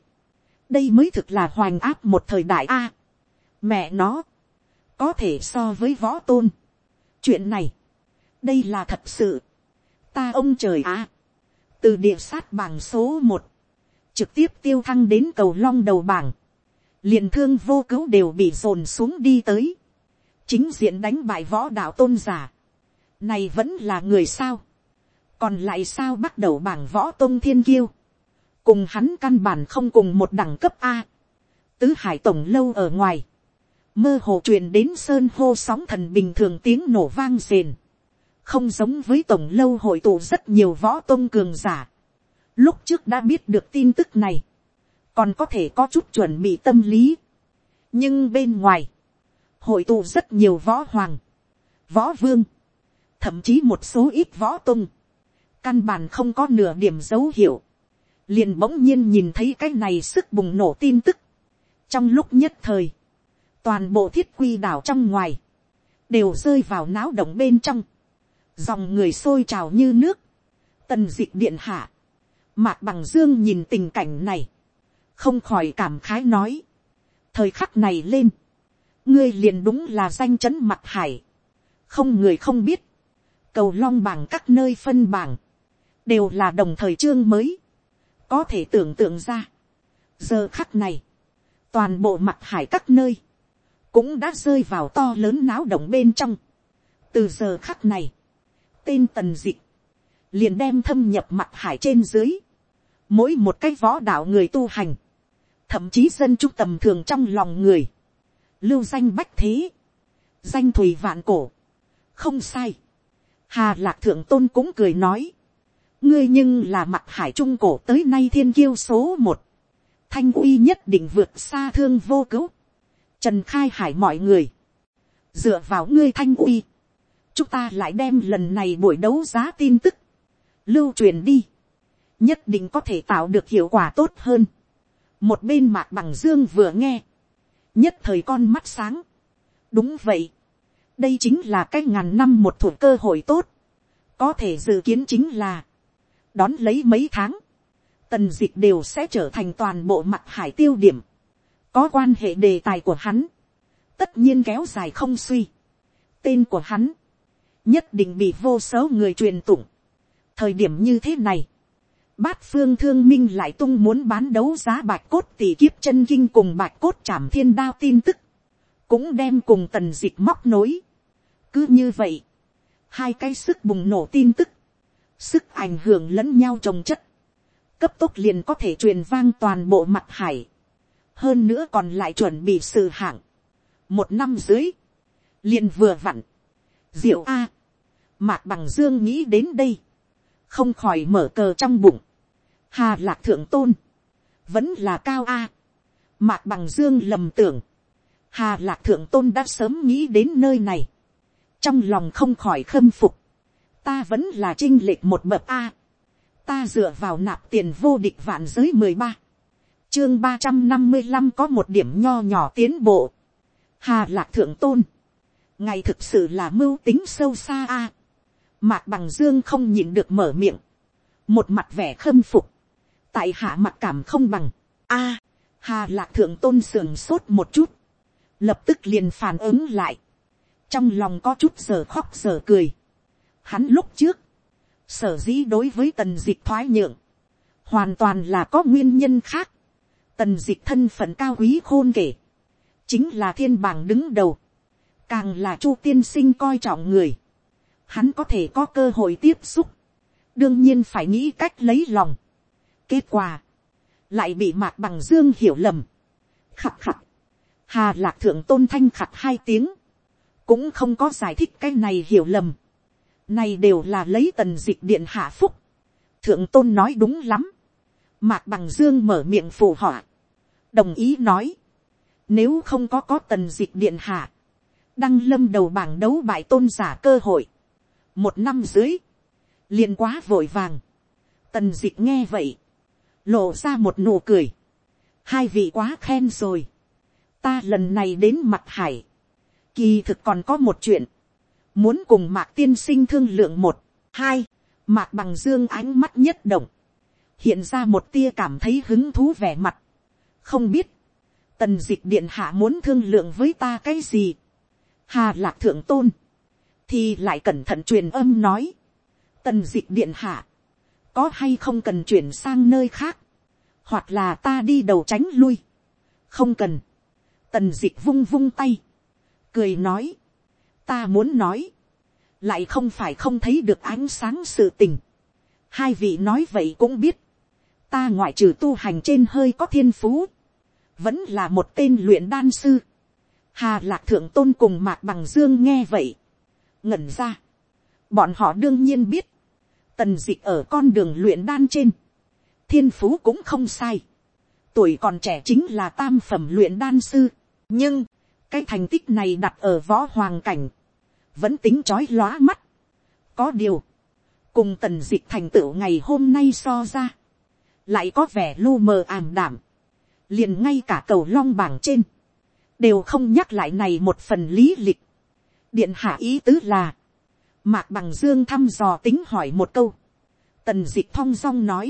đây mới thực là hoành áp một thời đại a, mẹ nó, có thể so với võ tôn, chuyện này, đây là thật sự, ta ông trời á, từ địa sát bảng số một, trực tiếp tiêu thăng đến cầu long đầu bảng, liền thương vô cứu đều bị dồn xuống đi tới, chính diện đánh bại võ đạo tôn giả, này vẫn là người sao, còn lại sao bắt đầu bảng võ tôn thiên kiêu, cùng hắn căn bản không cùng một đẳng cấp a, tứ hải tổng lâu ở ngoài, mơ hồ truyền đến sơn hô sóng thần bình thường tiếng nổ vang rền, không giống với tổng lâu hội tụ rất nhiều võ tôn cường giả, lúc trước đã biết được tin tức này, còn có thể có chút chuẩn bị tâm lý, nhưng bên ngoài, hội tụ rất nhiều võ hoàng, võ vương, thậm chí một số ít võ tung, căn bản không có nửa điểm dấu hiệu, liền bỗng nhiên nhìn thấy cái này sức bùng nổ tin tức. trong lúc nhất thời, toàn bộ thiết quy đảo trong ngoài, đều rơi vào náo động bên trong, dòng người sôi trào như nước, tần d ị điện hạ, mạc bằng dương nhìn tình cảnh này, không khỏi cảm khái nói, thời khắc này lên, ngươi liền đúng là danh chấn mặt hải, không người không biết, cầu long bảng các nơi phân bảng, đều là đồng thời chương mới, có thể tưởng tượng ra, giờ khắc này, toàn bộ mặt hải các nơi, cũng đã rơi vào to lớn náo động bên trong. từ giờ khắc này, tên tần dịch, liền đem thâm nhập mặt hải trên dưới, mỗi một cái võ đạo người tu hành, thậm chí dân trung tầm thường trong lòng người, lưu danh bách thế, danh thùy vạn cổ, không sai. Hà lạc thượng tôn cũng cười nói, ngươi nhưng là mặt hải trung cổ tới nay thiên kiêu số một, thanh uy nhất định vượt xa thương vô cứu, trần khai hải mọi người, dựa vào ngươi thanh uy, chúng ta lại đem lần này buổi đấu giá tin tức, lưu truyền đi, nhất định có thể tạo được hiệu quả tốt hơn. một bên mạc bằng dương vừa nghe, nhất thời con mắt sáng. đúng vậy, đây chính là cái ngàn năm một thủ cơ hội tốt, có thể dự kiến chính là, đón lấy mấy tháng, tần d ị c h đều sẽ trở thành toàn bộ mặt hải tiêu điểm, có quan hệ đề tài của hắn, tất nhiên kéo dài không suy, tên của hắn, nhất định bị vô số người truyền tụng, thời điểm như thế này, bát phương thương minh lại tung muốn bán đấu giá bạch cốt tỷ kiếp chân kinh cùng bạch cốt trảm thiên đao tin tức, cũng đem cùng tần dịch móc nối. cứ như vậy, hai cái sức bùng nổ tin tức, sức ảnh hưởng lẫn nhau trồng chất, cấp tốc liền có thể truyền vang toàn bộ mặt hải, hơn nữa còn lại chuẩn bị sự hạng, một năm dưới, liền vừa vặn, diệu a, mạc bằng dương nghĩ đến đây, không khỏi mở cờ trong bụng. Hà lạc thượng tôn, vẫn là cao a. Mạc bằng dương lầm tưởng, hà lạc thượng tôn đã sớm nghĩ đến nơi này. Trong lòng không khỏi khâm phục, ta vẫn là trinh lệch một bậc a. Ta dựa vào nạp tiền vô địch vạn giới mười ba chương ba trăm năm mươi năm có một điểm nho nhỏ tiến bộ. hà lạc thượng tôn. ngày thực sự là mưu tính sâu xa a. mạc bằng dương không nhịn được mở miệng. một mặt vẻ khâm phục. tại hạ mặt cảm không bằng. a. hà lạc thượng tôn sườn sốt một chút. lập tức liền phản ứng lại. trong lòng có chút giờ khóc giờ cười. hắn lúc trước. sở dĩ đối với tần dịch thoái nhượng. hoàn toàn là có nguyên nhân khác tần dịch thân phận cao quý khôn kể, chính là thiên bảng đứng đầu, càng là chu tiên sinh coi trọng người, hắn có thể có cơ hội tiếp xúc, đương nhiên phải nghĩ cách lấy lòng. kết quả, lại bị mạc bằng dương hiểu lầm, khặt khặt, hà lạc thượng tôn thanh khặt hai tiếng, cũng không có giải thích cái này hiểu lầm, này đều là lấy tần dịch điện hạ phúc, thượng tôn nói đúng lắm, Mạc bằng dương mở miệng phụ họa. Đồng ý nói. Nếu không có có tần dịch điện hạ. Đăng lâm đầu bảng đấu bại tôn giả cơ hội. Một năm dưới. liền quá vội vàng. Tần dịch nghe vậy. Lộ ra một nụ cười. Hai vị quá khen rồi. Ta lần này đến mặt hải. Kỳ thực còn có một chuyện. Muốn cùng mạc tiên sinh thương lượng một. Hai. Mạc bằng dương ánh mắt nhất động hiện ra một tia cảm thấy hứng thú vẻ mặt. không biết, tần d ị c h điện hạ muốn thương lượng với ta cái gì. hà lạc thượng tôn, thì lại cẩn thận truyền âm nói. tần d ị c h điện hạ, có hay không cần chuyển sang nơi khác, hoặc là ta đi đầu tránh lui. không cần, tần d ị c h vung vung tay, cười nói, ta muốn nói, lại không phải không thấy được ánh sáng sự tình. hai vị nói vậy cũng biết, ta ngoại trừ tu hành trên hơi có thiên phú, vẫn là một tên luyện đan sư. Hà lạc thượng tôn cùng mạc bằng dương nghe vậy, ngẩn ra. Bọn họ đương nhiên biết, tần dịch ở con đường luyện đan trên, thiên phú cũng không sai. Tuổi còn trẻ chính là tam phẩm luyện đan sư, nhưng, cái thành tích này đặt ở võ hoàng cảnh, vẫn tính trói lóa mắt. Có điều, cùng tần dịch thành tựu ngày hôm nay so ra, lại có vẻ lu mờ ảm đảm, liền ngay cả cầu long bảng trên, đều không nhắc lại này một phần lý lịch. điện hạ ý tứ là, mạc bằng dương thăm dò tính hỏi một câu, tần d ị c h thong dong nói,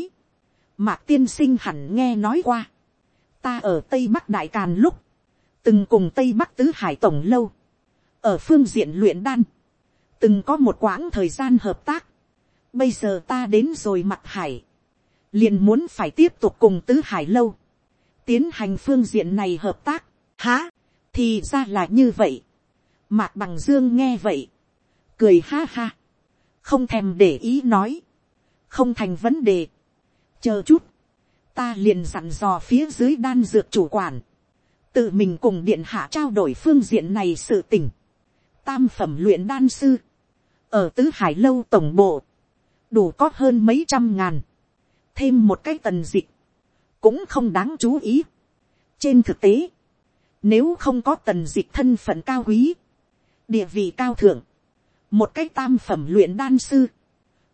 mạc tiên sinh hẳn nghe nói qua, ta ở tây bắc đại càn lúc, từng cùng tây bắc tứ hải tổng lâu, ở phương diện luyện đan, từng có một quãng thời gian hợp tác, bây giờ ta đến rồi mặt hải, liền muốn phải tiếp tục cùng tứ hải lâu, tiến hành phương diện này hợp tác, há, thì ra là như vậy. Mạc bằng dương nghe vậy, cười ha ha, không thèm để ý nói, không thành vấn đề, chờ chút, ta liền dặn dò phía dưới đan dược chủ quản, tự mình cùng điện hạ trao đổi phương diện này sự tình, tam phẩm luyện đan sư, ở tứ hải lâu tổng bộ, đủ có hơn mấy trăm ngàn, thêm một cái tần dịch, cũng không đáng chú ý. trên thực tế, nếu không có tần dịch thân phận cao quý, địa vị cao thượng, một cái tam phẩm luyện đan sư,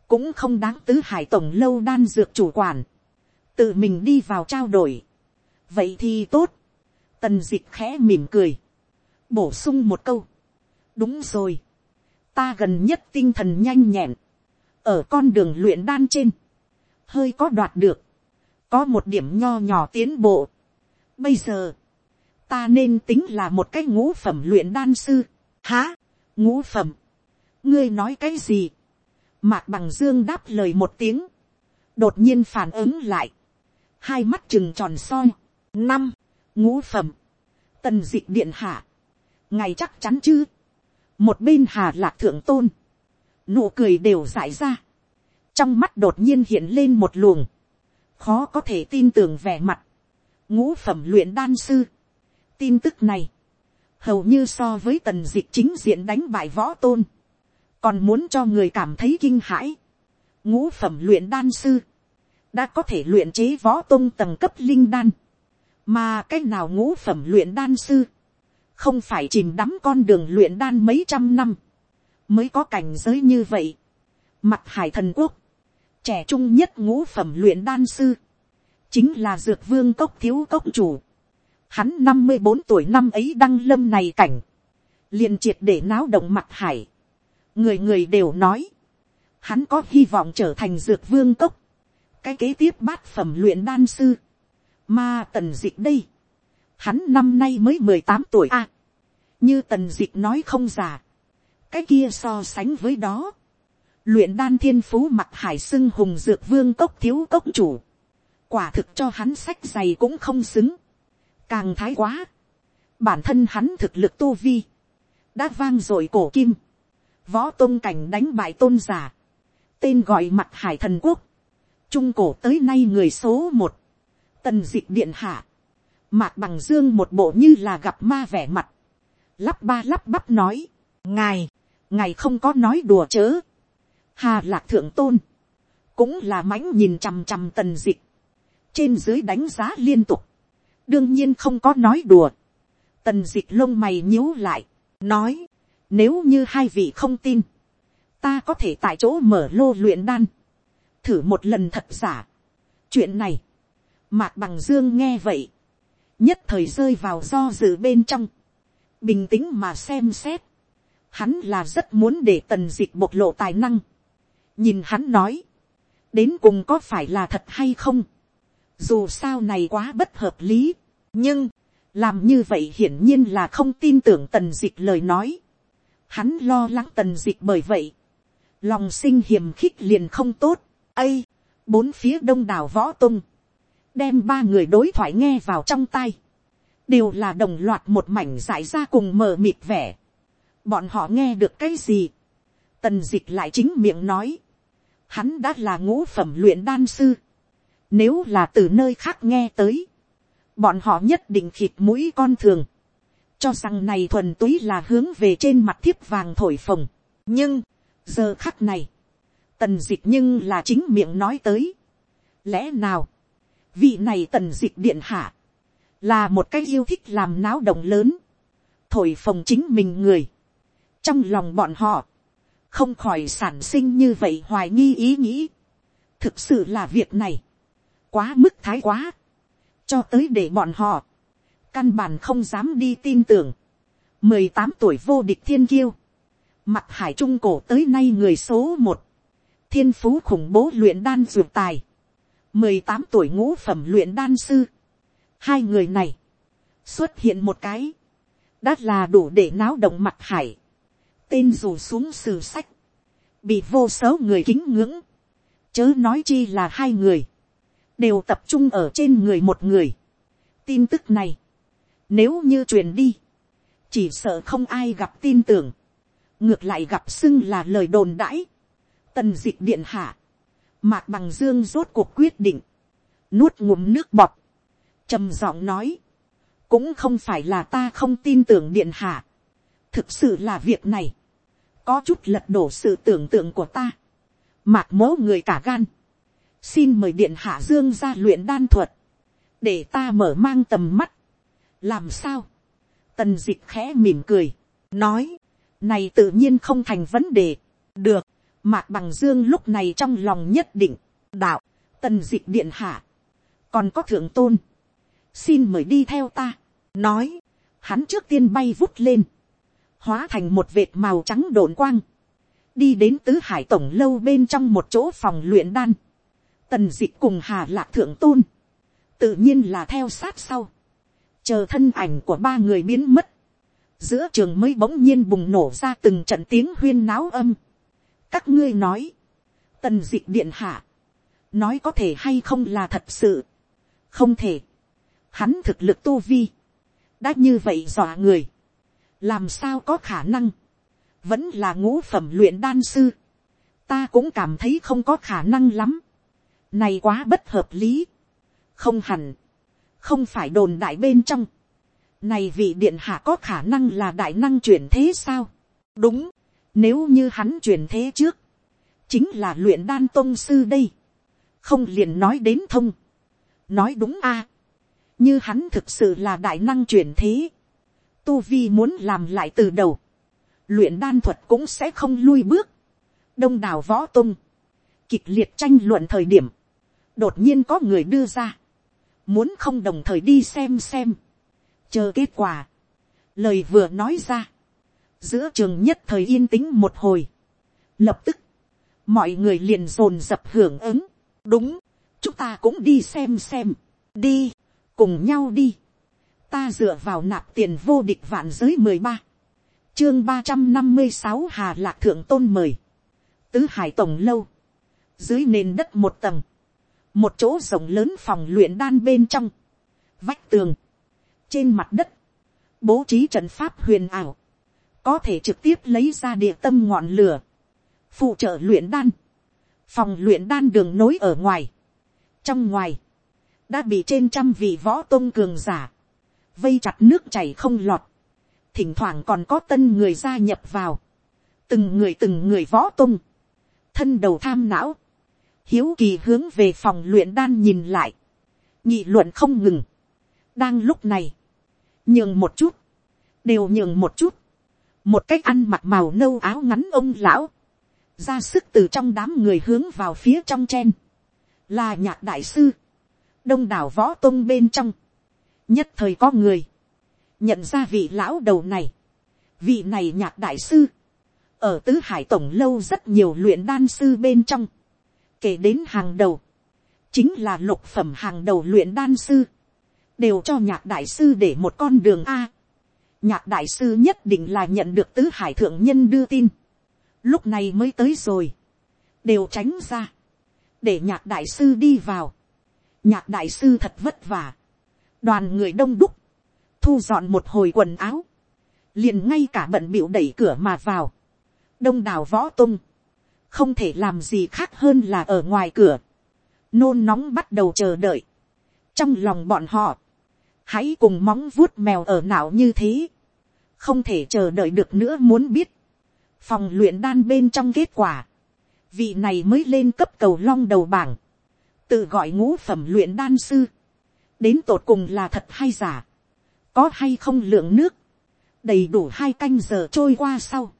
cũng không đáng tứ hải tổng lâu đan dược chủ quản, tự mình đi vào trao đổi. vậy thì tốt, tần dịch khẽ mỉm cười, bổ sung một câu, đúng rồi, ta gần nhất tinh thần nhanh nhẹn, ở con đường luyện đan trên, hơi có đoạt được, có một điểm nho nhỏ tiến bộ. Bây giờ, ta nên tính là một cái ngũ phẩm luyện đan sư. Há, ngũ phẩm, ngươi nói cái gì. Mạc bằng dương đáp lời một tiếng, đột nhiên phản ứng lại, hai mắt trừng tròn soi, năm, ngũ phẩm, tần d ị điện hạ, ngày chắc chắn chứ, một bên hà lạc thượng tôn, nụ cười đều giải ra, trong mắt đột nhiên hiện lên một luồng, khó có thể tin tưởng vẻ mặt, ngũ phẩm luyện đan sư. tin tức này, hầu như so với tần d ị c h chính diện đánh bại võ tôn, còn muốn cho người cảm thấy kinh hãi. ngũ phẩm luyện đan sư, đã có thể luyện chế võ tôn tầng cấp linh đan, mà cái nào ngũ phẩm luyện đan sư, không phải chìm đắm con đường luyện đan mấy trăm năm, mới có cảnh giới như vậy. Mặt hải thần quốc, trẻ trung nhất ngũ phẩm luyện đan sư, chính là dược vương cốc thiếu cốc chủ. Hắn năm mươi bốn tuổi năm ấy đăng lâm này cảnh, liền triệt để náo động mặt hải. người người đều nói, hắn có hy vọng trở thành dược vương cốc, cái kế tiếp bát phẩm luyện đan sư, mà tần dịch đây, hắn năm nay mới mười tám tuổi a, như tần dịch nói không già, cái kia so sánh với đó, luyện đan thiên phú mặt hải xưng hùng dược vương cốc thiếu cốc chủ, quả thực cho hắn sách dày cũng không xứng, càng thái quá, bản thân hắn thực lực tu vi, đã vang dội cổ kim, võ tôn cảnh đánh bại tôn giả, tên gọi mặt hải thần quốc, trung cổ tới nay người số một, tần d ị c h điện hạ, mạc bằng dương một bộ như là gặp ma vẻ mặt, lắp ba lắp bắp nói, ngài, ngài không có nói đùa chớ, hà lạc thượng tôn, cũng là mãnh nhìn chằm chằm tần dịch. Trên dưới đánh giá liên tục, đương nhiên không có nói đùa, tần dịch lông mày nhíu lại, nói, nếu như hai vị không tin, ta có thể tại chỗ mở lô luyện đan, thử một lần thật giả. chuyện này, mạc bằng dương nghe vậy, nhất thời rơi vào do dự bên trong, bình tĩnh mà xem xét, hắn là rất muốn để tần dịch bộc lộ tài năng, nhìn hắn nói, đến cùng có phải là thật hay không, dù sao này quá bất hợp lý, nhưng, làm như vậy hiển nhiên là không tin tưởng tần dịch lời nói, hắn lo lắng tần dịch bởi vậy, lòng sinh hiềm khích liền không tốt, ây, bốn phía đông đảo võ tung, đem ba người đối thoại nghe vào trong tay, đều là đồng loạt một mảnh giải ra cùng mờ mịt vẻ. bọn họ nghe được cái gì, tần dịch lại chính miệng nói, hắn đã là ngũ phẩm luyện đan sư, nếu là từ nơi khác nghe tới, bọn họ nhất định khịt mũi con thường, cho rằng này thuần túy là hướng về trên mặt thiếp vàng thổi phồng. nhưng, giờ khắc này, tần dịch nhưng là chính miệng nói tới. lẽ nào, vị này tần dịch điện hạ, là một cái yêu thích làm náo động lớn, thổi phồng chính mình người. trong lòng bọn họ, không khỏi sản sinh như vậy hoài nghi ý nghĩ. thực sự là việc này, quá mức thái quá, cho tới để bọn họ, căn bản không dám đi tin tưởng. mười tám tuổi vô địch thiên kiêu, mặt hải trung cổ tới nay người số một, thiên phú khủng bố luyện đan dược tài, mười tám tuổi ngũ phẩm luyện đan sư, hai người này, xuất hiện một cái, đã là đủ để náo động mặt hải, tên rủ xuống sử sách, bị vô số người kính ngưỡng, chớ nói chi là hai người, đều tập trung ở trên người một người. tin tức này, nếu như truyền đi, chỉ sợ không ai gặp tin tưởng, ngược lại gặp xưng là lời đồn đãi, tần d ị điện hạ, mạc bằng dương rốt cuộc quyết định, nuốt ngụm nước bọt, trầm giọng nói, cũng không phải là ta không tin tưởng điện hạ, thực sự là việc này, có chút lật đổ sự tưởng tượng của ta, mạc mố người cả gan, xin mời điện hạ dương ra luyện đan thuật, để ta mở mang tầm mắt, làm sao, tần dịch khẽ mỉm cười, nói, này tự nhiên không thành vấn đề, được, Mạc bằng dương lúc này trong lòng nhất định, đạo, tần dịch điện hạ, còn có thượng tôn, xin mời đi theo ta, nói, hắn trước tiên bay vút lên, hóa thành một vệt màu trắng đồn quang, đi đến tứ hải tổng lâu bên trong một chỗ phòng luyện đan, tần dịch cùng hà lạc thượng tôn, tự nhiên là theo sát sau, chờ thân ảnh của ba người biến mất, giữa trường mới bỗng nhiên bùng nổ ra từng trận tiếng huyên náo âm, các ngươi nói, tần d ị điện hạ, nói có thể hay không là thật sự, không thể, hắn thực lực tu vi, đã như vậy dọa người, làm sao có khả năng, vẫn là ngũ phẩm luyện đan sư, ta cũng cảm thấy không có khả năng lắm, này quá bất hợp lý, không hẳn, không phải đồn đại bên trong, này vị điện hạ có khả năng là đại năng chuyển thế sao, đúng, nếu như hắn chuyển thế trước, chính là luyện đan tôn sư đây. Không liền nói đến thông. Nói đúng a. Như hắn thực sự là đại năng chuyển thế. Tu Vi muốn làm lại từ đầu. Luyện đan thuật cũng sẽ không lui bước. Đông đảo võ tung. Kịch liệt tranh luận thời điểm. Đột nhiên có người đưa ra. muốn không đồng thời đi xem xem, chờ kết quả, lời vừa nói ra, giữa trường nhất thời yên tĩnh một hồi, lập tức, mọi người liền dồn dập hưởng ứng, đúng, chúng ta cũng đi xem xem, đi, cùng nhau đi, ta dựa vào nạp tiền vô địch vạn giới mười ba, chương ba trăm năm mươi sáu hà lạc thượng tôn mời, tứ hải tổng lâu, dưới nền đất một tầng, một chỗ rộng lớn phòng luyện đan bên trong, vách tường, trên mặt đất, bố trí trận pháp huyền ảo, có thể trực tiếp lấy ra địa tâm ngọn lửa, phụ trợ luyện đan, phòng luyện đan đường nối ở ngoài, trong ngoài, đã bị trên trăm vị võ tôn cường giả, vây chặt nước chảy không lọt, thỉnh thoảng còn có tân người gia nhập vào, từng người từng người võ tung, thân đầu tham não, hiếu kỳ hướng về phòng luyện đan nhìn lại, nhị luận không ngừng, đang lúc này, nhường một chút, đều nhường một chút, một cách ăn mặc màu nâu áo ngắn ông lão, ra sức từ trong đám người hướng vào phía trong chen, là nhạc đại sư, đông đảo võ tôn bên trong, nhất thời có người, nhận ra vị lão đầu này, vị này nhạc đại sư, ở tứ hải tổng lâu rất nhiều luyện đan sư bên trong, kể đến hàng đầu, chính là lục phẩm hàng đầu luyện đan sư, đều cho nhạc đại sư để một con đường a. nhạc đại sư nhất định là nhận được tứ hải thượng nhân đưa tin, lúc này mới tới rồi, đều tránh ra, để nhạc đại sư đi vào, nhạc đại sư thật vất vả, đoàn người đông đúc, thu dọn một hồi quần áo, liền ngay cả bận bịu đẩy cửa mà vào, đông đảo võ tung, không thể làm gì khác hơn là ở ngoài cửa, nôn nóng bắt đầu chờ đợi, trong lòng bọn họ, hãy cùng móng vuốt mèo ở não như thế, không thể chờ đợi được nữa muốn biết, phòng luyện đan bên trong kết quả, vị này mới lên cấp cầu long đầu bảng, tự gọi ngũ phẩm luyện đan sư, đến tột cùng là thật hay giả, có hay không lượng nước, đầy đủ hai canh giờ trôi qua sau,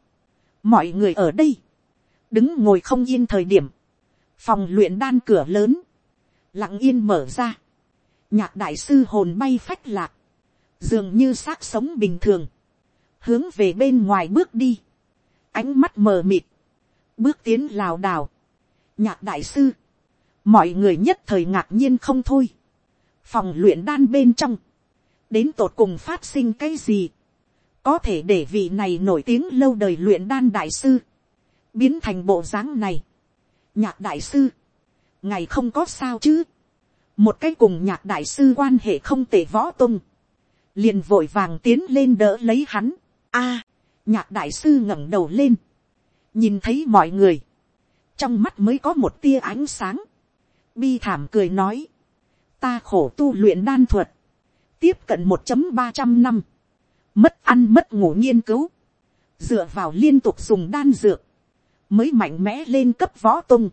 mọi người ở đây, đứng ngồi không yên thời điểm, phòng luyện đan cửa lớn, lặng yên mở ra, nhạc đại sư hồn bay phách lạc, dường như xác sống bình thường, hướng về bên ngoài bước đi, ánh mắt mờ mịt, bước tiến lảo đảo, nhạc đại sư, mọi người nhất thời ngạc nhiên không thôi, phòng luyện đan bên trong, đến tột cùng phát sinh cái gì, có thể để vị này nổi tiếng lâu đời luyện đan đại sư, biến thành bộ dáng này. nhạc đại sư, ngày không có sao chứ, một cái cùng nhạc đại sư quan hệ không tệ võ tung, liền vội vàng tiến lên đỡ lấy hắn. a, nhạc đại sư ngẩng đầu lên, nhìn thấy mọi người, trong mắt mới có một tia ánh sáng, bi thảm cười nói, ta khổ tu luyện đan thuật, tiếp cận một ba trăm năm, mất ăn mất ngủ nghiên cứu, dựa vào liên tục dùng đan dược, mới mạnh mẽ lên cấp võ tung,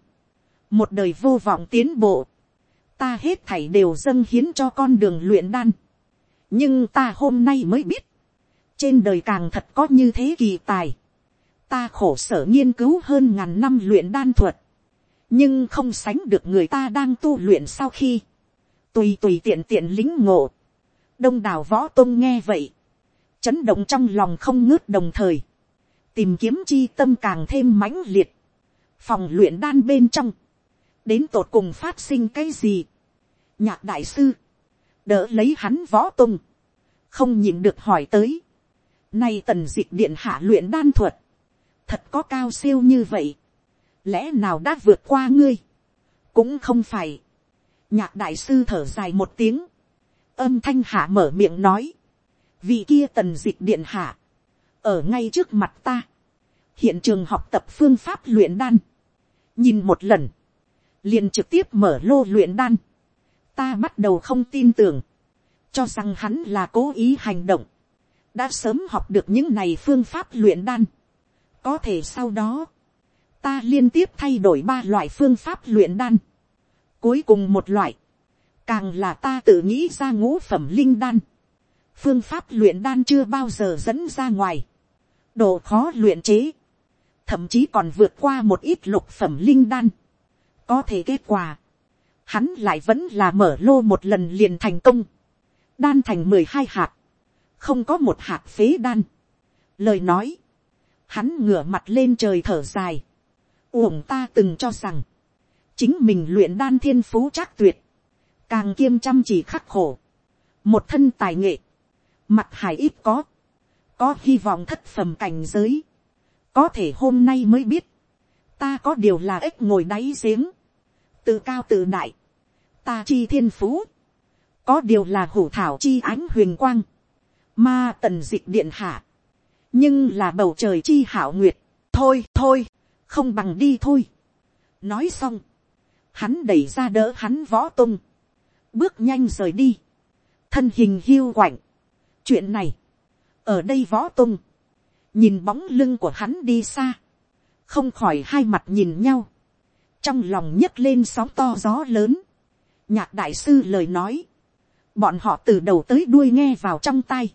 một đời vô vọng tiến bộ, ta hết thảy đều dâng hiến cho con đường luyện đan, nhưng ta hôm nay mới biết, trên đời càng thật có như thế kỳ tài, ta khổ sở nghiên cứu hơn ngàn năm luyện đan thuật, nhưng không sánh được người ta đang tu luyện sau khi, tùy tùy tiện tiện lính ngộ, đông đảo võ tôn nghe vậy, chấn động trong lòng không ngớt đồng thời, tìm kiếm chi tâm càng thêm mãnh liệt, phòng luyện đan bên trong, đến tột cùng phát sinh cái gì, nhạc đại sư, đỡ lấy hắn võ tung, không nhìn được hỏi tới, nay tần d ị c h điện hạ luyện đan thuật, thật có cao siêu như vậy, lẽ nào đã vượt qua ngươi, cũng không phải, nhạc đại sư thở dài một tiếng, âm thanh hạ mở miệng nói, vì kia tần d ị c h điện hạ, ở ngay trước mặt ta, hiện trường học tập phương pháp luyện đan, nhìn một lần, liền trực tiếp mở lô luyện đan, ta bắt đầu không tin tưởng, cho rằng hắn là cố ý hành động, đã sớm học được những này phương pháp luyện đan. có thể sau đó, ta liên tiếp thay đổi ba loại phương pháp luyện đan cuối cùng một loại, càng là ta tự nghĩ ra ngũ phẩm linh đan. phương pháp luyện đan chưa bao giờ dẫn ra ngoài. độ khó luyện chế, thậm chí còn vượt qua một ít lục phẩm linh đan. có thể kết quả, hắn lại vẫn là mở lô một lần liền thành công, đan thành mười hai hạt, không có một hạt phế đan. Lời nói, hắn ngửa mặt lên trời thở dài, uổng ta từng cho rằng, chính mình luyện đan thiên phú trác tuyệt, càng kiêm chăm chỉ khắc khổ, một thân tài nghệ, mặt hải ít có, có hy vọng thất phẩm cảnh giới, có thể hôm nay mới biết, ta có điều là ếch ngồi đáy giếng, tự cao tự đại, ta chi thiên phú, có điều là hủ thảo chi ánh huyền quang, ma tần d ị điện hạ, nhưng là bầu trời chi hảo nguyệt, thôi thôi, không bằng đi thôi. nói xong, hắn đẩy ra đỡ hắn võ tung, bước nhanh rời đi, thân hình hiu quạnh. chuyện này, ở đây võ tung, nhìn bóng lưng của hắn đi xa, không khỏi hai mặt nhìn nhau, trong lòng nhấc lên sóng to gió lớn, nhạc đại sư lời nói, bọn họ từ đầu tới đuôi nghe vào trong tai,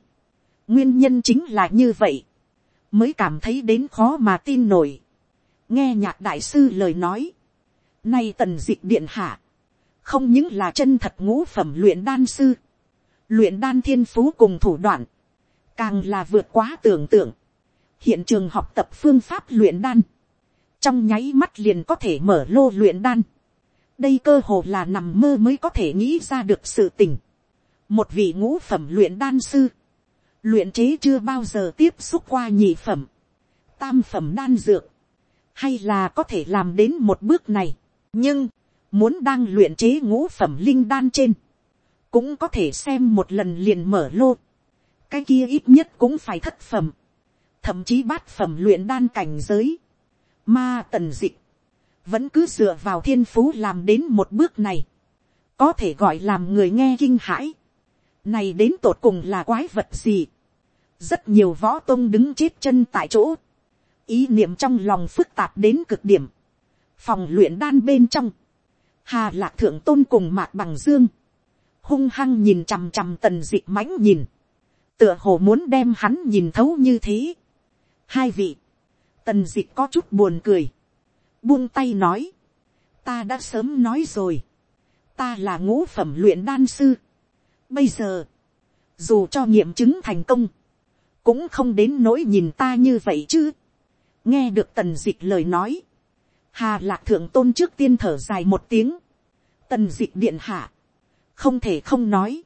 nguyên nhân chính là như vậy, mới cảm thấy đến khó mà tin nổi, nghe nhạc đại sư lời nói, nay tần dịch điện hạ, không những là chân thật ngũ phẩm luyện đan sư, luyện đan thiên phú cùng thủ đoạn, càng là vượt quá tưởng tượng, hiện trường học tập phương pháp luyện đan, trong nháy mắt liền có thể mở lô luyện đan, đây cơ hồ là nằm mơ mới có thể nghĩ ra được sự tình, một vị ngũ phẩm luyện đan sư, luyện chế chưa bao giờ tiếp xúc qua nhị phẩm, tam phẩm đan dược, hay là có thể làm đến một bước này, nhưng, muốn đang luyện chế ngũ phẩm linh đan trên, cũng có thể xem một lần liền mở lô, cái kia ít nhất cũng phải thất phẩm, thậm chí bát phẩm luyện đan cảnh giới, ma tần dịch, vẫn cứ dựa vào thiên phú làm đến một bước này, có thể gọi làm người nghe kinh hãi, này đến tột cùng là quái vật gì, rất nhiều võ tôn đứng chết chân tại chỗ, ý niệm trong lòng phức tạp đến cực điểm, phòng luyện đan bên trong, hà lạc thượng tôn cùng mạc bằng dương, hung hăng nhìn chằm chằm tần d ị mãnh nhìn, tựa hồ muốn đem hắn nhìn thấu như thế. hai vị, tần d ị có chút buồn cười, buông tay nói, ta đã sớm nói rồi, ta là ngũ phẩm luyện đan sư. bây giờ, dù cho nghiệm chứng thành công, cũng không đến nỗi nhìn ta như vậy chứ. Nghe được tần dịch lời nói, hà lạc thượng tôn trước tiên thở dài một tiếng, tần dịch điện hạ, không thể không nói,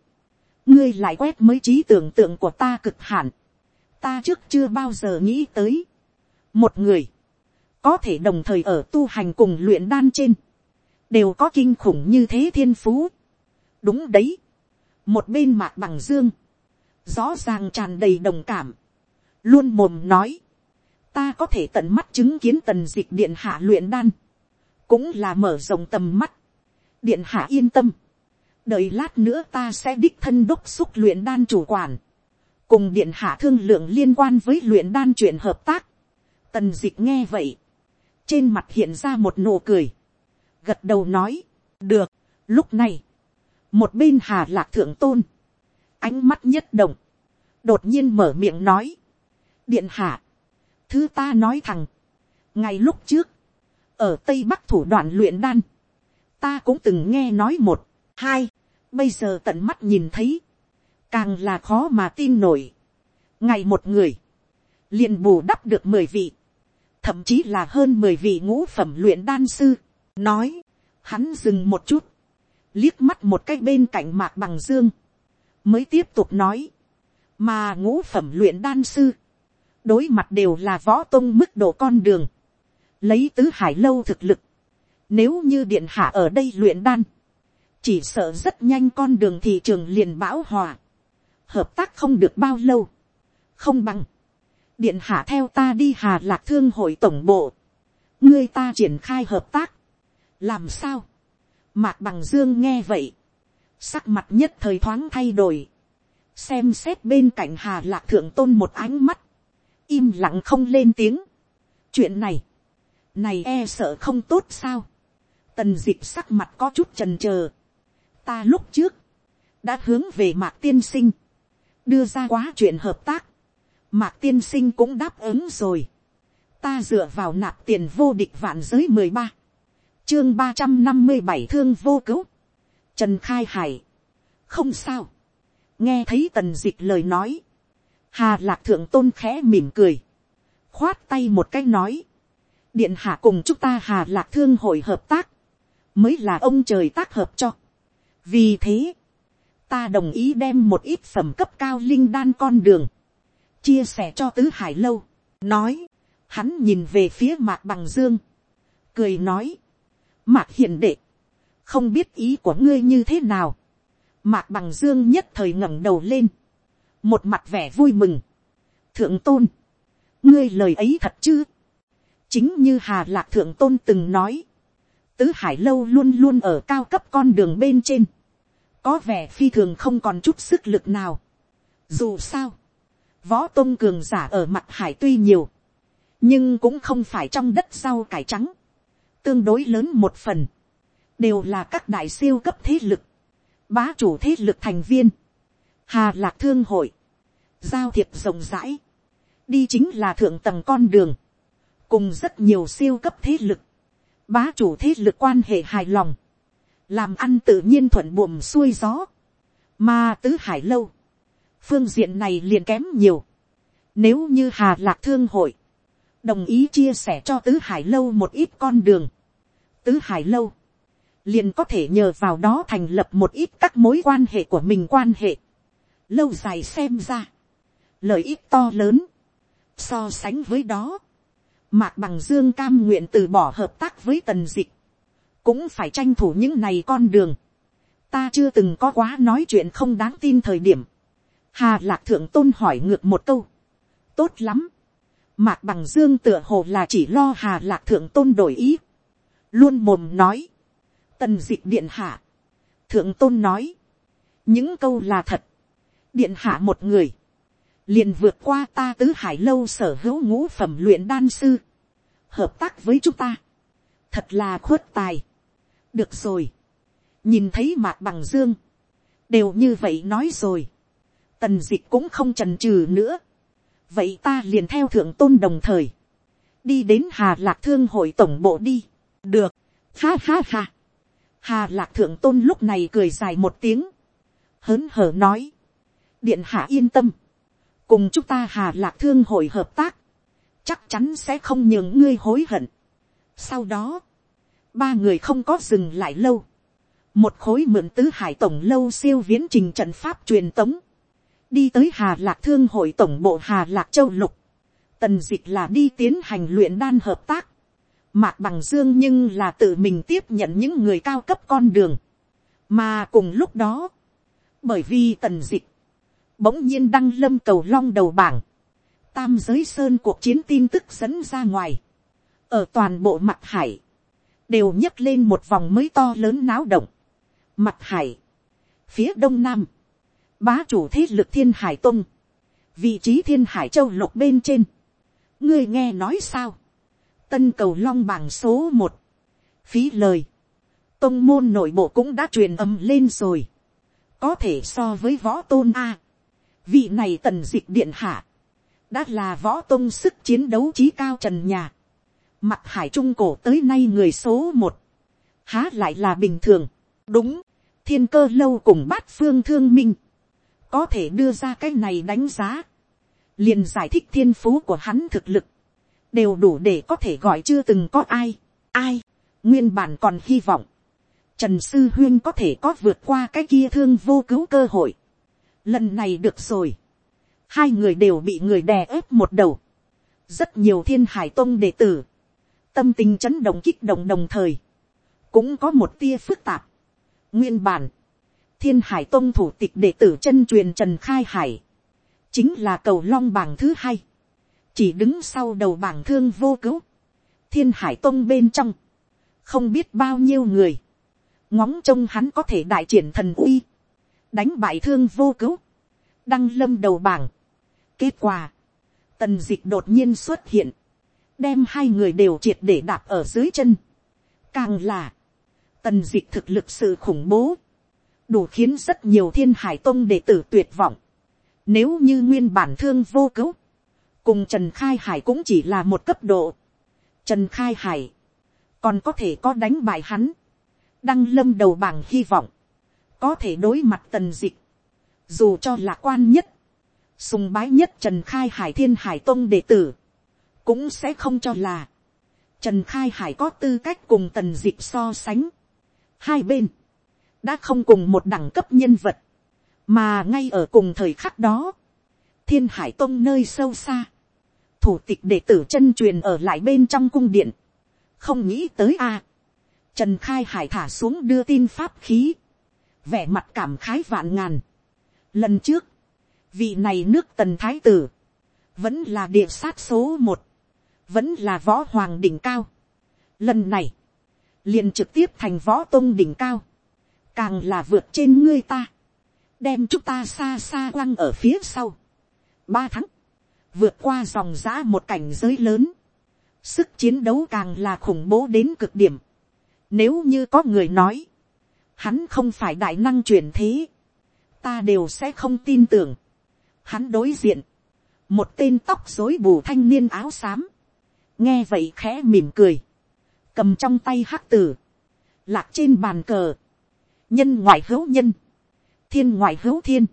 ngươi lại quét mới trí tưởng tượng của ta cực hạn, ta trước chưa bao giờ nghĩ tới, một người, có thể đồng thời ở tu hành cùng luyện đan trên, đều có kinh khủng như thế thiên phú. đúng đấy, một bên mạc bằng dương, rõ ràng tràn đầy đồng cảm, luôn mồm nói, ta có thể tận mắt chứng kiến tần dịch điện hạ luyện đan, cũng là mở rộng tầm mắt. điện hạ yên tâm, đợi lát nữa ta sẽ đích thân đốc xúc luyện đan chủ quản, cùng điện hạ thương lượng liên quan với luyện đan chuyện hợp tác. tần dịch nghe vậy, trên mặt hiện ra một nụ cười, gật đầu nói, được, lúc này, một bên hà lạc thượng tôn, ánh mắt nhất động, đột nhiên mở miệng nói, điện hạ, Thứ ta nói thẳng. Ngay lúc trước. Ở Tây Bắc thủ đoạn luyện đan. Ta cũng từng nghe nói một. Hai. Bây giờ tận mắt nhìn thấy. Càng là khó mà tin nổi. Ngày một người. liền bù đắp được mười vị. Thậm chí là hơn mười vị ngũ phẩm luyện đan sư. Nói. Hắn dừng một chút. Liếc mắt một cái bên cạnh mạc bằng dương. Mới tiếp tục nói. Mà ngũ phẩm luyện đan sư đối mặt đều là võ tôn mức độ con đường, lấy tứ hải lâu thực lực, nếu như điện hạ ở đây luyện đan, chỉ sợ rất nhanh con đường thị trường liền bão hòa, hợp tác không được bao lâu, không bằng, điện hạ theo ta đi hà lạc thương hội tổng bộ, ngươi ta triển khai hợp tác, làm sao, mạc bằng dương nghe vậy, sắc mặt nhất thời thoáng thay đổi, xem xét bên cạnh hà lạc thượng tôn một ánh mắt, im lặng không lên tiếng. chuyện này, này e sợ không tốt sao. tần d ị c h sắc mặt có chút trần trờ. ta lúc trước, đã hướng về mạc tiên sinh, đưa ra quá chuyện hợp tác. mạc tiên sinh cũng đáp ứng rồi. ta dựa vào nạp tiền vô địch vạn giới mười ba, chương ba trăm năm mươi bảy thương vô cứu, Trần khai hải. không sao. nghe thấy tần dịch lời nói hà lạc thượng tôn khẽ mỉm cười. khoát tay một cái nói. điện hạ cùng chúng ta hà lạc thương hội hợp tác. mới là ông trời tác hợp cho. vì thế, ta đồng ý đem một ít phẩm cấp cao linh đan con đường. chia sẻ cho tứ hải lâu. nói, hắn nhìn về phía mạc bằng dương. cười nói, mạc hiền đệ không biết ý của ngươi như thế nào. mạc bằng dương nhất thời ngẩng đầu lên, một mặt vẻ vui mừng. thượng tôn, ngươi lời ấy thật chứ. chính như hà lạc thượng tôn từng nói, tứ hải lâu luôn luôn ở cao cấp con đường bên trên, có vẻ phi thường không còn chút sức lực nào. dù sao, võ tôn cường giả ở mặt hải tuy nhiều, nhưng cũng không phải trong đất sau cải trắng, tương đối lớn một phần đều là các đại siêu cấp thế lực, bá chủ thế lực thành viên, hà lạc thương hội, giao thiệp rộng rãi, đi chính là thượng tầng con đường, cùng rất nhiều siêu cấp thế lực, bá chủ thế lực quan hệ hài lòng, làm ăn tự nhiên thuận buồm xuôi gió, mà tứ hải lâu, phương diện này liền kém nhiều, nếu như hà lạc thương hội, đồng ý chia sẻ cho tứ hải lâu một ít con đường, tứ hải lâu, liền có thể nhờ vào đó thành lập một ít các mối quan hệ của mình quan hệ. Lâu dài xem ra, lợi ích to lớn. So sánh với đó, mạc bằng dương cam nguyện từ bỏ hợp tác với tần dịch, cũng phải tranh thủ những này con đường. Ta chưa từng có quá nói chuyện không đáng tin thời điểm. Hà lạc thượng tôn hỏi ngược một câu. Tốt lắm. Mạc bằng dương tựa hồ là chỉ lo hà lạc thượng tôn đổi ý. Luôn mồm nói tần dịch điện hạ, thượng tôn nói, những câu là thật, điện hạ một người, liền vượt qua ta tứ hải lâu sở hữu ngũ phẩm luyện đan sư, hợp tác với chúng ta, thật là khuất tài, được rồi, nhìn thấy mạc bằng dương, đều như vậy nói rồi, tần d ị cũng không trần trừ nữa, vậy ta liền theo thượng tôn đồng thời, đi đến hà lạc thương hội tổng bộ đi, được, ha ha ha, Hà lạc thượng tôn lúc này cười dài một tiếng. Hớn hở nói. Điện hạ yên tâm. Cùng chúng ta hà lạc thương hội hợp tác. Chắc chắn sẽ không nhường ngươi hối hận. Sau đó. Ba người không có dừng lại lâu. Một khối mượn tứ hải tổng lâu siêu viễn trình trận pháp truyền tống. Đi tới Hà Lạc Thương hội tổng bộ Hà Lạc Châu Lục. Tần dịch là đi tiến hành luyện đan hợp tác Mạc Bằng Dương nhưng là tự mình tiếp nhận những người cao cấp con đường. Mà cùng lúc đó, bởi vì tần dịch, bỗng nhiên đăng lâm cầu long đầu bảng. Tam giới sơn cuộc chiến tin tức dẫn ra ngoài. Ở toàn bộ mặt hải, đều nhấc lên một vòng mới to lớn náo động. Mặt hải, phía đông nam, bá chủ thế lực thiên hải tông, vị trí thiên hải châu lục bên trên. ngươi nghe nói sao tân cầu long bảng số một, phí lời, tông môn nội bộ cũng đã truyền âm lên rồi, có thể so với võ tôn a, vị này tần dịch điện hạ, đã là võ tôn sức chiến đấu trí cao trần nhà, mặt hải trung cổ tới nay người số một, há lại là bình thường, đúng, thiên cơ lâu cùng bát phương thương minh, có thể đưa ra cái này đánh giá, liền giải thích thiên phú của hắn thực lực, đều đủ để có thể gọi chưa từng có ai, ai, nguyên bản còn hy vọng, trần sư huyên có thể có vượt qua cái kia thương vô cứu cơ hội lần này được rồi, hai người đều bị người đè ép một đầu, rất nhiều thiên hải tông đệ tử, tâm tình chấn động kích động đồng thời, cũng có một tia phức tạp. nguyên bản, thiên hải tông thủ tịch đệ tử chân truyền trần khai hải, chính là cầu long bảng thứ hai, chỉ đứng sau đầu bảng thương vô cứu, thiên hải tông bên trong, không biết bao nhiêu người, ngóng trông hắn có thể đại triển thần uy, đánh bại thương vô cứu, đăng lâm đầu bảng. kết quả, tần d ị c h đột nhiên xuất hiện, đem hai người đều triệt để đạp ở dưới chân. càng là, tần d ị c h thực lực sự khủng bố, đủ khiến rất nhiều thiên hải tông đệ tử tuyệt vọng. Nếu như nguyên bản thương vô cứu, cùng trần khai hải cũng chỉ là một cấp độ. trần khai hải còn có thể có đánh bại hắn, đăng lâm đầu bảng hy vọng, có thể đối mặt tần dịch, dù cho lạc quan nhất, sùng bái nhất trần khai hải thiên hải tông đệ tử, cũng sẽ không cho là, trần khai hải có tư cách cùng tần dịch so sánh. hai bên, đã không cùng một đẳng cấp nhân vật, mà ngay ở cùng thời khắc đó, thiên hải tông nơi sâu xa, thủ tịch đệ tử chân truyền ở lại bên trong cung điện, không nghĩ tới a, trần khai hải thả xuống đưa tin pháp khí, vẻ mặt cảm khái vạn ngàn. Lần trước, vị này nước tần thái tử, vẫn là địa sát số một, vẫn là võ hoàng đỉnh cao. Lần này, liền trực tiếp thành võ tôn đỉnh cao, càng là vượt trên ngươi ta, đem chúng ta xa xa quăng ở phía sau. ba tháng, vượt qua dòng giã một cảnh giới lớn, sức chiến đấu càng là khủng bố đến cực điểm. Nếu như có người nói, hắn không phải đại năng truyền thế, ta đều sẽ không tin tưởng. Hắn đối diện, một tên tóc rối bù thanh niên áo xám, nghe vậy khẽ mỉm cười, cầm trong tay hắc tử, lạc trên bàn cờ, nhân ngoại hữu nhân, thiên ngoại hữu thiên,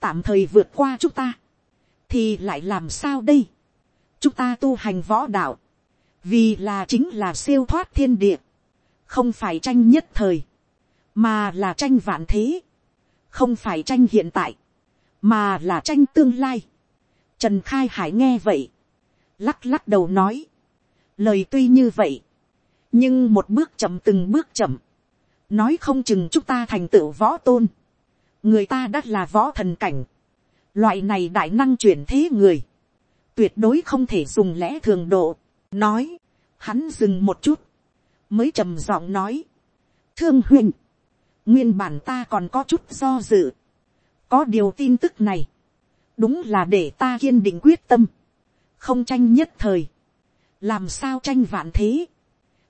tạm thời vượt qua chúng ta, thì lại làm sao đây, chúng ta tu hành võ đạo, vì là chính là siêu thoát thiên địa, không phải tranh nhất thời, mà là tranh vạn thế, không phải tranh hiện tại, mà là tranh tương lai. Trần khai hải nghe vậy, lắc lắc đầu nói, lời tuy như vậy, nhưng một bước chậm từng bước chậm, nói không chừng chúng ta thành tựu võ tôn, người ta đã là võ thần cảnh, loại này đại năng chuyển thế người, tuyệt đối không thể dùng lẽ thường độ, nói, hắn dừng một chút, mới trầm giọng nói, thương huynh, nguyên bản ta còn có chút do dự, có điều tin tức này, đúng là để ta kiên định quyết tâm, không tranh nhất thời, làm sao tranh vạn thế,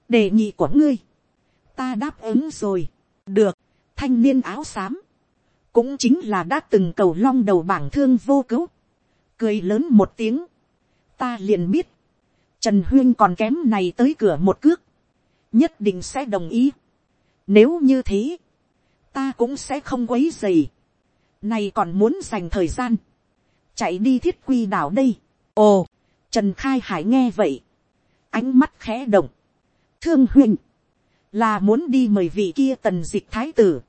đề nghị của ngươi, ta đáp ứng rồi, được, thanh niên áo xám, cũng chính là đã từng cầu long đầu bảng thương vô cứu, cười lớn một tiếng, ta liền biết, trần huyên còn kém này tới cửa một cước, nhất định sẽ đồng ý. Nếu như thế, ta cũng sẽ không quấy dày. Này còn muốn dành thời gian, chạy đi thiết quy đảo đây. Ồ, Trần Khai Hải nghe vậy, ánh mắt khẽ động. Thương huynh, là muốn đi mời vị kia tần dịch thái tử.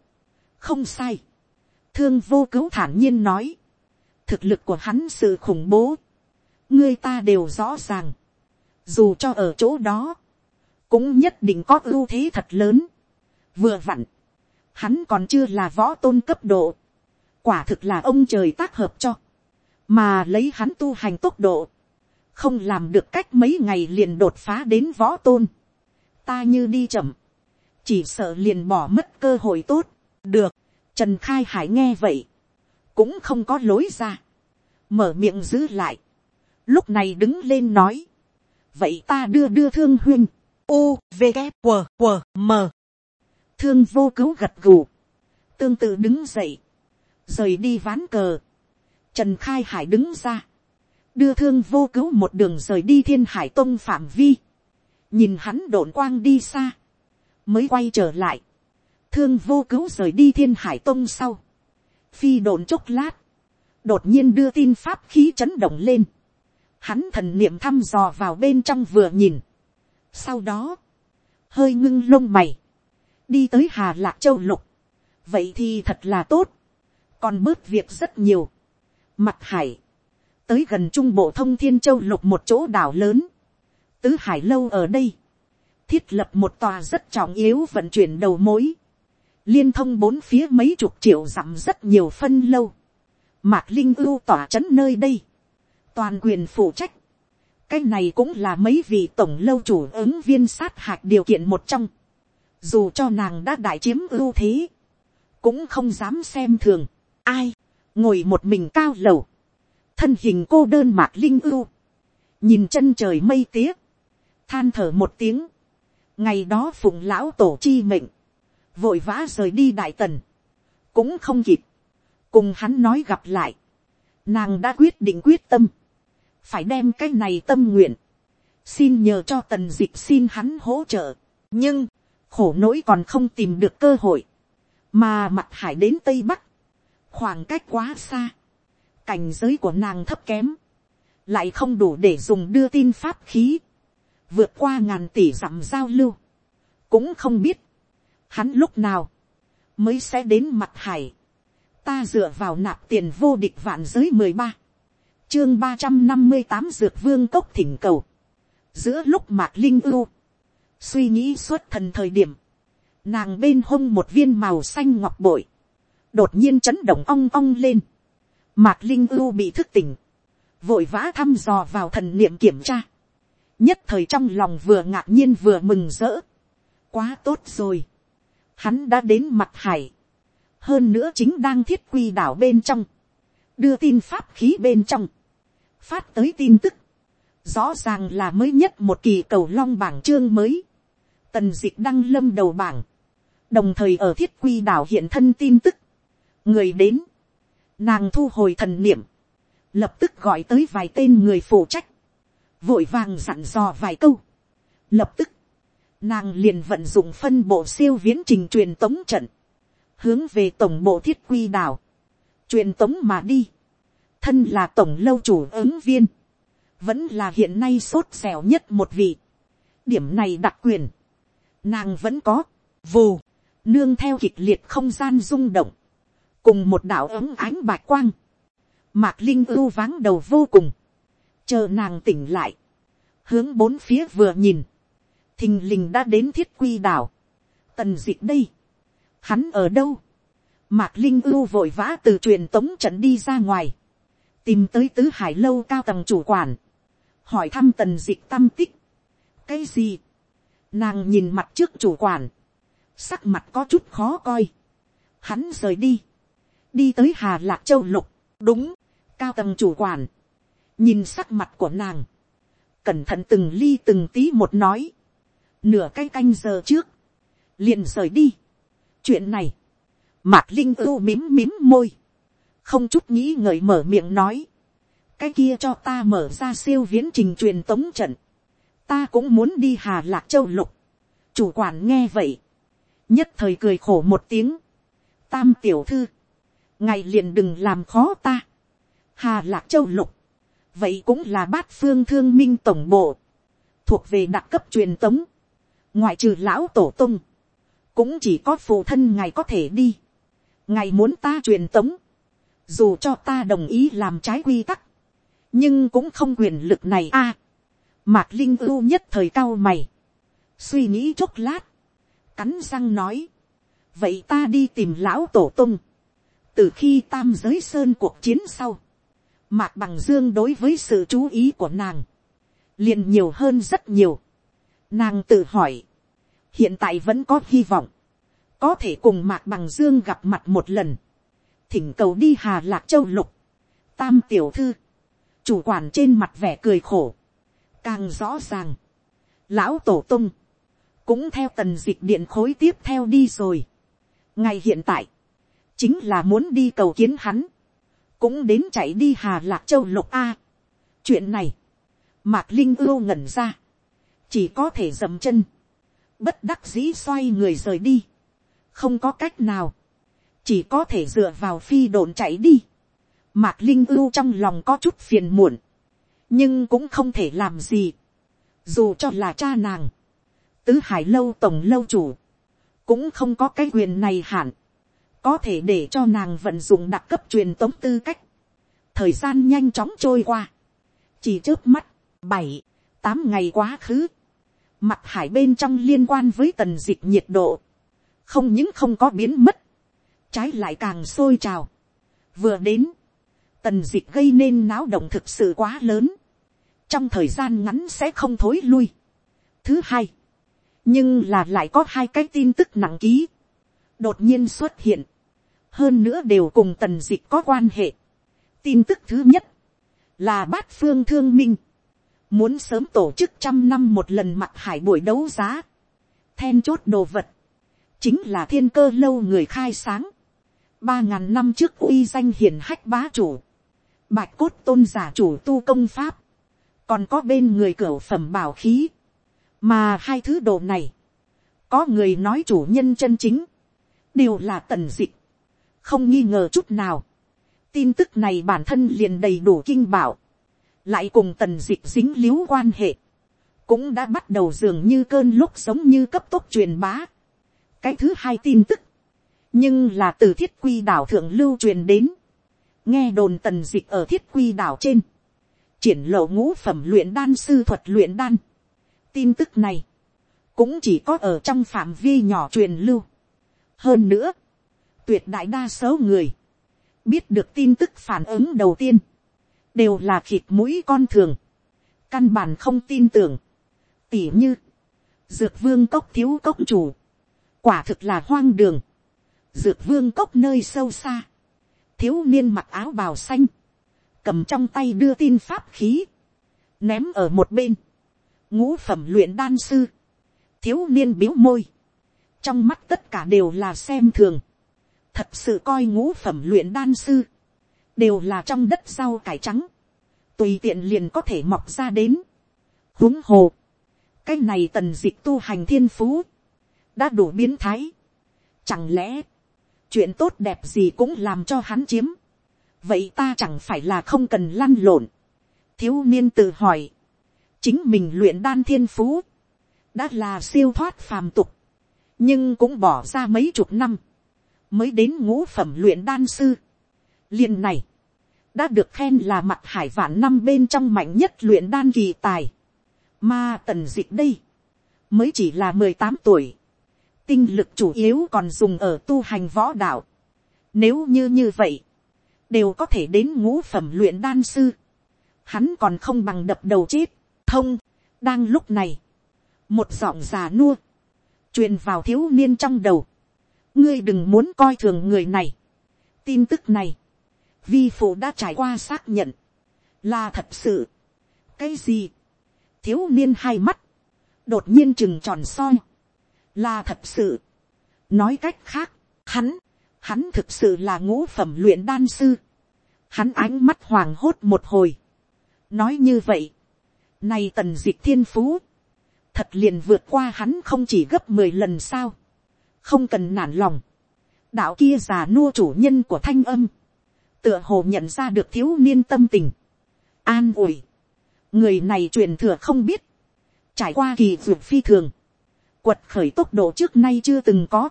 Không sai. Thương vô cứu thản nhiên nói. Thực lực của hắn sự khủng bố. Ngươi ta đều rõ ràng. Dù cho ở chỗ đó. Cũng nhất định có ưu thế thật lớn. Vừa vặn. Hắn còn chưa là võ tôn cấp độ. Quả thực là ông trời tác hợp cho. Mà lấy hắn tu hành tốc độ. Không làm được cách mấy ngày liền đột phá đến võ tôn. Ta như đi chậm chỉ sợ liền bỏ mất cơ hội tốt. được, trần khai hải nghe vậy, cũng không có lối ra, mở miệng giữ lại, lúc này đứng lên nói, vậy ta đưa đưa thương huyên, u v g q q m thương vô cứu gật gù, tương tự đứng dậy, rời đi ván cờ, trần khai hải đứng ra, đưa thương vô cứu một đường rời đi thiên hải tông phạm vi, nhìn hắn đổn quang đi xa, mới quay trở lại, thương vô cứu rời đi thiên hải tông sau, phi đồn chốc lát, đột nhiên đưa tin pháp khí chấn động lên, hắn thần niệm thăm dò vào bên trong vừa nhìn, sau đó, hơi ngưng lông mày, đi tới hà lạc châu lục, vậy thì thật là tốt, còn bớt việc rất nhiều, mặt hải, tới gần trung bộ thông thiên châu lục một chỗ đảo lớn, tứ hải lâu ở đây, thiết lập một tòa rất trọng yếu vận chuyển đầu mối, liên thông bốn phía mấy chục triệu dặm rất nhiều phân lâu, mạc linh ưu tỏa c h ấ n nơi đây, toàn quyền phụ trách, cái này cũng là mấy vị tổng lâu chủ ứng viên sát hạch điều kiện một trong, dù cho nàng đã đại chiếm ưu thế, cũng không dám xem thường, ai, ngồi một mình cao lầu, thân hình cô đơn mạc linh ưu, nhìn chân trời mây tía, than thở một tiếng, ngày đó phụng lão tổ chi mệnh, vội vã rời đi đại tần, cũng không kịp, cùng hắn nói gặp lại, nàng đã quyết định quyết tâm, phải đem cái này tâm nguyện, xin nhờ cho tần d ị c h xin hắn hỗ trợ, nhưng, khổ nỗi còn không tìm được cơ hội, mà mặt hải đến tây bắc, khoảng cách quá xa, cảnh giới của nàng thấp kém, lại không đủ để dùng đưa tin pháp khí, vượt qua ngàn tỷ dặm giao lưu, cũng không biết, hắn lúc nào, mới sẽ đến mặt hải, ta dựa vào nạp tiền vô địch vạn giới mười ba, chương ba trăm năm mươi tám dược vương cốc thỉnh cầu, giữa lúc mạc linh ưu, suy nghĩ suốt thần thời điểm, nàng bên hông một viên màu xanh ngọc bội, đột nhiên chấn động ong ong lên, mạc linh ưu bị thức tỉnh, vội vã thăm dò vào thần niệm kiểm tra, nhất thời trong lòng vừa ngạc nhiên vừa mừng rỡ, quá tốt rồi, hắn đã đến mặt hải, hơn nữa chính đang thiết quy đảo bên trong, đưa tin pháp khí bên trong, phát tới tin tức, rõ ràng là mới nhất một kỳ cầu long bảng chương mới, tần dịch đăng lâm đầu bảng, đồng thời ở thiết quy đảo hiện thân tin tức, người đến, nàng thu hồi thần niệm, lập tức gọi tới vài tên người phụ trách, vội vàng dặn dò vài câu, lập tức, nàng liền vận dụng phân bộ siêu viễn trình truyền tống trận, hướng về tổng bộ thiết quy đảo, truyền tống mà đi, thân là tổng lâu chủ ứng viên, vẫn là hiện nay sốt xẻo nhất một vị. điểm này đặc quyền, nàng vẫn có, vù, nương theo kịch liệt không gian rung động, cùng một đạo ấm ánh bạch quang, mạc linh ưu váng đầu vô cùng, chờ nàng tỉnh lại, hướng bốn phía vừa nhìn, thình lình đã đến thiết quy đảo, tần d ị đây, hắn ở đâu, mạc linh ưu vội vã từ truyền tống trận đi ra ngoài, tìm tới tứ hải lâu cao tầng chủ quản, hỏi thăm tần dịch tâm tích, cái gì, Nàng nhìn mặt trước chủ quản. Sắc mặt có chút khó coi. Hắn rời đi. Đi tới Hà Lạc Châu Lục. Đúng. Cao tầng chủ quản. Nhìn sắc mặt của nàng. Cẩn thận từng ly từng tí một nói. Nửa cái canh giờ trước. Liền rời đi. Chuyện này. Mạc Linh ưu mím mím môi. Không chút nghĩ ngợi mở miệng nói. Cái kia cho ta mở ra siêu viễn trình truyền tống trận. Ta cũng muốn đi hà lạc châu lục. chủ quản nghe vậy, nhất thời cười khổ một tiếng. tam tiểu thư, ngày liền đừng làm khó ta. hà lạc châu lục, vậy cũng là bát phương thương minh tổng bộ, thuộc về đặc cấp truyền tống, ngoại trừ lão tổ tung, cũng chỉ có phụ thân ngài có thể đi. ngài muốn ta truyền tống, dù cho ta đồng ý làm trái quy tắc, nhưng cũng không quyền lực này a. Mạc Linh ưu nhất thời cao mày. Suy nghĩ chốc lát. Cắn răng nói. Vậy ta đi tìm lão tổ tung. Từ khi tam giới sơn cuộc chiến sau. Mạc Bằng Dương đối với sự chú ý của nàng. liền nhiều hơn rất nhiều. Nàng tự hỏi. Hiện tại vẫn có hy vọng. Có thể cùng Mạc Bằng Dương gặp mặt một lần. Thỉnh cầu đi Hà Lạc Châu Lục. Tam tiểu thư. Chủ quản trên mặt vẻ cười khổ càng rõ ràng, lão tổ tung, cũng theo tần dịch điện khối tiếp theo đi rồi. ngay hiện tại, chính là muốn đi cầu kiến hắn, cũng đến chạy đi hà lạc châu lục a. chuyện này, mạc linh ưu ngẩn ra, chỉ có thể dậm chân, bất đắc dĩ xoay người rời đi, không có cách nào, chỉ có thể dựa vào phi đồn chạy đi. Mạc linh ưu trong lòng có chút phiền muộn, nhưng cũng không thể làm gì, dù cho là cha nàng, tứ hải lâu tổng lâu chủ, cũng không có cái quyền này hạn, có thể để cho nàng vận dụng đặc cấp truyền tống tư cách, thời gian nhanh chóng trôi qua, chỉ trước mắt, bảy, tám ngày quá khứ, mặt hải bên trong liên quan với tần dịch nhiệt độ, không những không có biến mất, trái lại càng sôi trào, vừa đến, tần dịch gây nên náo động thực sự quá lớn, trong thời gian ngắn sẽ không thối lui. Thứ hai, nhưng là lại có hai cái tin tức nặng ký, đột nhiên xuất hiện, hơn nữa đều cùng tần dịch có quan hệ. tin tức thứ nhất, là bát phương thương minh, muốn sớm tổ chức trăm năm một lần mặt hải buổi đấu giá, then chốt đồ vật, chính là thiên cơ lâu người khai sáng, ba ngàn năm trước uy danh hiền hách bá chủ, bạch cốt tôn giả chủ tu công pháp, còn có bên người cửa phẩm bảo khí, mà hai thứ đồ này, có người nói chủ nhân chân chính, đều là tần dịch, không nghi ngờ chút nào. tin tức này bản thân liền đầy đủ kinh bảo, lại cùng tần dịch dính l i u quan hệ, cũng đã bắt đầu dường như cơn lúc sống như cấp tốc truyền bá. cái thứ hai tin tức, nhưng là từ thiết quy đảo thượng lưu truyền đến, nghe đồn tần dịch ở thiết quy đảo trên, triển lộ ngũ phẩm luyện đan sư thuật luyện đan. tin tức này, cũng chỉ có ở trong phạm vi nhỏ truyền lưu. hơn nữa, tuyệt đại đa số người, biết được tin tức phản ứng đầu tiên, đều là khịt mũi con thường, căn bản không tin tưởng, tỉ như, dược vương cốc thiếu cốc chủ, quả thực là hoang đường, dược vương cốc nơi sâu xa, thiếu niên mặc áo bào xanh, cầm trong tay đưa tin pháp khí, ném ở một bên, ngũ phẩm luyện đan sư, thiếu niên biếu môi, trong mắt tất cả đều là xem thường, thật sự coi ngũ phẩm luyện đan sư, đều là trong đất rau cải trắng, tùy tiện liền có thể mọc ra đến. huống hồ, cái này tần dịch tu hành thiên phú, đã đủ biến thái. Chẳng lẽ, chuyện tốt đẹp gì cũng làm cho hắn chiếm. vậy ta chẳng phải là không cần lăn lộn. thiếu niên tự hỏi, chính mình luyện đan thiên phú, đã là siêu thoát phàm tục, nhưng cũng bỏ ra mấy chục năm, mới đến ngũ phẩm luyện đan sư. liền này, đã được khen là mặt hải vạn năm bên trong mạnh nhất luyện đan kỳ tài. Mà tần dịch đây, mới chỉ là mười tám tuổi. Tinh lực chủ yếu còn dùng ở tu hành võ đạo. Nếu như như vậy, đều có thể đến ngũ phẩm luyện đan sư. Hắn còn không bằng đập đầu chết, thông, đang lúc này. Một giọng già nua, truyền vào thiếu niên trong đầu. Ngươi đừng muốn coi thường người này. Tin tức này, vi phụ đã trải qua xác nhận, là thật sự. cái gì, thiếu niên hai mắt, đột nhiên chừng tròn soi, là thật sự. nói cách khác, hắn, hắn thực sự là ngũ phẩm luyện đan sư. hắn ánh mắt hoàng hốt một hồi. nói như vậy, nay tần d ị c h thiên phú, thật liền vượt qua hắn không chỉ gấp mười lần sao, không cần nản lòng, đạo kia già nua chủ nhân của thanh âm, tựa hồ nhận ra được thiếu niên tâm tình, an ủi, người này truyền thừa không biết, trải qua kỳ vượt phi thường, quật khởi tốc độ trước nay chưa từng có,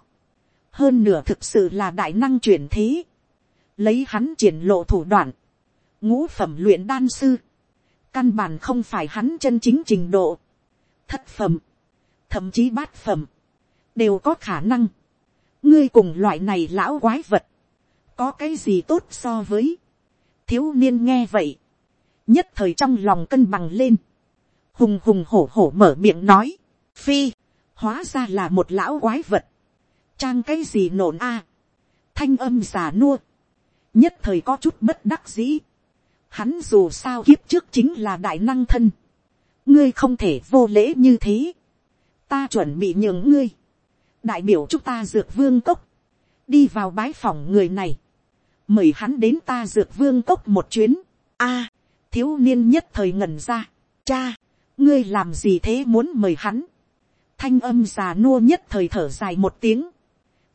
hơn nửa thực sự là đại năng chuyển thế, lấy hắn triển lộ thủ đoạn, ngũ phẩm luyện đan sư, căn bản không phải hắn chân chính trình độ, thất phẩm, thậm chí bát phẩm, đều có khả năng, ngươi cùng loại này lão quái vật, có cái gì tốt so với, thiếu niên nghe vậy, nhất thời trong lòng cân bằng lên, hùng hùng hổ hổ mở miệng nói, phi, hóa ra là một lão quái vật, trang cái gì nổn a, thanh âm già nua, nhất thời có chút bất đắc dĩ, hắn dù sao kiếp trước chính là đại năng thân, ngươi không thể vô lễ như thế, ta chuẩn bị nhường ngươi, đại biểu chúng ta dược vương cốc, đi vào bái phòng người này, mời hắn đến ta dược vương cốc một chuyến. a, thiếu niên nhất thời ngẩn ra. cha, ngươi làm gì thế muốn mời hắn thanh âm già nua nhất thời thở dài một tiếng.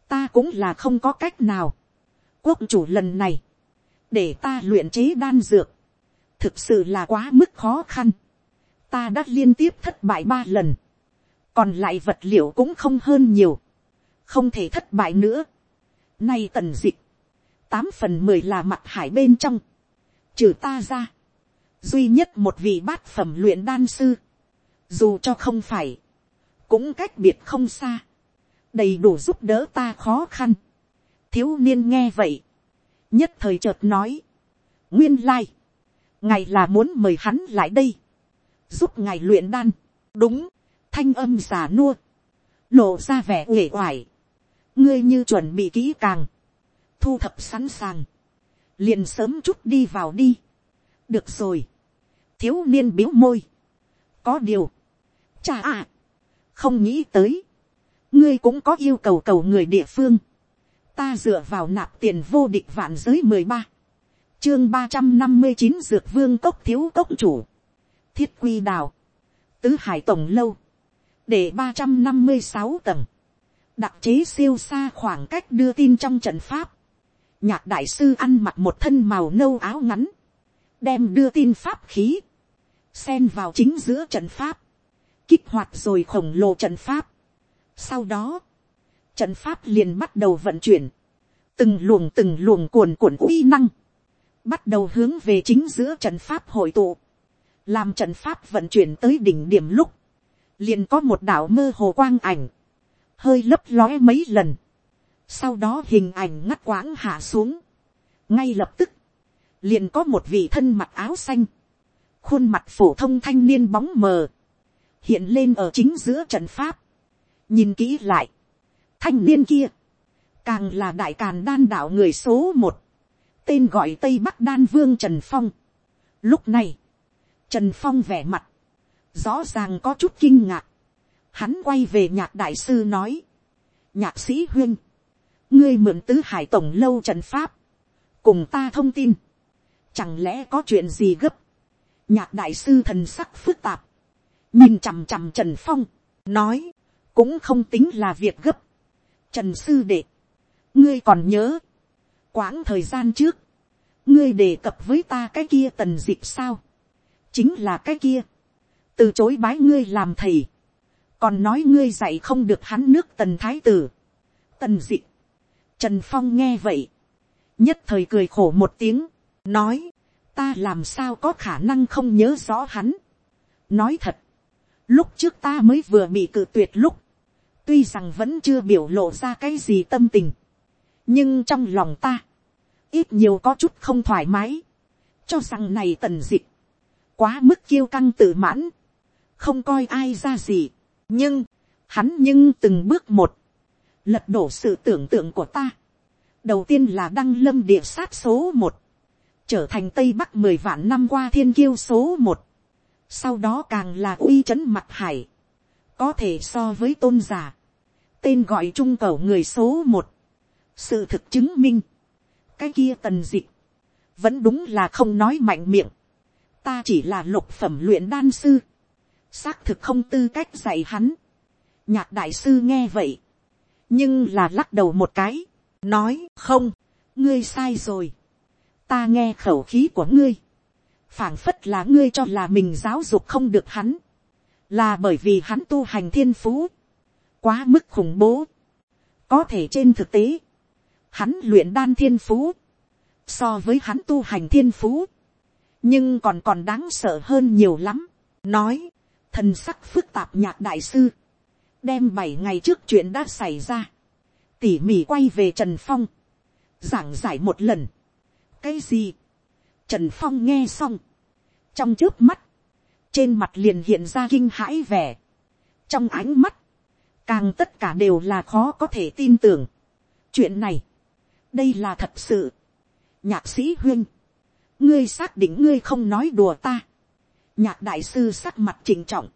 ta cũng là không có cách nào. quốc chủ lần này, để ta luyện chế đan dược, thực sự là quá mức khó khăn. ta đã liên tiếp thất bại ba lần, còn lại vật liệu cũng không hơn nhiều, không thể thất bại nữa. Nay tần dịch, tám phần mười là mặt hải bên trong, trừ ta ra, duy nhất một vị bát phẩm luyện đan sư, dù cho không phải, cũng cách biệt không xa, đầy đủ giúp đỡ ta khó khăn. thiếu niên nghe vậy, nhất thời chợt nói, nguyên lai, ngài là muốn mời hắn lại đây, giúp ngài luyện đan, đúng, thanh âm già nua, lộ ra vẻ uể oải, ngươi như chuẩn bị kỹ càng, thu thập sẵn sàng, liền sớm chút đi vào đi. được rồi, thiếu niên biếu môi, có điều, cha à, không nghĩ tới, ngươi cũng có yêu cầu cầu người địa phương, ta dựa vào nạp tiền vô địch vạn giới mười ba, chương ba trăm năm mươi chín dược vương cốc thiếu cốc chủ, thiết quy đào, tứ hải tổng lâu, để ba trăm năm mươi sáu tầng, đặc chế siêu xa khoảng cách đưa tin trong trận pháp, nhạc đại sư ăn mặc một thân màu nâu áo ngắn, đem đưa tin pháp khí, xen vào chính giữa trận pháp, kích hoạt rồi khổng lồ trận pháp. Sau đó, trận pháp liền bắt đầu vận chuyển, từng luồng từng luồng cuồn cuộn uy năng, bắt đầu hướng về chính giữa trận pháp hội tụ, làm trận pháp vận chuyển tới đỉnh điểm lúc, liền có một đảo mơ hồ quang ảnh, hơi lấp lóe mấy lần, sau đó hình ảnh ngắt quãng hạ xuống, ngay lập tức, liền có một vị thân mặc áo xanh, khuôn mặt phổ thông thanh niên bóng mờ, hiện lên ở chính giữa trận pháp, nhìn kỹ lại, thanh niên kia, càng là đại càn đan đạo người số một, tên gọi tây bắc đan vương trần phong. lúc này, trần phong vẻ mặt, rõ ràng có chút kinh ngạc, hắn quay về nhạc đại sư nói, nhạc sĩ huyên, ngươi mượn tứ hải tổng lâu trần pháp, cùng ta thông tin, chẳng lẽ có chuyện gì gấp, nhạc đại sư thần sắc phức tạp, nhìn chằm chằm trần phong, nói, cũng không tính là việc gấp, trần sư đệ, ngươi còn nhớ, quãng thời gian trước, ngươi đề cập với ta cái kia tần dịp sao, chính là cái kia, từ chối bái ngươi làm thầy, còn nói ngươi dạy không được hắn nước tần thái tử, tần dịp, trần phong nghe vậy, nhất thời cười khổ một tiếng, nói, ta làm sao có khả năng không nhớ rõ hắn. nói thật, lúc trước ta mới vừa bị cự tuyệt lúc, tuy rằng vẫn chưa biểu lộ ra cái gì tâm tình, nhưng trong lòng ta, ít nhiều có chút không thoải mái, cho rằng này tần dịch, quá mức kiêu căng tự mãn, không coi ai ra gì, nhưng, hắn nhưng từng bước một, lật đổ sự tưởng tượng của ta. đầu tiên là đăng lâm địa sát số một, trở thành tây bắc mười vạn năm qua thiên kiêu số một, sau đó càng là uy c h ấ n mặt hải, có thể so với tôn giả, tên gọi trung cầu người số một, sự thực chứng minh, cái kia tần dịch, vẫn đúng là không nói mạnh miệng, ta chỉ là lục phẩm luyện đan sư, xác thực không tư cách dạy hắn, nhạc đại sư nghe vậy, nhưng là lắc đầu một cái, nói không, ngươi sai rồi, ta nghe khẩu khí của ngươi, phảng phất là ngươi cho là mình giáo dục không được hắn, là bởi vì hắn tu hành thiên phú, quá mức khủng bố, có thể trên thực tế, hắn luyện đan thiên phú, so với hắn tu hành thiên phú, nhưng còn còn đáng sợ hơn nhiều lắm, nói, thần sắc phức tạp nhạc đại sư, đem bảy ngày trước chuyện đã xảy ra, tỉ mỉ quay về trần phong, giảng giải một lần, cái gì, trần phong nghe xong, trong trước mắt, trên mặt liền hiện ra kinh hãi vẻ, trong ánh mắt, càng tất cả đều là khó có thể tin tưởng. chuyện này, đây là thật sự. nhạc sĩ huyên, ngươi xác định ngươi không nói đùa ta. nhạc đại sư sắc mặt trịnh trọng,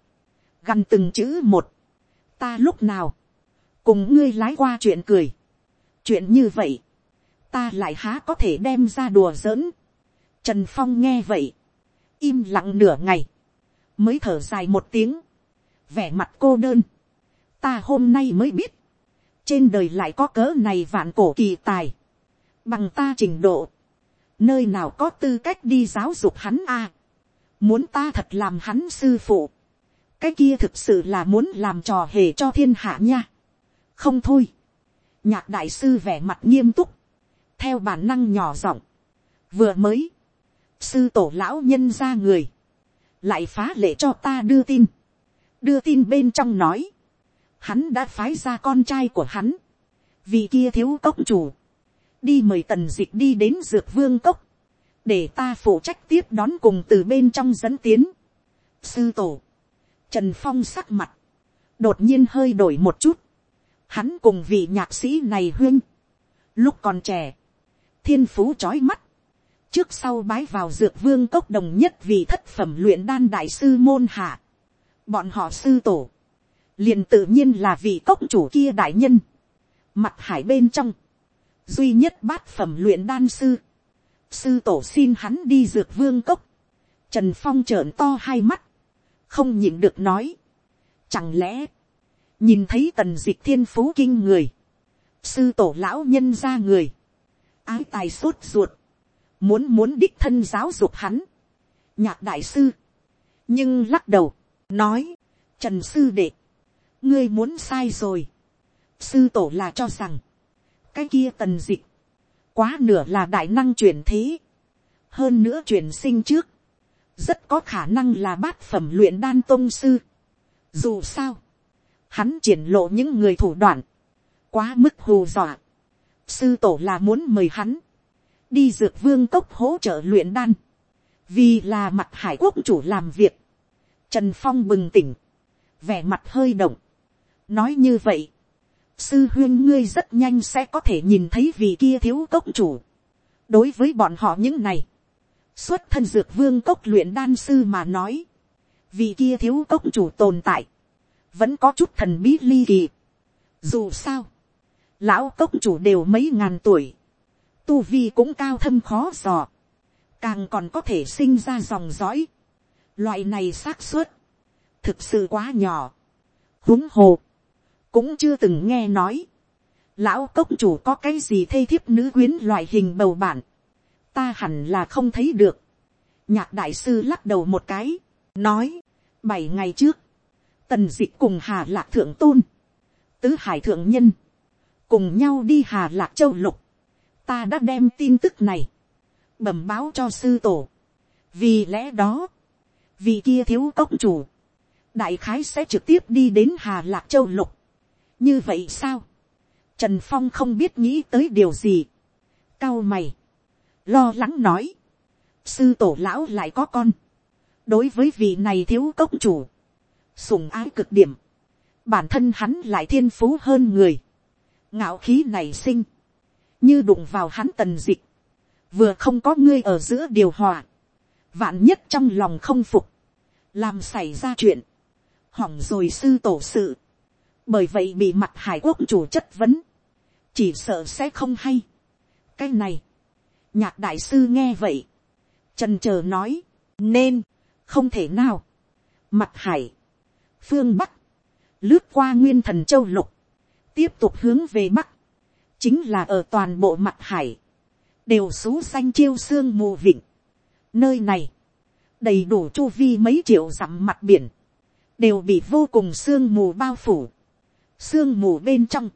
gần từng chữ một. ta lúc nào, cùng ngươi lái qua chuyện cười. chuyện như vậy, ta lại há có thể đem ra đùa giỡn. Trần Phong nghe vậy, im lặng nửa ngày, mới thở dài một tiếng, vẻ mặt cô đơn. Ta hôm nay mới biết, trên đời lại có cỡ này vạn cổ kỳ tài, bằng ta trình độ, nơi nào có tư cách đi giáo dục hắn a, muốn ta thật làm hắn sư phụ, cái kia thực sự là muốn làm trò hề cho thiên hạ nha. không thôi, nhạc đại sư vẻ mặt nghiêm túc, theo bản năng nhỏ giọng, vừa mới, sư tổ lão nhân ra người, lại phá lệ cho ta đưa tin, đưa tin bên trong nói, hắn đã phái ra con trai của hắn, vì kia thiếu cốc chủ, đi mời tần d ị c h đi đến dược vương cốc, để ta phụ trách tiếp đón cùng từ bên trong dẫn tiến. sư tổ, trần phong sắc mặt, đột nhiên hơi đổi một chút, hắn cùng vị nhạc sĩ này huyên, lúc còn trẻ, thiên phú trói mắt, trước sau bái vào dược vương cốc đồng nhất vì thất phẩm luyện đan đại sư môn hạ, bọn họ sư tổ, liền tự nhiên là vị cốc chủ kia đại nhân, mặt hải bên trong, duy nhất bát phẩm luyện đan sư, sư tổ xin hắn đi dược vương cốc, trần phong trợn to hai mắt, không nhịn được nói, chẳng lẽ, nhìn thấy tần dịch thiên phú kinh người, sư tổ lão nhân ra người, ái tài sốt ruột, muốn muốn đích thân giáo dục hắn, nhạc đại sư, nhưng lắc đầu, nói, trần sư đệ, ngươi muốn sai rồi, sư tổ là cho rằng, cái kia tần dịch, quá nửa là đại năng chuyển thế, hơn nữa chuyển sinh trước, rất có khả năng là bát phẩm luyện đan tôn sư. Dù sao, hắn triển lộ những người thủ đoạn, quá mức hù dọa. Sư tổ là muốn mời hắn, đi dược vương cốc hỗ trợ luyện đan, vì là mặt hải quốc chủ làm việc. Trần Phong bừng tỉnh, vẻ mặt hơi động. Nói như vậy, sư huyên ngươi rất nhanh sẽ có thể nhìn thấy vị kia thiếu cốc chủ. Đối với bọn họ những này, xuất thân dược vương cốc luyện đan sư mà nói, vị kia thiếu cốc chủ tồn tại, vẫn có chút thần bí ly kỳ. Dù sao, lão cốc chủ đều mấy ngàn tuổi, tu vi cũng cao thâm khó dò, càng còn có thể sinh ra dòng dõi. Loại này xác suất, thực sự quá nhỏ. huống hồ, cũng chưa từng nghe nói. Lão cốc chủ có cái gì thê thiếp nữ quyến loại hình bầu bản ta hẳn là không thấy được. nhạc đại sư lắc đầu một cái, nói, bảy ngày trước, tần d ị cùng hà lạc thượng tôn, tứ hải thượng nhân, cùng nhau đi hà lạc châu lục, ta đã đem tin tức này, bẩm báo cho sư tổ, vì lẽ đó, vì kia thiếu cốc chủ, đại khái sẽ trực tiếp đi đến hà lạc châu lục. như vậy sao, trần phong không biết nghĩ tới điều gì, cao mày, lo lắng nói, sư tổ lão lại có con, đối với vị này thiếu cốc chủ, sùng ái cực điểm, bản thân hắn lại thiên phú hơn người, ngạo khí này sinh, như đụng vào hắn tần dịch, vừa không có ngươi ở giữa điều hòa, vạn nhất trong lòng không phục, làm xảy ra chuyện, hỏng rồi sư tổ sự, bởi vậy bị mặt hải quốc chủ chất vấn, chỉ sợ sẽ không hay. cái này, nhạc đại sư nghe vậy, trần chờ nói, nên, không thể nào, mặt hải, phương bắc, lướt qua nguyên thần châu lục, tiếp tục hướng về bắc, chính là ở toàn bộ mặt hải, đều xú xanh chiêu xương mù vịnh. Nơi này, đầy đủ chu vi mấy triệu dặm mặt biển, đều bị vô cùng sương mù bao phủ. Sương mù bên trong,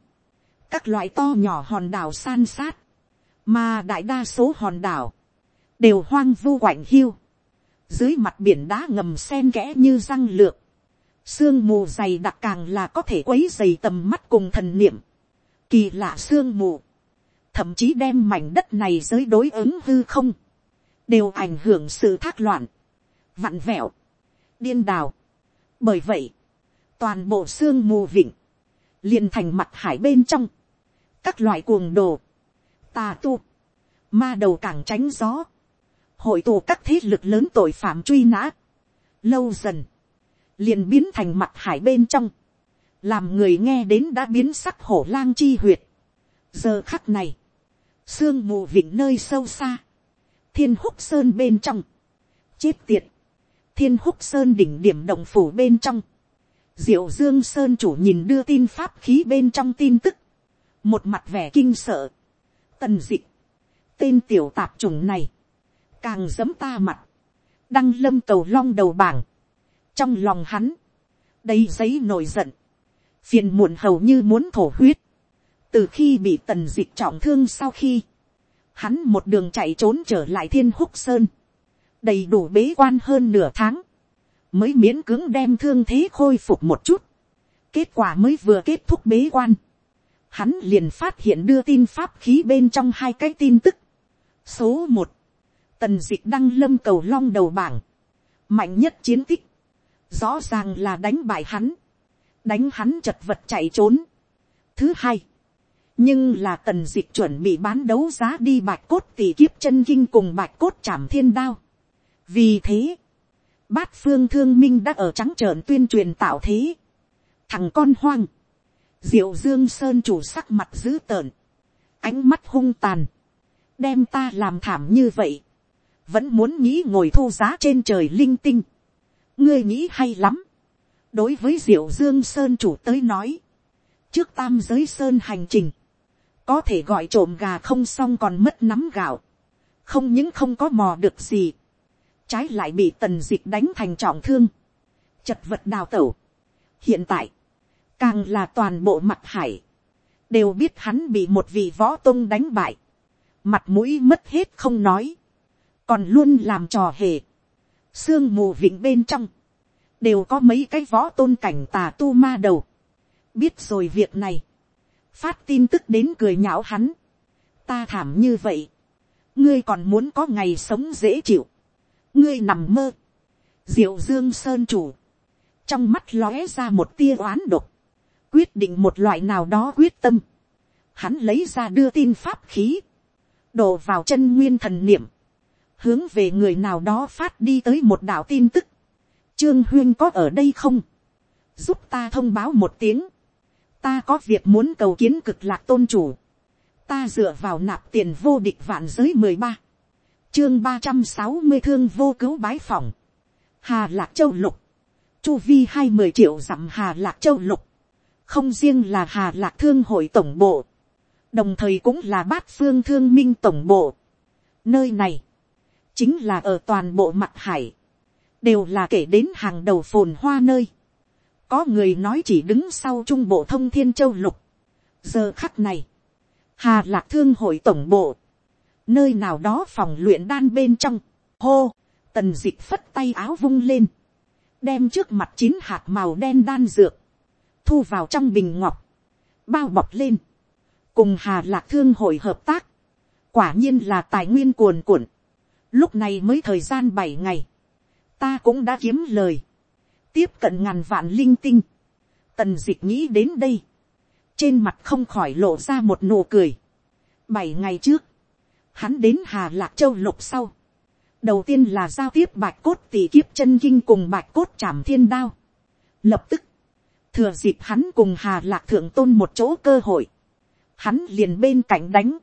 các loại to nhỏ hòn đảo san sát, mà đại đa số hòn đảo, đều hoang vu quạnh hiu, dưới mặt biển đá ngầm sen kẽ như răng lược, sương mù dày đặc càng là có thể quấy dày tầm mắt cùng thần niệm, kỳ lạ sương mù, thậm chí đem mảnh đất này giới đối ứng hư không, đều ảnh hưởng sự thác loạn, vặn vẹo, điên đào. bởi vậy, toàn bộ sương mù vịnh, liền thành mặt hải bên trong, các loại cuồng đồ, tà tu, ma đầu càng tránh gió, hội tụ các thế lực lớn tội phạm truy nã, lâu dần, liền biến thành mặt hải bên trong, làm người nghe đến đã biến sắc hổ lang chi huyệt. giờ khắc này, sương mù vịnh nơi sâu xa, thiên húc sơn bên trong, chết tiệt, thiên húc sơn đỉnh điểm động phủ bên trong, diệu dương sơn chủ nhìn đưa tin pháp khí bên trong tin tức, một mặt vẻ kinh sợ, tần dịch, tên tiểu tạp chủng này, càng giấm ta mặt, đăng lâm cầu long đầu bảng, trong lòng hắn, đây giấy nổi giận, phiền muộn hầu như muốn thổ huyết, từ khi bị tần dịch trọng thương sau khi, hắn một đường chạy trốn trở lại thiên húc sơn, đầy đủ bế quan hơn nửa tháng, mới miễn cưỡng đem thương thế khôi phục một chút, kết quả mới vừa kết thúc bế quan, hắn liền phát hiện đưa tin pháp khí bên trong hai cái tin tức. Số một, tần dịch đăng lâm cầu long đầu bảng, mạnh nhất chiến tích, rõ ràng là đánh bại hắn, đánh hắn chật vật chạy trốn. Thứ hai, nhưng là tần dịch chuẩn bị bán đấu giá đi bạch cốt tỷ kiếp chân kinh cùng bạch cốt chảm thiên đao. vì thế, bát phương thương minh đã ở trắng trợn tuyên truyền tạo thế. thằng con hoang, diệu dương sơn chủ sắc mặt dữ tợn, ánh mắt hung tàn, đem ta làm thảm như vậy, vẫn muốn nghĩ ngồi thu giá trên trời linh tinh, ngươi nghĩ hay lắm, đối với diệu dương sơn chủ tới nói, trước tam giới sơn hành trình, có thể gọi trộm gà không xong còn mất nắm gạo, không những không có mò được gì, trái lại bị tần dịch đánh thành trọng thương, chật vật đào tẩu. hiện tại, càng là toàn bộ mặt hải, đều biết hắn bị một vị võ tông đánh bại, mặt mũi mất hết không nói, còn luôn làm trò hề, sương mù vịnh bên trong, đều có mấy cái võ tôn cảnh tà tu ma đầu, biết rồi việc này, phát tin tức đến cười nhạo hắn, ta thảm như vậy, ngươi còn muốn có ngày sống dễ chịu, ngươi nằm mơ, diệu dương sơn chủ, trong mắt lóe ra một tia oán độc, quyết định một loại nào đó quyết tâm, hắn lấy ra đưa tin pháp khí, đổ vào chân nguyên thần niệm, hướng về người nào đó phát đi tới một đạo tin tức, trương huyên có ở đây không, giúp ta thông báo một tiếng, ta có việc muốn cầu kiến cực lạc tôn chủ, ta dựa vào nạp tiền vô địch vạn giới mười ba, chương ba trăm sáu mươi thương vô cứu bái phỏng, hà lạc châu lục, chu vi hai mươi triệu dặm hà lạc châu lục, không riêng là hà lạc thương hội tổng bộ, đồng thời cũng là bát phương thương minh tổng bộ. Nơi này, chính là ở toàn bộ mặt hải, đều là kể đến hàng đầu phồn hoa nơi. Có người nói chỉ đứng sau trung bộ thông thiên châu lục. Giờ khắc này, hà lạc thương hội tổng bộ, nơi nào đó phòng luyện đan bên trong, hô, tần d ị phất tay áo vung lên, đem trước mặt chín hạt màu đen đan dược, thu vào trong bình ngọc, bao bọc lên, cùng hà lạc thương hội hợp tác, quả nhiên là tài nguyên cuồn cuộn, lúc này mới thời gian bảy ngày, ta cũng đã kiếm lời, tiếp cận ngàn vạn linh tinh, tần d ị c h nghĩ đến đây, trên mặt không khỏi lộ ra một nụ cười. bảy ngày trước, hắn đến hà lạc châu lục sau, đầu tiên là giao tiếp bạch cốt tỷ kiếp chân kinh cùng bạch cốt trảm thiên đao. lập tức, thừa dịp hắn cùng hà lạc thượng tôn một chỗ cơ hội, hắn liền bên cạnh đánh,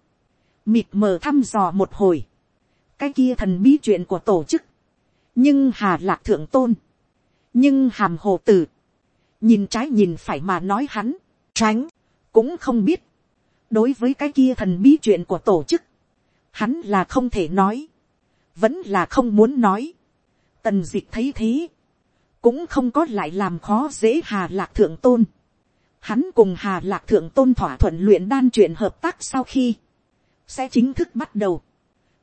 mịt mờ thăm dò một hồi, cái kia thần bí chuyện của tổ chức, nhưng hà lạc thượng tôn, nhưng hàm hồ tử, nhìn trái nhìn phải mà nói hắn, tránh, cũng không biết, đối với cái kia thần bí chuyện của tổ chức, hắn là không thể nói, vẫn là không muốn nói, tần d ị c h thấy thế, cũng không có lại làm khó dễ hà lạc thượng tôn, hắn cùng hà lạc thượng tôn thỏa thuận luyện đan chuyện hợp tác sau khi, sẽ chính thức bắt đầu,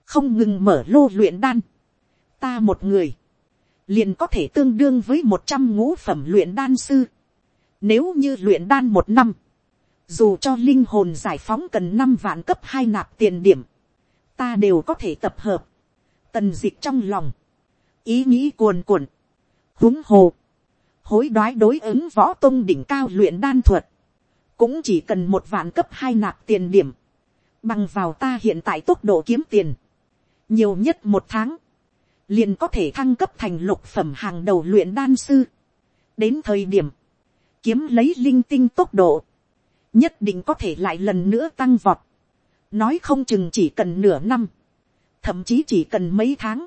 không ngừng mở lô luyện đan, ta một người, liền có thể tương đương với một trăm ngũ phẩm luyện đan sư. Nếu như luyện đan một năm, dù cho linh hồn giải phóng cần năm vạn cấp hai nạp tiền điểm, ta đều có thể tập hợp, tần dịch trong lòng, ý nghĩ cuồn cuộn, huống hồ, hối đoái đối ứng võ tôn đỉnh cao luyện đan thuật, cũng chỉ cần một vạn cấp hai nạp tiền điểm, bằng vào ta hiện tại tốc độ kiếm tiền, nhiều nhất một tháng, liền có thể thăng cấp thành lục phẩm hàng đầu luyện đan sư. đến thời điểm, kiếm lấy linh tinh tốc độ, nhất định có thể lại lần nữa tăng vọt. nói không chừng chỉ cần nửa năm, thậm chí chỉ cần mấy tháng,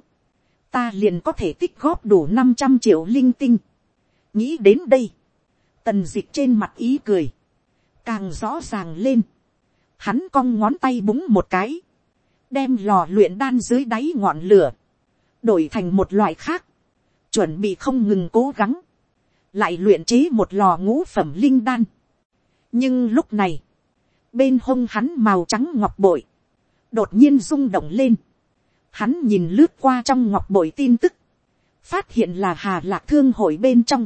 ta liền có thể tích góp đủ năm trăm triệu linh tinh. nghĩ đến đây, tần dịch trên mặt ý cười, càng rõ ràng lên, hắn cong ngón tay búng một cái, đem lò luyện đan dưới đáy ngọn lửa, đổi thành một loại khác, chuẩn bị không ngừng cố gắng, lại luyện chế một lò ngũ phẩm linh đan. nhưng lúc này, bên hông hắn màu trắng ngọc bội, đột nhiên rung động lên, hắn nhìn lướt qua trong ngọc bội tin tức, phát hiện là hà lạc thương hội bên trong,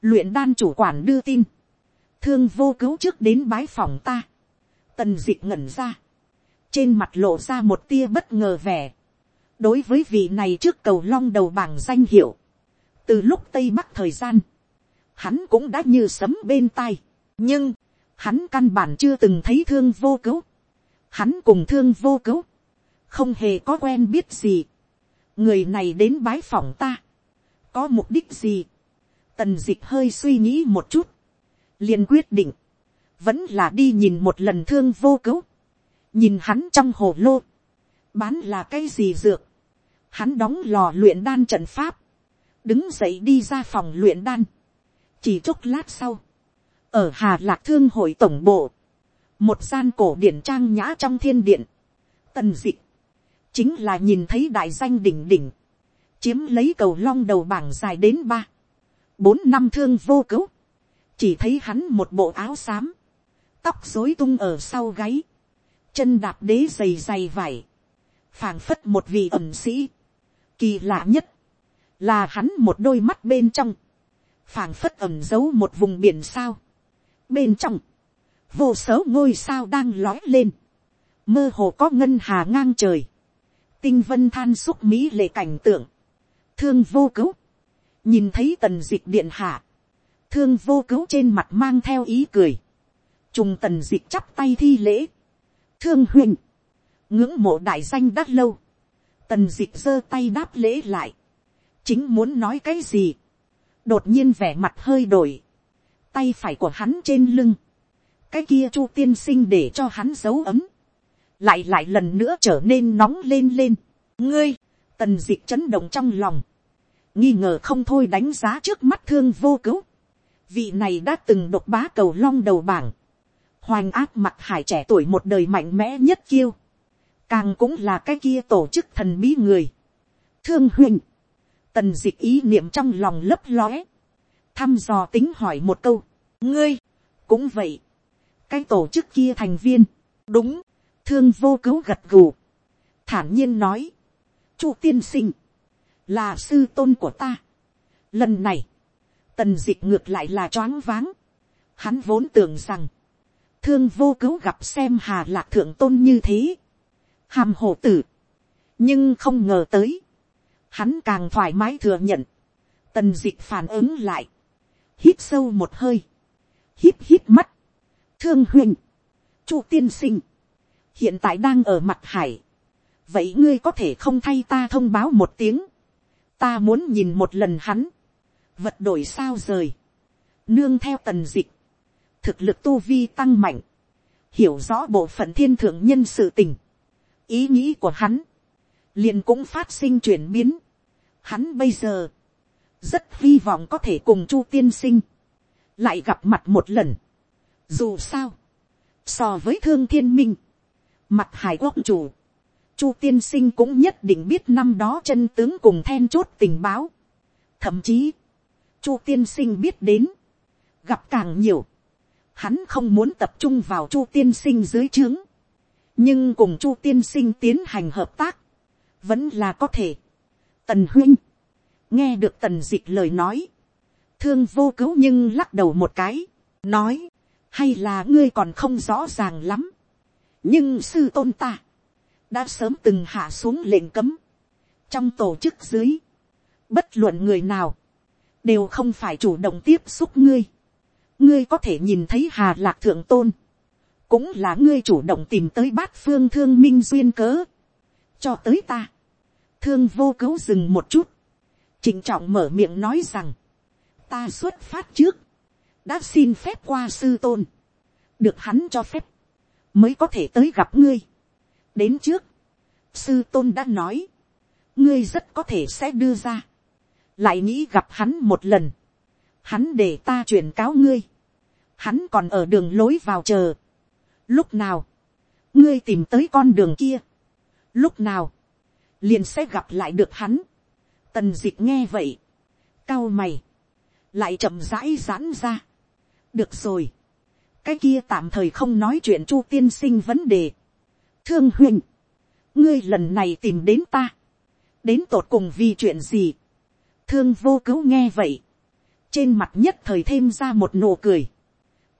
luyện đan chủ quản đưa tin, thương vô cứu trước đến bái phòng ta, tần d ị ệ h ngẩn ra, trên mặt lộ ra một tia bất ngờ vẻ, đối với vị này trước cầu long đầu bảng danh hiệu, từ lúc tây bắc thời gian, hắn cũng đã như sấm bên tai, nhưng, hắn căn bản chưa từng thấy thương vô cứu, hắn cùng thương vô cứu, không hề có quen biết gì, người này đến bái phòng ta, có mục đích gì, tần d ị c h hơi suy nghĩ một chút, liền quyết định, vẫn là đi nhìn một lần thương vô cứu, nhìn hắn trong hồ lô, bán là cái gì dược, hắn đóng lò luyện đan trận pháp, đứng dậy đi ra phòng luyện đan, chỉ chốc lát sau, ở hà lạc thương hội tổng bộ, một gian cổ điển trang nhã trong thiên điện, tần dịch, chính là nhìn thấy đại danh đỉnh đỉnh, chiếm lấy cầu long đầu bảng dài đến ba, bốn năm thương vô cứu, chỉ thấy hắn một bộ áo xám, tóc dối tung ở sau gáy, chân đạp đế dày dày vải, phảng phất một vị ẩm sĩ, kỳ lạ nhất, là hắn một đôi mắt bên trong, phảng phất ẩm giấu một vùng biển sao, bên trong, vô số ngôi sao đang lói lên, mơ hồ có ngân hà ngang trời, tinh vân than xúc mỹ lệ cảnh tượng, thương vô cứu, nhìn thấy tần d ị c h điện hạ, thương vô cứu trên mặt mang theo ý cười, trùng tần d ị c h chắp tay thi lễ, thương huynh, ngưỡng mộ đại danh đắt lâu, tần dịch giơ tay đáp lễ lại, chính muốn nói cái gì, đột nhiên vẻ mặt hơi đổi, tay phải của hắn trên lưng, cái kia chu tiên sinh để cho hắn giấu ấm, lại lại lần nữa trở nên nóng lên lên, ngươi, tần dịch chấn động trong lòng, nghi ngờ không thôi đánh giá trước mắt thương vô cứu, vị này đã từng đột bá cầu long đầu bảng, hoành áp mặt hải trẻ tuổi một đời mạnh mẽ nhất kiêu, càng cũng là cái kia tổ chức thần bí người, thương huynh, tần dịch ý niệm trong lòng lấp lóe, thăm dò tính hỏi một câu, ngươi, cũng vậy, cái tổ chức kia thành viên, đúng, thương vô cứu gật gù, thản nhiên nói, chu tiên sinh, là sư tôn của ta. Lần này, tần dịch ngược lại là choáng váng. Hắn vốn tưởng rằng, thương vô cứu gặp xem hà lạc thượng tôn như thế. Hàm hồ tử. Nhưng không ngờ tới. Hắn càng thoải mái thừa nhận. Tần dịch phản ứng lại. Hít sâu một hơi. Hít hít mắt. Thương huynh. Chu tiên sinh. Hiện tại đang ở mặt hải vậy ngươi có thể không thay ta thông báo một tiếng, ta muốn nhìn một lần hắn, vật đổi sao rời, nương theo tần dịch, thực lực tu vi tăng mạnh, hiểu rõ bộ phận thiên thượng nhân sự tình, ý nghĩ của hắn, liền cũng phát sinh chuyển biến, hắn bây giờ, rất hy vọng có thể cùng chu tiên sinh, lại gặp mặt một lần, dù sao, so với thương thiên minh, mặt hải quốc chủ, Chu tiên sinh cũng nhất định biết năm đó chân tướng cùng then chốt tình báo. Thậm chí, Chu tiên sinh biết đến, gặp càng nhiều. Hắn không muốn tập trung vào Chu tiên sinh dưới trướng. Nhưng cùng Chu tiên sinh tiến hành hợp tác, vẫn là có thể. Tần huynh, nghe được tần dịch lời nói. Thương vô cứu nhưng lắc đầu một cái, nói, hay là ngươi còn không rõ ràng lắm. Nhưng sư tôn ta, đã sớm từng hạ xuống lệnh cấm, trong tổ chức dưới, bất luận người nào, đều không phải chủ động tiếp xúc ngươi, ngươi có thể nhìn thấy hà lạc thượng tôn, cũng là ngươi chủ động tìm tới bát phương thương minh duyên cớ, cho tới ta, thương vô cứu dừng một chút, trịnh trọng mở miệng nói rằng, ta xuất phát trước, đã xin phép qua sư tôn, được hắn cho phép, mới có thể tới gặp ngươi. Đến trước, sư tôn đã nói, ngươi rất có thể sẽ đưa ra, lại nghĩ gặp hắn một lần, hắn để ta truyền cáo ngươi, hắn còn ở đường lối vào chờ, lúc nào, ngươi tìm tới con đường kia, lúc nào, liền sẽ gặp lại được hắn, tần d ị c h nghe vậy, cao mày, lại chậm rãi giãn ra, được rồi, cái kia tạm thời không nói chuyện chu tiên sinh vấn đề, thương huynh, ngươi lần này tìm đến ta, đến tột cùng vì chuyện gì, thương vô cứu nghe vậy, trên mặt nhất thời thêm ra một nụ cười,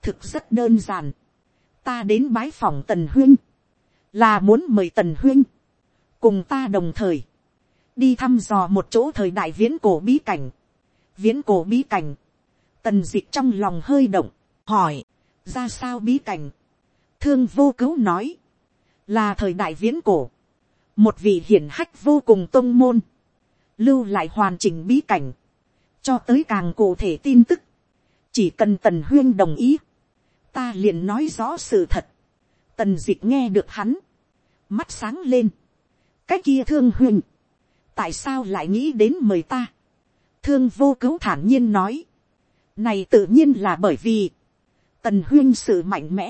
thực rất đơn giản, ta đến bái phòng tần Huyên là muốn mời tần Huyên cùng ta đồng thời, đi thăm dò một chỗ thời đại viễn cổ bí cảnh, viễn cổ bí cảnh, tần d ị c h trong lòng hơi động, hỏi, ra sao bí cảnh, thương vô cứu nói, là thời đại viễn cổ, một vị hiển hách vô cùng tôn môn, lưu lại hoàn chỉnh bí cảnh, cho tới càng cụ thể tin tức, chỉ cần tần huyên đồng ý, ta liền nói rõ sự thật, tần d ị c h nghe được hắn, mắt sáng lên, cái kia thương huyên, tại sao lại nghĩ đến mời ta, thương vô cứu thản nhiên nói, Này tự nhiên là bởi vì, tần huyên sự mạnh mẽ,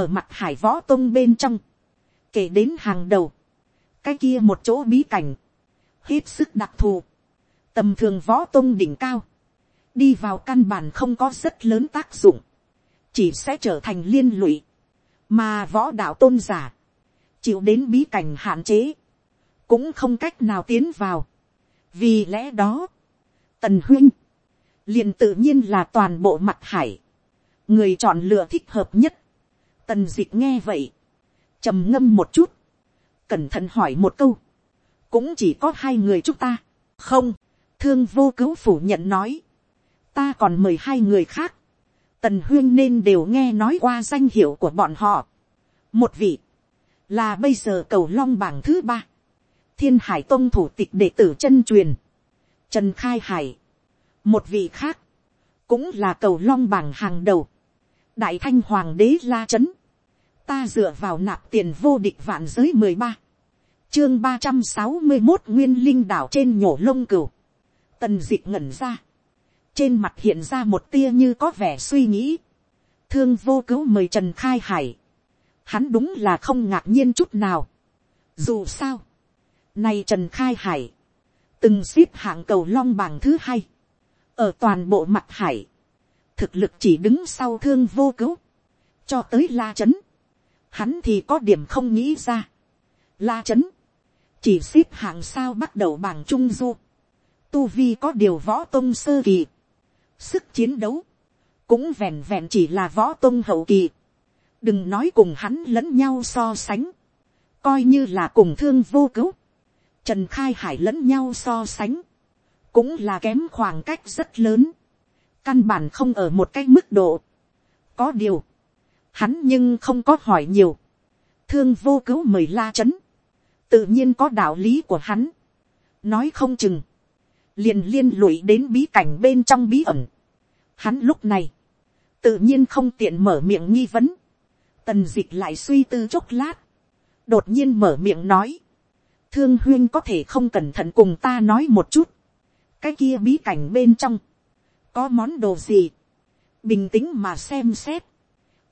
ở mặt hải võ tông bên trong, kể đến hàng đầu, cái kia một chỗ bí cảnh, hết sức đặc thù, tầm thường võ tông đỉnh cao, đi vào căn bản không có rất lớn tác dụng, chỉ sẽ trở thành liên lụy, mà võ đạo tôn giả, chịu đến bí cảnh hạn chế, cũng không cách nào tiến vào. vì lẽ đó, tần huyên, liền tự nhiên là toàn bộ mặt hải, người chọn lựa thích hợp nhất. tần d ị c h nghe vậy, trầm ngâm một chút, cẩn thận hỏi một câu, cũng chỉ có hai người chúng ta, không, thương vô cứu phủ nhận nói, ta còn mời hai người khác, tần huyên nên đều nghe nói qua danh hiệu của bọn họ. một vị, là bây giờ cầu long bảng thứ ba, thiên hải tôn thủ tịch đệ tử chân truyền, trần khai hải, một vị khác, cũng là cầu long bảng hàng đầu, đại thanh hoàng đế la c h ấ n ta dựa vào nạp tiền vô địch vạn giới mười ba, chương ba trăm sáu mươi một nguyên linh đảo trên nhổ lông cừu, tần d ị ệ h ngẩn ra, trên mặt hiện ra một tia như có vẻ suy nghĩ, thương vô cứu mời trần khai hải, hắn đúng là không ngạc nhiên chút nào, dù sao, nay trần khai hải, từng xếp hạng cầu long bảng thứ hai, ở toàn bộ mặt hải, thực lực chỉ đứng sau thương vô cứu, cho tới la chấn, hắn thì có điểm không nghĩ ra. La chấn, chỉ xếp hạng sao bắt đầu bảng trung du, tu vi có điều võ tôn sơ kỳ, sức chiến đấu, cũng vẹn vẹn chỉ là võ tôn hậu kỳ, đừng nói cùng hắn lẫn nhau so sánh, coi như là cùng thương vô cứu, trần khai hải lẫn nhau so sánh, cũng là kém khoảng cách rất lớn, căn bản không ở một cái mức độ. có điều, hắn nhưng không có hỏi nhiều, thương vô cứu mời la chấn, tự nhiên có đạo lý của hắn, nói không chừng, liền liên lụy đến bí cảnh bên trong bí ẩn. Hắn lúc này, tự nhiên không tiện mở miệng nghi vấn, tần d ị c h lại suy tư chốc lát, đột nhiên mở miệng nói, thương huyên có thể không cẩn thận cùng ta nói một chút, cái kia bí cảnh bên trong, có món đồ gì, bình tĩnh mà xem xét,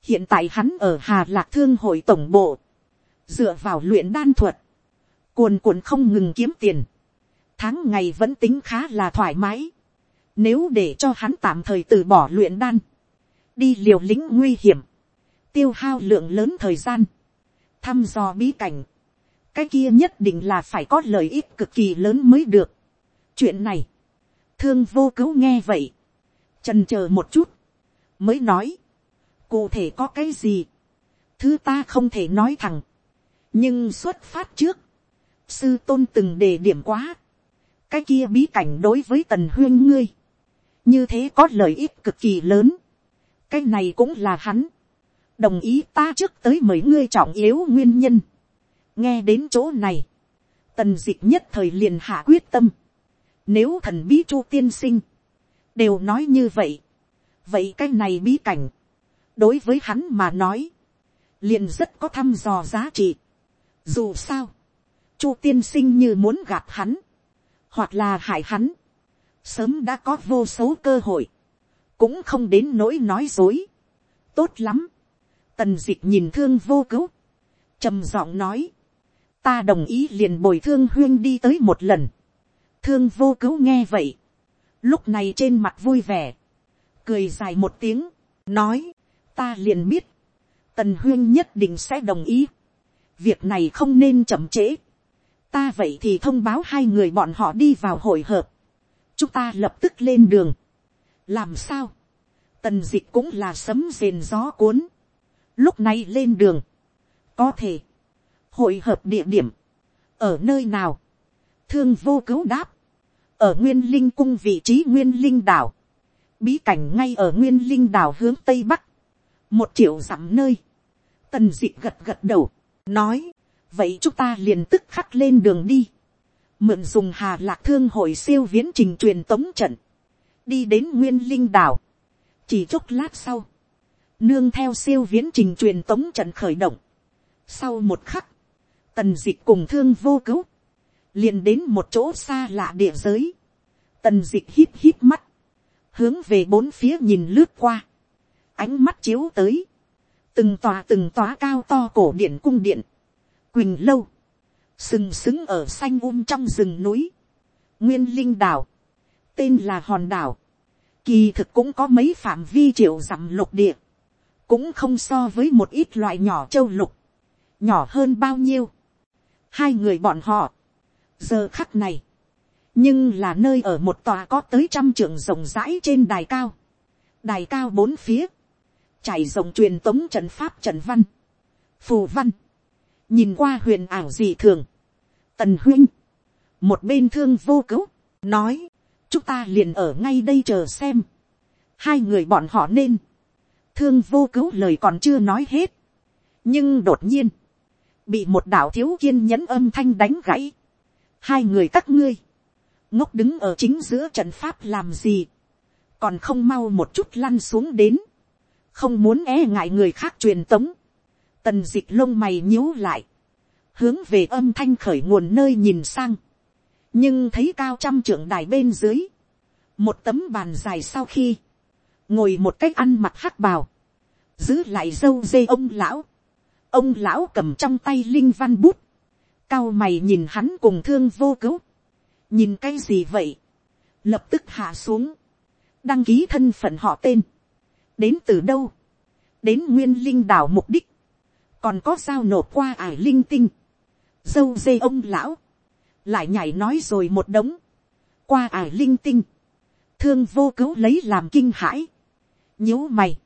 hiện tại hắn ở hà lạc thương hội tổng bộ, dựa vào luyện đan thuật, cuồn cuộn không ngừng kiếm tiền, tháng ngày vẫn tính khá là thoải mái, nếu để cho hắn tạm thời từ bỏ luyện đan, đi liều lĩnh nguy hiểm, tiêu hao lượng lớn thời gian, thăm dò bí cảnh, cái kia nhất định là phải có lợi ích cực kỳ lớn mới được. chuyện này, thương vô cứu nghe vậy, trần chờ một chút, mới nói, cụ thể có cái gì, thứ ta không thể nói thẳng, nhưng xuất phát trước, sư tôn từng đề điểm quá, cái kia bí cảnh đối với tần huyên ngươi, như thế có lợi ích cực kỳ lớn, cái này cũng là hắn, đồng ý ta trước tới mời ngươi trọng yếu nguyên nhân, nghe đến chỗ này, tần d ị c h nhất thời liền hạ quyết tâm, nếu thần bí chu tiên sinh, đều nói như vậy, vậy cái này bí cảnh, đối với hắn mà nói, liền rất có thăm dò giá trị. Dù sao, chu tiên sinh như muốn gạt hắn, hoặc là hại hắn, sớm đã có vô số cơ hội, cũng không đến nỗi nói dối. tốt lắm, tần d ị c h nhìn thương vô cứu, trầm giọng nói, ta đồng ý liền bồi thương huyên đi tới một lần, thương vô cứu nghe vậy, lúc này trên mặt vui vẻ, cười dài một tiếng, nói, ta liền biết, tần huyên nhất định sẽ đồng ý, việc này không nên chậm trễ, ta vậy thì thông báo hai người bọn họ đi vào hội hợp, chúng ta lập tức lên đường, làm sao, tần d ị c h cũng là sấm rền gió cuốn, lúc này lên đường, có thể, hội hợp địa điểm, ở nơi nào, thương vô cứu đáp, ở nguyên linh cung vị trí nguyên linh đảo, bí cảnh ngay ở nguyên linh đảo hướng tây bắc, một triệu dặm nơi, tần d ị gật gật đầu, nói, vậy chúng ta liền tức khắc lên đường đi, mượn dùng hà lạc thương hội siêu viễn trình truyền tống trận, đi đến nguyên linh đảo, chỉ chốc lát sau, nương theo siêu viễn trình truyền tống trận khởi động, sau một khắc, tần d ị cùng thương vô cứu, liền đến một chỗ xa lạ địa giới, tần d ị c h hít hít mắt, hướng về bốn phía nhìn lướt qua, ánh mắt chiếu tới, từng tòa từng tòa cao to cổ điện cung điện, quỳnh lâu, sừng sững ở xanh um trong rừng núi, nguyên linh đảo, tên là hòn đảo, kỳ thực cũng có mấy phạm vi triệu dặm lục địa, cũng không so với một ít loại nhỏ châu lục, nhỏ hơn bao nhiêu. Hai người bọn họ, giờ khắc này, nhưng là nơi ở một tòa có tới trăm trường rộng rãi trên đài cao, đài cao bốn phía, trải rộng truyền tống trận pháp trận văn, phù văn, nhìn qua huyền ảo dị thường, tần huynh, một bên thương vô cứu, nói, chúng ta liền ở ngay đây chờ xem, hai người bọn họ nên, thương vô cứu lời còn chưa nói hết, nhưng đột nhiên, bị một đạo thiếu kiên nhẫn âm thanh đánh gãy, hai người các ngươi, ngốc đứng ở chính giữa trận pháp làm gì, còn không mau một chút lăn xuống đến, không muốn e ngại người khác truyền tống, tần d ị c h lông mày nhíu lại, hướng về âm thanh khởi nguồn nơi nhìn sang, nhưng thấy cao trăm trưởng đài bên dưới, một tấm bàn dài sau khi, ngồi một cách ăn mặc hắc bào, giữ lại dâu dê ông lão, ông lão cầm trong tay linh văn bút, cao mày nhìn hắn cùng thương vô cứu, nhìn cái gì vậy, lập tức hạ xuống, đăng ký thân phận họ tên, đến từ đâu, đến nguyên linh đảo mục đích, còn có sao nộp qua ải linh tinh, dâu dê ông lão, lại nhảy nói rồi một đống, qua ải linh tinh, thương vô cứu lấy làm kinh hãi, nhíu mày,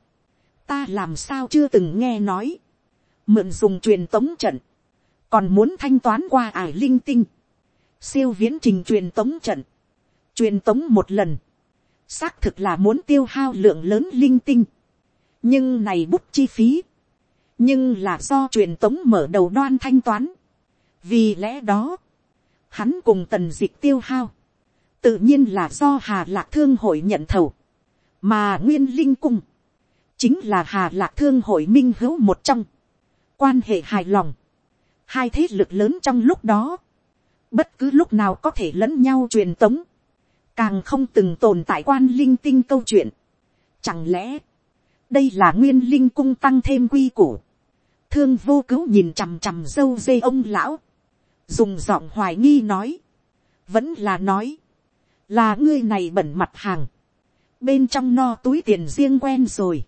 ta làm sao chưa từng nghe nói, mượn dùng truyền tống trận, còn muốn thanh toán qua ải linh tinh, siêu viễn trình truyền tống trận, truyền tống một lần, xác thực là muốn tiêu hao lượng lớn linh tinh, nhưng này bút chi phí, nhưng là do truyền tống mở đầu đoan thanh toán, vì lẽ đó, hắn cùng tần dịch tiêu hao, tự nhiên là do hà lạc thương hội nhận thầu, mà nguyên linh cung, chính là hà lạc thương hội minh hữu một trong, quan hệ hài lòng, hai thế lực lớn trong lúc đó, bất cứ lúc nào có thể lẫn nhau truyền tống, càng không từng tồn tại quan linh tinh câu chuyện. Chẳng lẽ, đây là nguyên linh cung tăng thêm quy củ. Thương vô cứu nhìn chằm chằm dâu dê ông lão. Dùng giọng hoài nghi nói. Vẫn là nói. Là ngươi này bẩn mặt hàng. Bên trong no túi tiền riêng quen rồi.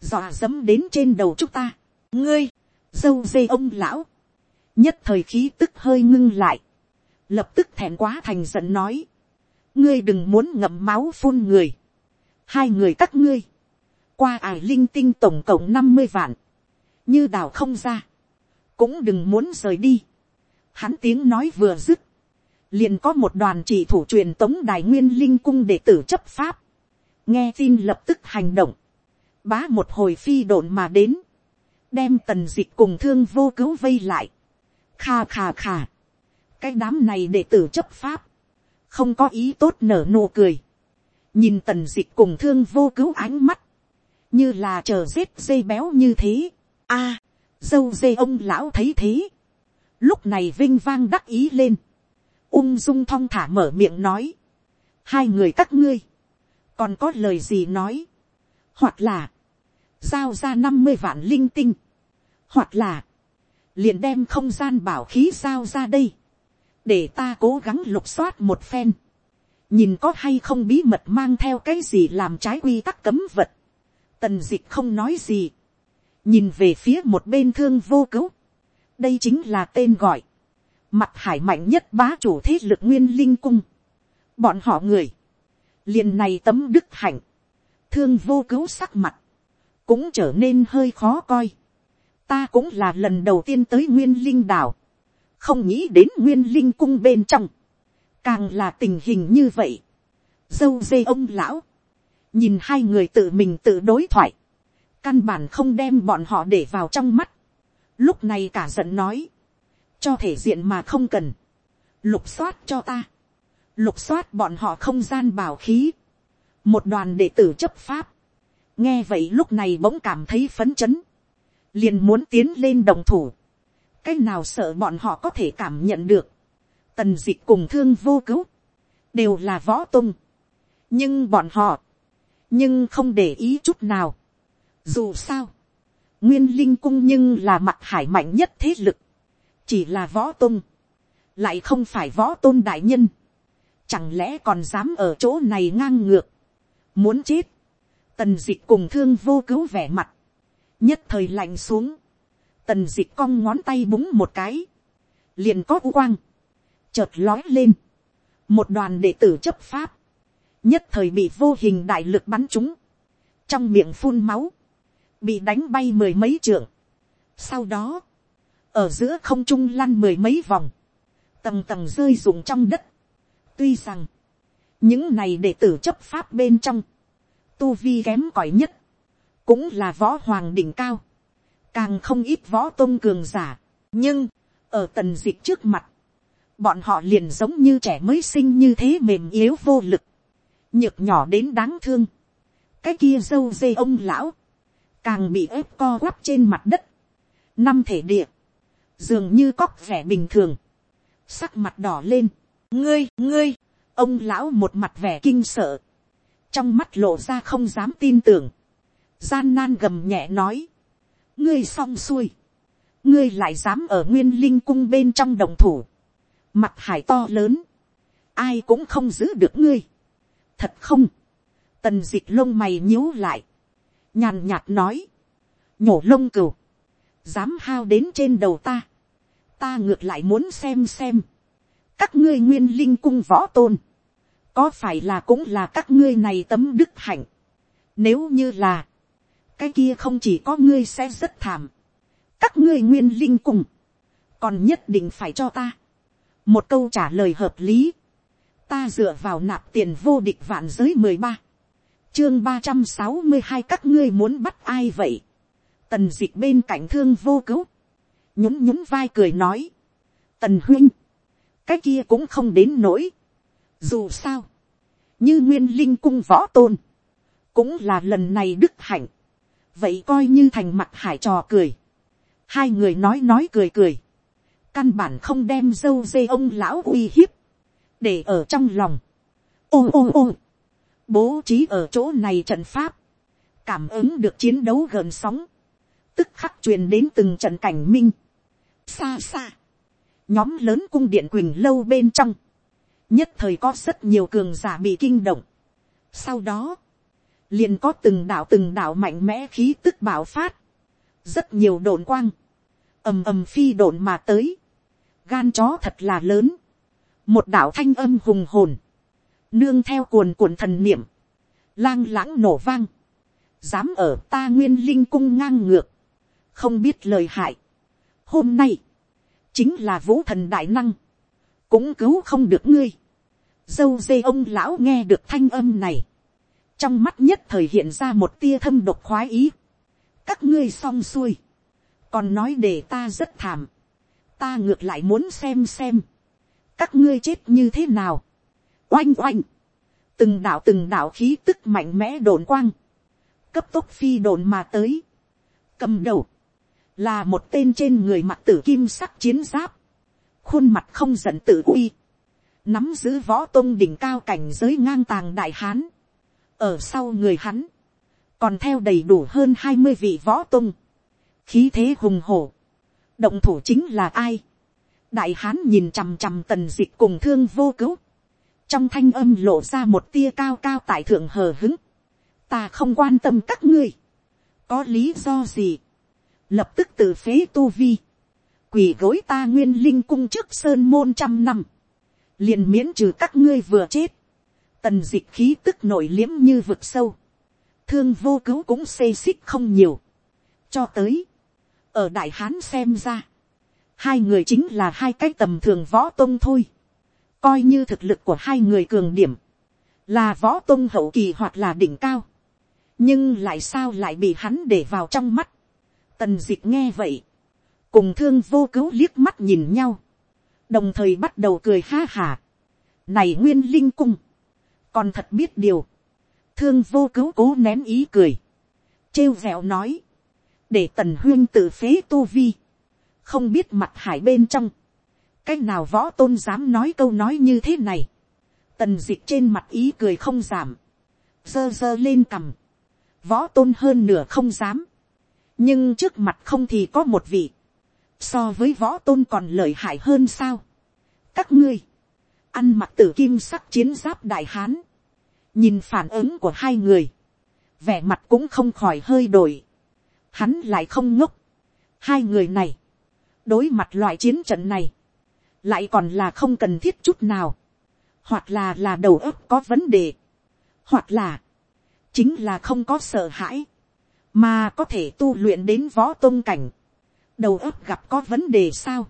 Dọa dẫm đến trên đầu chúng ta. Ngươi, dâu dê ông lão. Nhất thời khí tức hơi ngưng lại. Lập tức thẹn quá thành giận nói ngươi đừng muốn ngậm máu phun người, hai người các ngươi, qua ải linh tinh tổng cộng năm mươi vạn, như đào không ra, cũng đừng muốn rời đi. Hắn tiếng nói vừa dứt, liền có một đoàn chỉ thủ truyền tống đài nguyên linh cung đệ tử chấp pháp, nghe tin lập tức hành động, bá một hồi phi độn mà đến, đem tần dịch cùng thương vô cứu vây lại, kha kha kha, cái đám này đệ tử chấp pháp, không có ý tốt nở nụ cười, nhìn tần dịch cùng thương vô cứu ánh mắt, như là chờ rết dây béo như thế. a, dâu dê ông lão thấy thế, lúc này vinh vang đắc ý lên, ung dung thong thả mở miệng nói, hai người các ngươi, còn có lời gì nói, hoặc là, giao ra năm mươi vạn linh tinh, hoặc là, liền đem không gian bảo khí giao ra đây, để ta cố gắng lục soát một phen, nhìn có hay không bí mật mang theo cái gì làm trái quy tắc cấm vật, tần d ị c h không nói gì, nhìn về phía một bên thương vô cứu, đây chính là tên gọi, mặt hải mạnh nhất bá chủ thế lực nguyên linh cung, bọn họ người, liền này tấm đức hạnh, thương vô cứu sắc mặt, cũng trở nên hơi khó coi, ta cũng là lần đầu tiên tới nguyên linh đảo, không nghĩ đến nguyên linh cung bên trong, càng là tình hình như vậy. Dâu dê ông lão, nhìn hai người tự mình tự đối thoại, căn bản không đem bọn họ để vào trong mắt. Lúc này cả giận nói, cho thể diện mà không cần, lục soát cho ta, lục soát bọn họ không gian bảo khí, một đoàn đệ tử chấp pháp, nghe vậy lúc này bỗng cảm thấy phấn chấn, liền muốn tiến lên đồng thủ, cái nào sợ bọn họ có thể cảm nhận được, tần dịch cùng thương vô cứu, đều là võ tung, nhưng bọn họ, nhưng không để ý chút nào. Dù sao, nguyên linh cung nhưng là mặt hải mạnh nhất thế lực, chỉ là võ tôn, lại không phải võ tôn đại nhân, chẳng lẽ còn dám ở chỗ này ngang ngược, muốn chết, tần d ị c h cùng thương vô cứu vẻ mặt, nhất thời lạnh xuống, tần d ị c h cong ngón tay búng một cái, liền có u quang, chợt lói lên, một đoàn đệ tử chấp pháp, nhất thời bị vô hình đại lực bắn trúng, trong miệng phun máu, bị đánh bay mười mấy trượng. Sau đó, ở giữa không trung lăn mười mấy vòng, tầng tầng rơi rụng trong đất. Tuy rằng, những này đệ tử chấp pháp bên trong, tu vi kém cỏi nhất, cũng là võ hoàng đỉnh cao, càng không ít võ tôn cường giả, nhưng, ở tần dịch trước mặt, bọn họ liền giống như trẻ mới sinh như thế mềm yếu vô lực, nhược nhỏ đến đáng thương, cái kia dâu dê ông lão, càng bị ép co quắp trên mặt đất, năm thể địa, dường như cóc vẻ bình thường, sắc mặt đỏ lên, ngươi ngươi, ông lão một mặt vẻ kinh sợ, trong mắt lộ ra không dám tin tưởng, gian nan gầm nhẹ nói, ngươi xong xuôi, ngươi lại dám ở nguyên linh cung bên trong đồng thủ, mặt hải to lớn, ai cũng không giữ được ngươi, thật không, tần d ị c h lông mày nhíu lại, nhàn nhạt nói, nhổ lông cừu, dám hao đến trên đầu ta, ta ngược lại muốn xem xem, các ngươi nguyên linh cung võ tôn, có phải là cũng là các ngươi này tấm đức hạnh. Nếu như là, cái kia không chỉ có ngươi sẽ rất thảm. Các ngươi nguyên linh cung còn nhất định phải cho ta. Một câu trả lời hợp lý. Ta dựa vào nạp tiền vô địch vạn giới mười ba Chương ba trăm sáu mươi hai các ngươi muốn bắt ai vậy? Tần dịch bên cạnh thương vô cứu. Nhún nhún vai cười nói. Tần huynh. Cái kia cũng không đến nỗi dù sao, như nguyên linh cung võ tôn, cũng là lần này đức hạnh. Vậy coi như thành mặt hải trò cười. Hai người nói nói cười cười. Căn bản không đem dâu dê ông lão uy hiếp. Để ở trong lòng. Ô ô ô. Bố trí ở chỗ này trận pháp. Cảm ứng được chiến đấu gần sóng. Tức khắc truyền đến từng trận cảnh minh. Xa xa. Nhóm lớn cung điện quỳnh lâu bên trong nhất thời có rất nhiều cường giả bị kinh động. Sau đó, liền có từng đạo từng đạo mạnh mẽ khí tức bảo phát, rất nhiều đồn quang, ầm ầm phi đồn mà tới, gan chó thật là lớn, một đạo thanh âm hùng hồn, nương theo cuồn cuộn thần niệm, lang lãng nổ vang, dám ở ta nguyên linh cung ngang ngược, không biết lời hại. Hôm nay, chính là vũ thần đại năng, cũng cứu không được ngươi. Dâu dê ông lão nghe được thanh âm này, trong mắt nhất thời hiện ra một tia thâm độc khoái ý. các ngươi xong xuôi, còn nói để ta rất thảm, ta ngược lại muốn xem xem, các ngươi chết như thế nào oanh oanh, từng đạo từng đạo khí tức mạnh mẽ đồn quang, cấp tốc phi đồn mà tới, cầm đầu, là một tên trên người mặt tử kim sắc chiến giáp, khuôn mặt không giận tự uy, nắm giữ võ tôn đỉnh cao cảnh giới ngang tàng đại hán, ở sau người hắn, còn theo đầy đủ hơn hai mươi vị võ tôn, khí thế hùng hổ, động thủ chính là ai, đại hán nhìn chằm chằm tần dịch cùng thương vô cứu, trong thanh âm lộ ra một tia cao cao tại thượng hờ hứng, ta không quan tâm các ngươi, có lý do gì, lập tức từ phế tu vi, quỳ gối ta nguyên linh cung trước sơn môn trăm năm, liền miễn trừ các ngươi vừa chết, tần dịch khí tức nổi liếm như vực sâu, thương vô cứu cũng xê xích không nhiều, cho tới, ở đại hán xem ra, hai người chính là hai cái tầm thường võ tôn thôi, coi như thực lực của hai người cường điểm, là võ tôn hậu kỳ hoặc là đỉnh cao, nhưng lại sao lại bị hắn để vào trong mắt, tần dịch nghe vậy, cùng thương vô cứu liếc mắt nhìn nhau, đồng thời bắt đầu cười ha hà. này nguyên linh cung, còn thật biết điều, thương vô cứu cố nén ý cười, trêu vẹo nói, để tần huyên tự phế tu vi, không biết mặt hải bên trong, cái nào võ tôn dám nói câu nói như thế này, tần dịch trên mặt ý cười không giảm, Dơ dơ lên cằm, võ tôn hơn nửa không dám, nhưng trước mặt không thì có một vị, so với võ tôn còn lợi hại hơn sao. các ngươi, ăn mặc tử kim sắc chiến giáp đại hán, nhìn phản ứng của hai người, vẻ mặt cũng không khỏi hơi đổi, hắn lại không ngốc, hai người này, đối mặt loại chiến trận này, lại còn là không cần thiết chút nào, hoặc là là đầu óc có vấn đề, hoặc là, chính là không có sợ hãi, mà có thể tu luyện đến võ tôn cảnh, đầu óc gặp có vấn đề sao,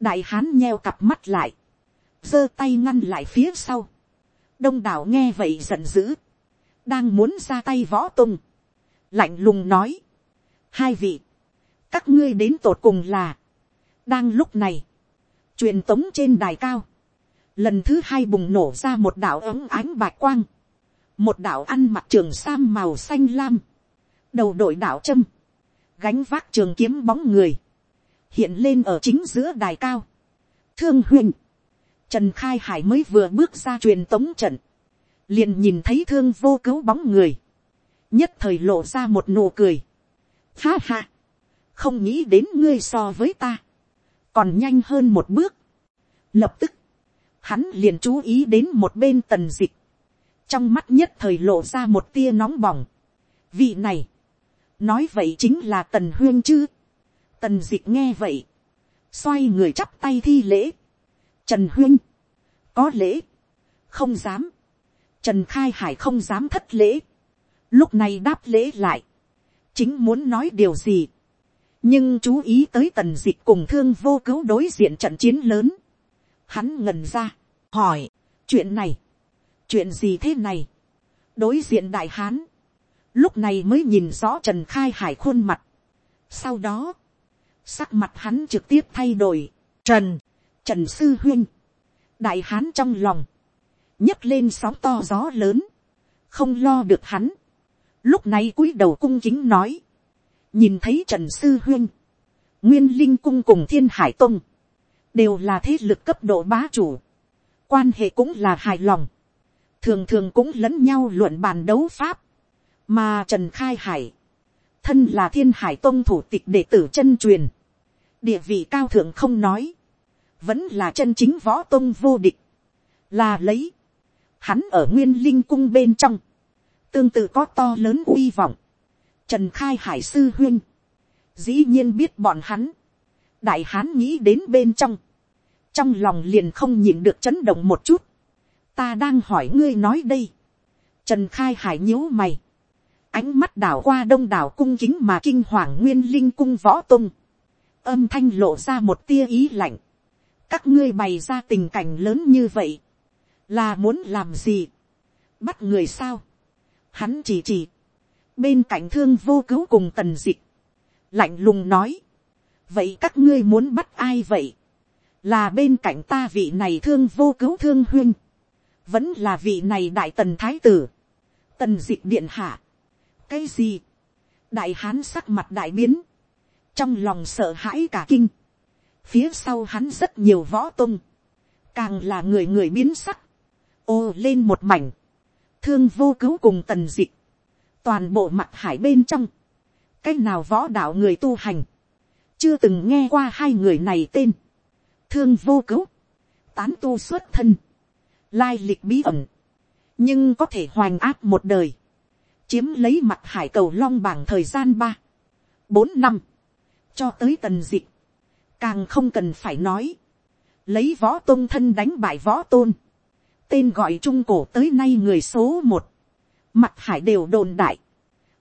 đại hán nheo cặp mắt lại, giơ tay ngăn lại phía sau, đông đảo nghe vậy giận dữ, đang muốn ra tay võ tung, lạnh lùng nói, hai vị, các ngươi đến tột cùng là, đang lúc này, truyền tống trên đài cao, lần thứ hai bùng nổ ra một đạo ấm ánh bạch quang, một đạo ăn mặc trường sam màu xanh lam, đầu đội đạo châm, gánh vác trường kiếm bóng người, hiện lên ở chính giữa đài cao. Thương huynh, trần khai hải mới vừa bước ra truyền tống trận, liền nhìn thấy thương vô cứu bóng người, nhất thời lộ ra một nụ cười. Ha ha, không nghĩ đến ngươi so với ta, còn nhanh hơn một bước. Lập tức, hắn liền chú ý đến một bên tần dịch, trong mắt nhất thời lộ ra một tia nóng bỏng. Vị này, nói vậy chính là tần huyên chứ. Tần dịch nghe vậy, xoay người chắp tay thi lễ. Trần huyên, có lễ, không dám. Trần khai hải không dám thất lễ. Lúc này đáp lễ lại, chính muốn nói điều gì nhưng chú ý tới tần dịch cùng thương vô cứu đối diện trận chiến lớn. Hắn ngần ra, hỏi, chuyện này, chuyện gì thế này, đối diện đại hán, lúc này mới nhìn rõ trần khai hải khuôn mặt. sau đó, sắc mặt hắn trực tiếp thay đổi, trần, trần sư huyên, đại hán trong lòng, nhấc lên sóng to gió lớn, không lo được hắn, lúc này cúi đầu cung chính nói, nhìn thấy trần sư huyên, nguyên linh cung cùng thiên hải tông, đều là thế lực cấp độ bá chủ, quan hệ cũng là hài lòng, thường thường cũng lẫn nhau luận bàn đấu pháp, mà trần khai hải, thân là thiên hải tông thủ tịch đệ tử chân truyền, địa vị cao thượng không nói, vẫn là chân chính võ tông vô địch, là lấy, hắn ở nguyên linh cung bên trong, tương tự có to lớn uy vọng, trần khai hải sư huyên, dĩ nhiên biết bọn hắn, đại hán nghĩ đến bên trong, trong lòng liền không nhịn được chấn động một chút, ta đang hỏi ngươi nói đây, trần khai hải nhíu mày, ánh mắt đảo qua đông đảo cung kính mà kinh hoàng nguyên linh cung võ tung, âm thanh lộ ra một tia ý lạnh, các ngươi bày ra tình cảnh lớn như vậy, là muốn làm gì, bắt người sao, hắn chỉ chỉ, bên cạnh thương vô cứu cùng tần dịch, lạnh lùng nói, vậy các ngươi muốn bắt ai vậy, là bên cạnh ta vị này thương vô cứu thương huyên, vẫn là vị này đại tần thái tử, tần dịch điện hạ, cái gì, đại hán sắc mặt đại biến, trong lòng sợ hãi cả kinh, phía sau hắn rất nhiều võ tung, càng là người người biến sắc, ô lên một mảnh, thương vô cứu cùng tần dịch, toàn bộ mặt hải bên trong, cái nào võ đạo người tu hành, chưa từng nghe qua hai người này tên, thương vô cứu, tán tu xuất thân, lai lịch bí ẩn, nhưng có thể hoành áp một đời, chiếm lấy mặt hải cầu long bảng thời gian ba, bốn năm, cho tới tần dịch, càng không cần phải nói, lấy võ tôn thân đánh bại võ tôn, tên gọi trung cổ tới nay người số một, mặt hải đều đồn đại,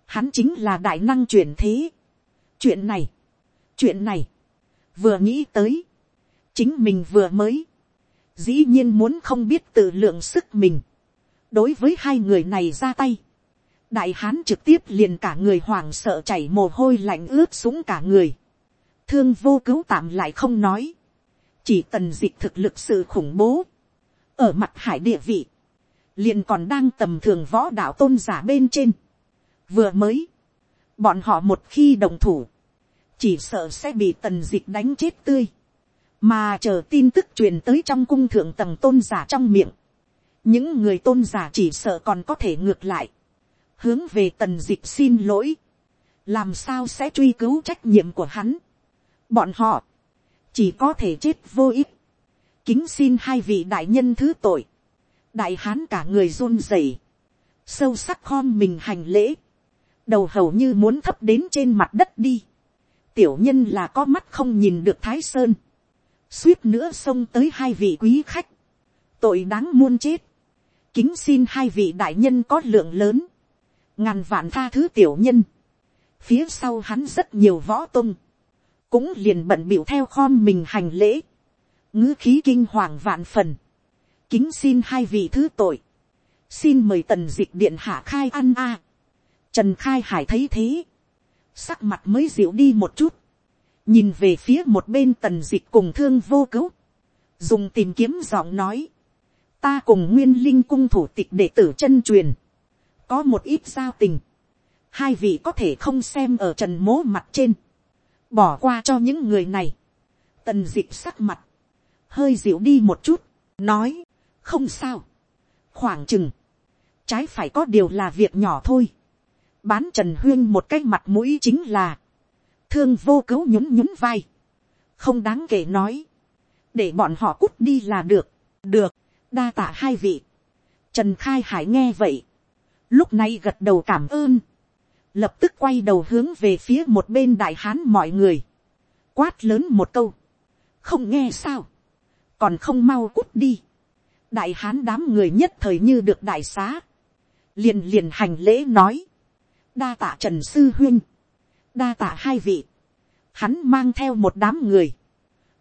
hắn chính là đại năng chuyển thế. chuyện này, chuyện này, vừa nghĩ tới, chính mình vừa mới, dĩ nhiên muốn không biết tự lượng sức mình, đối với hai người này ra tay, đại hán trực tiếp liền cả người hoảng sợ chảy mồ hôi lạnh ướt sũng cả người, thương vô cứu tạm lại không nói, chỉ tần dịch thực lực sự khủng bố, ở mặt hải địa vị, liền còn đang tầm thường võ đạo tôn giả bên trên, vừa mới, bọn họ một khi đồng thủ, chỉ sợ sẽ bị tần dịch đánh chết tươi, mà chờ tin tức truyền tới trong cung thượng tầng tôn giả trong miệng, những người tôn giả chỉ sợ còn có thể ngược lại, hướng về tần dịch xin lỗi, làm sao sẽ truy cứu trách nhiệm của hắn. bọn họ, chỉ có thể chết vô ích, kính xin hai vị đại nhân thứ tội, đại hán cả người run rẩy, sâu sắc khom mình hành lễ, đầu hầu như muốn thấp đến trên mặt đất đi, tiểu nhân là có mắt không nhìn được thái sơn, suýt nữa xông tới hai vị quý khách, tội đáng muôn chết, kính xin hai vị đại nhân có lượng lớn, ngàn vạn tha thứ tiểu nhân, phía sau hắn rất nhiều võ tung, cũng liền bận bịu theo khom mình hành lễ, ngữ khí kinh hoàng vạn phần, kính xin hai vị thứ tội, xin mời tần dịch điện hạ khai ăn a, trần khai hải thấy thế, sắc mặt mới dịu đi một chút, nhìn về phía một bên tần dịch cùng thương vô cứu, dùng tìm kiếm giọng nói, ta cùng nguyên linh cung thủ tịch đệ tử chân truyền, có một ít giao tình, hai vị có thể không xem ở trần mố mặt trên, bỏ qua cho những người này, tần dịch sắc mặt, hơi dịu đi một chút, nói, không sao, khoảng chừng, trái phải có điều là việc nhỏ thôi, bán trần huyên một cái mặt mũi chính là, thương vô cấu nhún nhún vai, không đáng kể nói, để bọn họ cút đi là được, được, đa tạ hai vị, trần khai hải nghe vậy, lúc này gật đầu cảm ơn, lập tức quay đầu hướng về phía một bên đại hán mọi người, quát lớn một câu, không nghe sao, còn không mau cút đi, đại hán đám người nhất thời như được đại xá, liền liền hành lễ nói, đa tạ trần sư huyên, đa tạ hai vị, hắn mang theo một đám người,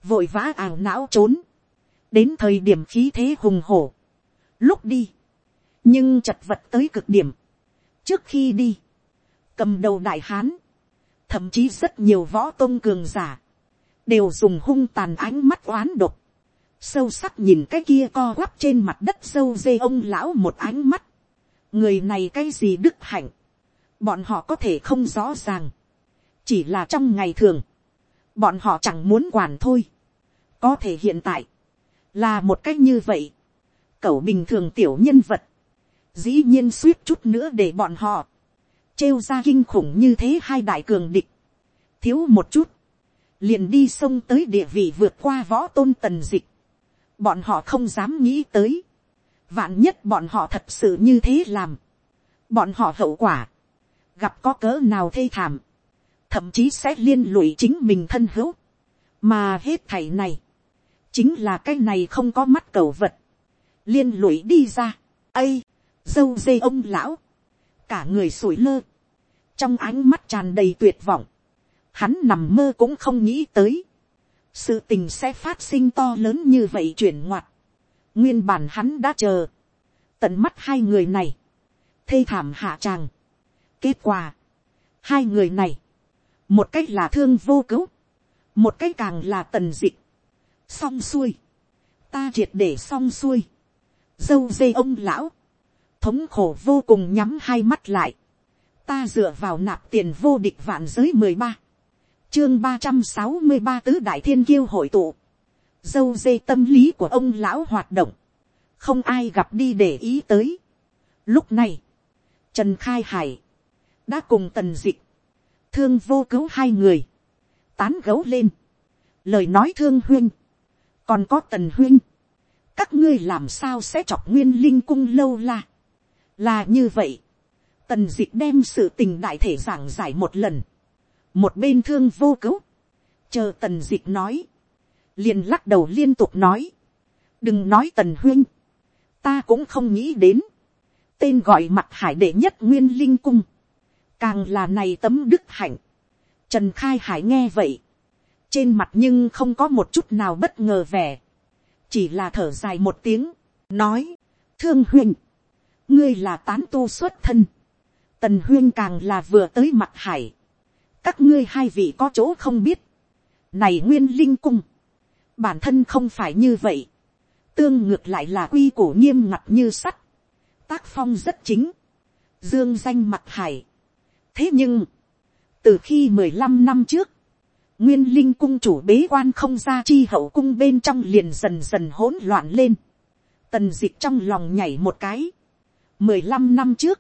vội vã ảo não trốn, đến thời điểm khí thế hùng hổ, lúc đi, nhưng chật vật tới cực điểm, trước khi đi, cầm đầu đại hán, thậm chí rất nhiều võ tôn cường giả, đều dùng hung tàn ánh mắt oán độc, sâu sắc nhìn cái kia co quắp trên mặt đất sâu dê ông lão một ánh mắt, người này cái gì đức hạnh, bọn họ có thể không rõ ràng, chỉ là trong ngày thường, bọn họ chẳng muốn quản thôi, có thể hiện tại, là một cách như vậy, cậu bình thường tiểu nhân vật, dĩ nhiên suýt chút nữa để bọn họ. Trêu ra kinh khủng như thế hai đại cường địch, thiếu một chút, liền đi sông tới địa vị vượt qua võ tôn tần dịch, bọn họ không dám nghĩ tới, vạn nhất bọn họ thật sự như thế làm, bọn họ hậu quả, gặp có cỡ nào thê thảm, thậm chí sẽ liên lụy chính mình thân hữu, mà hết thảy này, chính là cái này không có mắt cầu vật, liên lụy đi ra, ây, dâu dê ông lão, cả người sủi lơ, trong ánh mắt tràn đầy tuyệt vọng, hắn nằm mơ cũng không nghĩ tới, sự tình sẽ phát sinh to lớn như vậy chuyển ngoặt, nguyên bản hắn đã chờ, tận mắt hai người này, thê thảm hạ tràng, kết quả, hai người này, một cách là thương vô cứu, một cách càng là tần d ị xong xuôi, ta triệt để xong xuôi, dâu dê ông lão, thống khổ vô cùng nhắm hai mắt lại, ta dựa vào nạp tiền vô địch vạn giới mười ba, chương ba trăm sáu mươi ba tứ đại thiên kiêu hội tụ, dâu dê tâm lý của ông lão hoạt động, không ai gặp đi để ý tới. Lúc này, trần khai hải, đã cùng tần dịch, thương vô cứu hai người, tán gấu lên, lời nói thương huyên, còn có tần huyên, các ngươi làm sao sẽ chọc nguyên linh cung lâu la, là như vậy, tần dịch đem sự tình đại thể giảng giải một lần, một bên thương vô cứu, chờ tần dịch nói, liền lắc đầu liên tục nói, đừng nói tần huyên, ta cũng không nghĩ đến, tên gọi mặt hải đệ nhất nguyên linh cung, càng là này tấm đức hạnh, trần khai hải nghe vậy, trên mặt nhưng không có một chút nào bất ngờ vẻ, chỉ là thở dài một tiếng, nói, thương huyên, ngươi là tán tu xuất thân, tần huyên càng là vừa tới mặt hải, các ngươi hai vị có chỗ không biết, này nguyên linh cung, bản thân không phải như vậy, tương ngược lại là quy củ nghiêm ngặt như sắt, tác phong rất chính, dương danh mặt hải. thế nhưng, từ khi mười lăm năm trước, nguyên linh cung chủ bế quan không ra chi hậu cung bên trong liền dần dần hỗn loạn lên, tần d ị c h trong lòng nhảy một cái, mười lăm năm trước,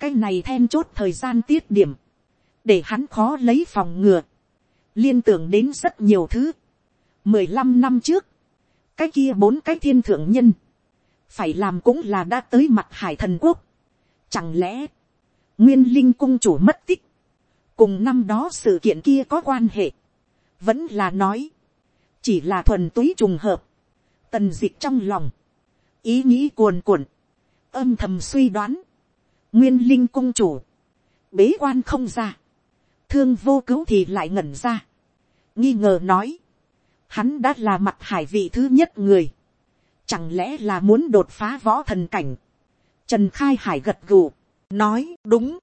cái này then chốt thời gian tiết điểm, để hắn khó lấy phòng ngừa, liên tưởng đến rất nhiều thứ. mười lăm năm trước, cái kia bốn cái thiên thượng nhân, phải làm cũng là đã tới mặt hải thần quốc. Chẳng lẽ, nguyên linh cung chủ mất tích, cùng năm đó sự kiện kia có quan hệ, vẫn là nói, chỉ là thuần túy trùng hợp, tần d ị c h trong lòng, ý nghĩ cuồn cuộn, âm thầm suy đoán, nguyên linh cung chủ, bế quan không ra, thương vô cứu thì lại ngẩn ra, nghi ngờ nói, hắn đã là mặt hải vị thứ nhất người, chẳng lẽ là muốn đột phá võ thần cảnh, trần khai hải gật gù, nói đúng,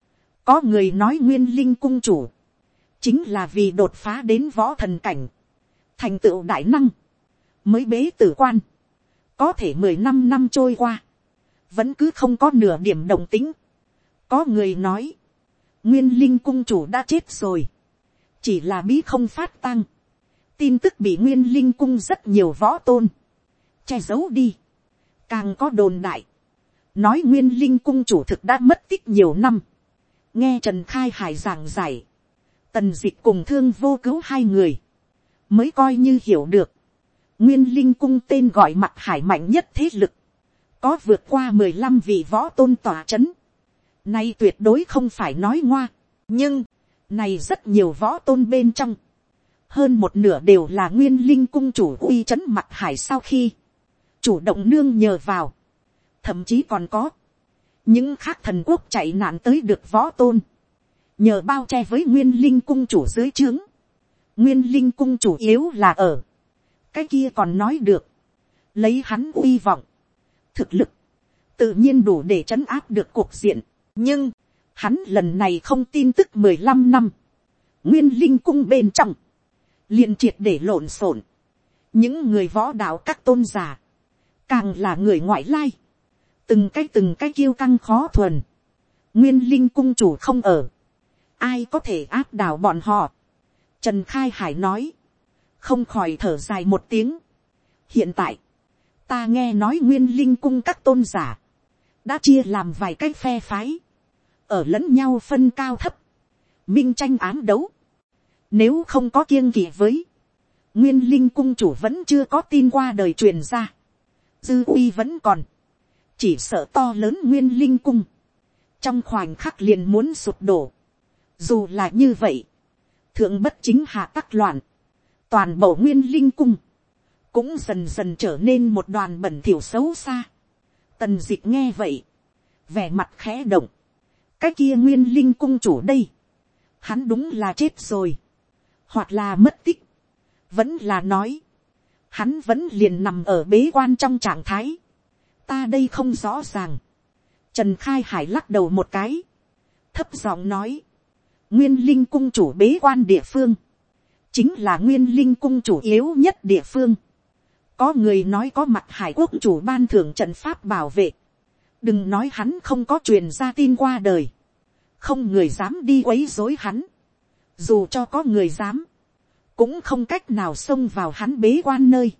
có người nói nguyên linh cung chủ, chính là vì đột phá đến võ thần cảnh, thành tựu đại năng, mới bế tử quan, có thể mười năm năm trôi qua, vẫn cứ không có nửa điểm đồng tính. có người nói, nguyên linh cung chủ đã chết rồi, chỉ là bí không phát tăng, tin tức bị nguyên linh cung rất nhiều võ tôn, che giấu đi, càng có đồn đại, nói nguyên linh cung chủ thực đã mất tích nhiều năm, nghe trần khai hải giảng giải, tần d ị c h cùng thương vô cứu hai người, mới coi như hiểu được. Nguyên linh cung tên gọi mặt hải mạnh nhất thế lực, có vượt qua mười lăm vị võ tôn tòa c h ấ n Nay tuyệt đối không phải nói ngoa, nhưng, này rất nhiều võ tôn bên trong, hơn một nửa đều là nguyên linh cung chủ uy chấn mặt hải sau khi, chủ động nương nhờ vào, thậm chí còn có, những khác thần quốc chạy nạn tới được võ tôn, nhờ bao che với nguyên linh cung chủ dưới trướng, nguyên linh cung chủ yếu là ở, cái kia còn nói được, lấy hắn uy vọng, thực lực, tự nhiên đủ để trấn áp được cuộc diện, nhưng, hắn lần này không tin tức mười lăm năm, nguyên linh cung bên trong, liền triệt để lộn xộn, những người võ đạo các tôn giả, càng là người ngoại lai, từng cái từng cái kiêu căng khó thuần, nguyên linh cung chủ không ở, ai có thể áp đảo bọn họ, Trần Khai Hải nói. Không khỏi thở dài một tiếng. Hiện tại. Ta nghe nói nguyên linh cung các tôn giả. Đã chia làm vài cái phe phái. Ở lẫn nhau phân cao thấp. Minh tranh ám đấu. Nếu không có kiêng kỵ với. Nguyên linh cung chủ vẫn chưa có tin qua đời truyền ra. Dư uy vẫn còn. Chỉ sợ to lớn nguyên linh cung. Trong khoảnh khắc liền muốn sụp đổ. Dù là như vậy thượng bất chính hạ tắc loạn, toàn bộ nguyên linh cung, cũng dần dần trở nên một đoàn bẩn thỉu xấu xa. Tần dịch nghe vậy, vẻ mặt khẽ động, cái kia nguyên linh cung chủ đây, hắn đúng là chết rồi, hoặc là mất tích, vẫn là nói, hắn vẫn liền nằm ở bế quan trong trạng thái, ta đây không rõ ràng, trần khai hải lắc đầu một cái, thấp giọng nói, nguyên linh cung chủ bế quan địa phương, chính là nguyên linh cung chủ yếu nhất địa phương có người nói có mặt hải quốc chủ ban thưởng trận pháp bảo vệ, đừng nói hắn không có truyền ra tin qua đời, không người dám đi quấy dối hắn, dù cho có người dám, cũng không cách nào xông vào hắn bế quan nơi.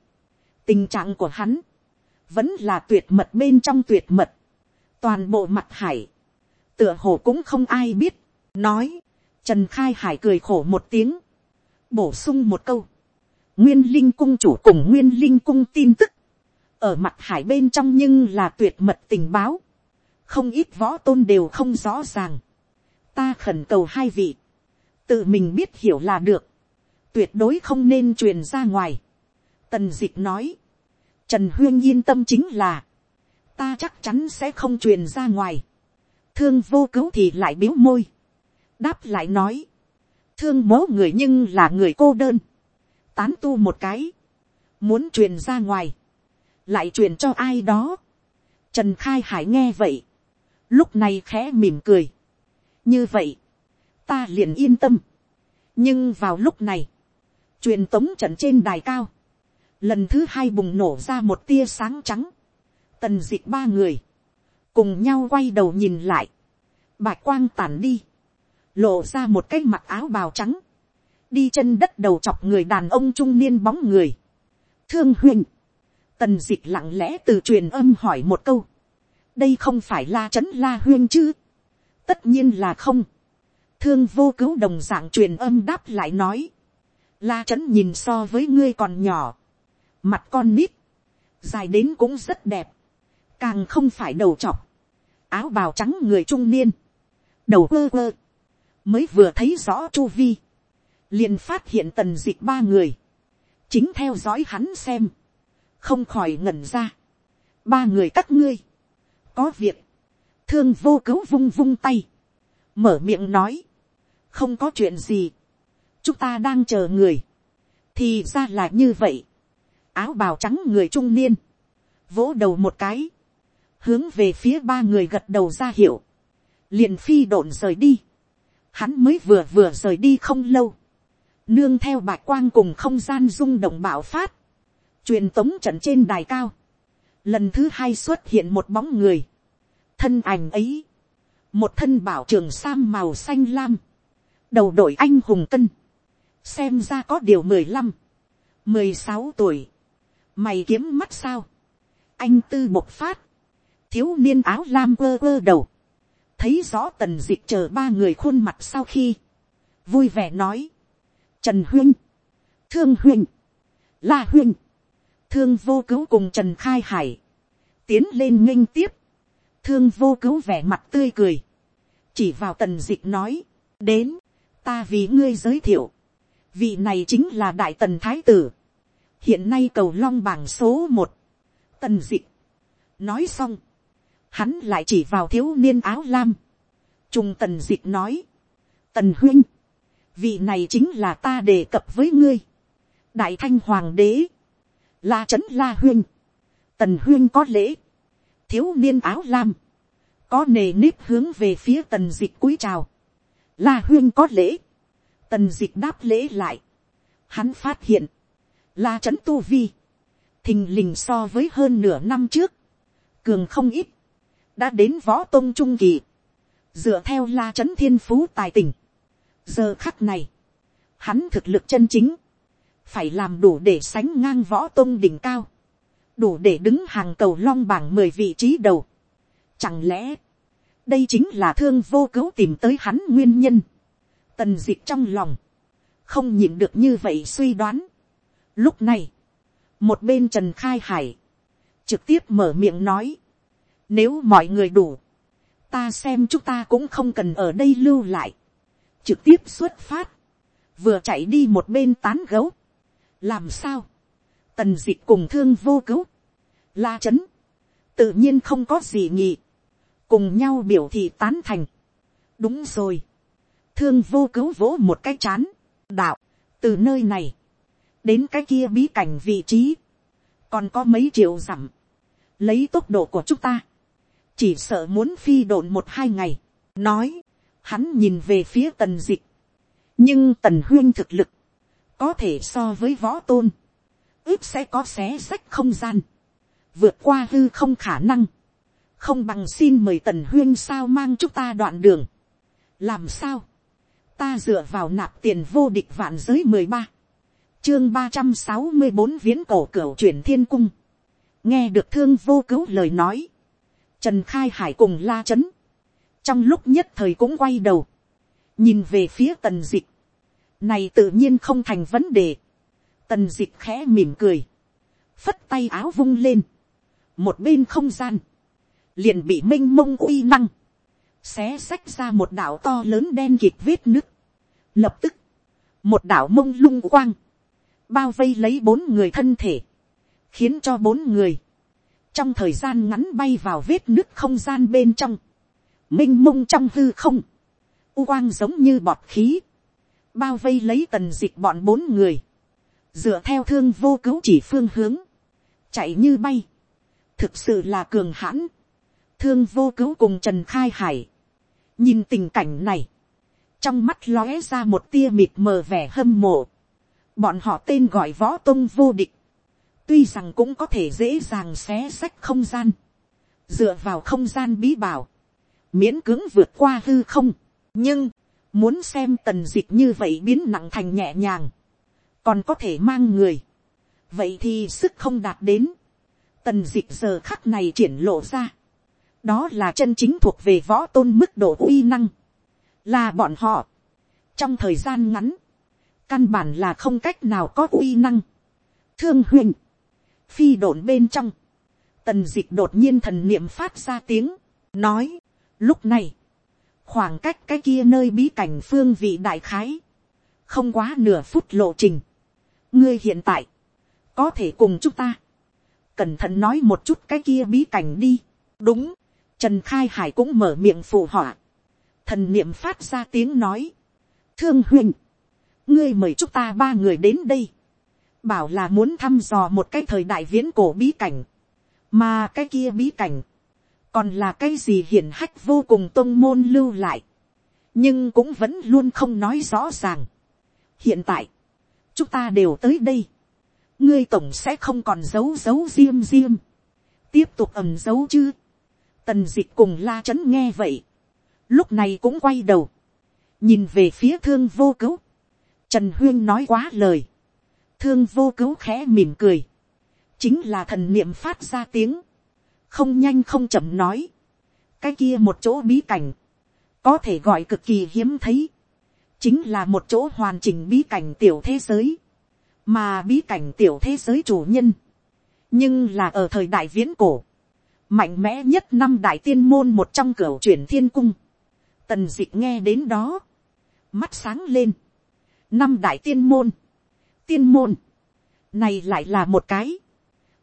tình trạng của hắn, vẫn là tuyệt mật bên trong tuyệt mật, toàn bộ mặt hải, tựa hồ cũng không ai biết, nói, Trần Khai Hải cười khổ một tiếng. Bổ sung một câu. Nguyên Linh Cung chủ cùng Nguyên Linh Cung tin tức. Ở mặt hải bên trong nhưng là tuyệt mật tình báo. Không ít võ tôn đều không rõ ràng. Ta khẩn cầu hai vị. Tự mình biết hiểu là được. Tuyệt đối không nên truyền ra ngoài. Tần dịch nói. Trần Huyên yên tâm chính là. Ta chắc chắn sẽ không truyền ra ngoài. Thương vô cứu thì lại biếu môi đáp lại nói, thương mố người nhưng là người cô đơn, tán tu một cái, muốn truyền ra ngoài, lại truyền cho ai đó. Trần khai hải nghe vậy, lúc này khẽ mỉm cười, như vậy, ta liền yên tâm. nhưng vào lúc này, truyền tống trận trên đài cao, lần thứ hai bùng nổ ra một tia sáng trắng, tần d ị c h ba người, cùng nhau quay đầu nhìn lại, bạch quang tản đi, lộ ra một cái mặc áo bào trắng, đi chân đất đầu chọc người đàn ông trung niên bóng người. Thương huynh, tần dịch lặng lẽ từ truyền âm hỏi một câu, đây không phải la trấn la huyên chứ, tất nhiên là không, thương vô cứu đồng dạng truyền âm đáp lại nói, la trấn nhìn so với ngươi còn nhỏ, mặt con nít, dài đến cũng rất đẹp, càng không phải đầu chọc, áo bào trắng người trung niên, đầu ơ ơ, mới vừa thấy rõ chu vi, liền phát hiện tần dịch ba người, chính theo dõi hắn xem, không khỏi ngẩn ra, ba người các ngươi, có việc, thương vô cứu vung vung tay, mở miệng nói, không có chuyện gì, chúng ta đang chờ người, thì ra là như vậy, áo bào trắng người trung niên, vỗ đầu một cái, hướng về phía ba người gật đầu ra hiệu, liền phi độn rời đi, hắn mới vừa vừa rời đi không lâu, nương theo bạch quang cùng không gian rung động bạo phát, truyền tống trận trên đài cao, lần thứ hai xuất hiện một bóng người, thân ảnh ấy, một thân bảo trường sam màu xanh lam, đầu đội anh hùng cân, xem ra có điều mười lăm, mười sáu tuổi, mày kiếm mắt sao, anh tư bộc phát, thiếu niên áo lam quơ quơ đầu, thấy rõ tần d ị c h chờ ba người khuôn mặt sau khi, vui vẻ nói, trần huyên, thương huyên, la huyên, thương vô cứu cùng trần khai hải, tiến lên nghênh tiếp, thương vô cứu vẻ mặt tươi cười, chỉ vào tần dịch nói, đến, ta vì ngươi giới thiệu, vị này chính là đại tần thái tử, hiện nay cầu long bảng số một, tần dịch, nói xong, hắn lại chỉ vào thiếu niên áo lam, trung tần dịch nói, tần huynh, vị này chính là ta đề cập với ngươi, đại thanh hoàng đế, la trấn la huyên. Tần huyên có lễ, thiếu niên áo lam, có nề nếp hướng về phía tần dịch ị cúi chào, la huyên có lễ, tần dịch đáp lễ lại, hắn phát hiện, la trấn tu vi, thình lình so với hơn nửa năm trước, cường không ít, đã đến võ tôn trung kỳ, dựa theo la trấn thiên phú tài tình, giờ khắc này, hắn thực lực chân chính, phải làm đủ để sánh ngang võ tôn đỉnh cao, đủ để đứng hàng cầu long bảng mười vị trí đầu. Chẳng lẽ, đây chính là thương vô cứu tìm tới hắn nguyên nhân, tần d ị c h trong lòng, không nhìn được như vậy suy đoán. Lúc này, một bên trần khai hải, trực tiếp mở miệng nói, nếu mọi người đủ, ta xem chúng ta cũng không cần ở đây lưu lại. Trực tiếp xuất phát. Vừa chạy đi một bên tán gấu. Làm sao? Tần dịch cùng thương vô cứu. La chấn. Tự nhiên không có gì nhỉ. Cùng nhau biểu thị tán thành. Đúng rồi. Thương vô cứu vỗ một cái chán. Đạo. Từ nơi này. Đến cái kia bí cảnh vị trí. Còn có mấy triệu dặm. Lấy tốc độ của chúng ta chỉ sợ muốn phi độn một hai ngày, nói, hắn nhìn về phía tần dịch, nhưng tần huyên thực lực, có thể so với võ tôn, ước sẽ có xé sách không gian, vượt qua hư không khả năng, không bằng xin mời tần huyên sao mang chúng ta đoạn đường, làm sao, ta dựa vào nạp tiền vô địch vạn giới mười ba, chương ba trăm sáu mươi bốn viễn cổ cửa chuyển thiên cung, nghe được thương vô cứu lời nói, Trần Khai Hải cùng la chấn. Trong lúc nhất thời cũng quay đầu. Nhìn về phía tần dịch. Này tự nhiên không thành vấn đề. Tần dịch khẽ mỉm cười. Phất tay áo vung lên. Một bên không gian. Liền bị minh mông uy năng. Xé xách ra một đảo to lớn đen kịp vết nứt. Lập tức. Một đảo mông lung quang. Bao vây lấy bốn người thân thể. Khiến cho bốn người trong thời gian ngắn bay vào vết nứt không gian bên trong, m i n h mông trong hư không, u quang giống như bọt khí, bao vây lấy tần dịch bọn bốn người, dựa theo thương vô cứu chỉ phương hướng, chạy như bay, thực sự là cường hãn, thương vô cứu cùng trần khai hải, nhìn tình cảnh này, trong mắt lóe ra một tia mịt mờ vẻ hâm mộ, bọn họ tên gọi võ tôn vô địch, tuy rằng cũng có thể dễ dàng xé sách không gian, dựa vào không gian bí bảo, miễn cưỡng vượt qua hư không, nhưng, muốn xem tần dịch như vậy biến nặng thành nhẹ nhàng, còn có thể mang người, vậy thì sức không đạt đến, tần dịch giờ khắc này triển lộ ra, đó là chân chính thuộc về võ tôn mức độ uy năng, là bọn họ, trong thời gian ngắn, căn bản là không cách nào có uy năng, thương huynh, phi độn bên trong, tần d ị c h đột nhiên thần niệm phát ra tiếng, nói, lúc này, khoảng cách cái kia nơi bí cảnh phương vị đại khái, không quá nửa phút lộ trình, ngươi hiện tại, có thể cùng chúng ta, cẩn thận nói một chút cái kia bí cảnh đi, đúng, trần khai hải cũng mở miệng phụ họa, thần niệm phát ra tiếng nói, thương huynh, ngươi mời chúng ta ba người đến đây, bảo là muốn thăm dò một cái thời đại viễn cổ bí cảnh, mà cái kia bí cảnh, còn là cái gì hiển hách vô cùng tôn môn lưu lại, nhưng cũng vẫn luôn không nói rõ ràng. hiện tại, chúng ta đều tới đây, ngươi tổng sẽ không còn giấu giấu diêm diêm, tiếp tục ẩm giấu chứ, tần d ị c h cùng la c h ấ n nghe vậy, lúc này cũng quay đầu, nhìn về phía thương vô cứu, trần huyên nói quá lời, thương vô cứu khẽ mỉm cười, chính là thần niệm phát ra tiếng, không nhanh không chậm nói, cái kia một chỗ bí cảnh, có thể gọi cực kỳ hiếm thấy, chính là một chỗ hoàn chỉnh bí cảnh tiểu thế giới, mà bí cảnh tiểu thế giới chủ nhân, nhưng là ở thời đại viễn cổ, mạnh mẽ nhất năm đại tiên môn một trong cửa chuyển thiên cung, tần d ị nghe đến đó, mắt sáng lên, năm đại tiên môn, tiên môn. Này lại là một cái.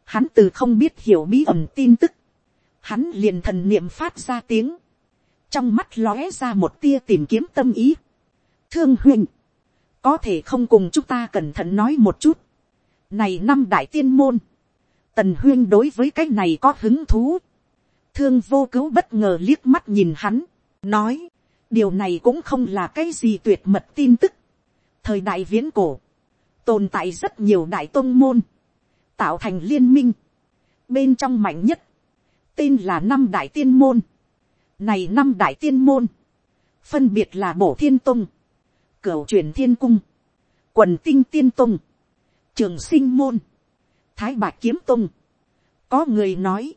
Hắn từ không biết hiểu bí ẩn tin tức. Hắn liền thần niệm phát ra tiếng. Trong mắt lóe ra một tia tìm kiếm tâm ý. Thương huynh. Có thể không cùng chúng ta cẩn thận nói một chút. Này năm đại tiên môn. Tần huynh đối với cái này có hứng thú. Thương vô cứu bất ngờ liếc mắt nhìn hắn. Nói. Điều này cũng không là cái gì tuyệt mật tin tức. Thời đại viễn cổ tồn tại rất nhiều đại tôn môn, tạo thành liên minh, bên trong mạnh nhất, tên là năm đại tiên môn, này năm đại tiên môn, phân biệt là bổ thiên tông, cửu truyền thiên cung, quần tinh tiên tông, trường sinh môn, thái bạc kiếm tông. có người nói,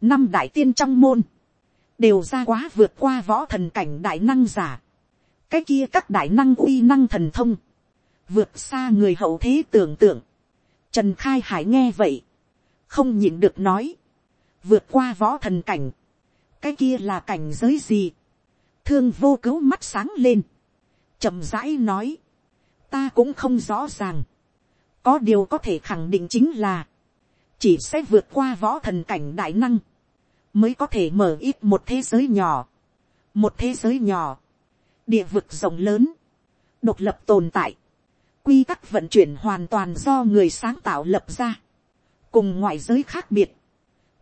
năm đại tiên trong môn, đều ra quá vượt qua võ thần cảnh đại năng giả, cái kia các đại năng uy năng thần thông, vượt xa người hậu thế tưởng tượng. Trần Khai Hải nghe vậy, không nhịn được nói, vượt qua võ thần cảnh, cái kia là cảnh giới gì. Thương vô cứu mắt sáng lên, chậm rãi nói, ta cũng không rõ ràng, có điều có thể khẳng định chính là, chỉ sẽ vượt qua võ thần cảnh đại năng, mới có thể mở ít một thế giới nhỏ, một thế giới nhỏ, địa vực rộng lớn, độc lập tồn tại, quy tắc vận chuyển hoàn toàn do người sáng tạo lập ra, cùng ngoại giới khác biệt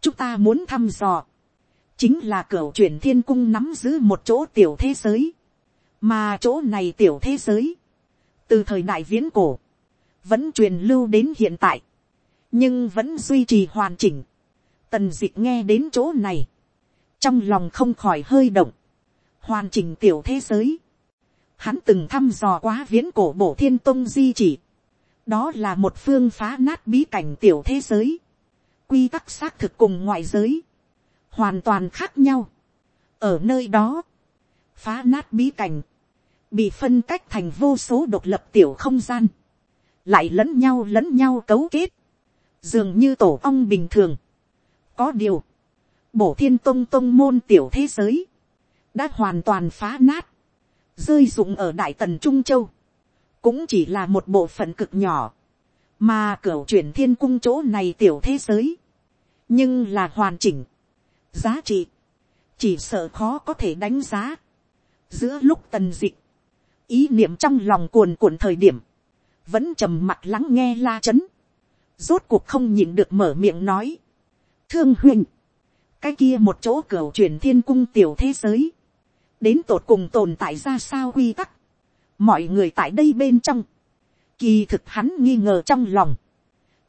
chúng ta muốn thăm dò, chính là cửa chuyển thiên cung nắm giữ một chỗ tiểu thế giới, mà chỗ này tiểu thế giới, từ thời đại viễn cổ, vẫn truyền lưu đến hiện tại, nhưng vẫn duy trì hoàn chỉnh. Tần d ị c h nghe đến chỗ này, trong lòng không khỏi hơi động, hoàn chỉnh tiểu thế giới, Hắn từng thăm dò quá viễn cổ bổ thiên tông di chỉ. Đó là một phương phá nát bí cảnh tiểu thế giới. Quy tắc xác thực cùng ngoại giới. Hoàn toàn khác nhau. Ở nơi đó. Phá nát bí cảnh. Bị phân cách thành vô số độc lập tiểu không gian. Lại lẫn nhau lẫn nhau cấu kết. Dường như tổ ong bình thường. Có điều. Bổ thiên tông tông môn tiểu thế giới. Đã hoàn toàn phá nát rơi dụng ở đại tần trung châu, cũng chỉ là một bộ phận cực nhỏ, mà cửa chuyển thiên cung chỗ này tiểu thế giới, nhưng là hoàn chỉnh, giá trị, chỉ sợ khó có thể đánh giá, giữa lúc tần dịch, ý niệm trong lòng cuồn cuộn thời điểm, vẫn trầm mặt lắng nghe la c h ấ n rốt cuộc không nhịn được mở miệng nói, thương huynh, cái kia một chỗ cửa chuyển thiên cung tiểu thế giới, đến tột cùng tồn tại ra sao quy tắc, mọi người tại đây bên trong, kỳ thực hắn nghi ngờ trong lòng,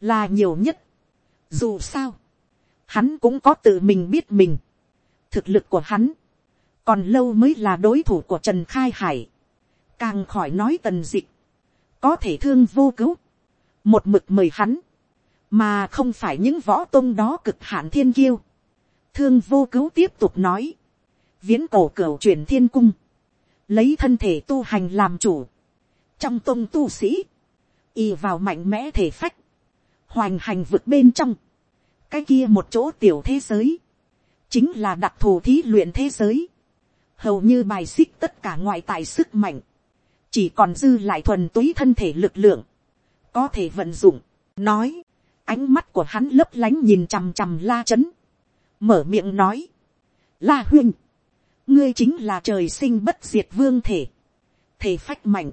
là nhiều nhất. Dù sao, hắn cũng có tự mình biết mình, thực lực của hắn, còn lâu mới là đối thủ của trần khai hải, càng khỏi nói tần dịch, có thể thương vô cứu, một mực mời hắn, mà không phải những võ tôn đó cực hạn thiên kiêu, thương vô cứu tiếp tục nói, viễn cổ cửu chuyển thiên cung, lấy thân thể tu hành làm chủ, trong tôn tu sĩ, y vào mạnh mẽ thể phách, hoành hành vực bên trong, cái kia một chỗ tiểu thế giới, chính là đặc thù thí luyện thế giới, hầu như bài xích tất cả ngoại tài sức mạnh, chỉ còn dư lại thuần túy thân thể lực lượng, có thể vận dụng, nói, ánh mắt của hắn lấp lánh nhìn chằm chằm la chấn, mở miệng nói, la huyên ngươi chính là trời sinh bất diệt vương thể, thể phách mạnh,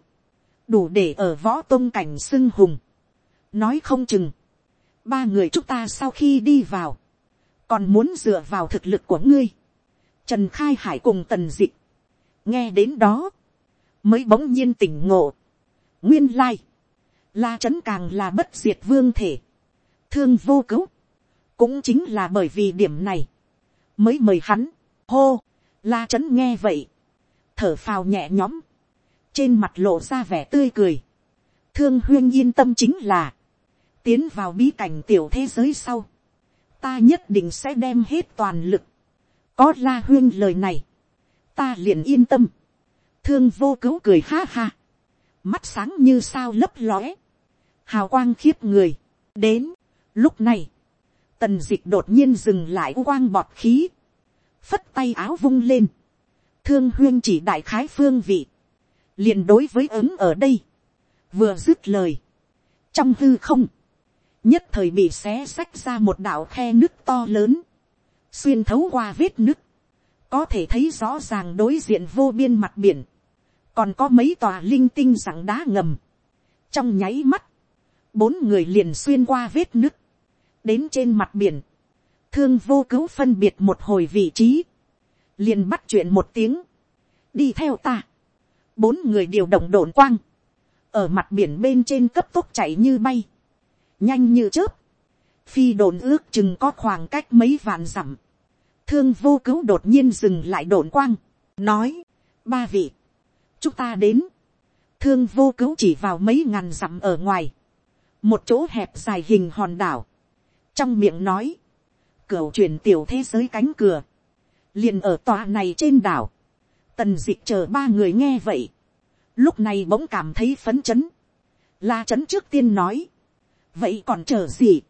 đủ để ở võ tôn cảnh xưng hùng, nói không chừng, ba người chúng ta sau khi đi vào, còn muốn dựa vào thực lực của ngươi, trần khai hải cùng tần dịch, nghe đến đó, mới bỗng nhiên tỉnh ngộ, nguyên lai, la trấn càng là bất diệt vương thể, thương vô cứu, cũng chính là bởi vì điểm này, mới mời hắn, hô, la trấn nghe vậy, thở phào nhẹ nhõm, trên mặt lộ ra vẻ tươi cười, thương huyên yên tâm chính là, tiến vào bí cảnh tiểu thế giới sau, ta nhất định sẽ đem hết toàn lực, có la huyên lời này, ta liền yên tâm, thương vô cứu cười ha ha, mắt sáng như sao lấp lóe, hào quang khiếp người, đến, lúc này, tần d ị c h đột nhiên dừng lại quang bọt khí, phất tay áo vung lên, thương huyên chỉ đại khái phương vị, liền đối với ứng ở đây, vừa dứt lời, trong hư không, nhất thời bị xé xách ra một đạo khe nước to lớn, xuyên thấu qua vết nước, có thể thấy rõ ràng đối diện vô biên mặt biển, còn có mấy tòa linh tinh rằng đá ngầm. trong nháy mắt, bốn người liền xuyên qua vết nứt, đến trên mặt biển, thương vô cứu phân biệt một hồi vị trí, liền bắt chuyện một tiếng, đi theo ta, bốn người điều động đồn quang, ở mặt biển bên trên cấp tốc chạy như bay, nhanh như chớp, phi đồn ước chừng có khoảng cách mấy vạn dặm, thương vô cứu đột nhiên dừng lại đồn quang, nói, ba vị, chúng ta đến, thương vô cứu chỉ vào mấy ngàn dặm ở ngoài, một chỗ hẹp dài hình hòn đảo, trong miệng nói, cửa chuyển tiểu thế giới cánh cửa, liền ở tòa này trên đảo, tần d ị c h chờ ba người nghe vậy, lúc này bỗng cảm thấy phấn chấn, la chấn trước tiên nói, vậy còn chờ gì,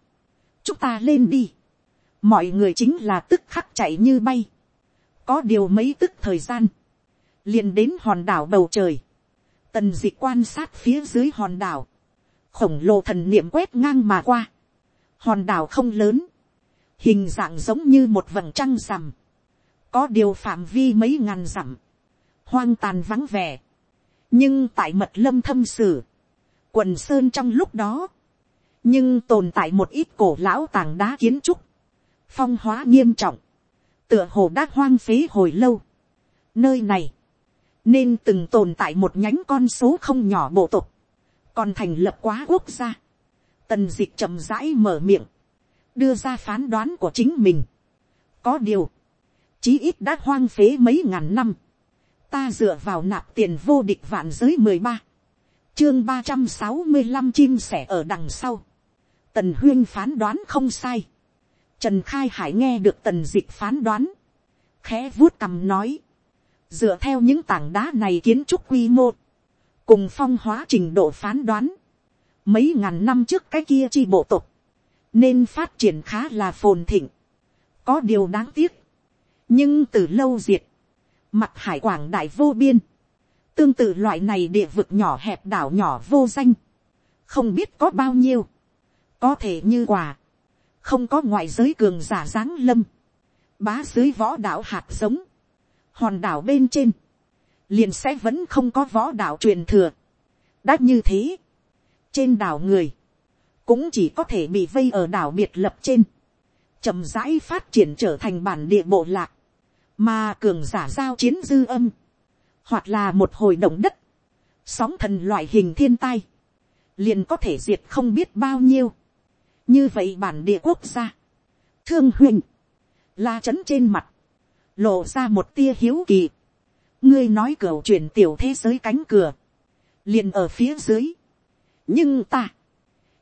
chúng ta lên đi, mọi người chính là tức khắc chạy như bay, có điều mấy tức thời gian, liền đến hòn đảo bầu trời, tần d ị quan sát phía dưới hòn đảo, khổng lồ thần niệm quét ngang mà qua, hòn đảo không lớn, hình dạng giống như một vầng trăng rằm, có điều phạm vi mấy ngàn dặm, hoang tàn vắng vẻ, nhưng tại mật lâm thâm sử, quần sơn trong lúc đó, nhưng tồn tại một ít cổ lão tảng đá kiến trúc, phong hóa nghiêm trọng, tựa hồ đã hoang phế hồi lâu. Nơi này, nên từng tồn tại một nhánh con số không nhỏ bộ tộc, còn thành lập quá quốc gia. Tần d ị c h chậm rãi mở miệng, đưa ra phán đoán của chính mình. có điều, chí ít đã hoang phế mấy ngàn năm, ta dựa vào nạp tiền vô địch vạn giới mười ba, chương ba trăm sáu mươi năm chim sẻ ở đằng sau. Tần huyên phán đoán không sai. Trần khai hải nghe được tần dịch phán đoán, khẽ vuốt cầm nói, dựa theo những tảng đá này kiến trúc quy mô, cùng phong hóa trình độ phán đoán, mấy ngàn năm trước cái kia chi bộ tục, nên phát triển khá là phồn thịnh, có điều đáng tiếc, nhưng từ lâu diệt, mặt hải quảng đại vô biên, tương tự loại này địa vực nhỏ hẹp đảo nhỏ vô danh, không biết có bao nhiêu, có thể như quả, không có ngoại giới cường giả giáng lâm, bá dưới võ đạo hạt giống, hòn đảo bên trên, liền sẽ vẫn không có võ đạo truyền thừa. đã như thế, trên đảo người, cũng chỉ có thể bị vây ở đảo biệt lập trên, chậm rãi phát triển trở thành bản địa bộ lạc, mà cường giả giao chiến dư âm, hoặc là một hồi động đất, sóng thần loại hình thiên tai, liền có thể diệt không biết bao nhiêu như vậy bản địa quốc gia, thương huynh la trấn trên mặt, lộ ra một tia hiếu kỳ. ngươi nói cửa chuyển tiểu thế giới cánh cửa, liền ở phía dưới. nhưng ta,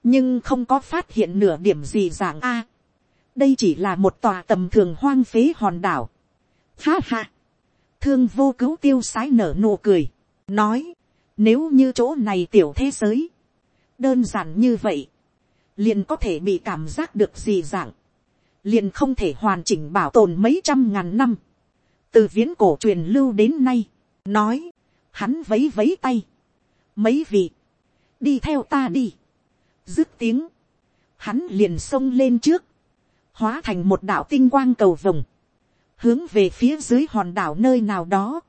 nhưng không có phát hiện nửa điểm gì dạng a. đây chỉ là một tòa tầm thường hoang phế hòn đảo. Ha ha, thương vô cứu tiêu sái nở nụ cười, nói, nếu như chỗ này tiểu thế giới, đơn giản như vậy, liền có thể bị cảm giác được gì dạng, liền không thể hoàn chỉnh bảo tồn mấy trăm ngàn năm, từ viễn cổ truyền lưu đến nay, nói, hắn vấy vấy tay, mấy vị, đi theo ta đi, dứt tiếng, hắn liền xông lên trước, hóa thành một đạo tinh quang cầu vồng, hướng về phía dưới hòn đảo nơi nào đó,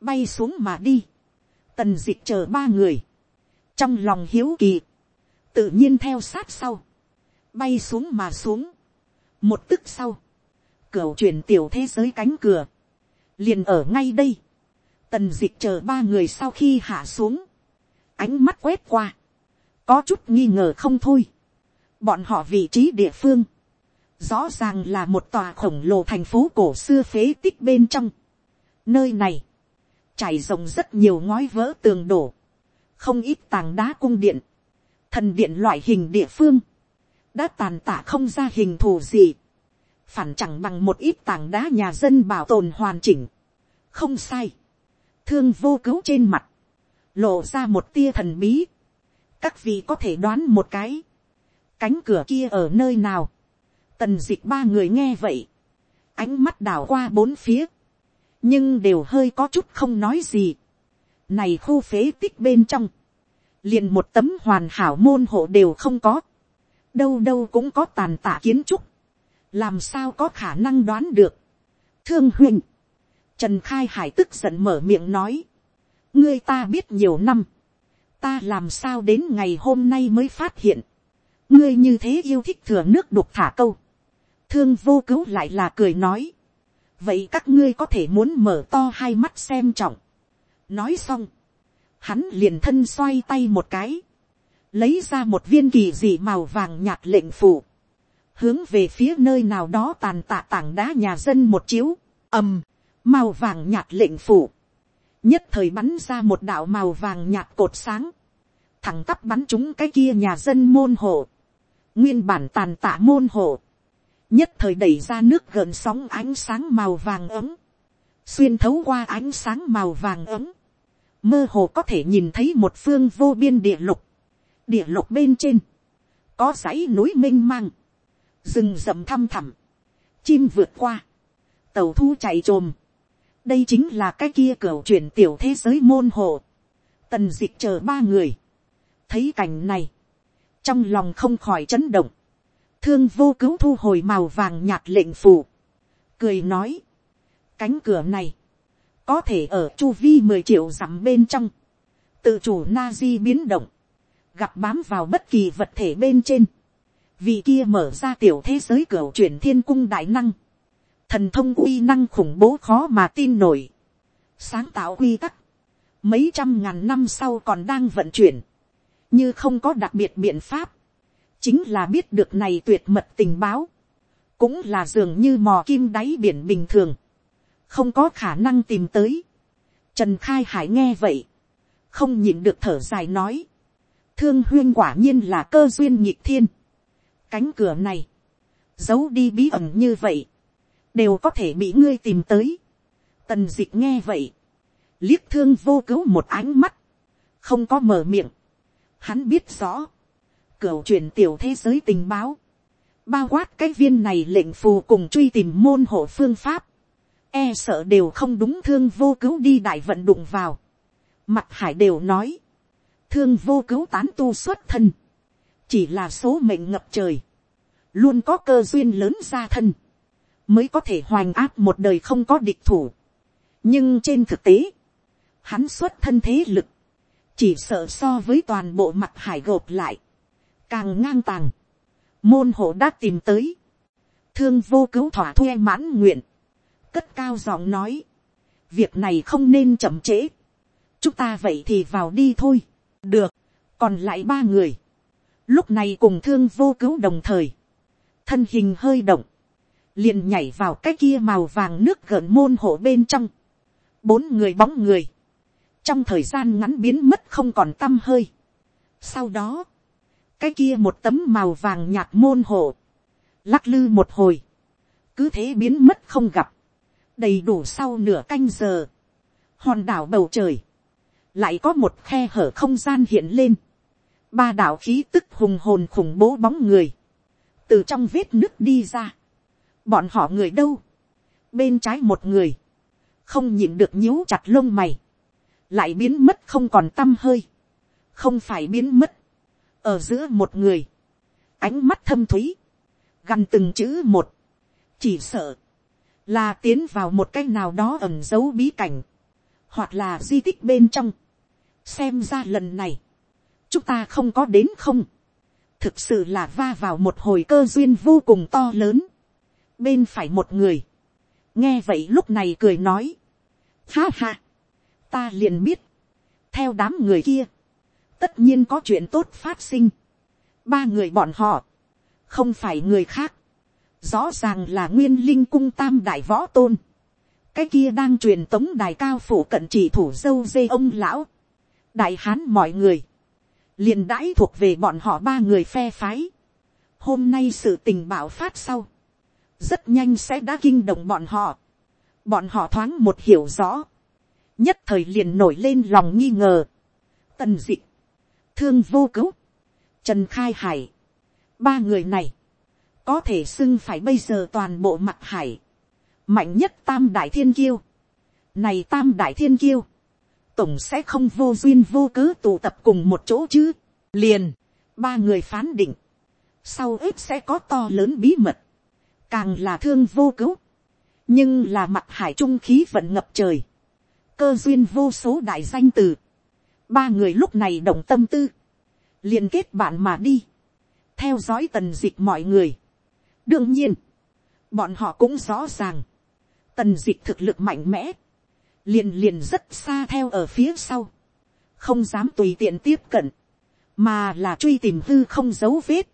bay xuống mà đi, tần d ị c h chờ ba người, trong lòng hiếu kỳ, tự nhiên theo sát sau, bay xuống mà xuống, một tức sau, cửa chuyển tiểu thế giới cánh cửa, liền ở ngay đây, tần d ị c h chờ ba người sau khi hạ xuống, ánh mắt quét qua, có chút nghi ngờ không thôi, bọn họ vị trí địa phương, rõ ràng là một tòa khổng lồ thành phố cổ xưa phế tích bên trong. Nơi này, trải rộng rất nhiều ngói vỡ tường đổ, không ít tàng đá cung điện, thần điện loại hình địa phương, đã tàn tạ không ra hình thù gì, phản chẳng bằng một ít tảng đá nhà dân bảo tồn hoàn chỉnh. không sai, thương vô cứu trên mặt, lộ ra một tia thần bí, các vị có thể đoán một cái, cánh cửa kia ở nơi nào, Tần dịch ba người nghe vậy. Ánh mắt đảo qua bốn phía. Nhưng đều hơi có chút không nói gì. Này khu phế tích bên trong. Liền một tấm hoàn hảo môn hộ đều không có. Đâu đâu cũng có tàn tạ kiến trúc. Làm sao có khả năng đoán được. Thương huynh. Trần Khai Hải tức giận mở miệng nói. Ngươi ta biết nhiều năm. Ta làm sao đến ngày hôm nay mới phát hiện. Ngươi như thế yêu thích thừa nước đục thả câu thương vô cứu lại là cười nói. vậy các ngươi có thể muốn mở to hai mắt xem trọng. nói xong, hắn liền thân xoay tay một cái, lấy ra một viên kỳ dị màu vàng nhạt lệnh phủ, hướng về phía nơi nào đó tàn tạ tảng đá nhà dân một chiếu, ầm, màu vàng nhạt lệnh phủ, nhất thời bắn ra một đạo màu vàng nhạt cột sáng, thẳng tắp bắn chúng cái kia nhà dân môn hộ, nguyên bản tàn tạ môn hộ, nhất thời đẩy ra nước gợn sóng ánh sáng màu vàng ấm, xuyên thấu qua ánh sáng màu vàng ấm, mơ hồ có thể nhìn thấy một phương vô biên địa lục, địa lục bên trên, có dãy núi m i n h mang, rừng rậm thăm thẳm, chim vượt qua, tàu thu chạy trồm, đây chính là cái kia cửa chuyển tiểu thế giới môn hồ, tần d ị c h chờ ba người, thấy cảnh này, trong lòng không khỏi chấn động, thương vô cứu thu hồi màu vàng nhạt lệnh phủ, cười nói, cánh cửa này, có thể ở chu vi mười triệu dặm bên trong, tự chủ na di biến động, gặp bám vào bất kỳ vật thể bên trên, vì kia mở ra tiểu thế giới cửa chuyển thiên cung đại năng, thần thông uy năng khủng bố khó mà tin nổi, sáng tạo quy tắc, mấy trăm ngàn năm sau còn đang vận chuyển, như không có đặc biệt biện pháp, chính là biết được này tuyệt mật tình báo, cũng là dường như mò kim đáy biển bình thường, không có khả năng tìm tới. Trần khai hải nghe vậy, không nhìn được thở dài nói, thương huyên quả nhiên là cơ duyên nhịp thiên, cánh cửa này, giấu đi bí ẩn như vậy, đều có thể bị ngươi tìm tới. Tần dịch nghe vậy, liếc thương vô cứu một ánh mắt, không có mở miệng, hắn biết rõ, cửu truyền tiểu thế giới tình báo, bao quát cái viên này lệnh phù cùng truy tìm môn hộ phương pháp, e sợ đều không đúng thương vô cứu đi đại vận đụng vào. Mặt hải đều nói, thương vô cứu tán tu xuất thân, chỉ là số mệnh ngập trời, luôn có cơ duyên lớn ra thân, mới có thể hoành áp một đời không có địch thủ. nhưng trên thực tế, hắn xuất thân thế lực, chỉ sợ so với toàn bộ mặt hải gộp lại, càng ngang tàng, môn hộ đã tìm tới, thương vô cứu thỏa thuê mãn nguyện, cất cao giọng nói, việc này không nên chậm trễ, chúng ta vậy thì vào đi thôi, được, còn lại ba người, lúc này cùng thương vô cứu đồng thời, thân hình hơi động, liền nhảy vào cái kia màu vàng nước gợn môn hộ bên trong, bốn người bóng người, trong thời gian ngắn biến mất không còn t â m hơi. sau đó, cái kia một tấm màu vàng nhạt môn hộ, lắc lư một hồi, cứ thế biến mất không gặp, đầy đủ sau nửa canh giờ, hòn đảo bầu trời, lại có một khe hở không gian hiện lên, ba đảo khí tức hùng hồn khủng bố bóng người, từ trong vết nước đi ra, bọn họ người đâu, bên trái một người, không nhịn được nhíu chặt lông mày, lại biến mất không còn t â m hơi, không phải biến mất, ở giữa một người, ánh mắt thâm thúy, gằn từng chữ một, chỉ sợ, là tiến vào một cái nào đó ẩm dấu bí cảnh, hoặc là di tích bên trong, xem ra lần này, chúng ta không có đến không, thực sự là va vào một hồi cơ duyên vô cùng to lớn, bên phải một người, nghe vậy lúc này cười nói, ha ha, ta liền biết, theo đám người kia, tất nhiên có chuyện tốt phát sinh. ba người bọn họ, không phải người khác, rõ ràng là nguyên linh cung tam đại võ tôn, cái kia đang truyền tống đài cao phủ cận chỉ thủ dâu dê ông lão, đại hán mọi người, liền đãi thuộc về bọn họ ba người phe phái. hôm nay sự tình bạo phát sau, rất nhanh sẽ đã kinh động bọn họ, bọn họ thoáng một hiểu rõ, nhất thời liền nổi lên lòng nghi ngờ. Tần dị, thương vô cứu, trần khai hải, ba người này, có thể xưng phải bây giờ toàn bộ mặt hải, mạnh nhất tam đại thiên kiêu, này tam đại thiên kiêu, tổng sẽ không vô duyên vô cớ tụ tập cùng một chỗ chứ, liền, ba người phán định, sau ít sẽ có to lớn bí mật, càng là thương vô cứu, nhưng là mặt hải trung khí vận ngập trời, cơ duyên vô số đại danh từ. Ba người lúc này động tâm tư. liền kết bạn mà đi. Theo dõi tần dịch mọi người. Đương nhiên. Bọn họ cũng rõ ràng. Tần dịch thực lực mạnh mẽ. Liền liền rất xa theo ở phía sau. Không dám tùy tiện tiếp cận. Mà là truy tìm hư không dấu vết.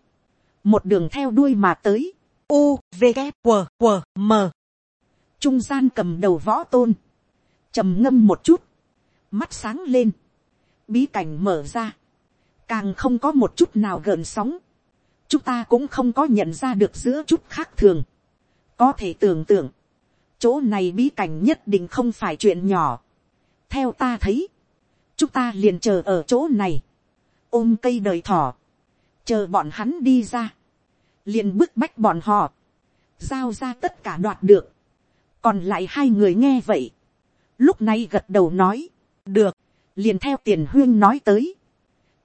Một đường theo đuôi mà tới. U, V, g q q M. Trung gian cầm đầu võ tôn trầm ngâm một chút, mắt sáng lên, bí cảnh mở ra, càng không có một chút nào gợn sóng, chúng ta cũng không có nhận ra được giữa chút khác thường, có thể tưởng tượng, chỗ này bí cảnh nhất định không phải chuyện nhỏ, theo ta thấy, chúng ta liền chờ ở chỗ này, ôm cây đời thỏ, chờ bọn hắn đi ra, liền bức bách bọn họ, giao ra tất cả đoạt được, còn lại hai người nghe vậy, lúc này gật đầu nói, được, liền theo tiền huyên nói tới,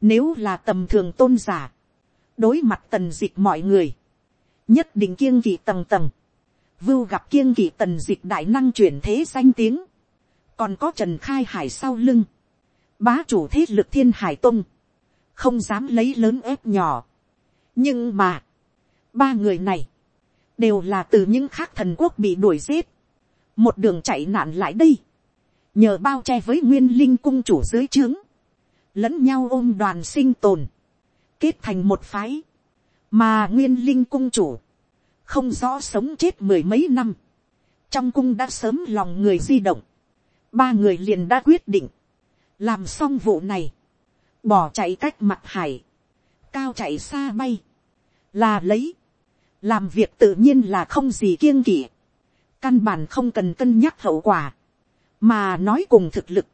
nếu là tầm thường tôn giả, đối mặt tần dịch mọi người, nhất định kiêng kỵ tầng tầng, vưu gặp kiêng kỵ tần dịch đại năng chuyển thế danh tiếng, còn có trần khai hải sau lưng, bá chủ thế lực thiên hải tung, không dám lấy lớn ép nhỏ. nhưng mà, ba người này, đều là từ những khác thần quốc bị đuổi giết, một đường chạy nạn lại đây, nhờ bao che với nguyên linh cung chủ dưới trướng, lẫn nhau ôm đoàn sinh tồn, kết thành một phái, mà nguyên linh cung chủ, không rõ sống chết mười mấy năm, trong cung đã sớm lòng người di động, ba người liền đã quyết định, làm xong vụ này, bỏ chạy cách mặt hải, cao chạy xa bay, là lấy, làm việc tự nhiên là không gì kiêng kỵ, căn bản không cần cân nhắc hậu quả, mà nói cùng thực lực,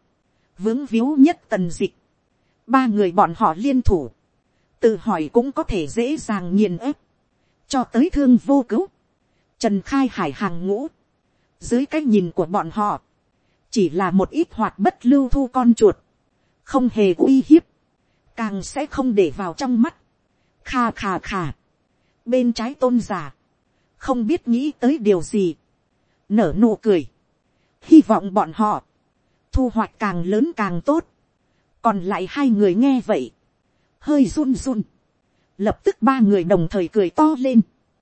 vướng víu nhất tần dịch, ba người bọn họ liên thủ, tự hỏi cũng có thể dễ dàng nghiền ép, cho tới thương vô cứu, trần khai hải hàng ngũ, dưới cái nhìn của bọn họ, chỉ là một ít hoạt bất lưu thu con chuột, không hề uy hiếp, càng sẽ không để vào trong mắt, kha kha kha, bên trái tôn giả, không biết nghĩ tới điều gì, nở nụ cười, hy vọng bọn họ, thu hoạch càng lớn càng tốt, còn lại hai người nghe vậy, hơi run run, lập tức ba người đồng thời cười to lên,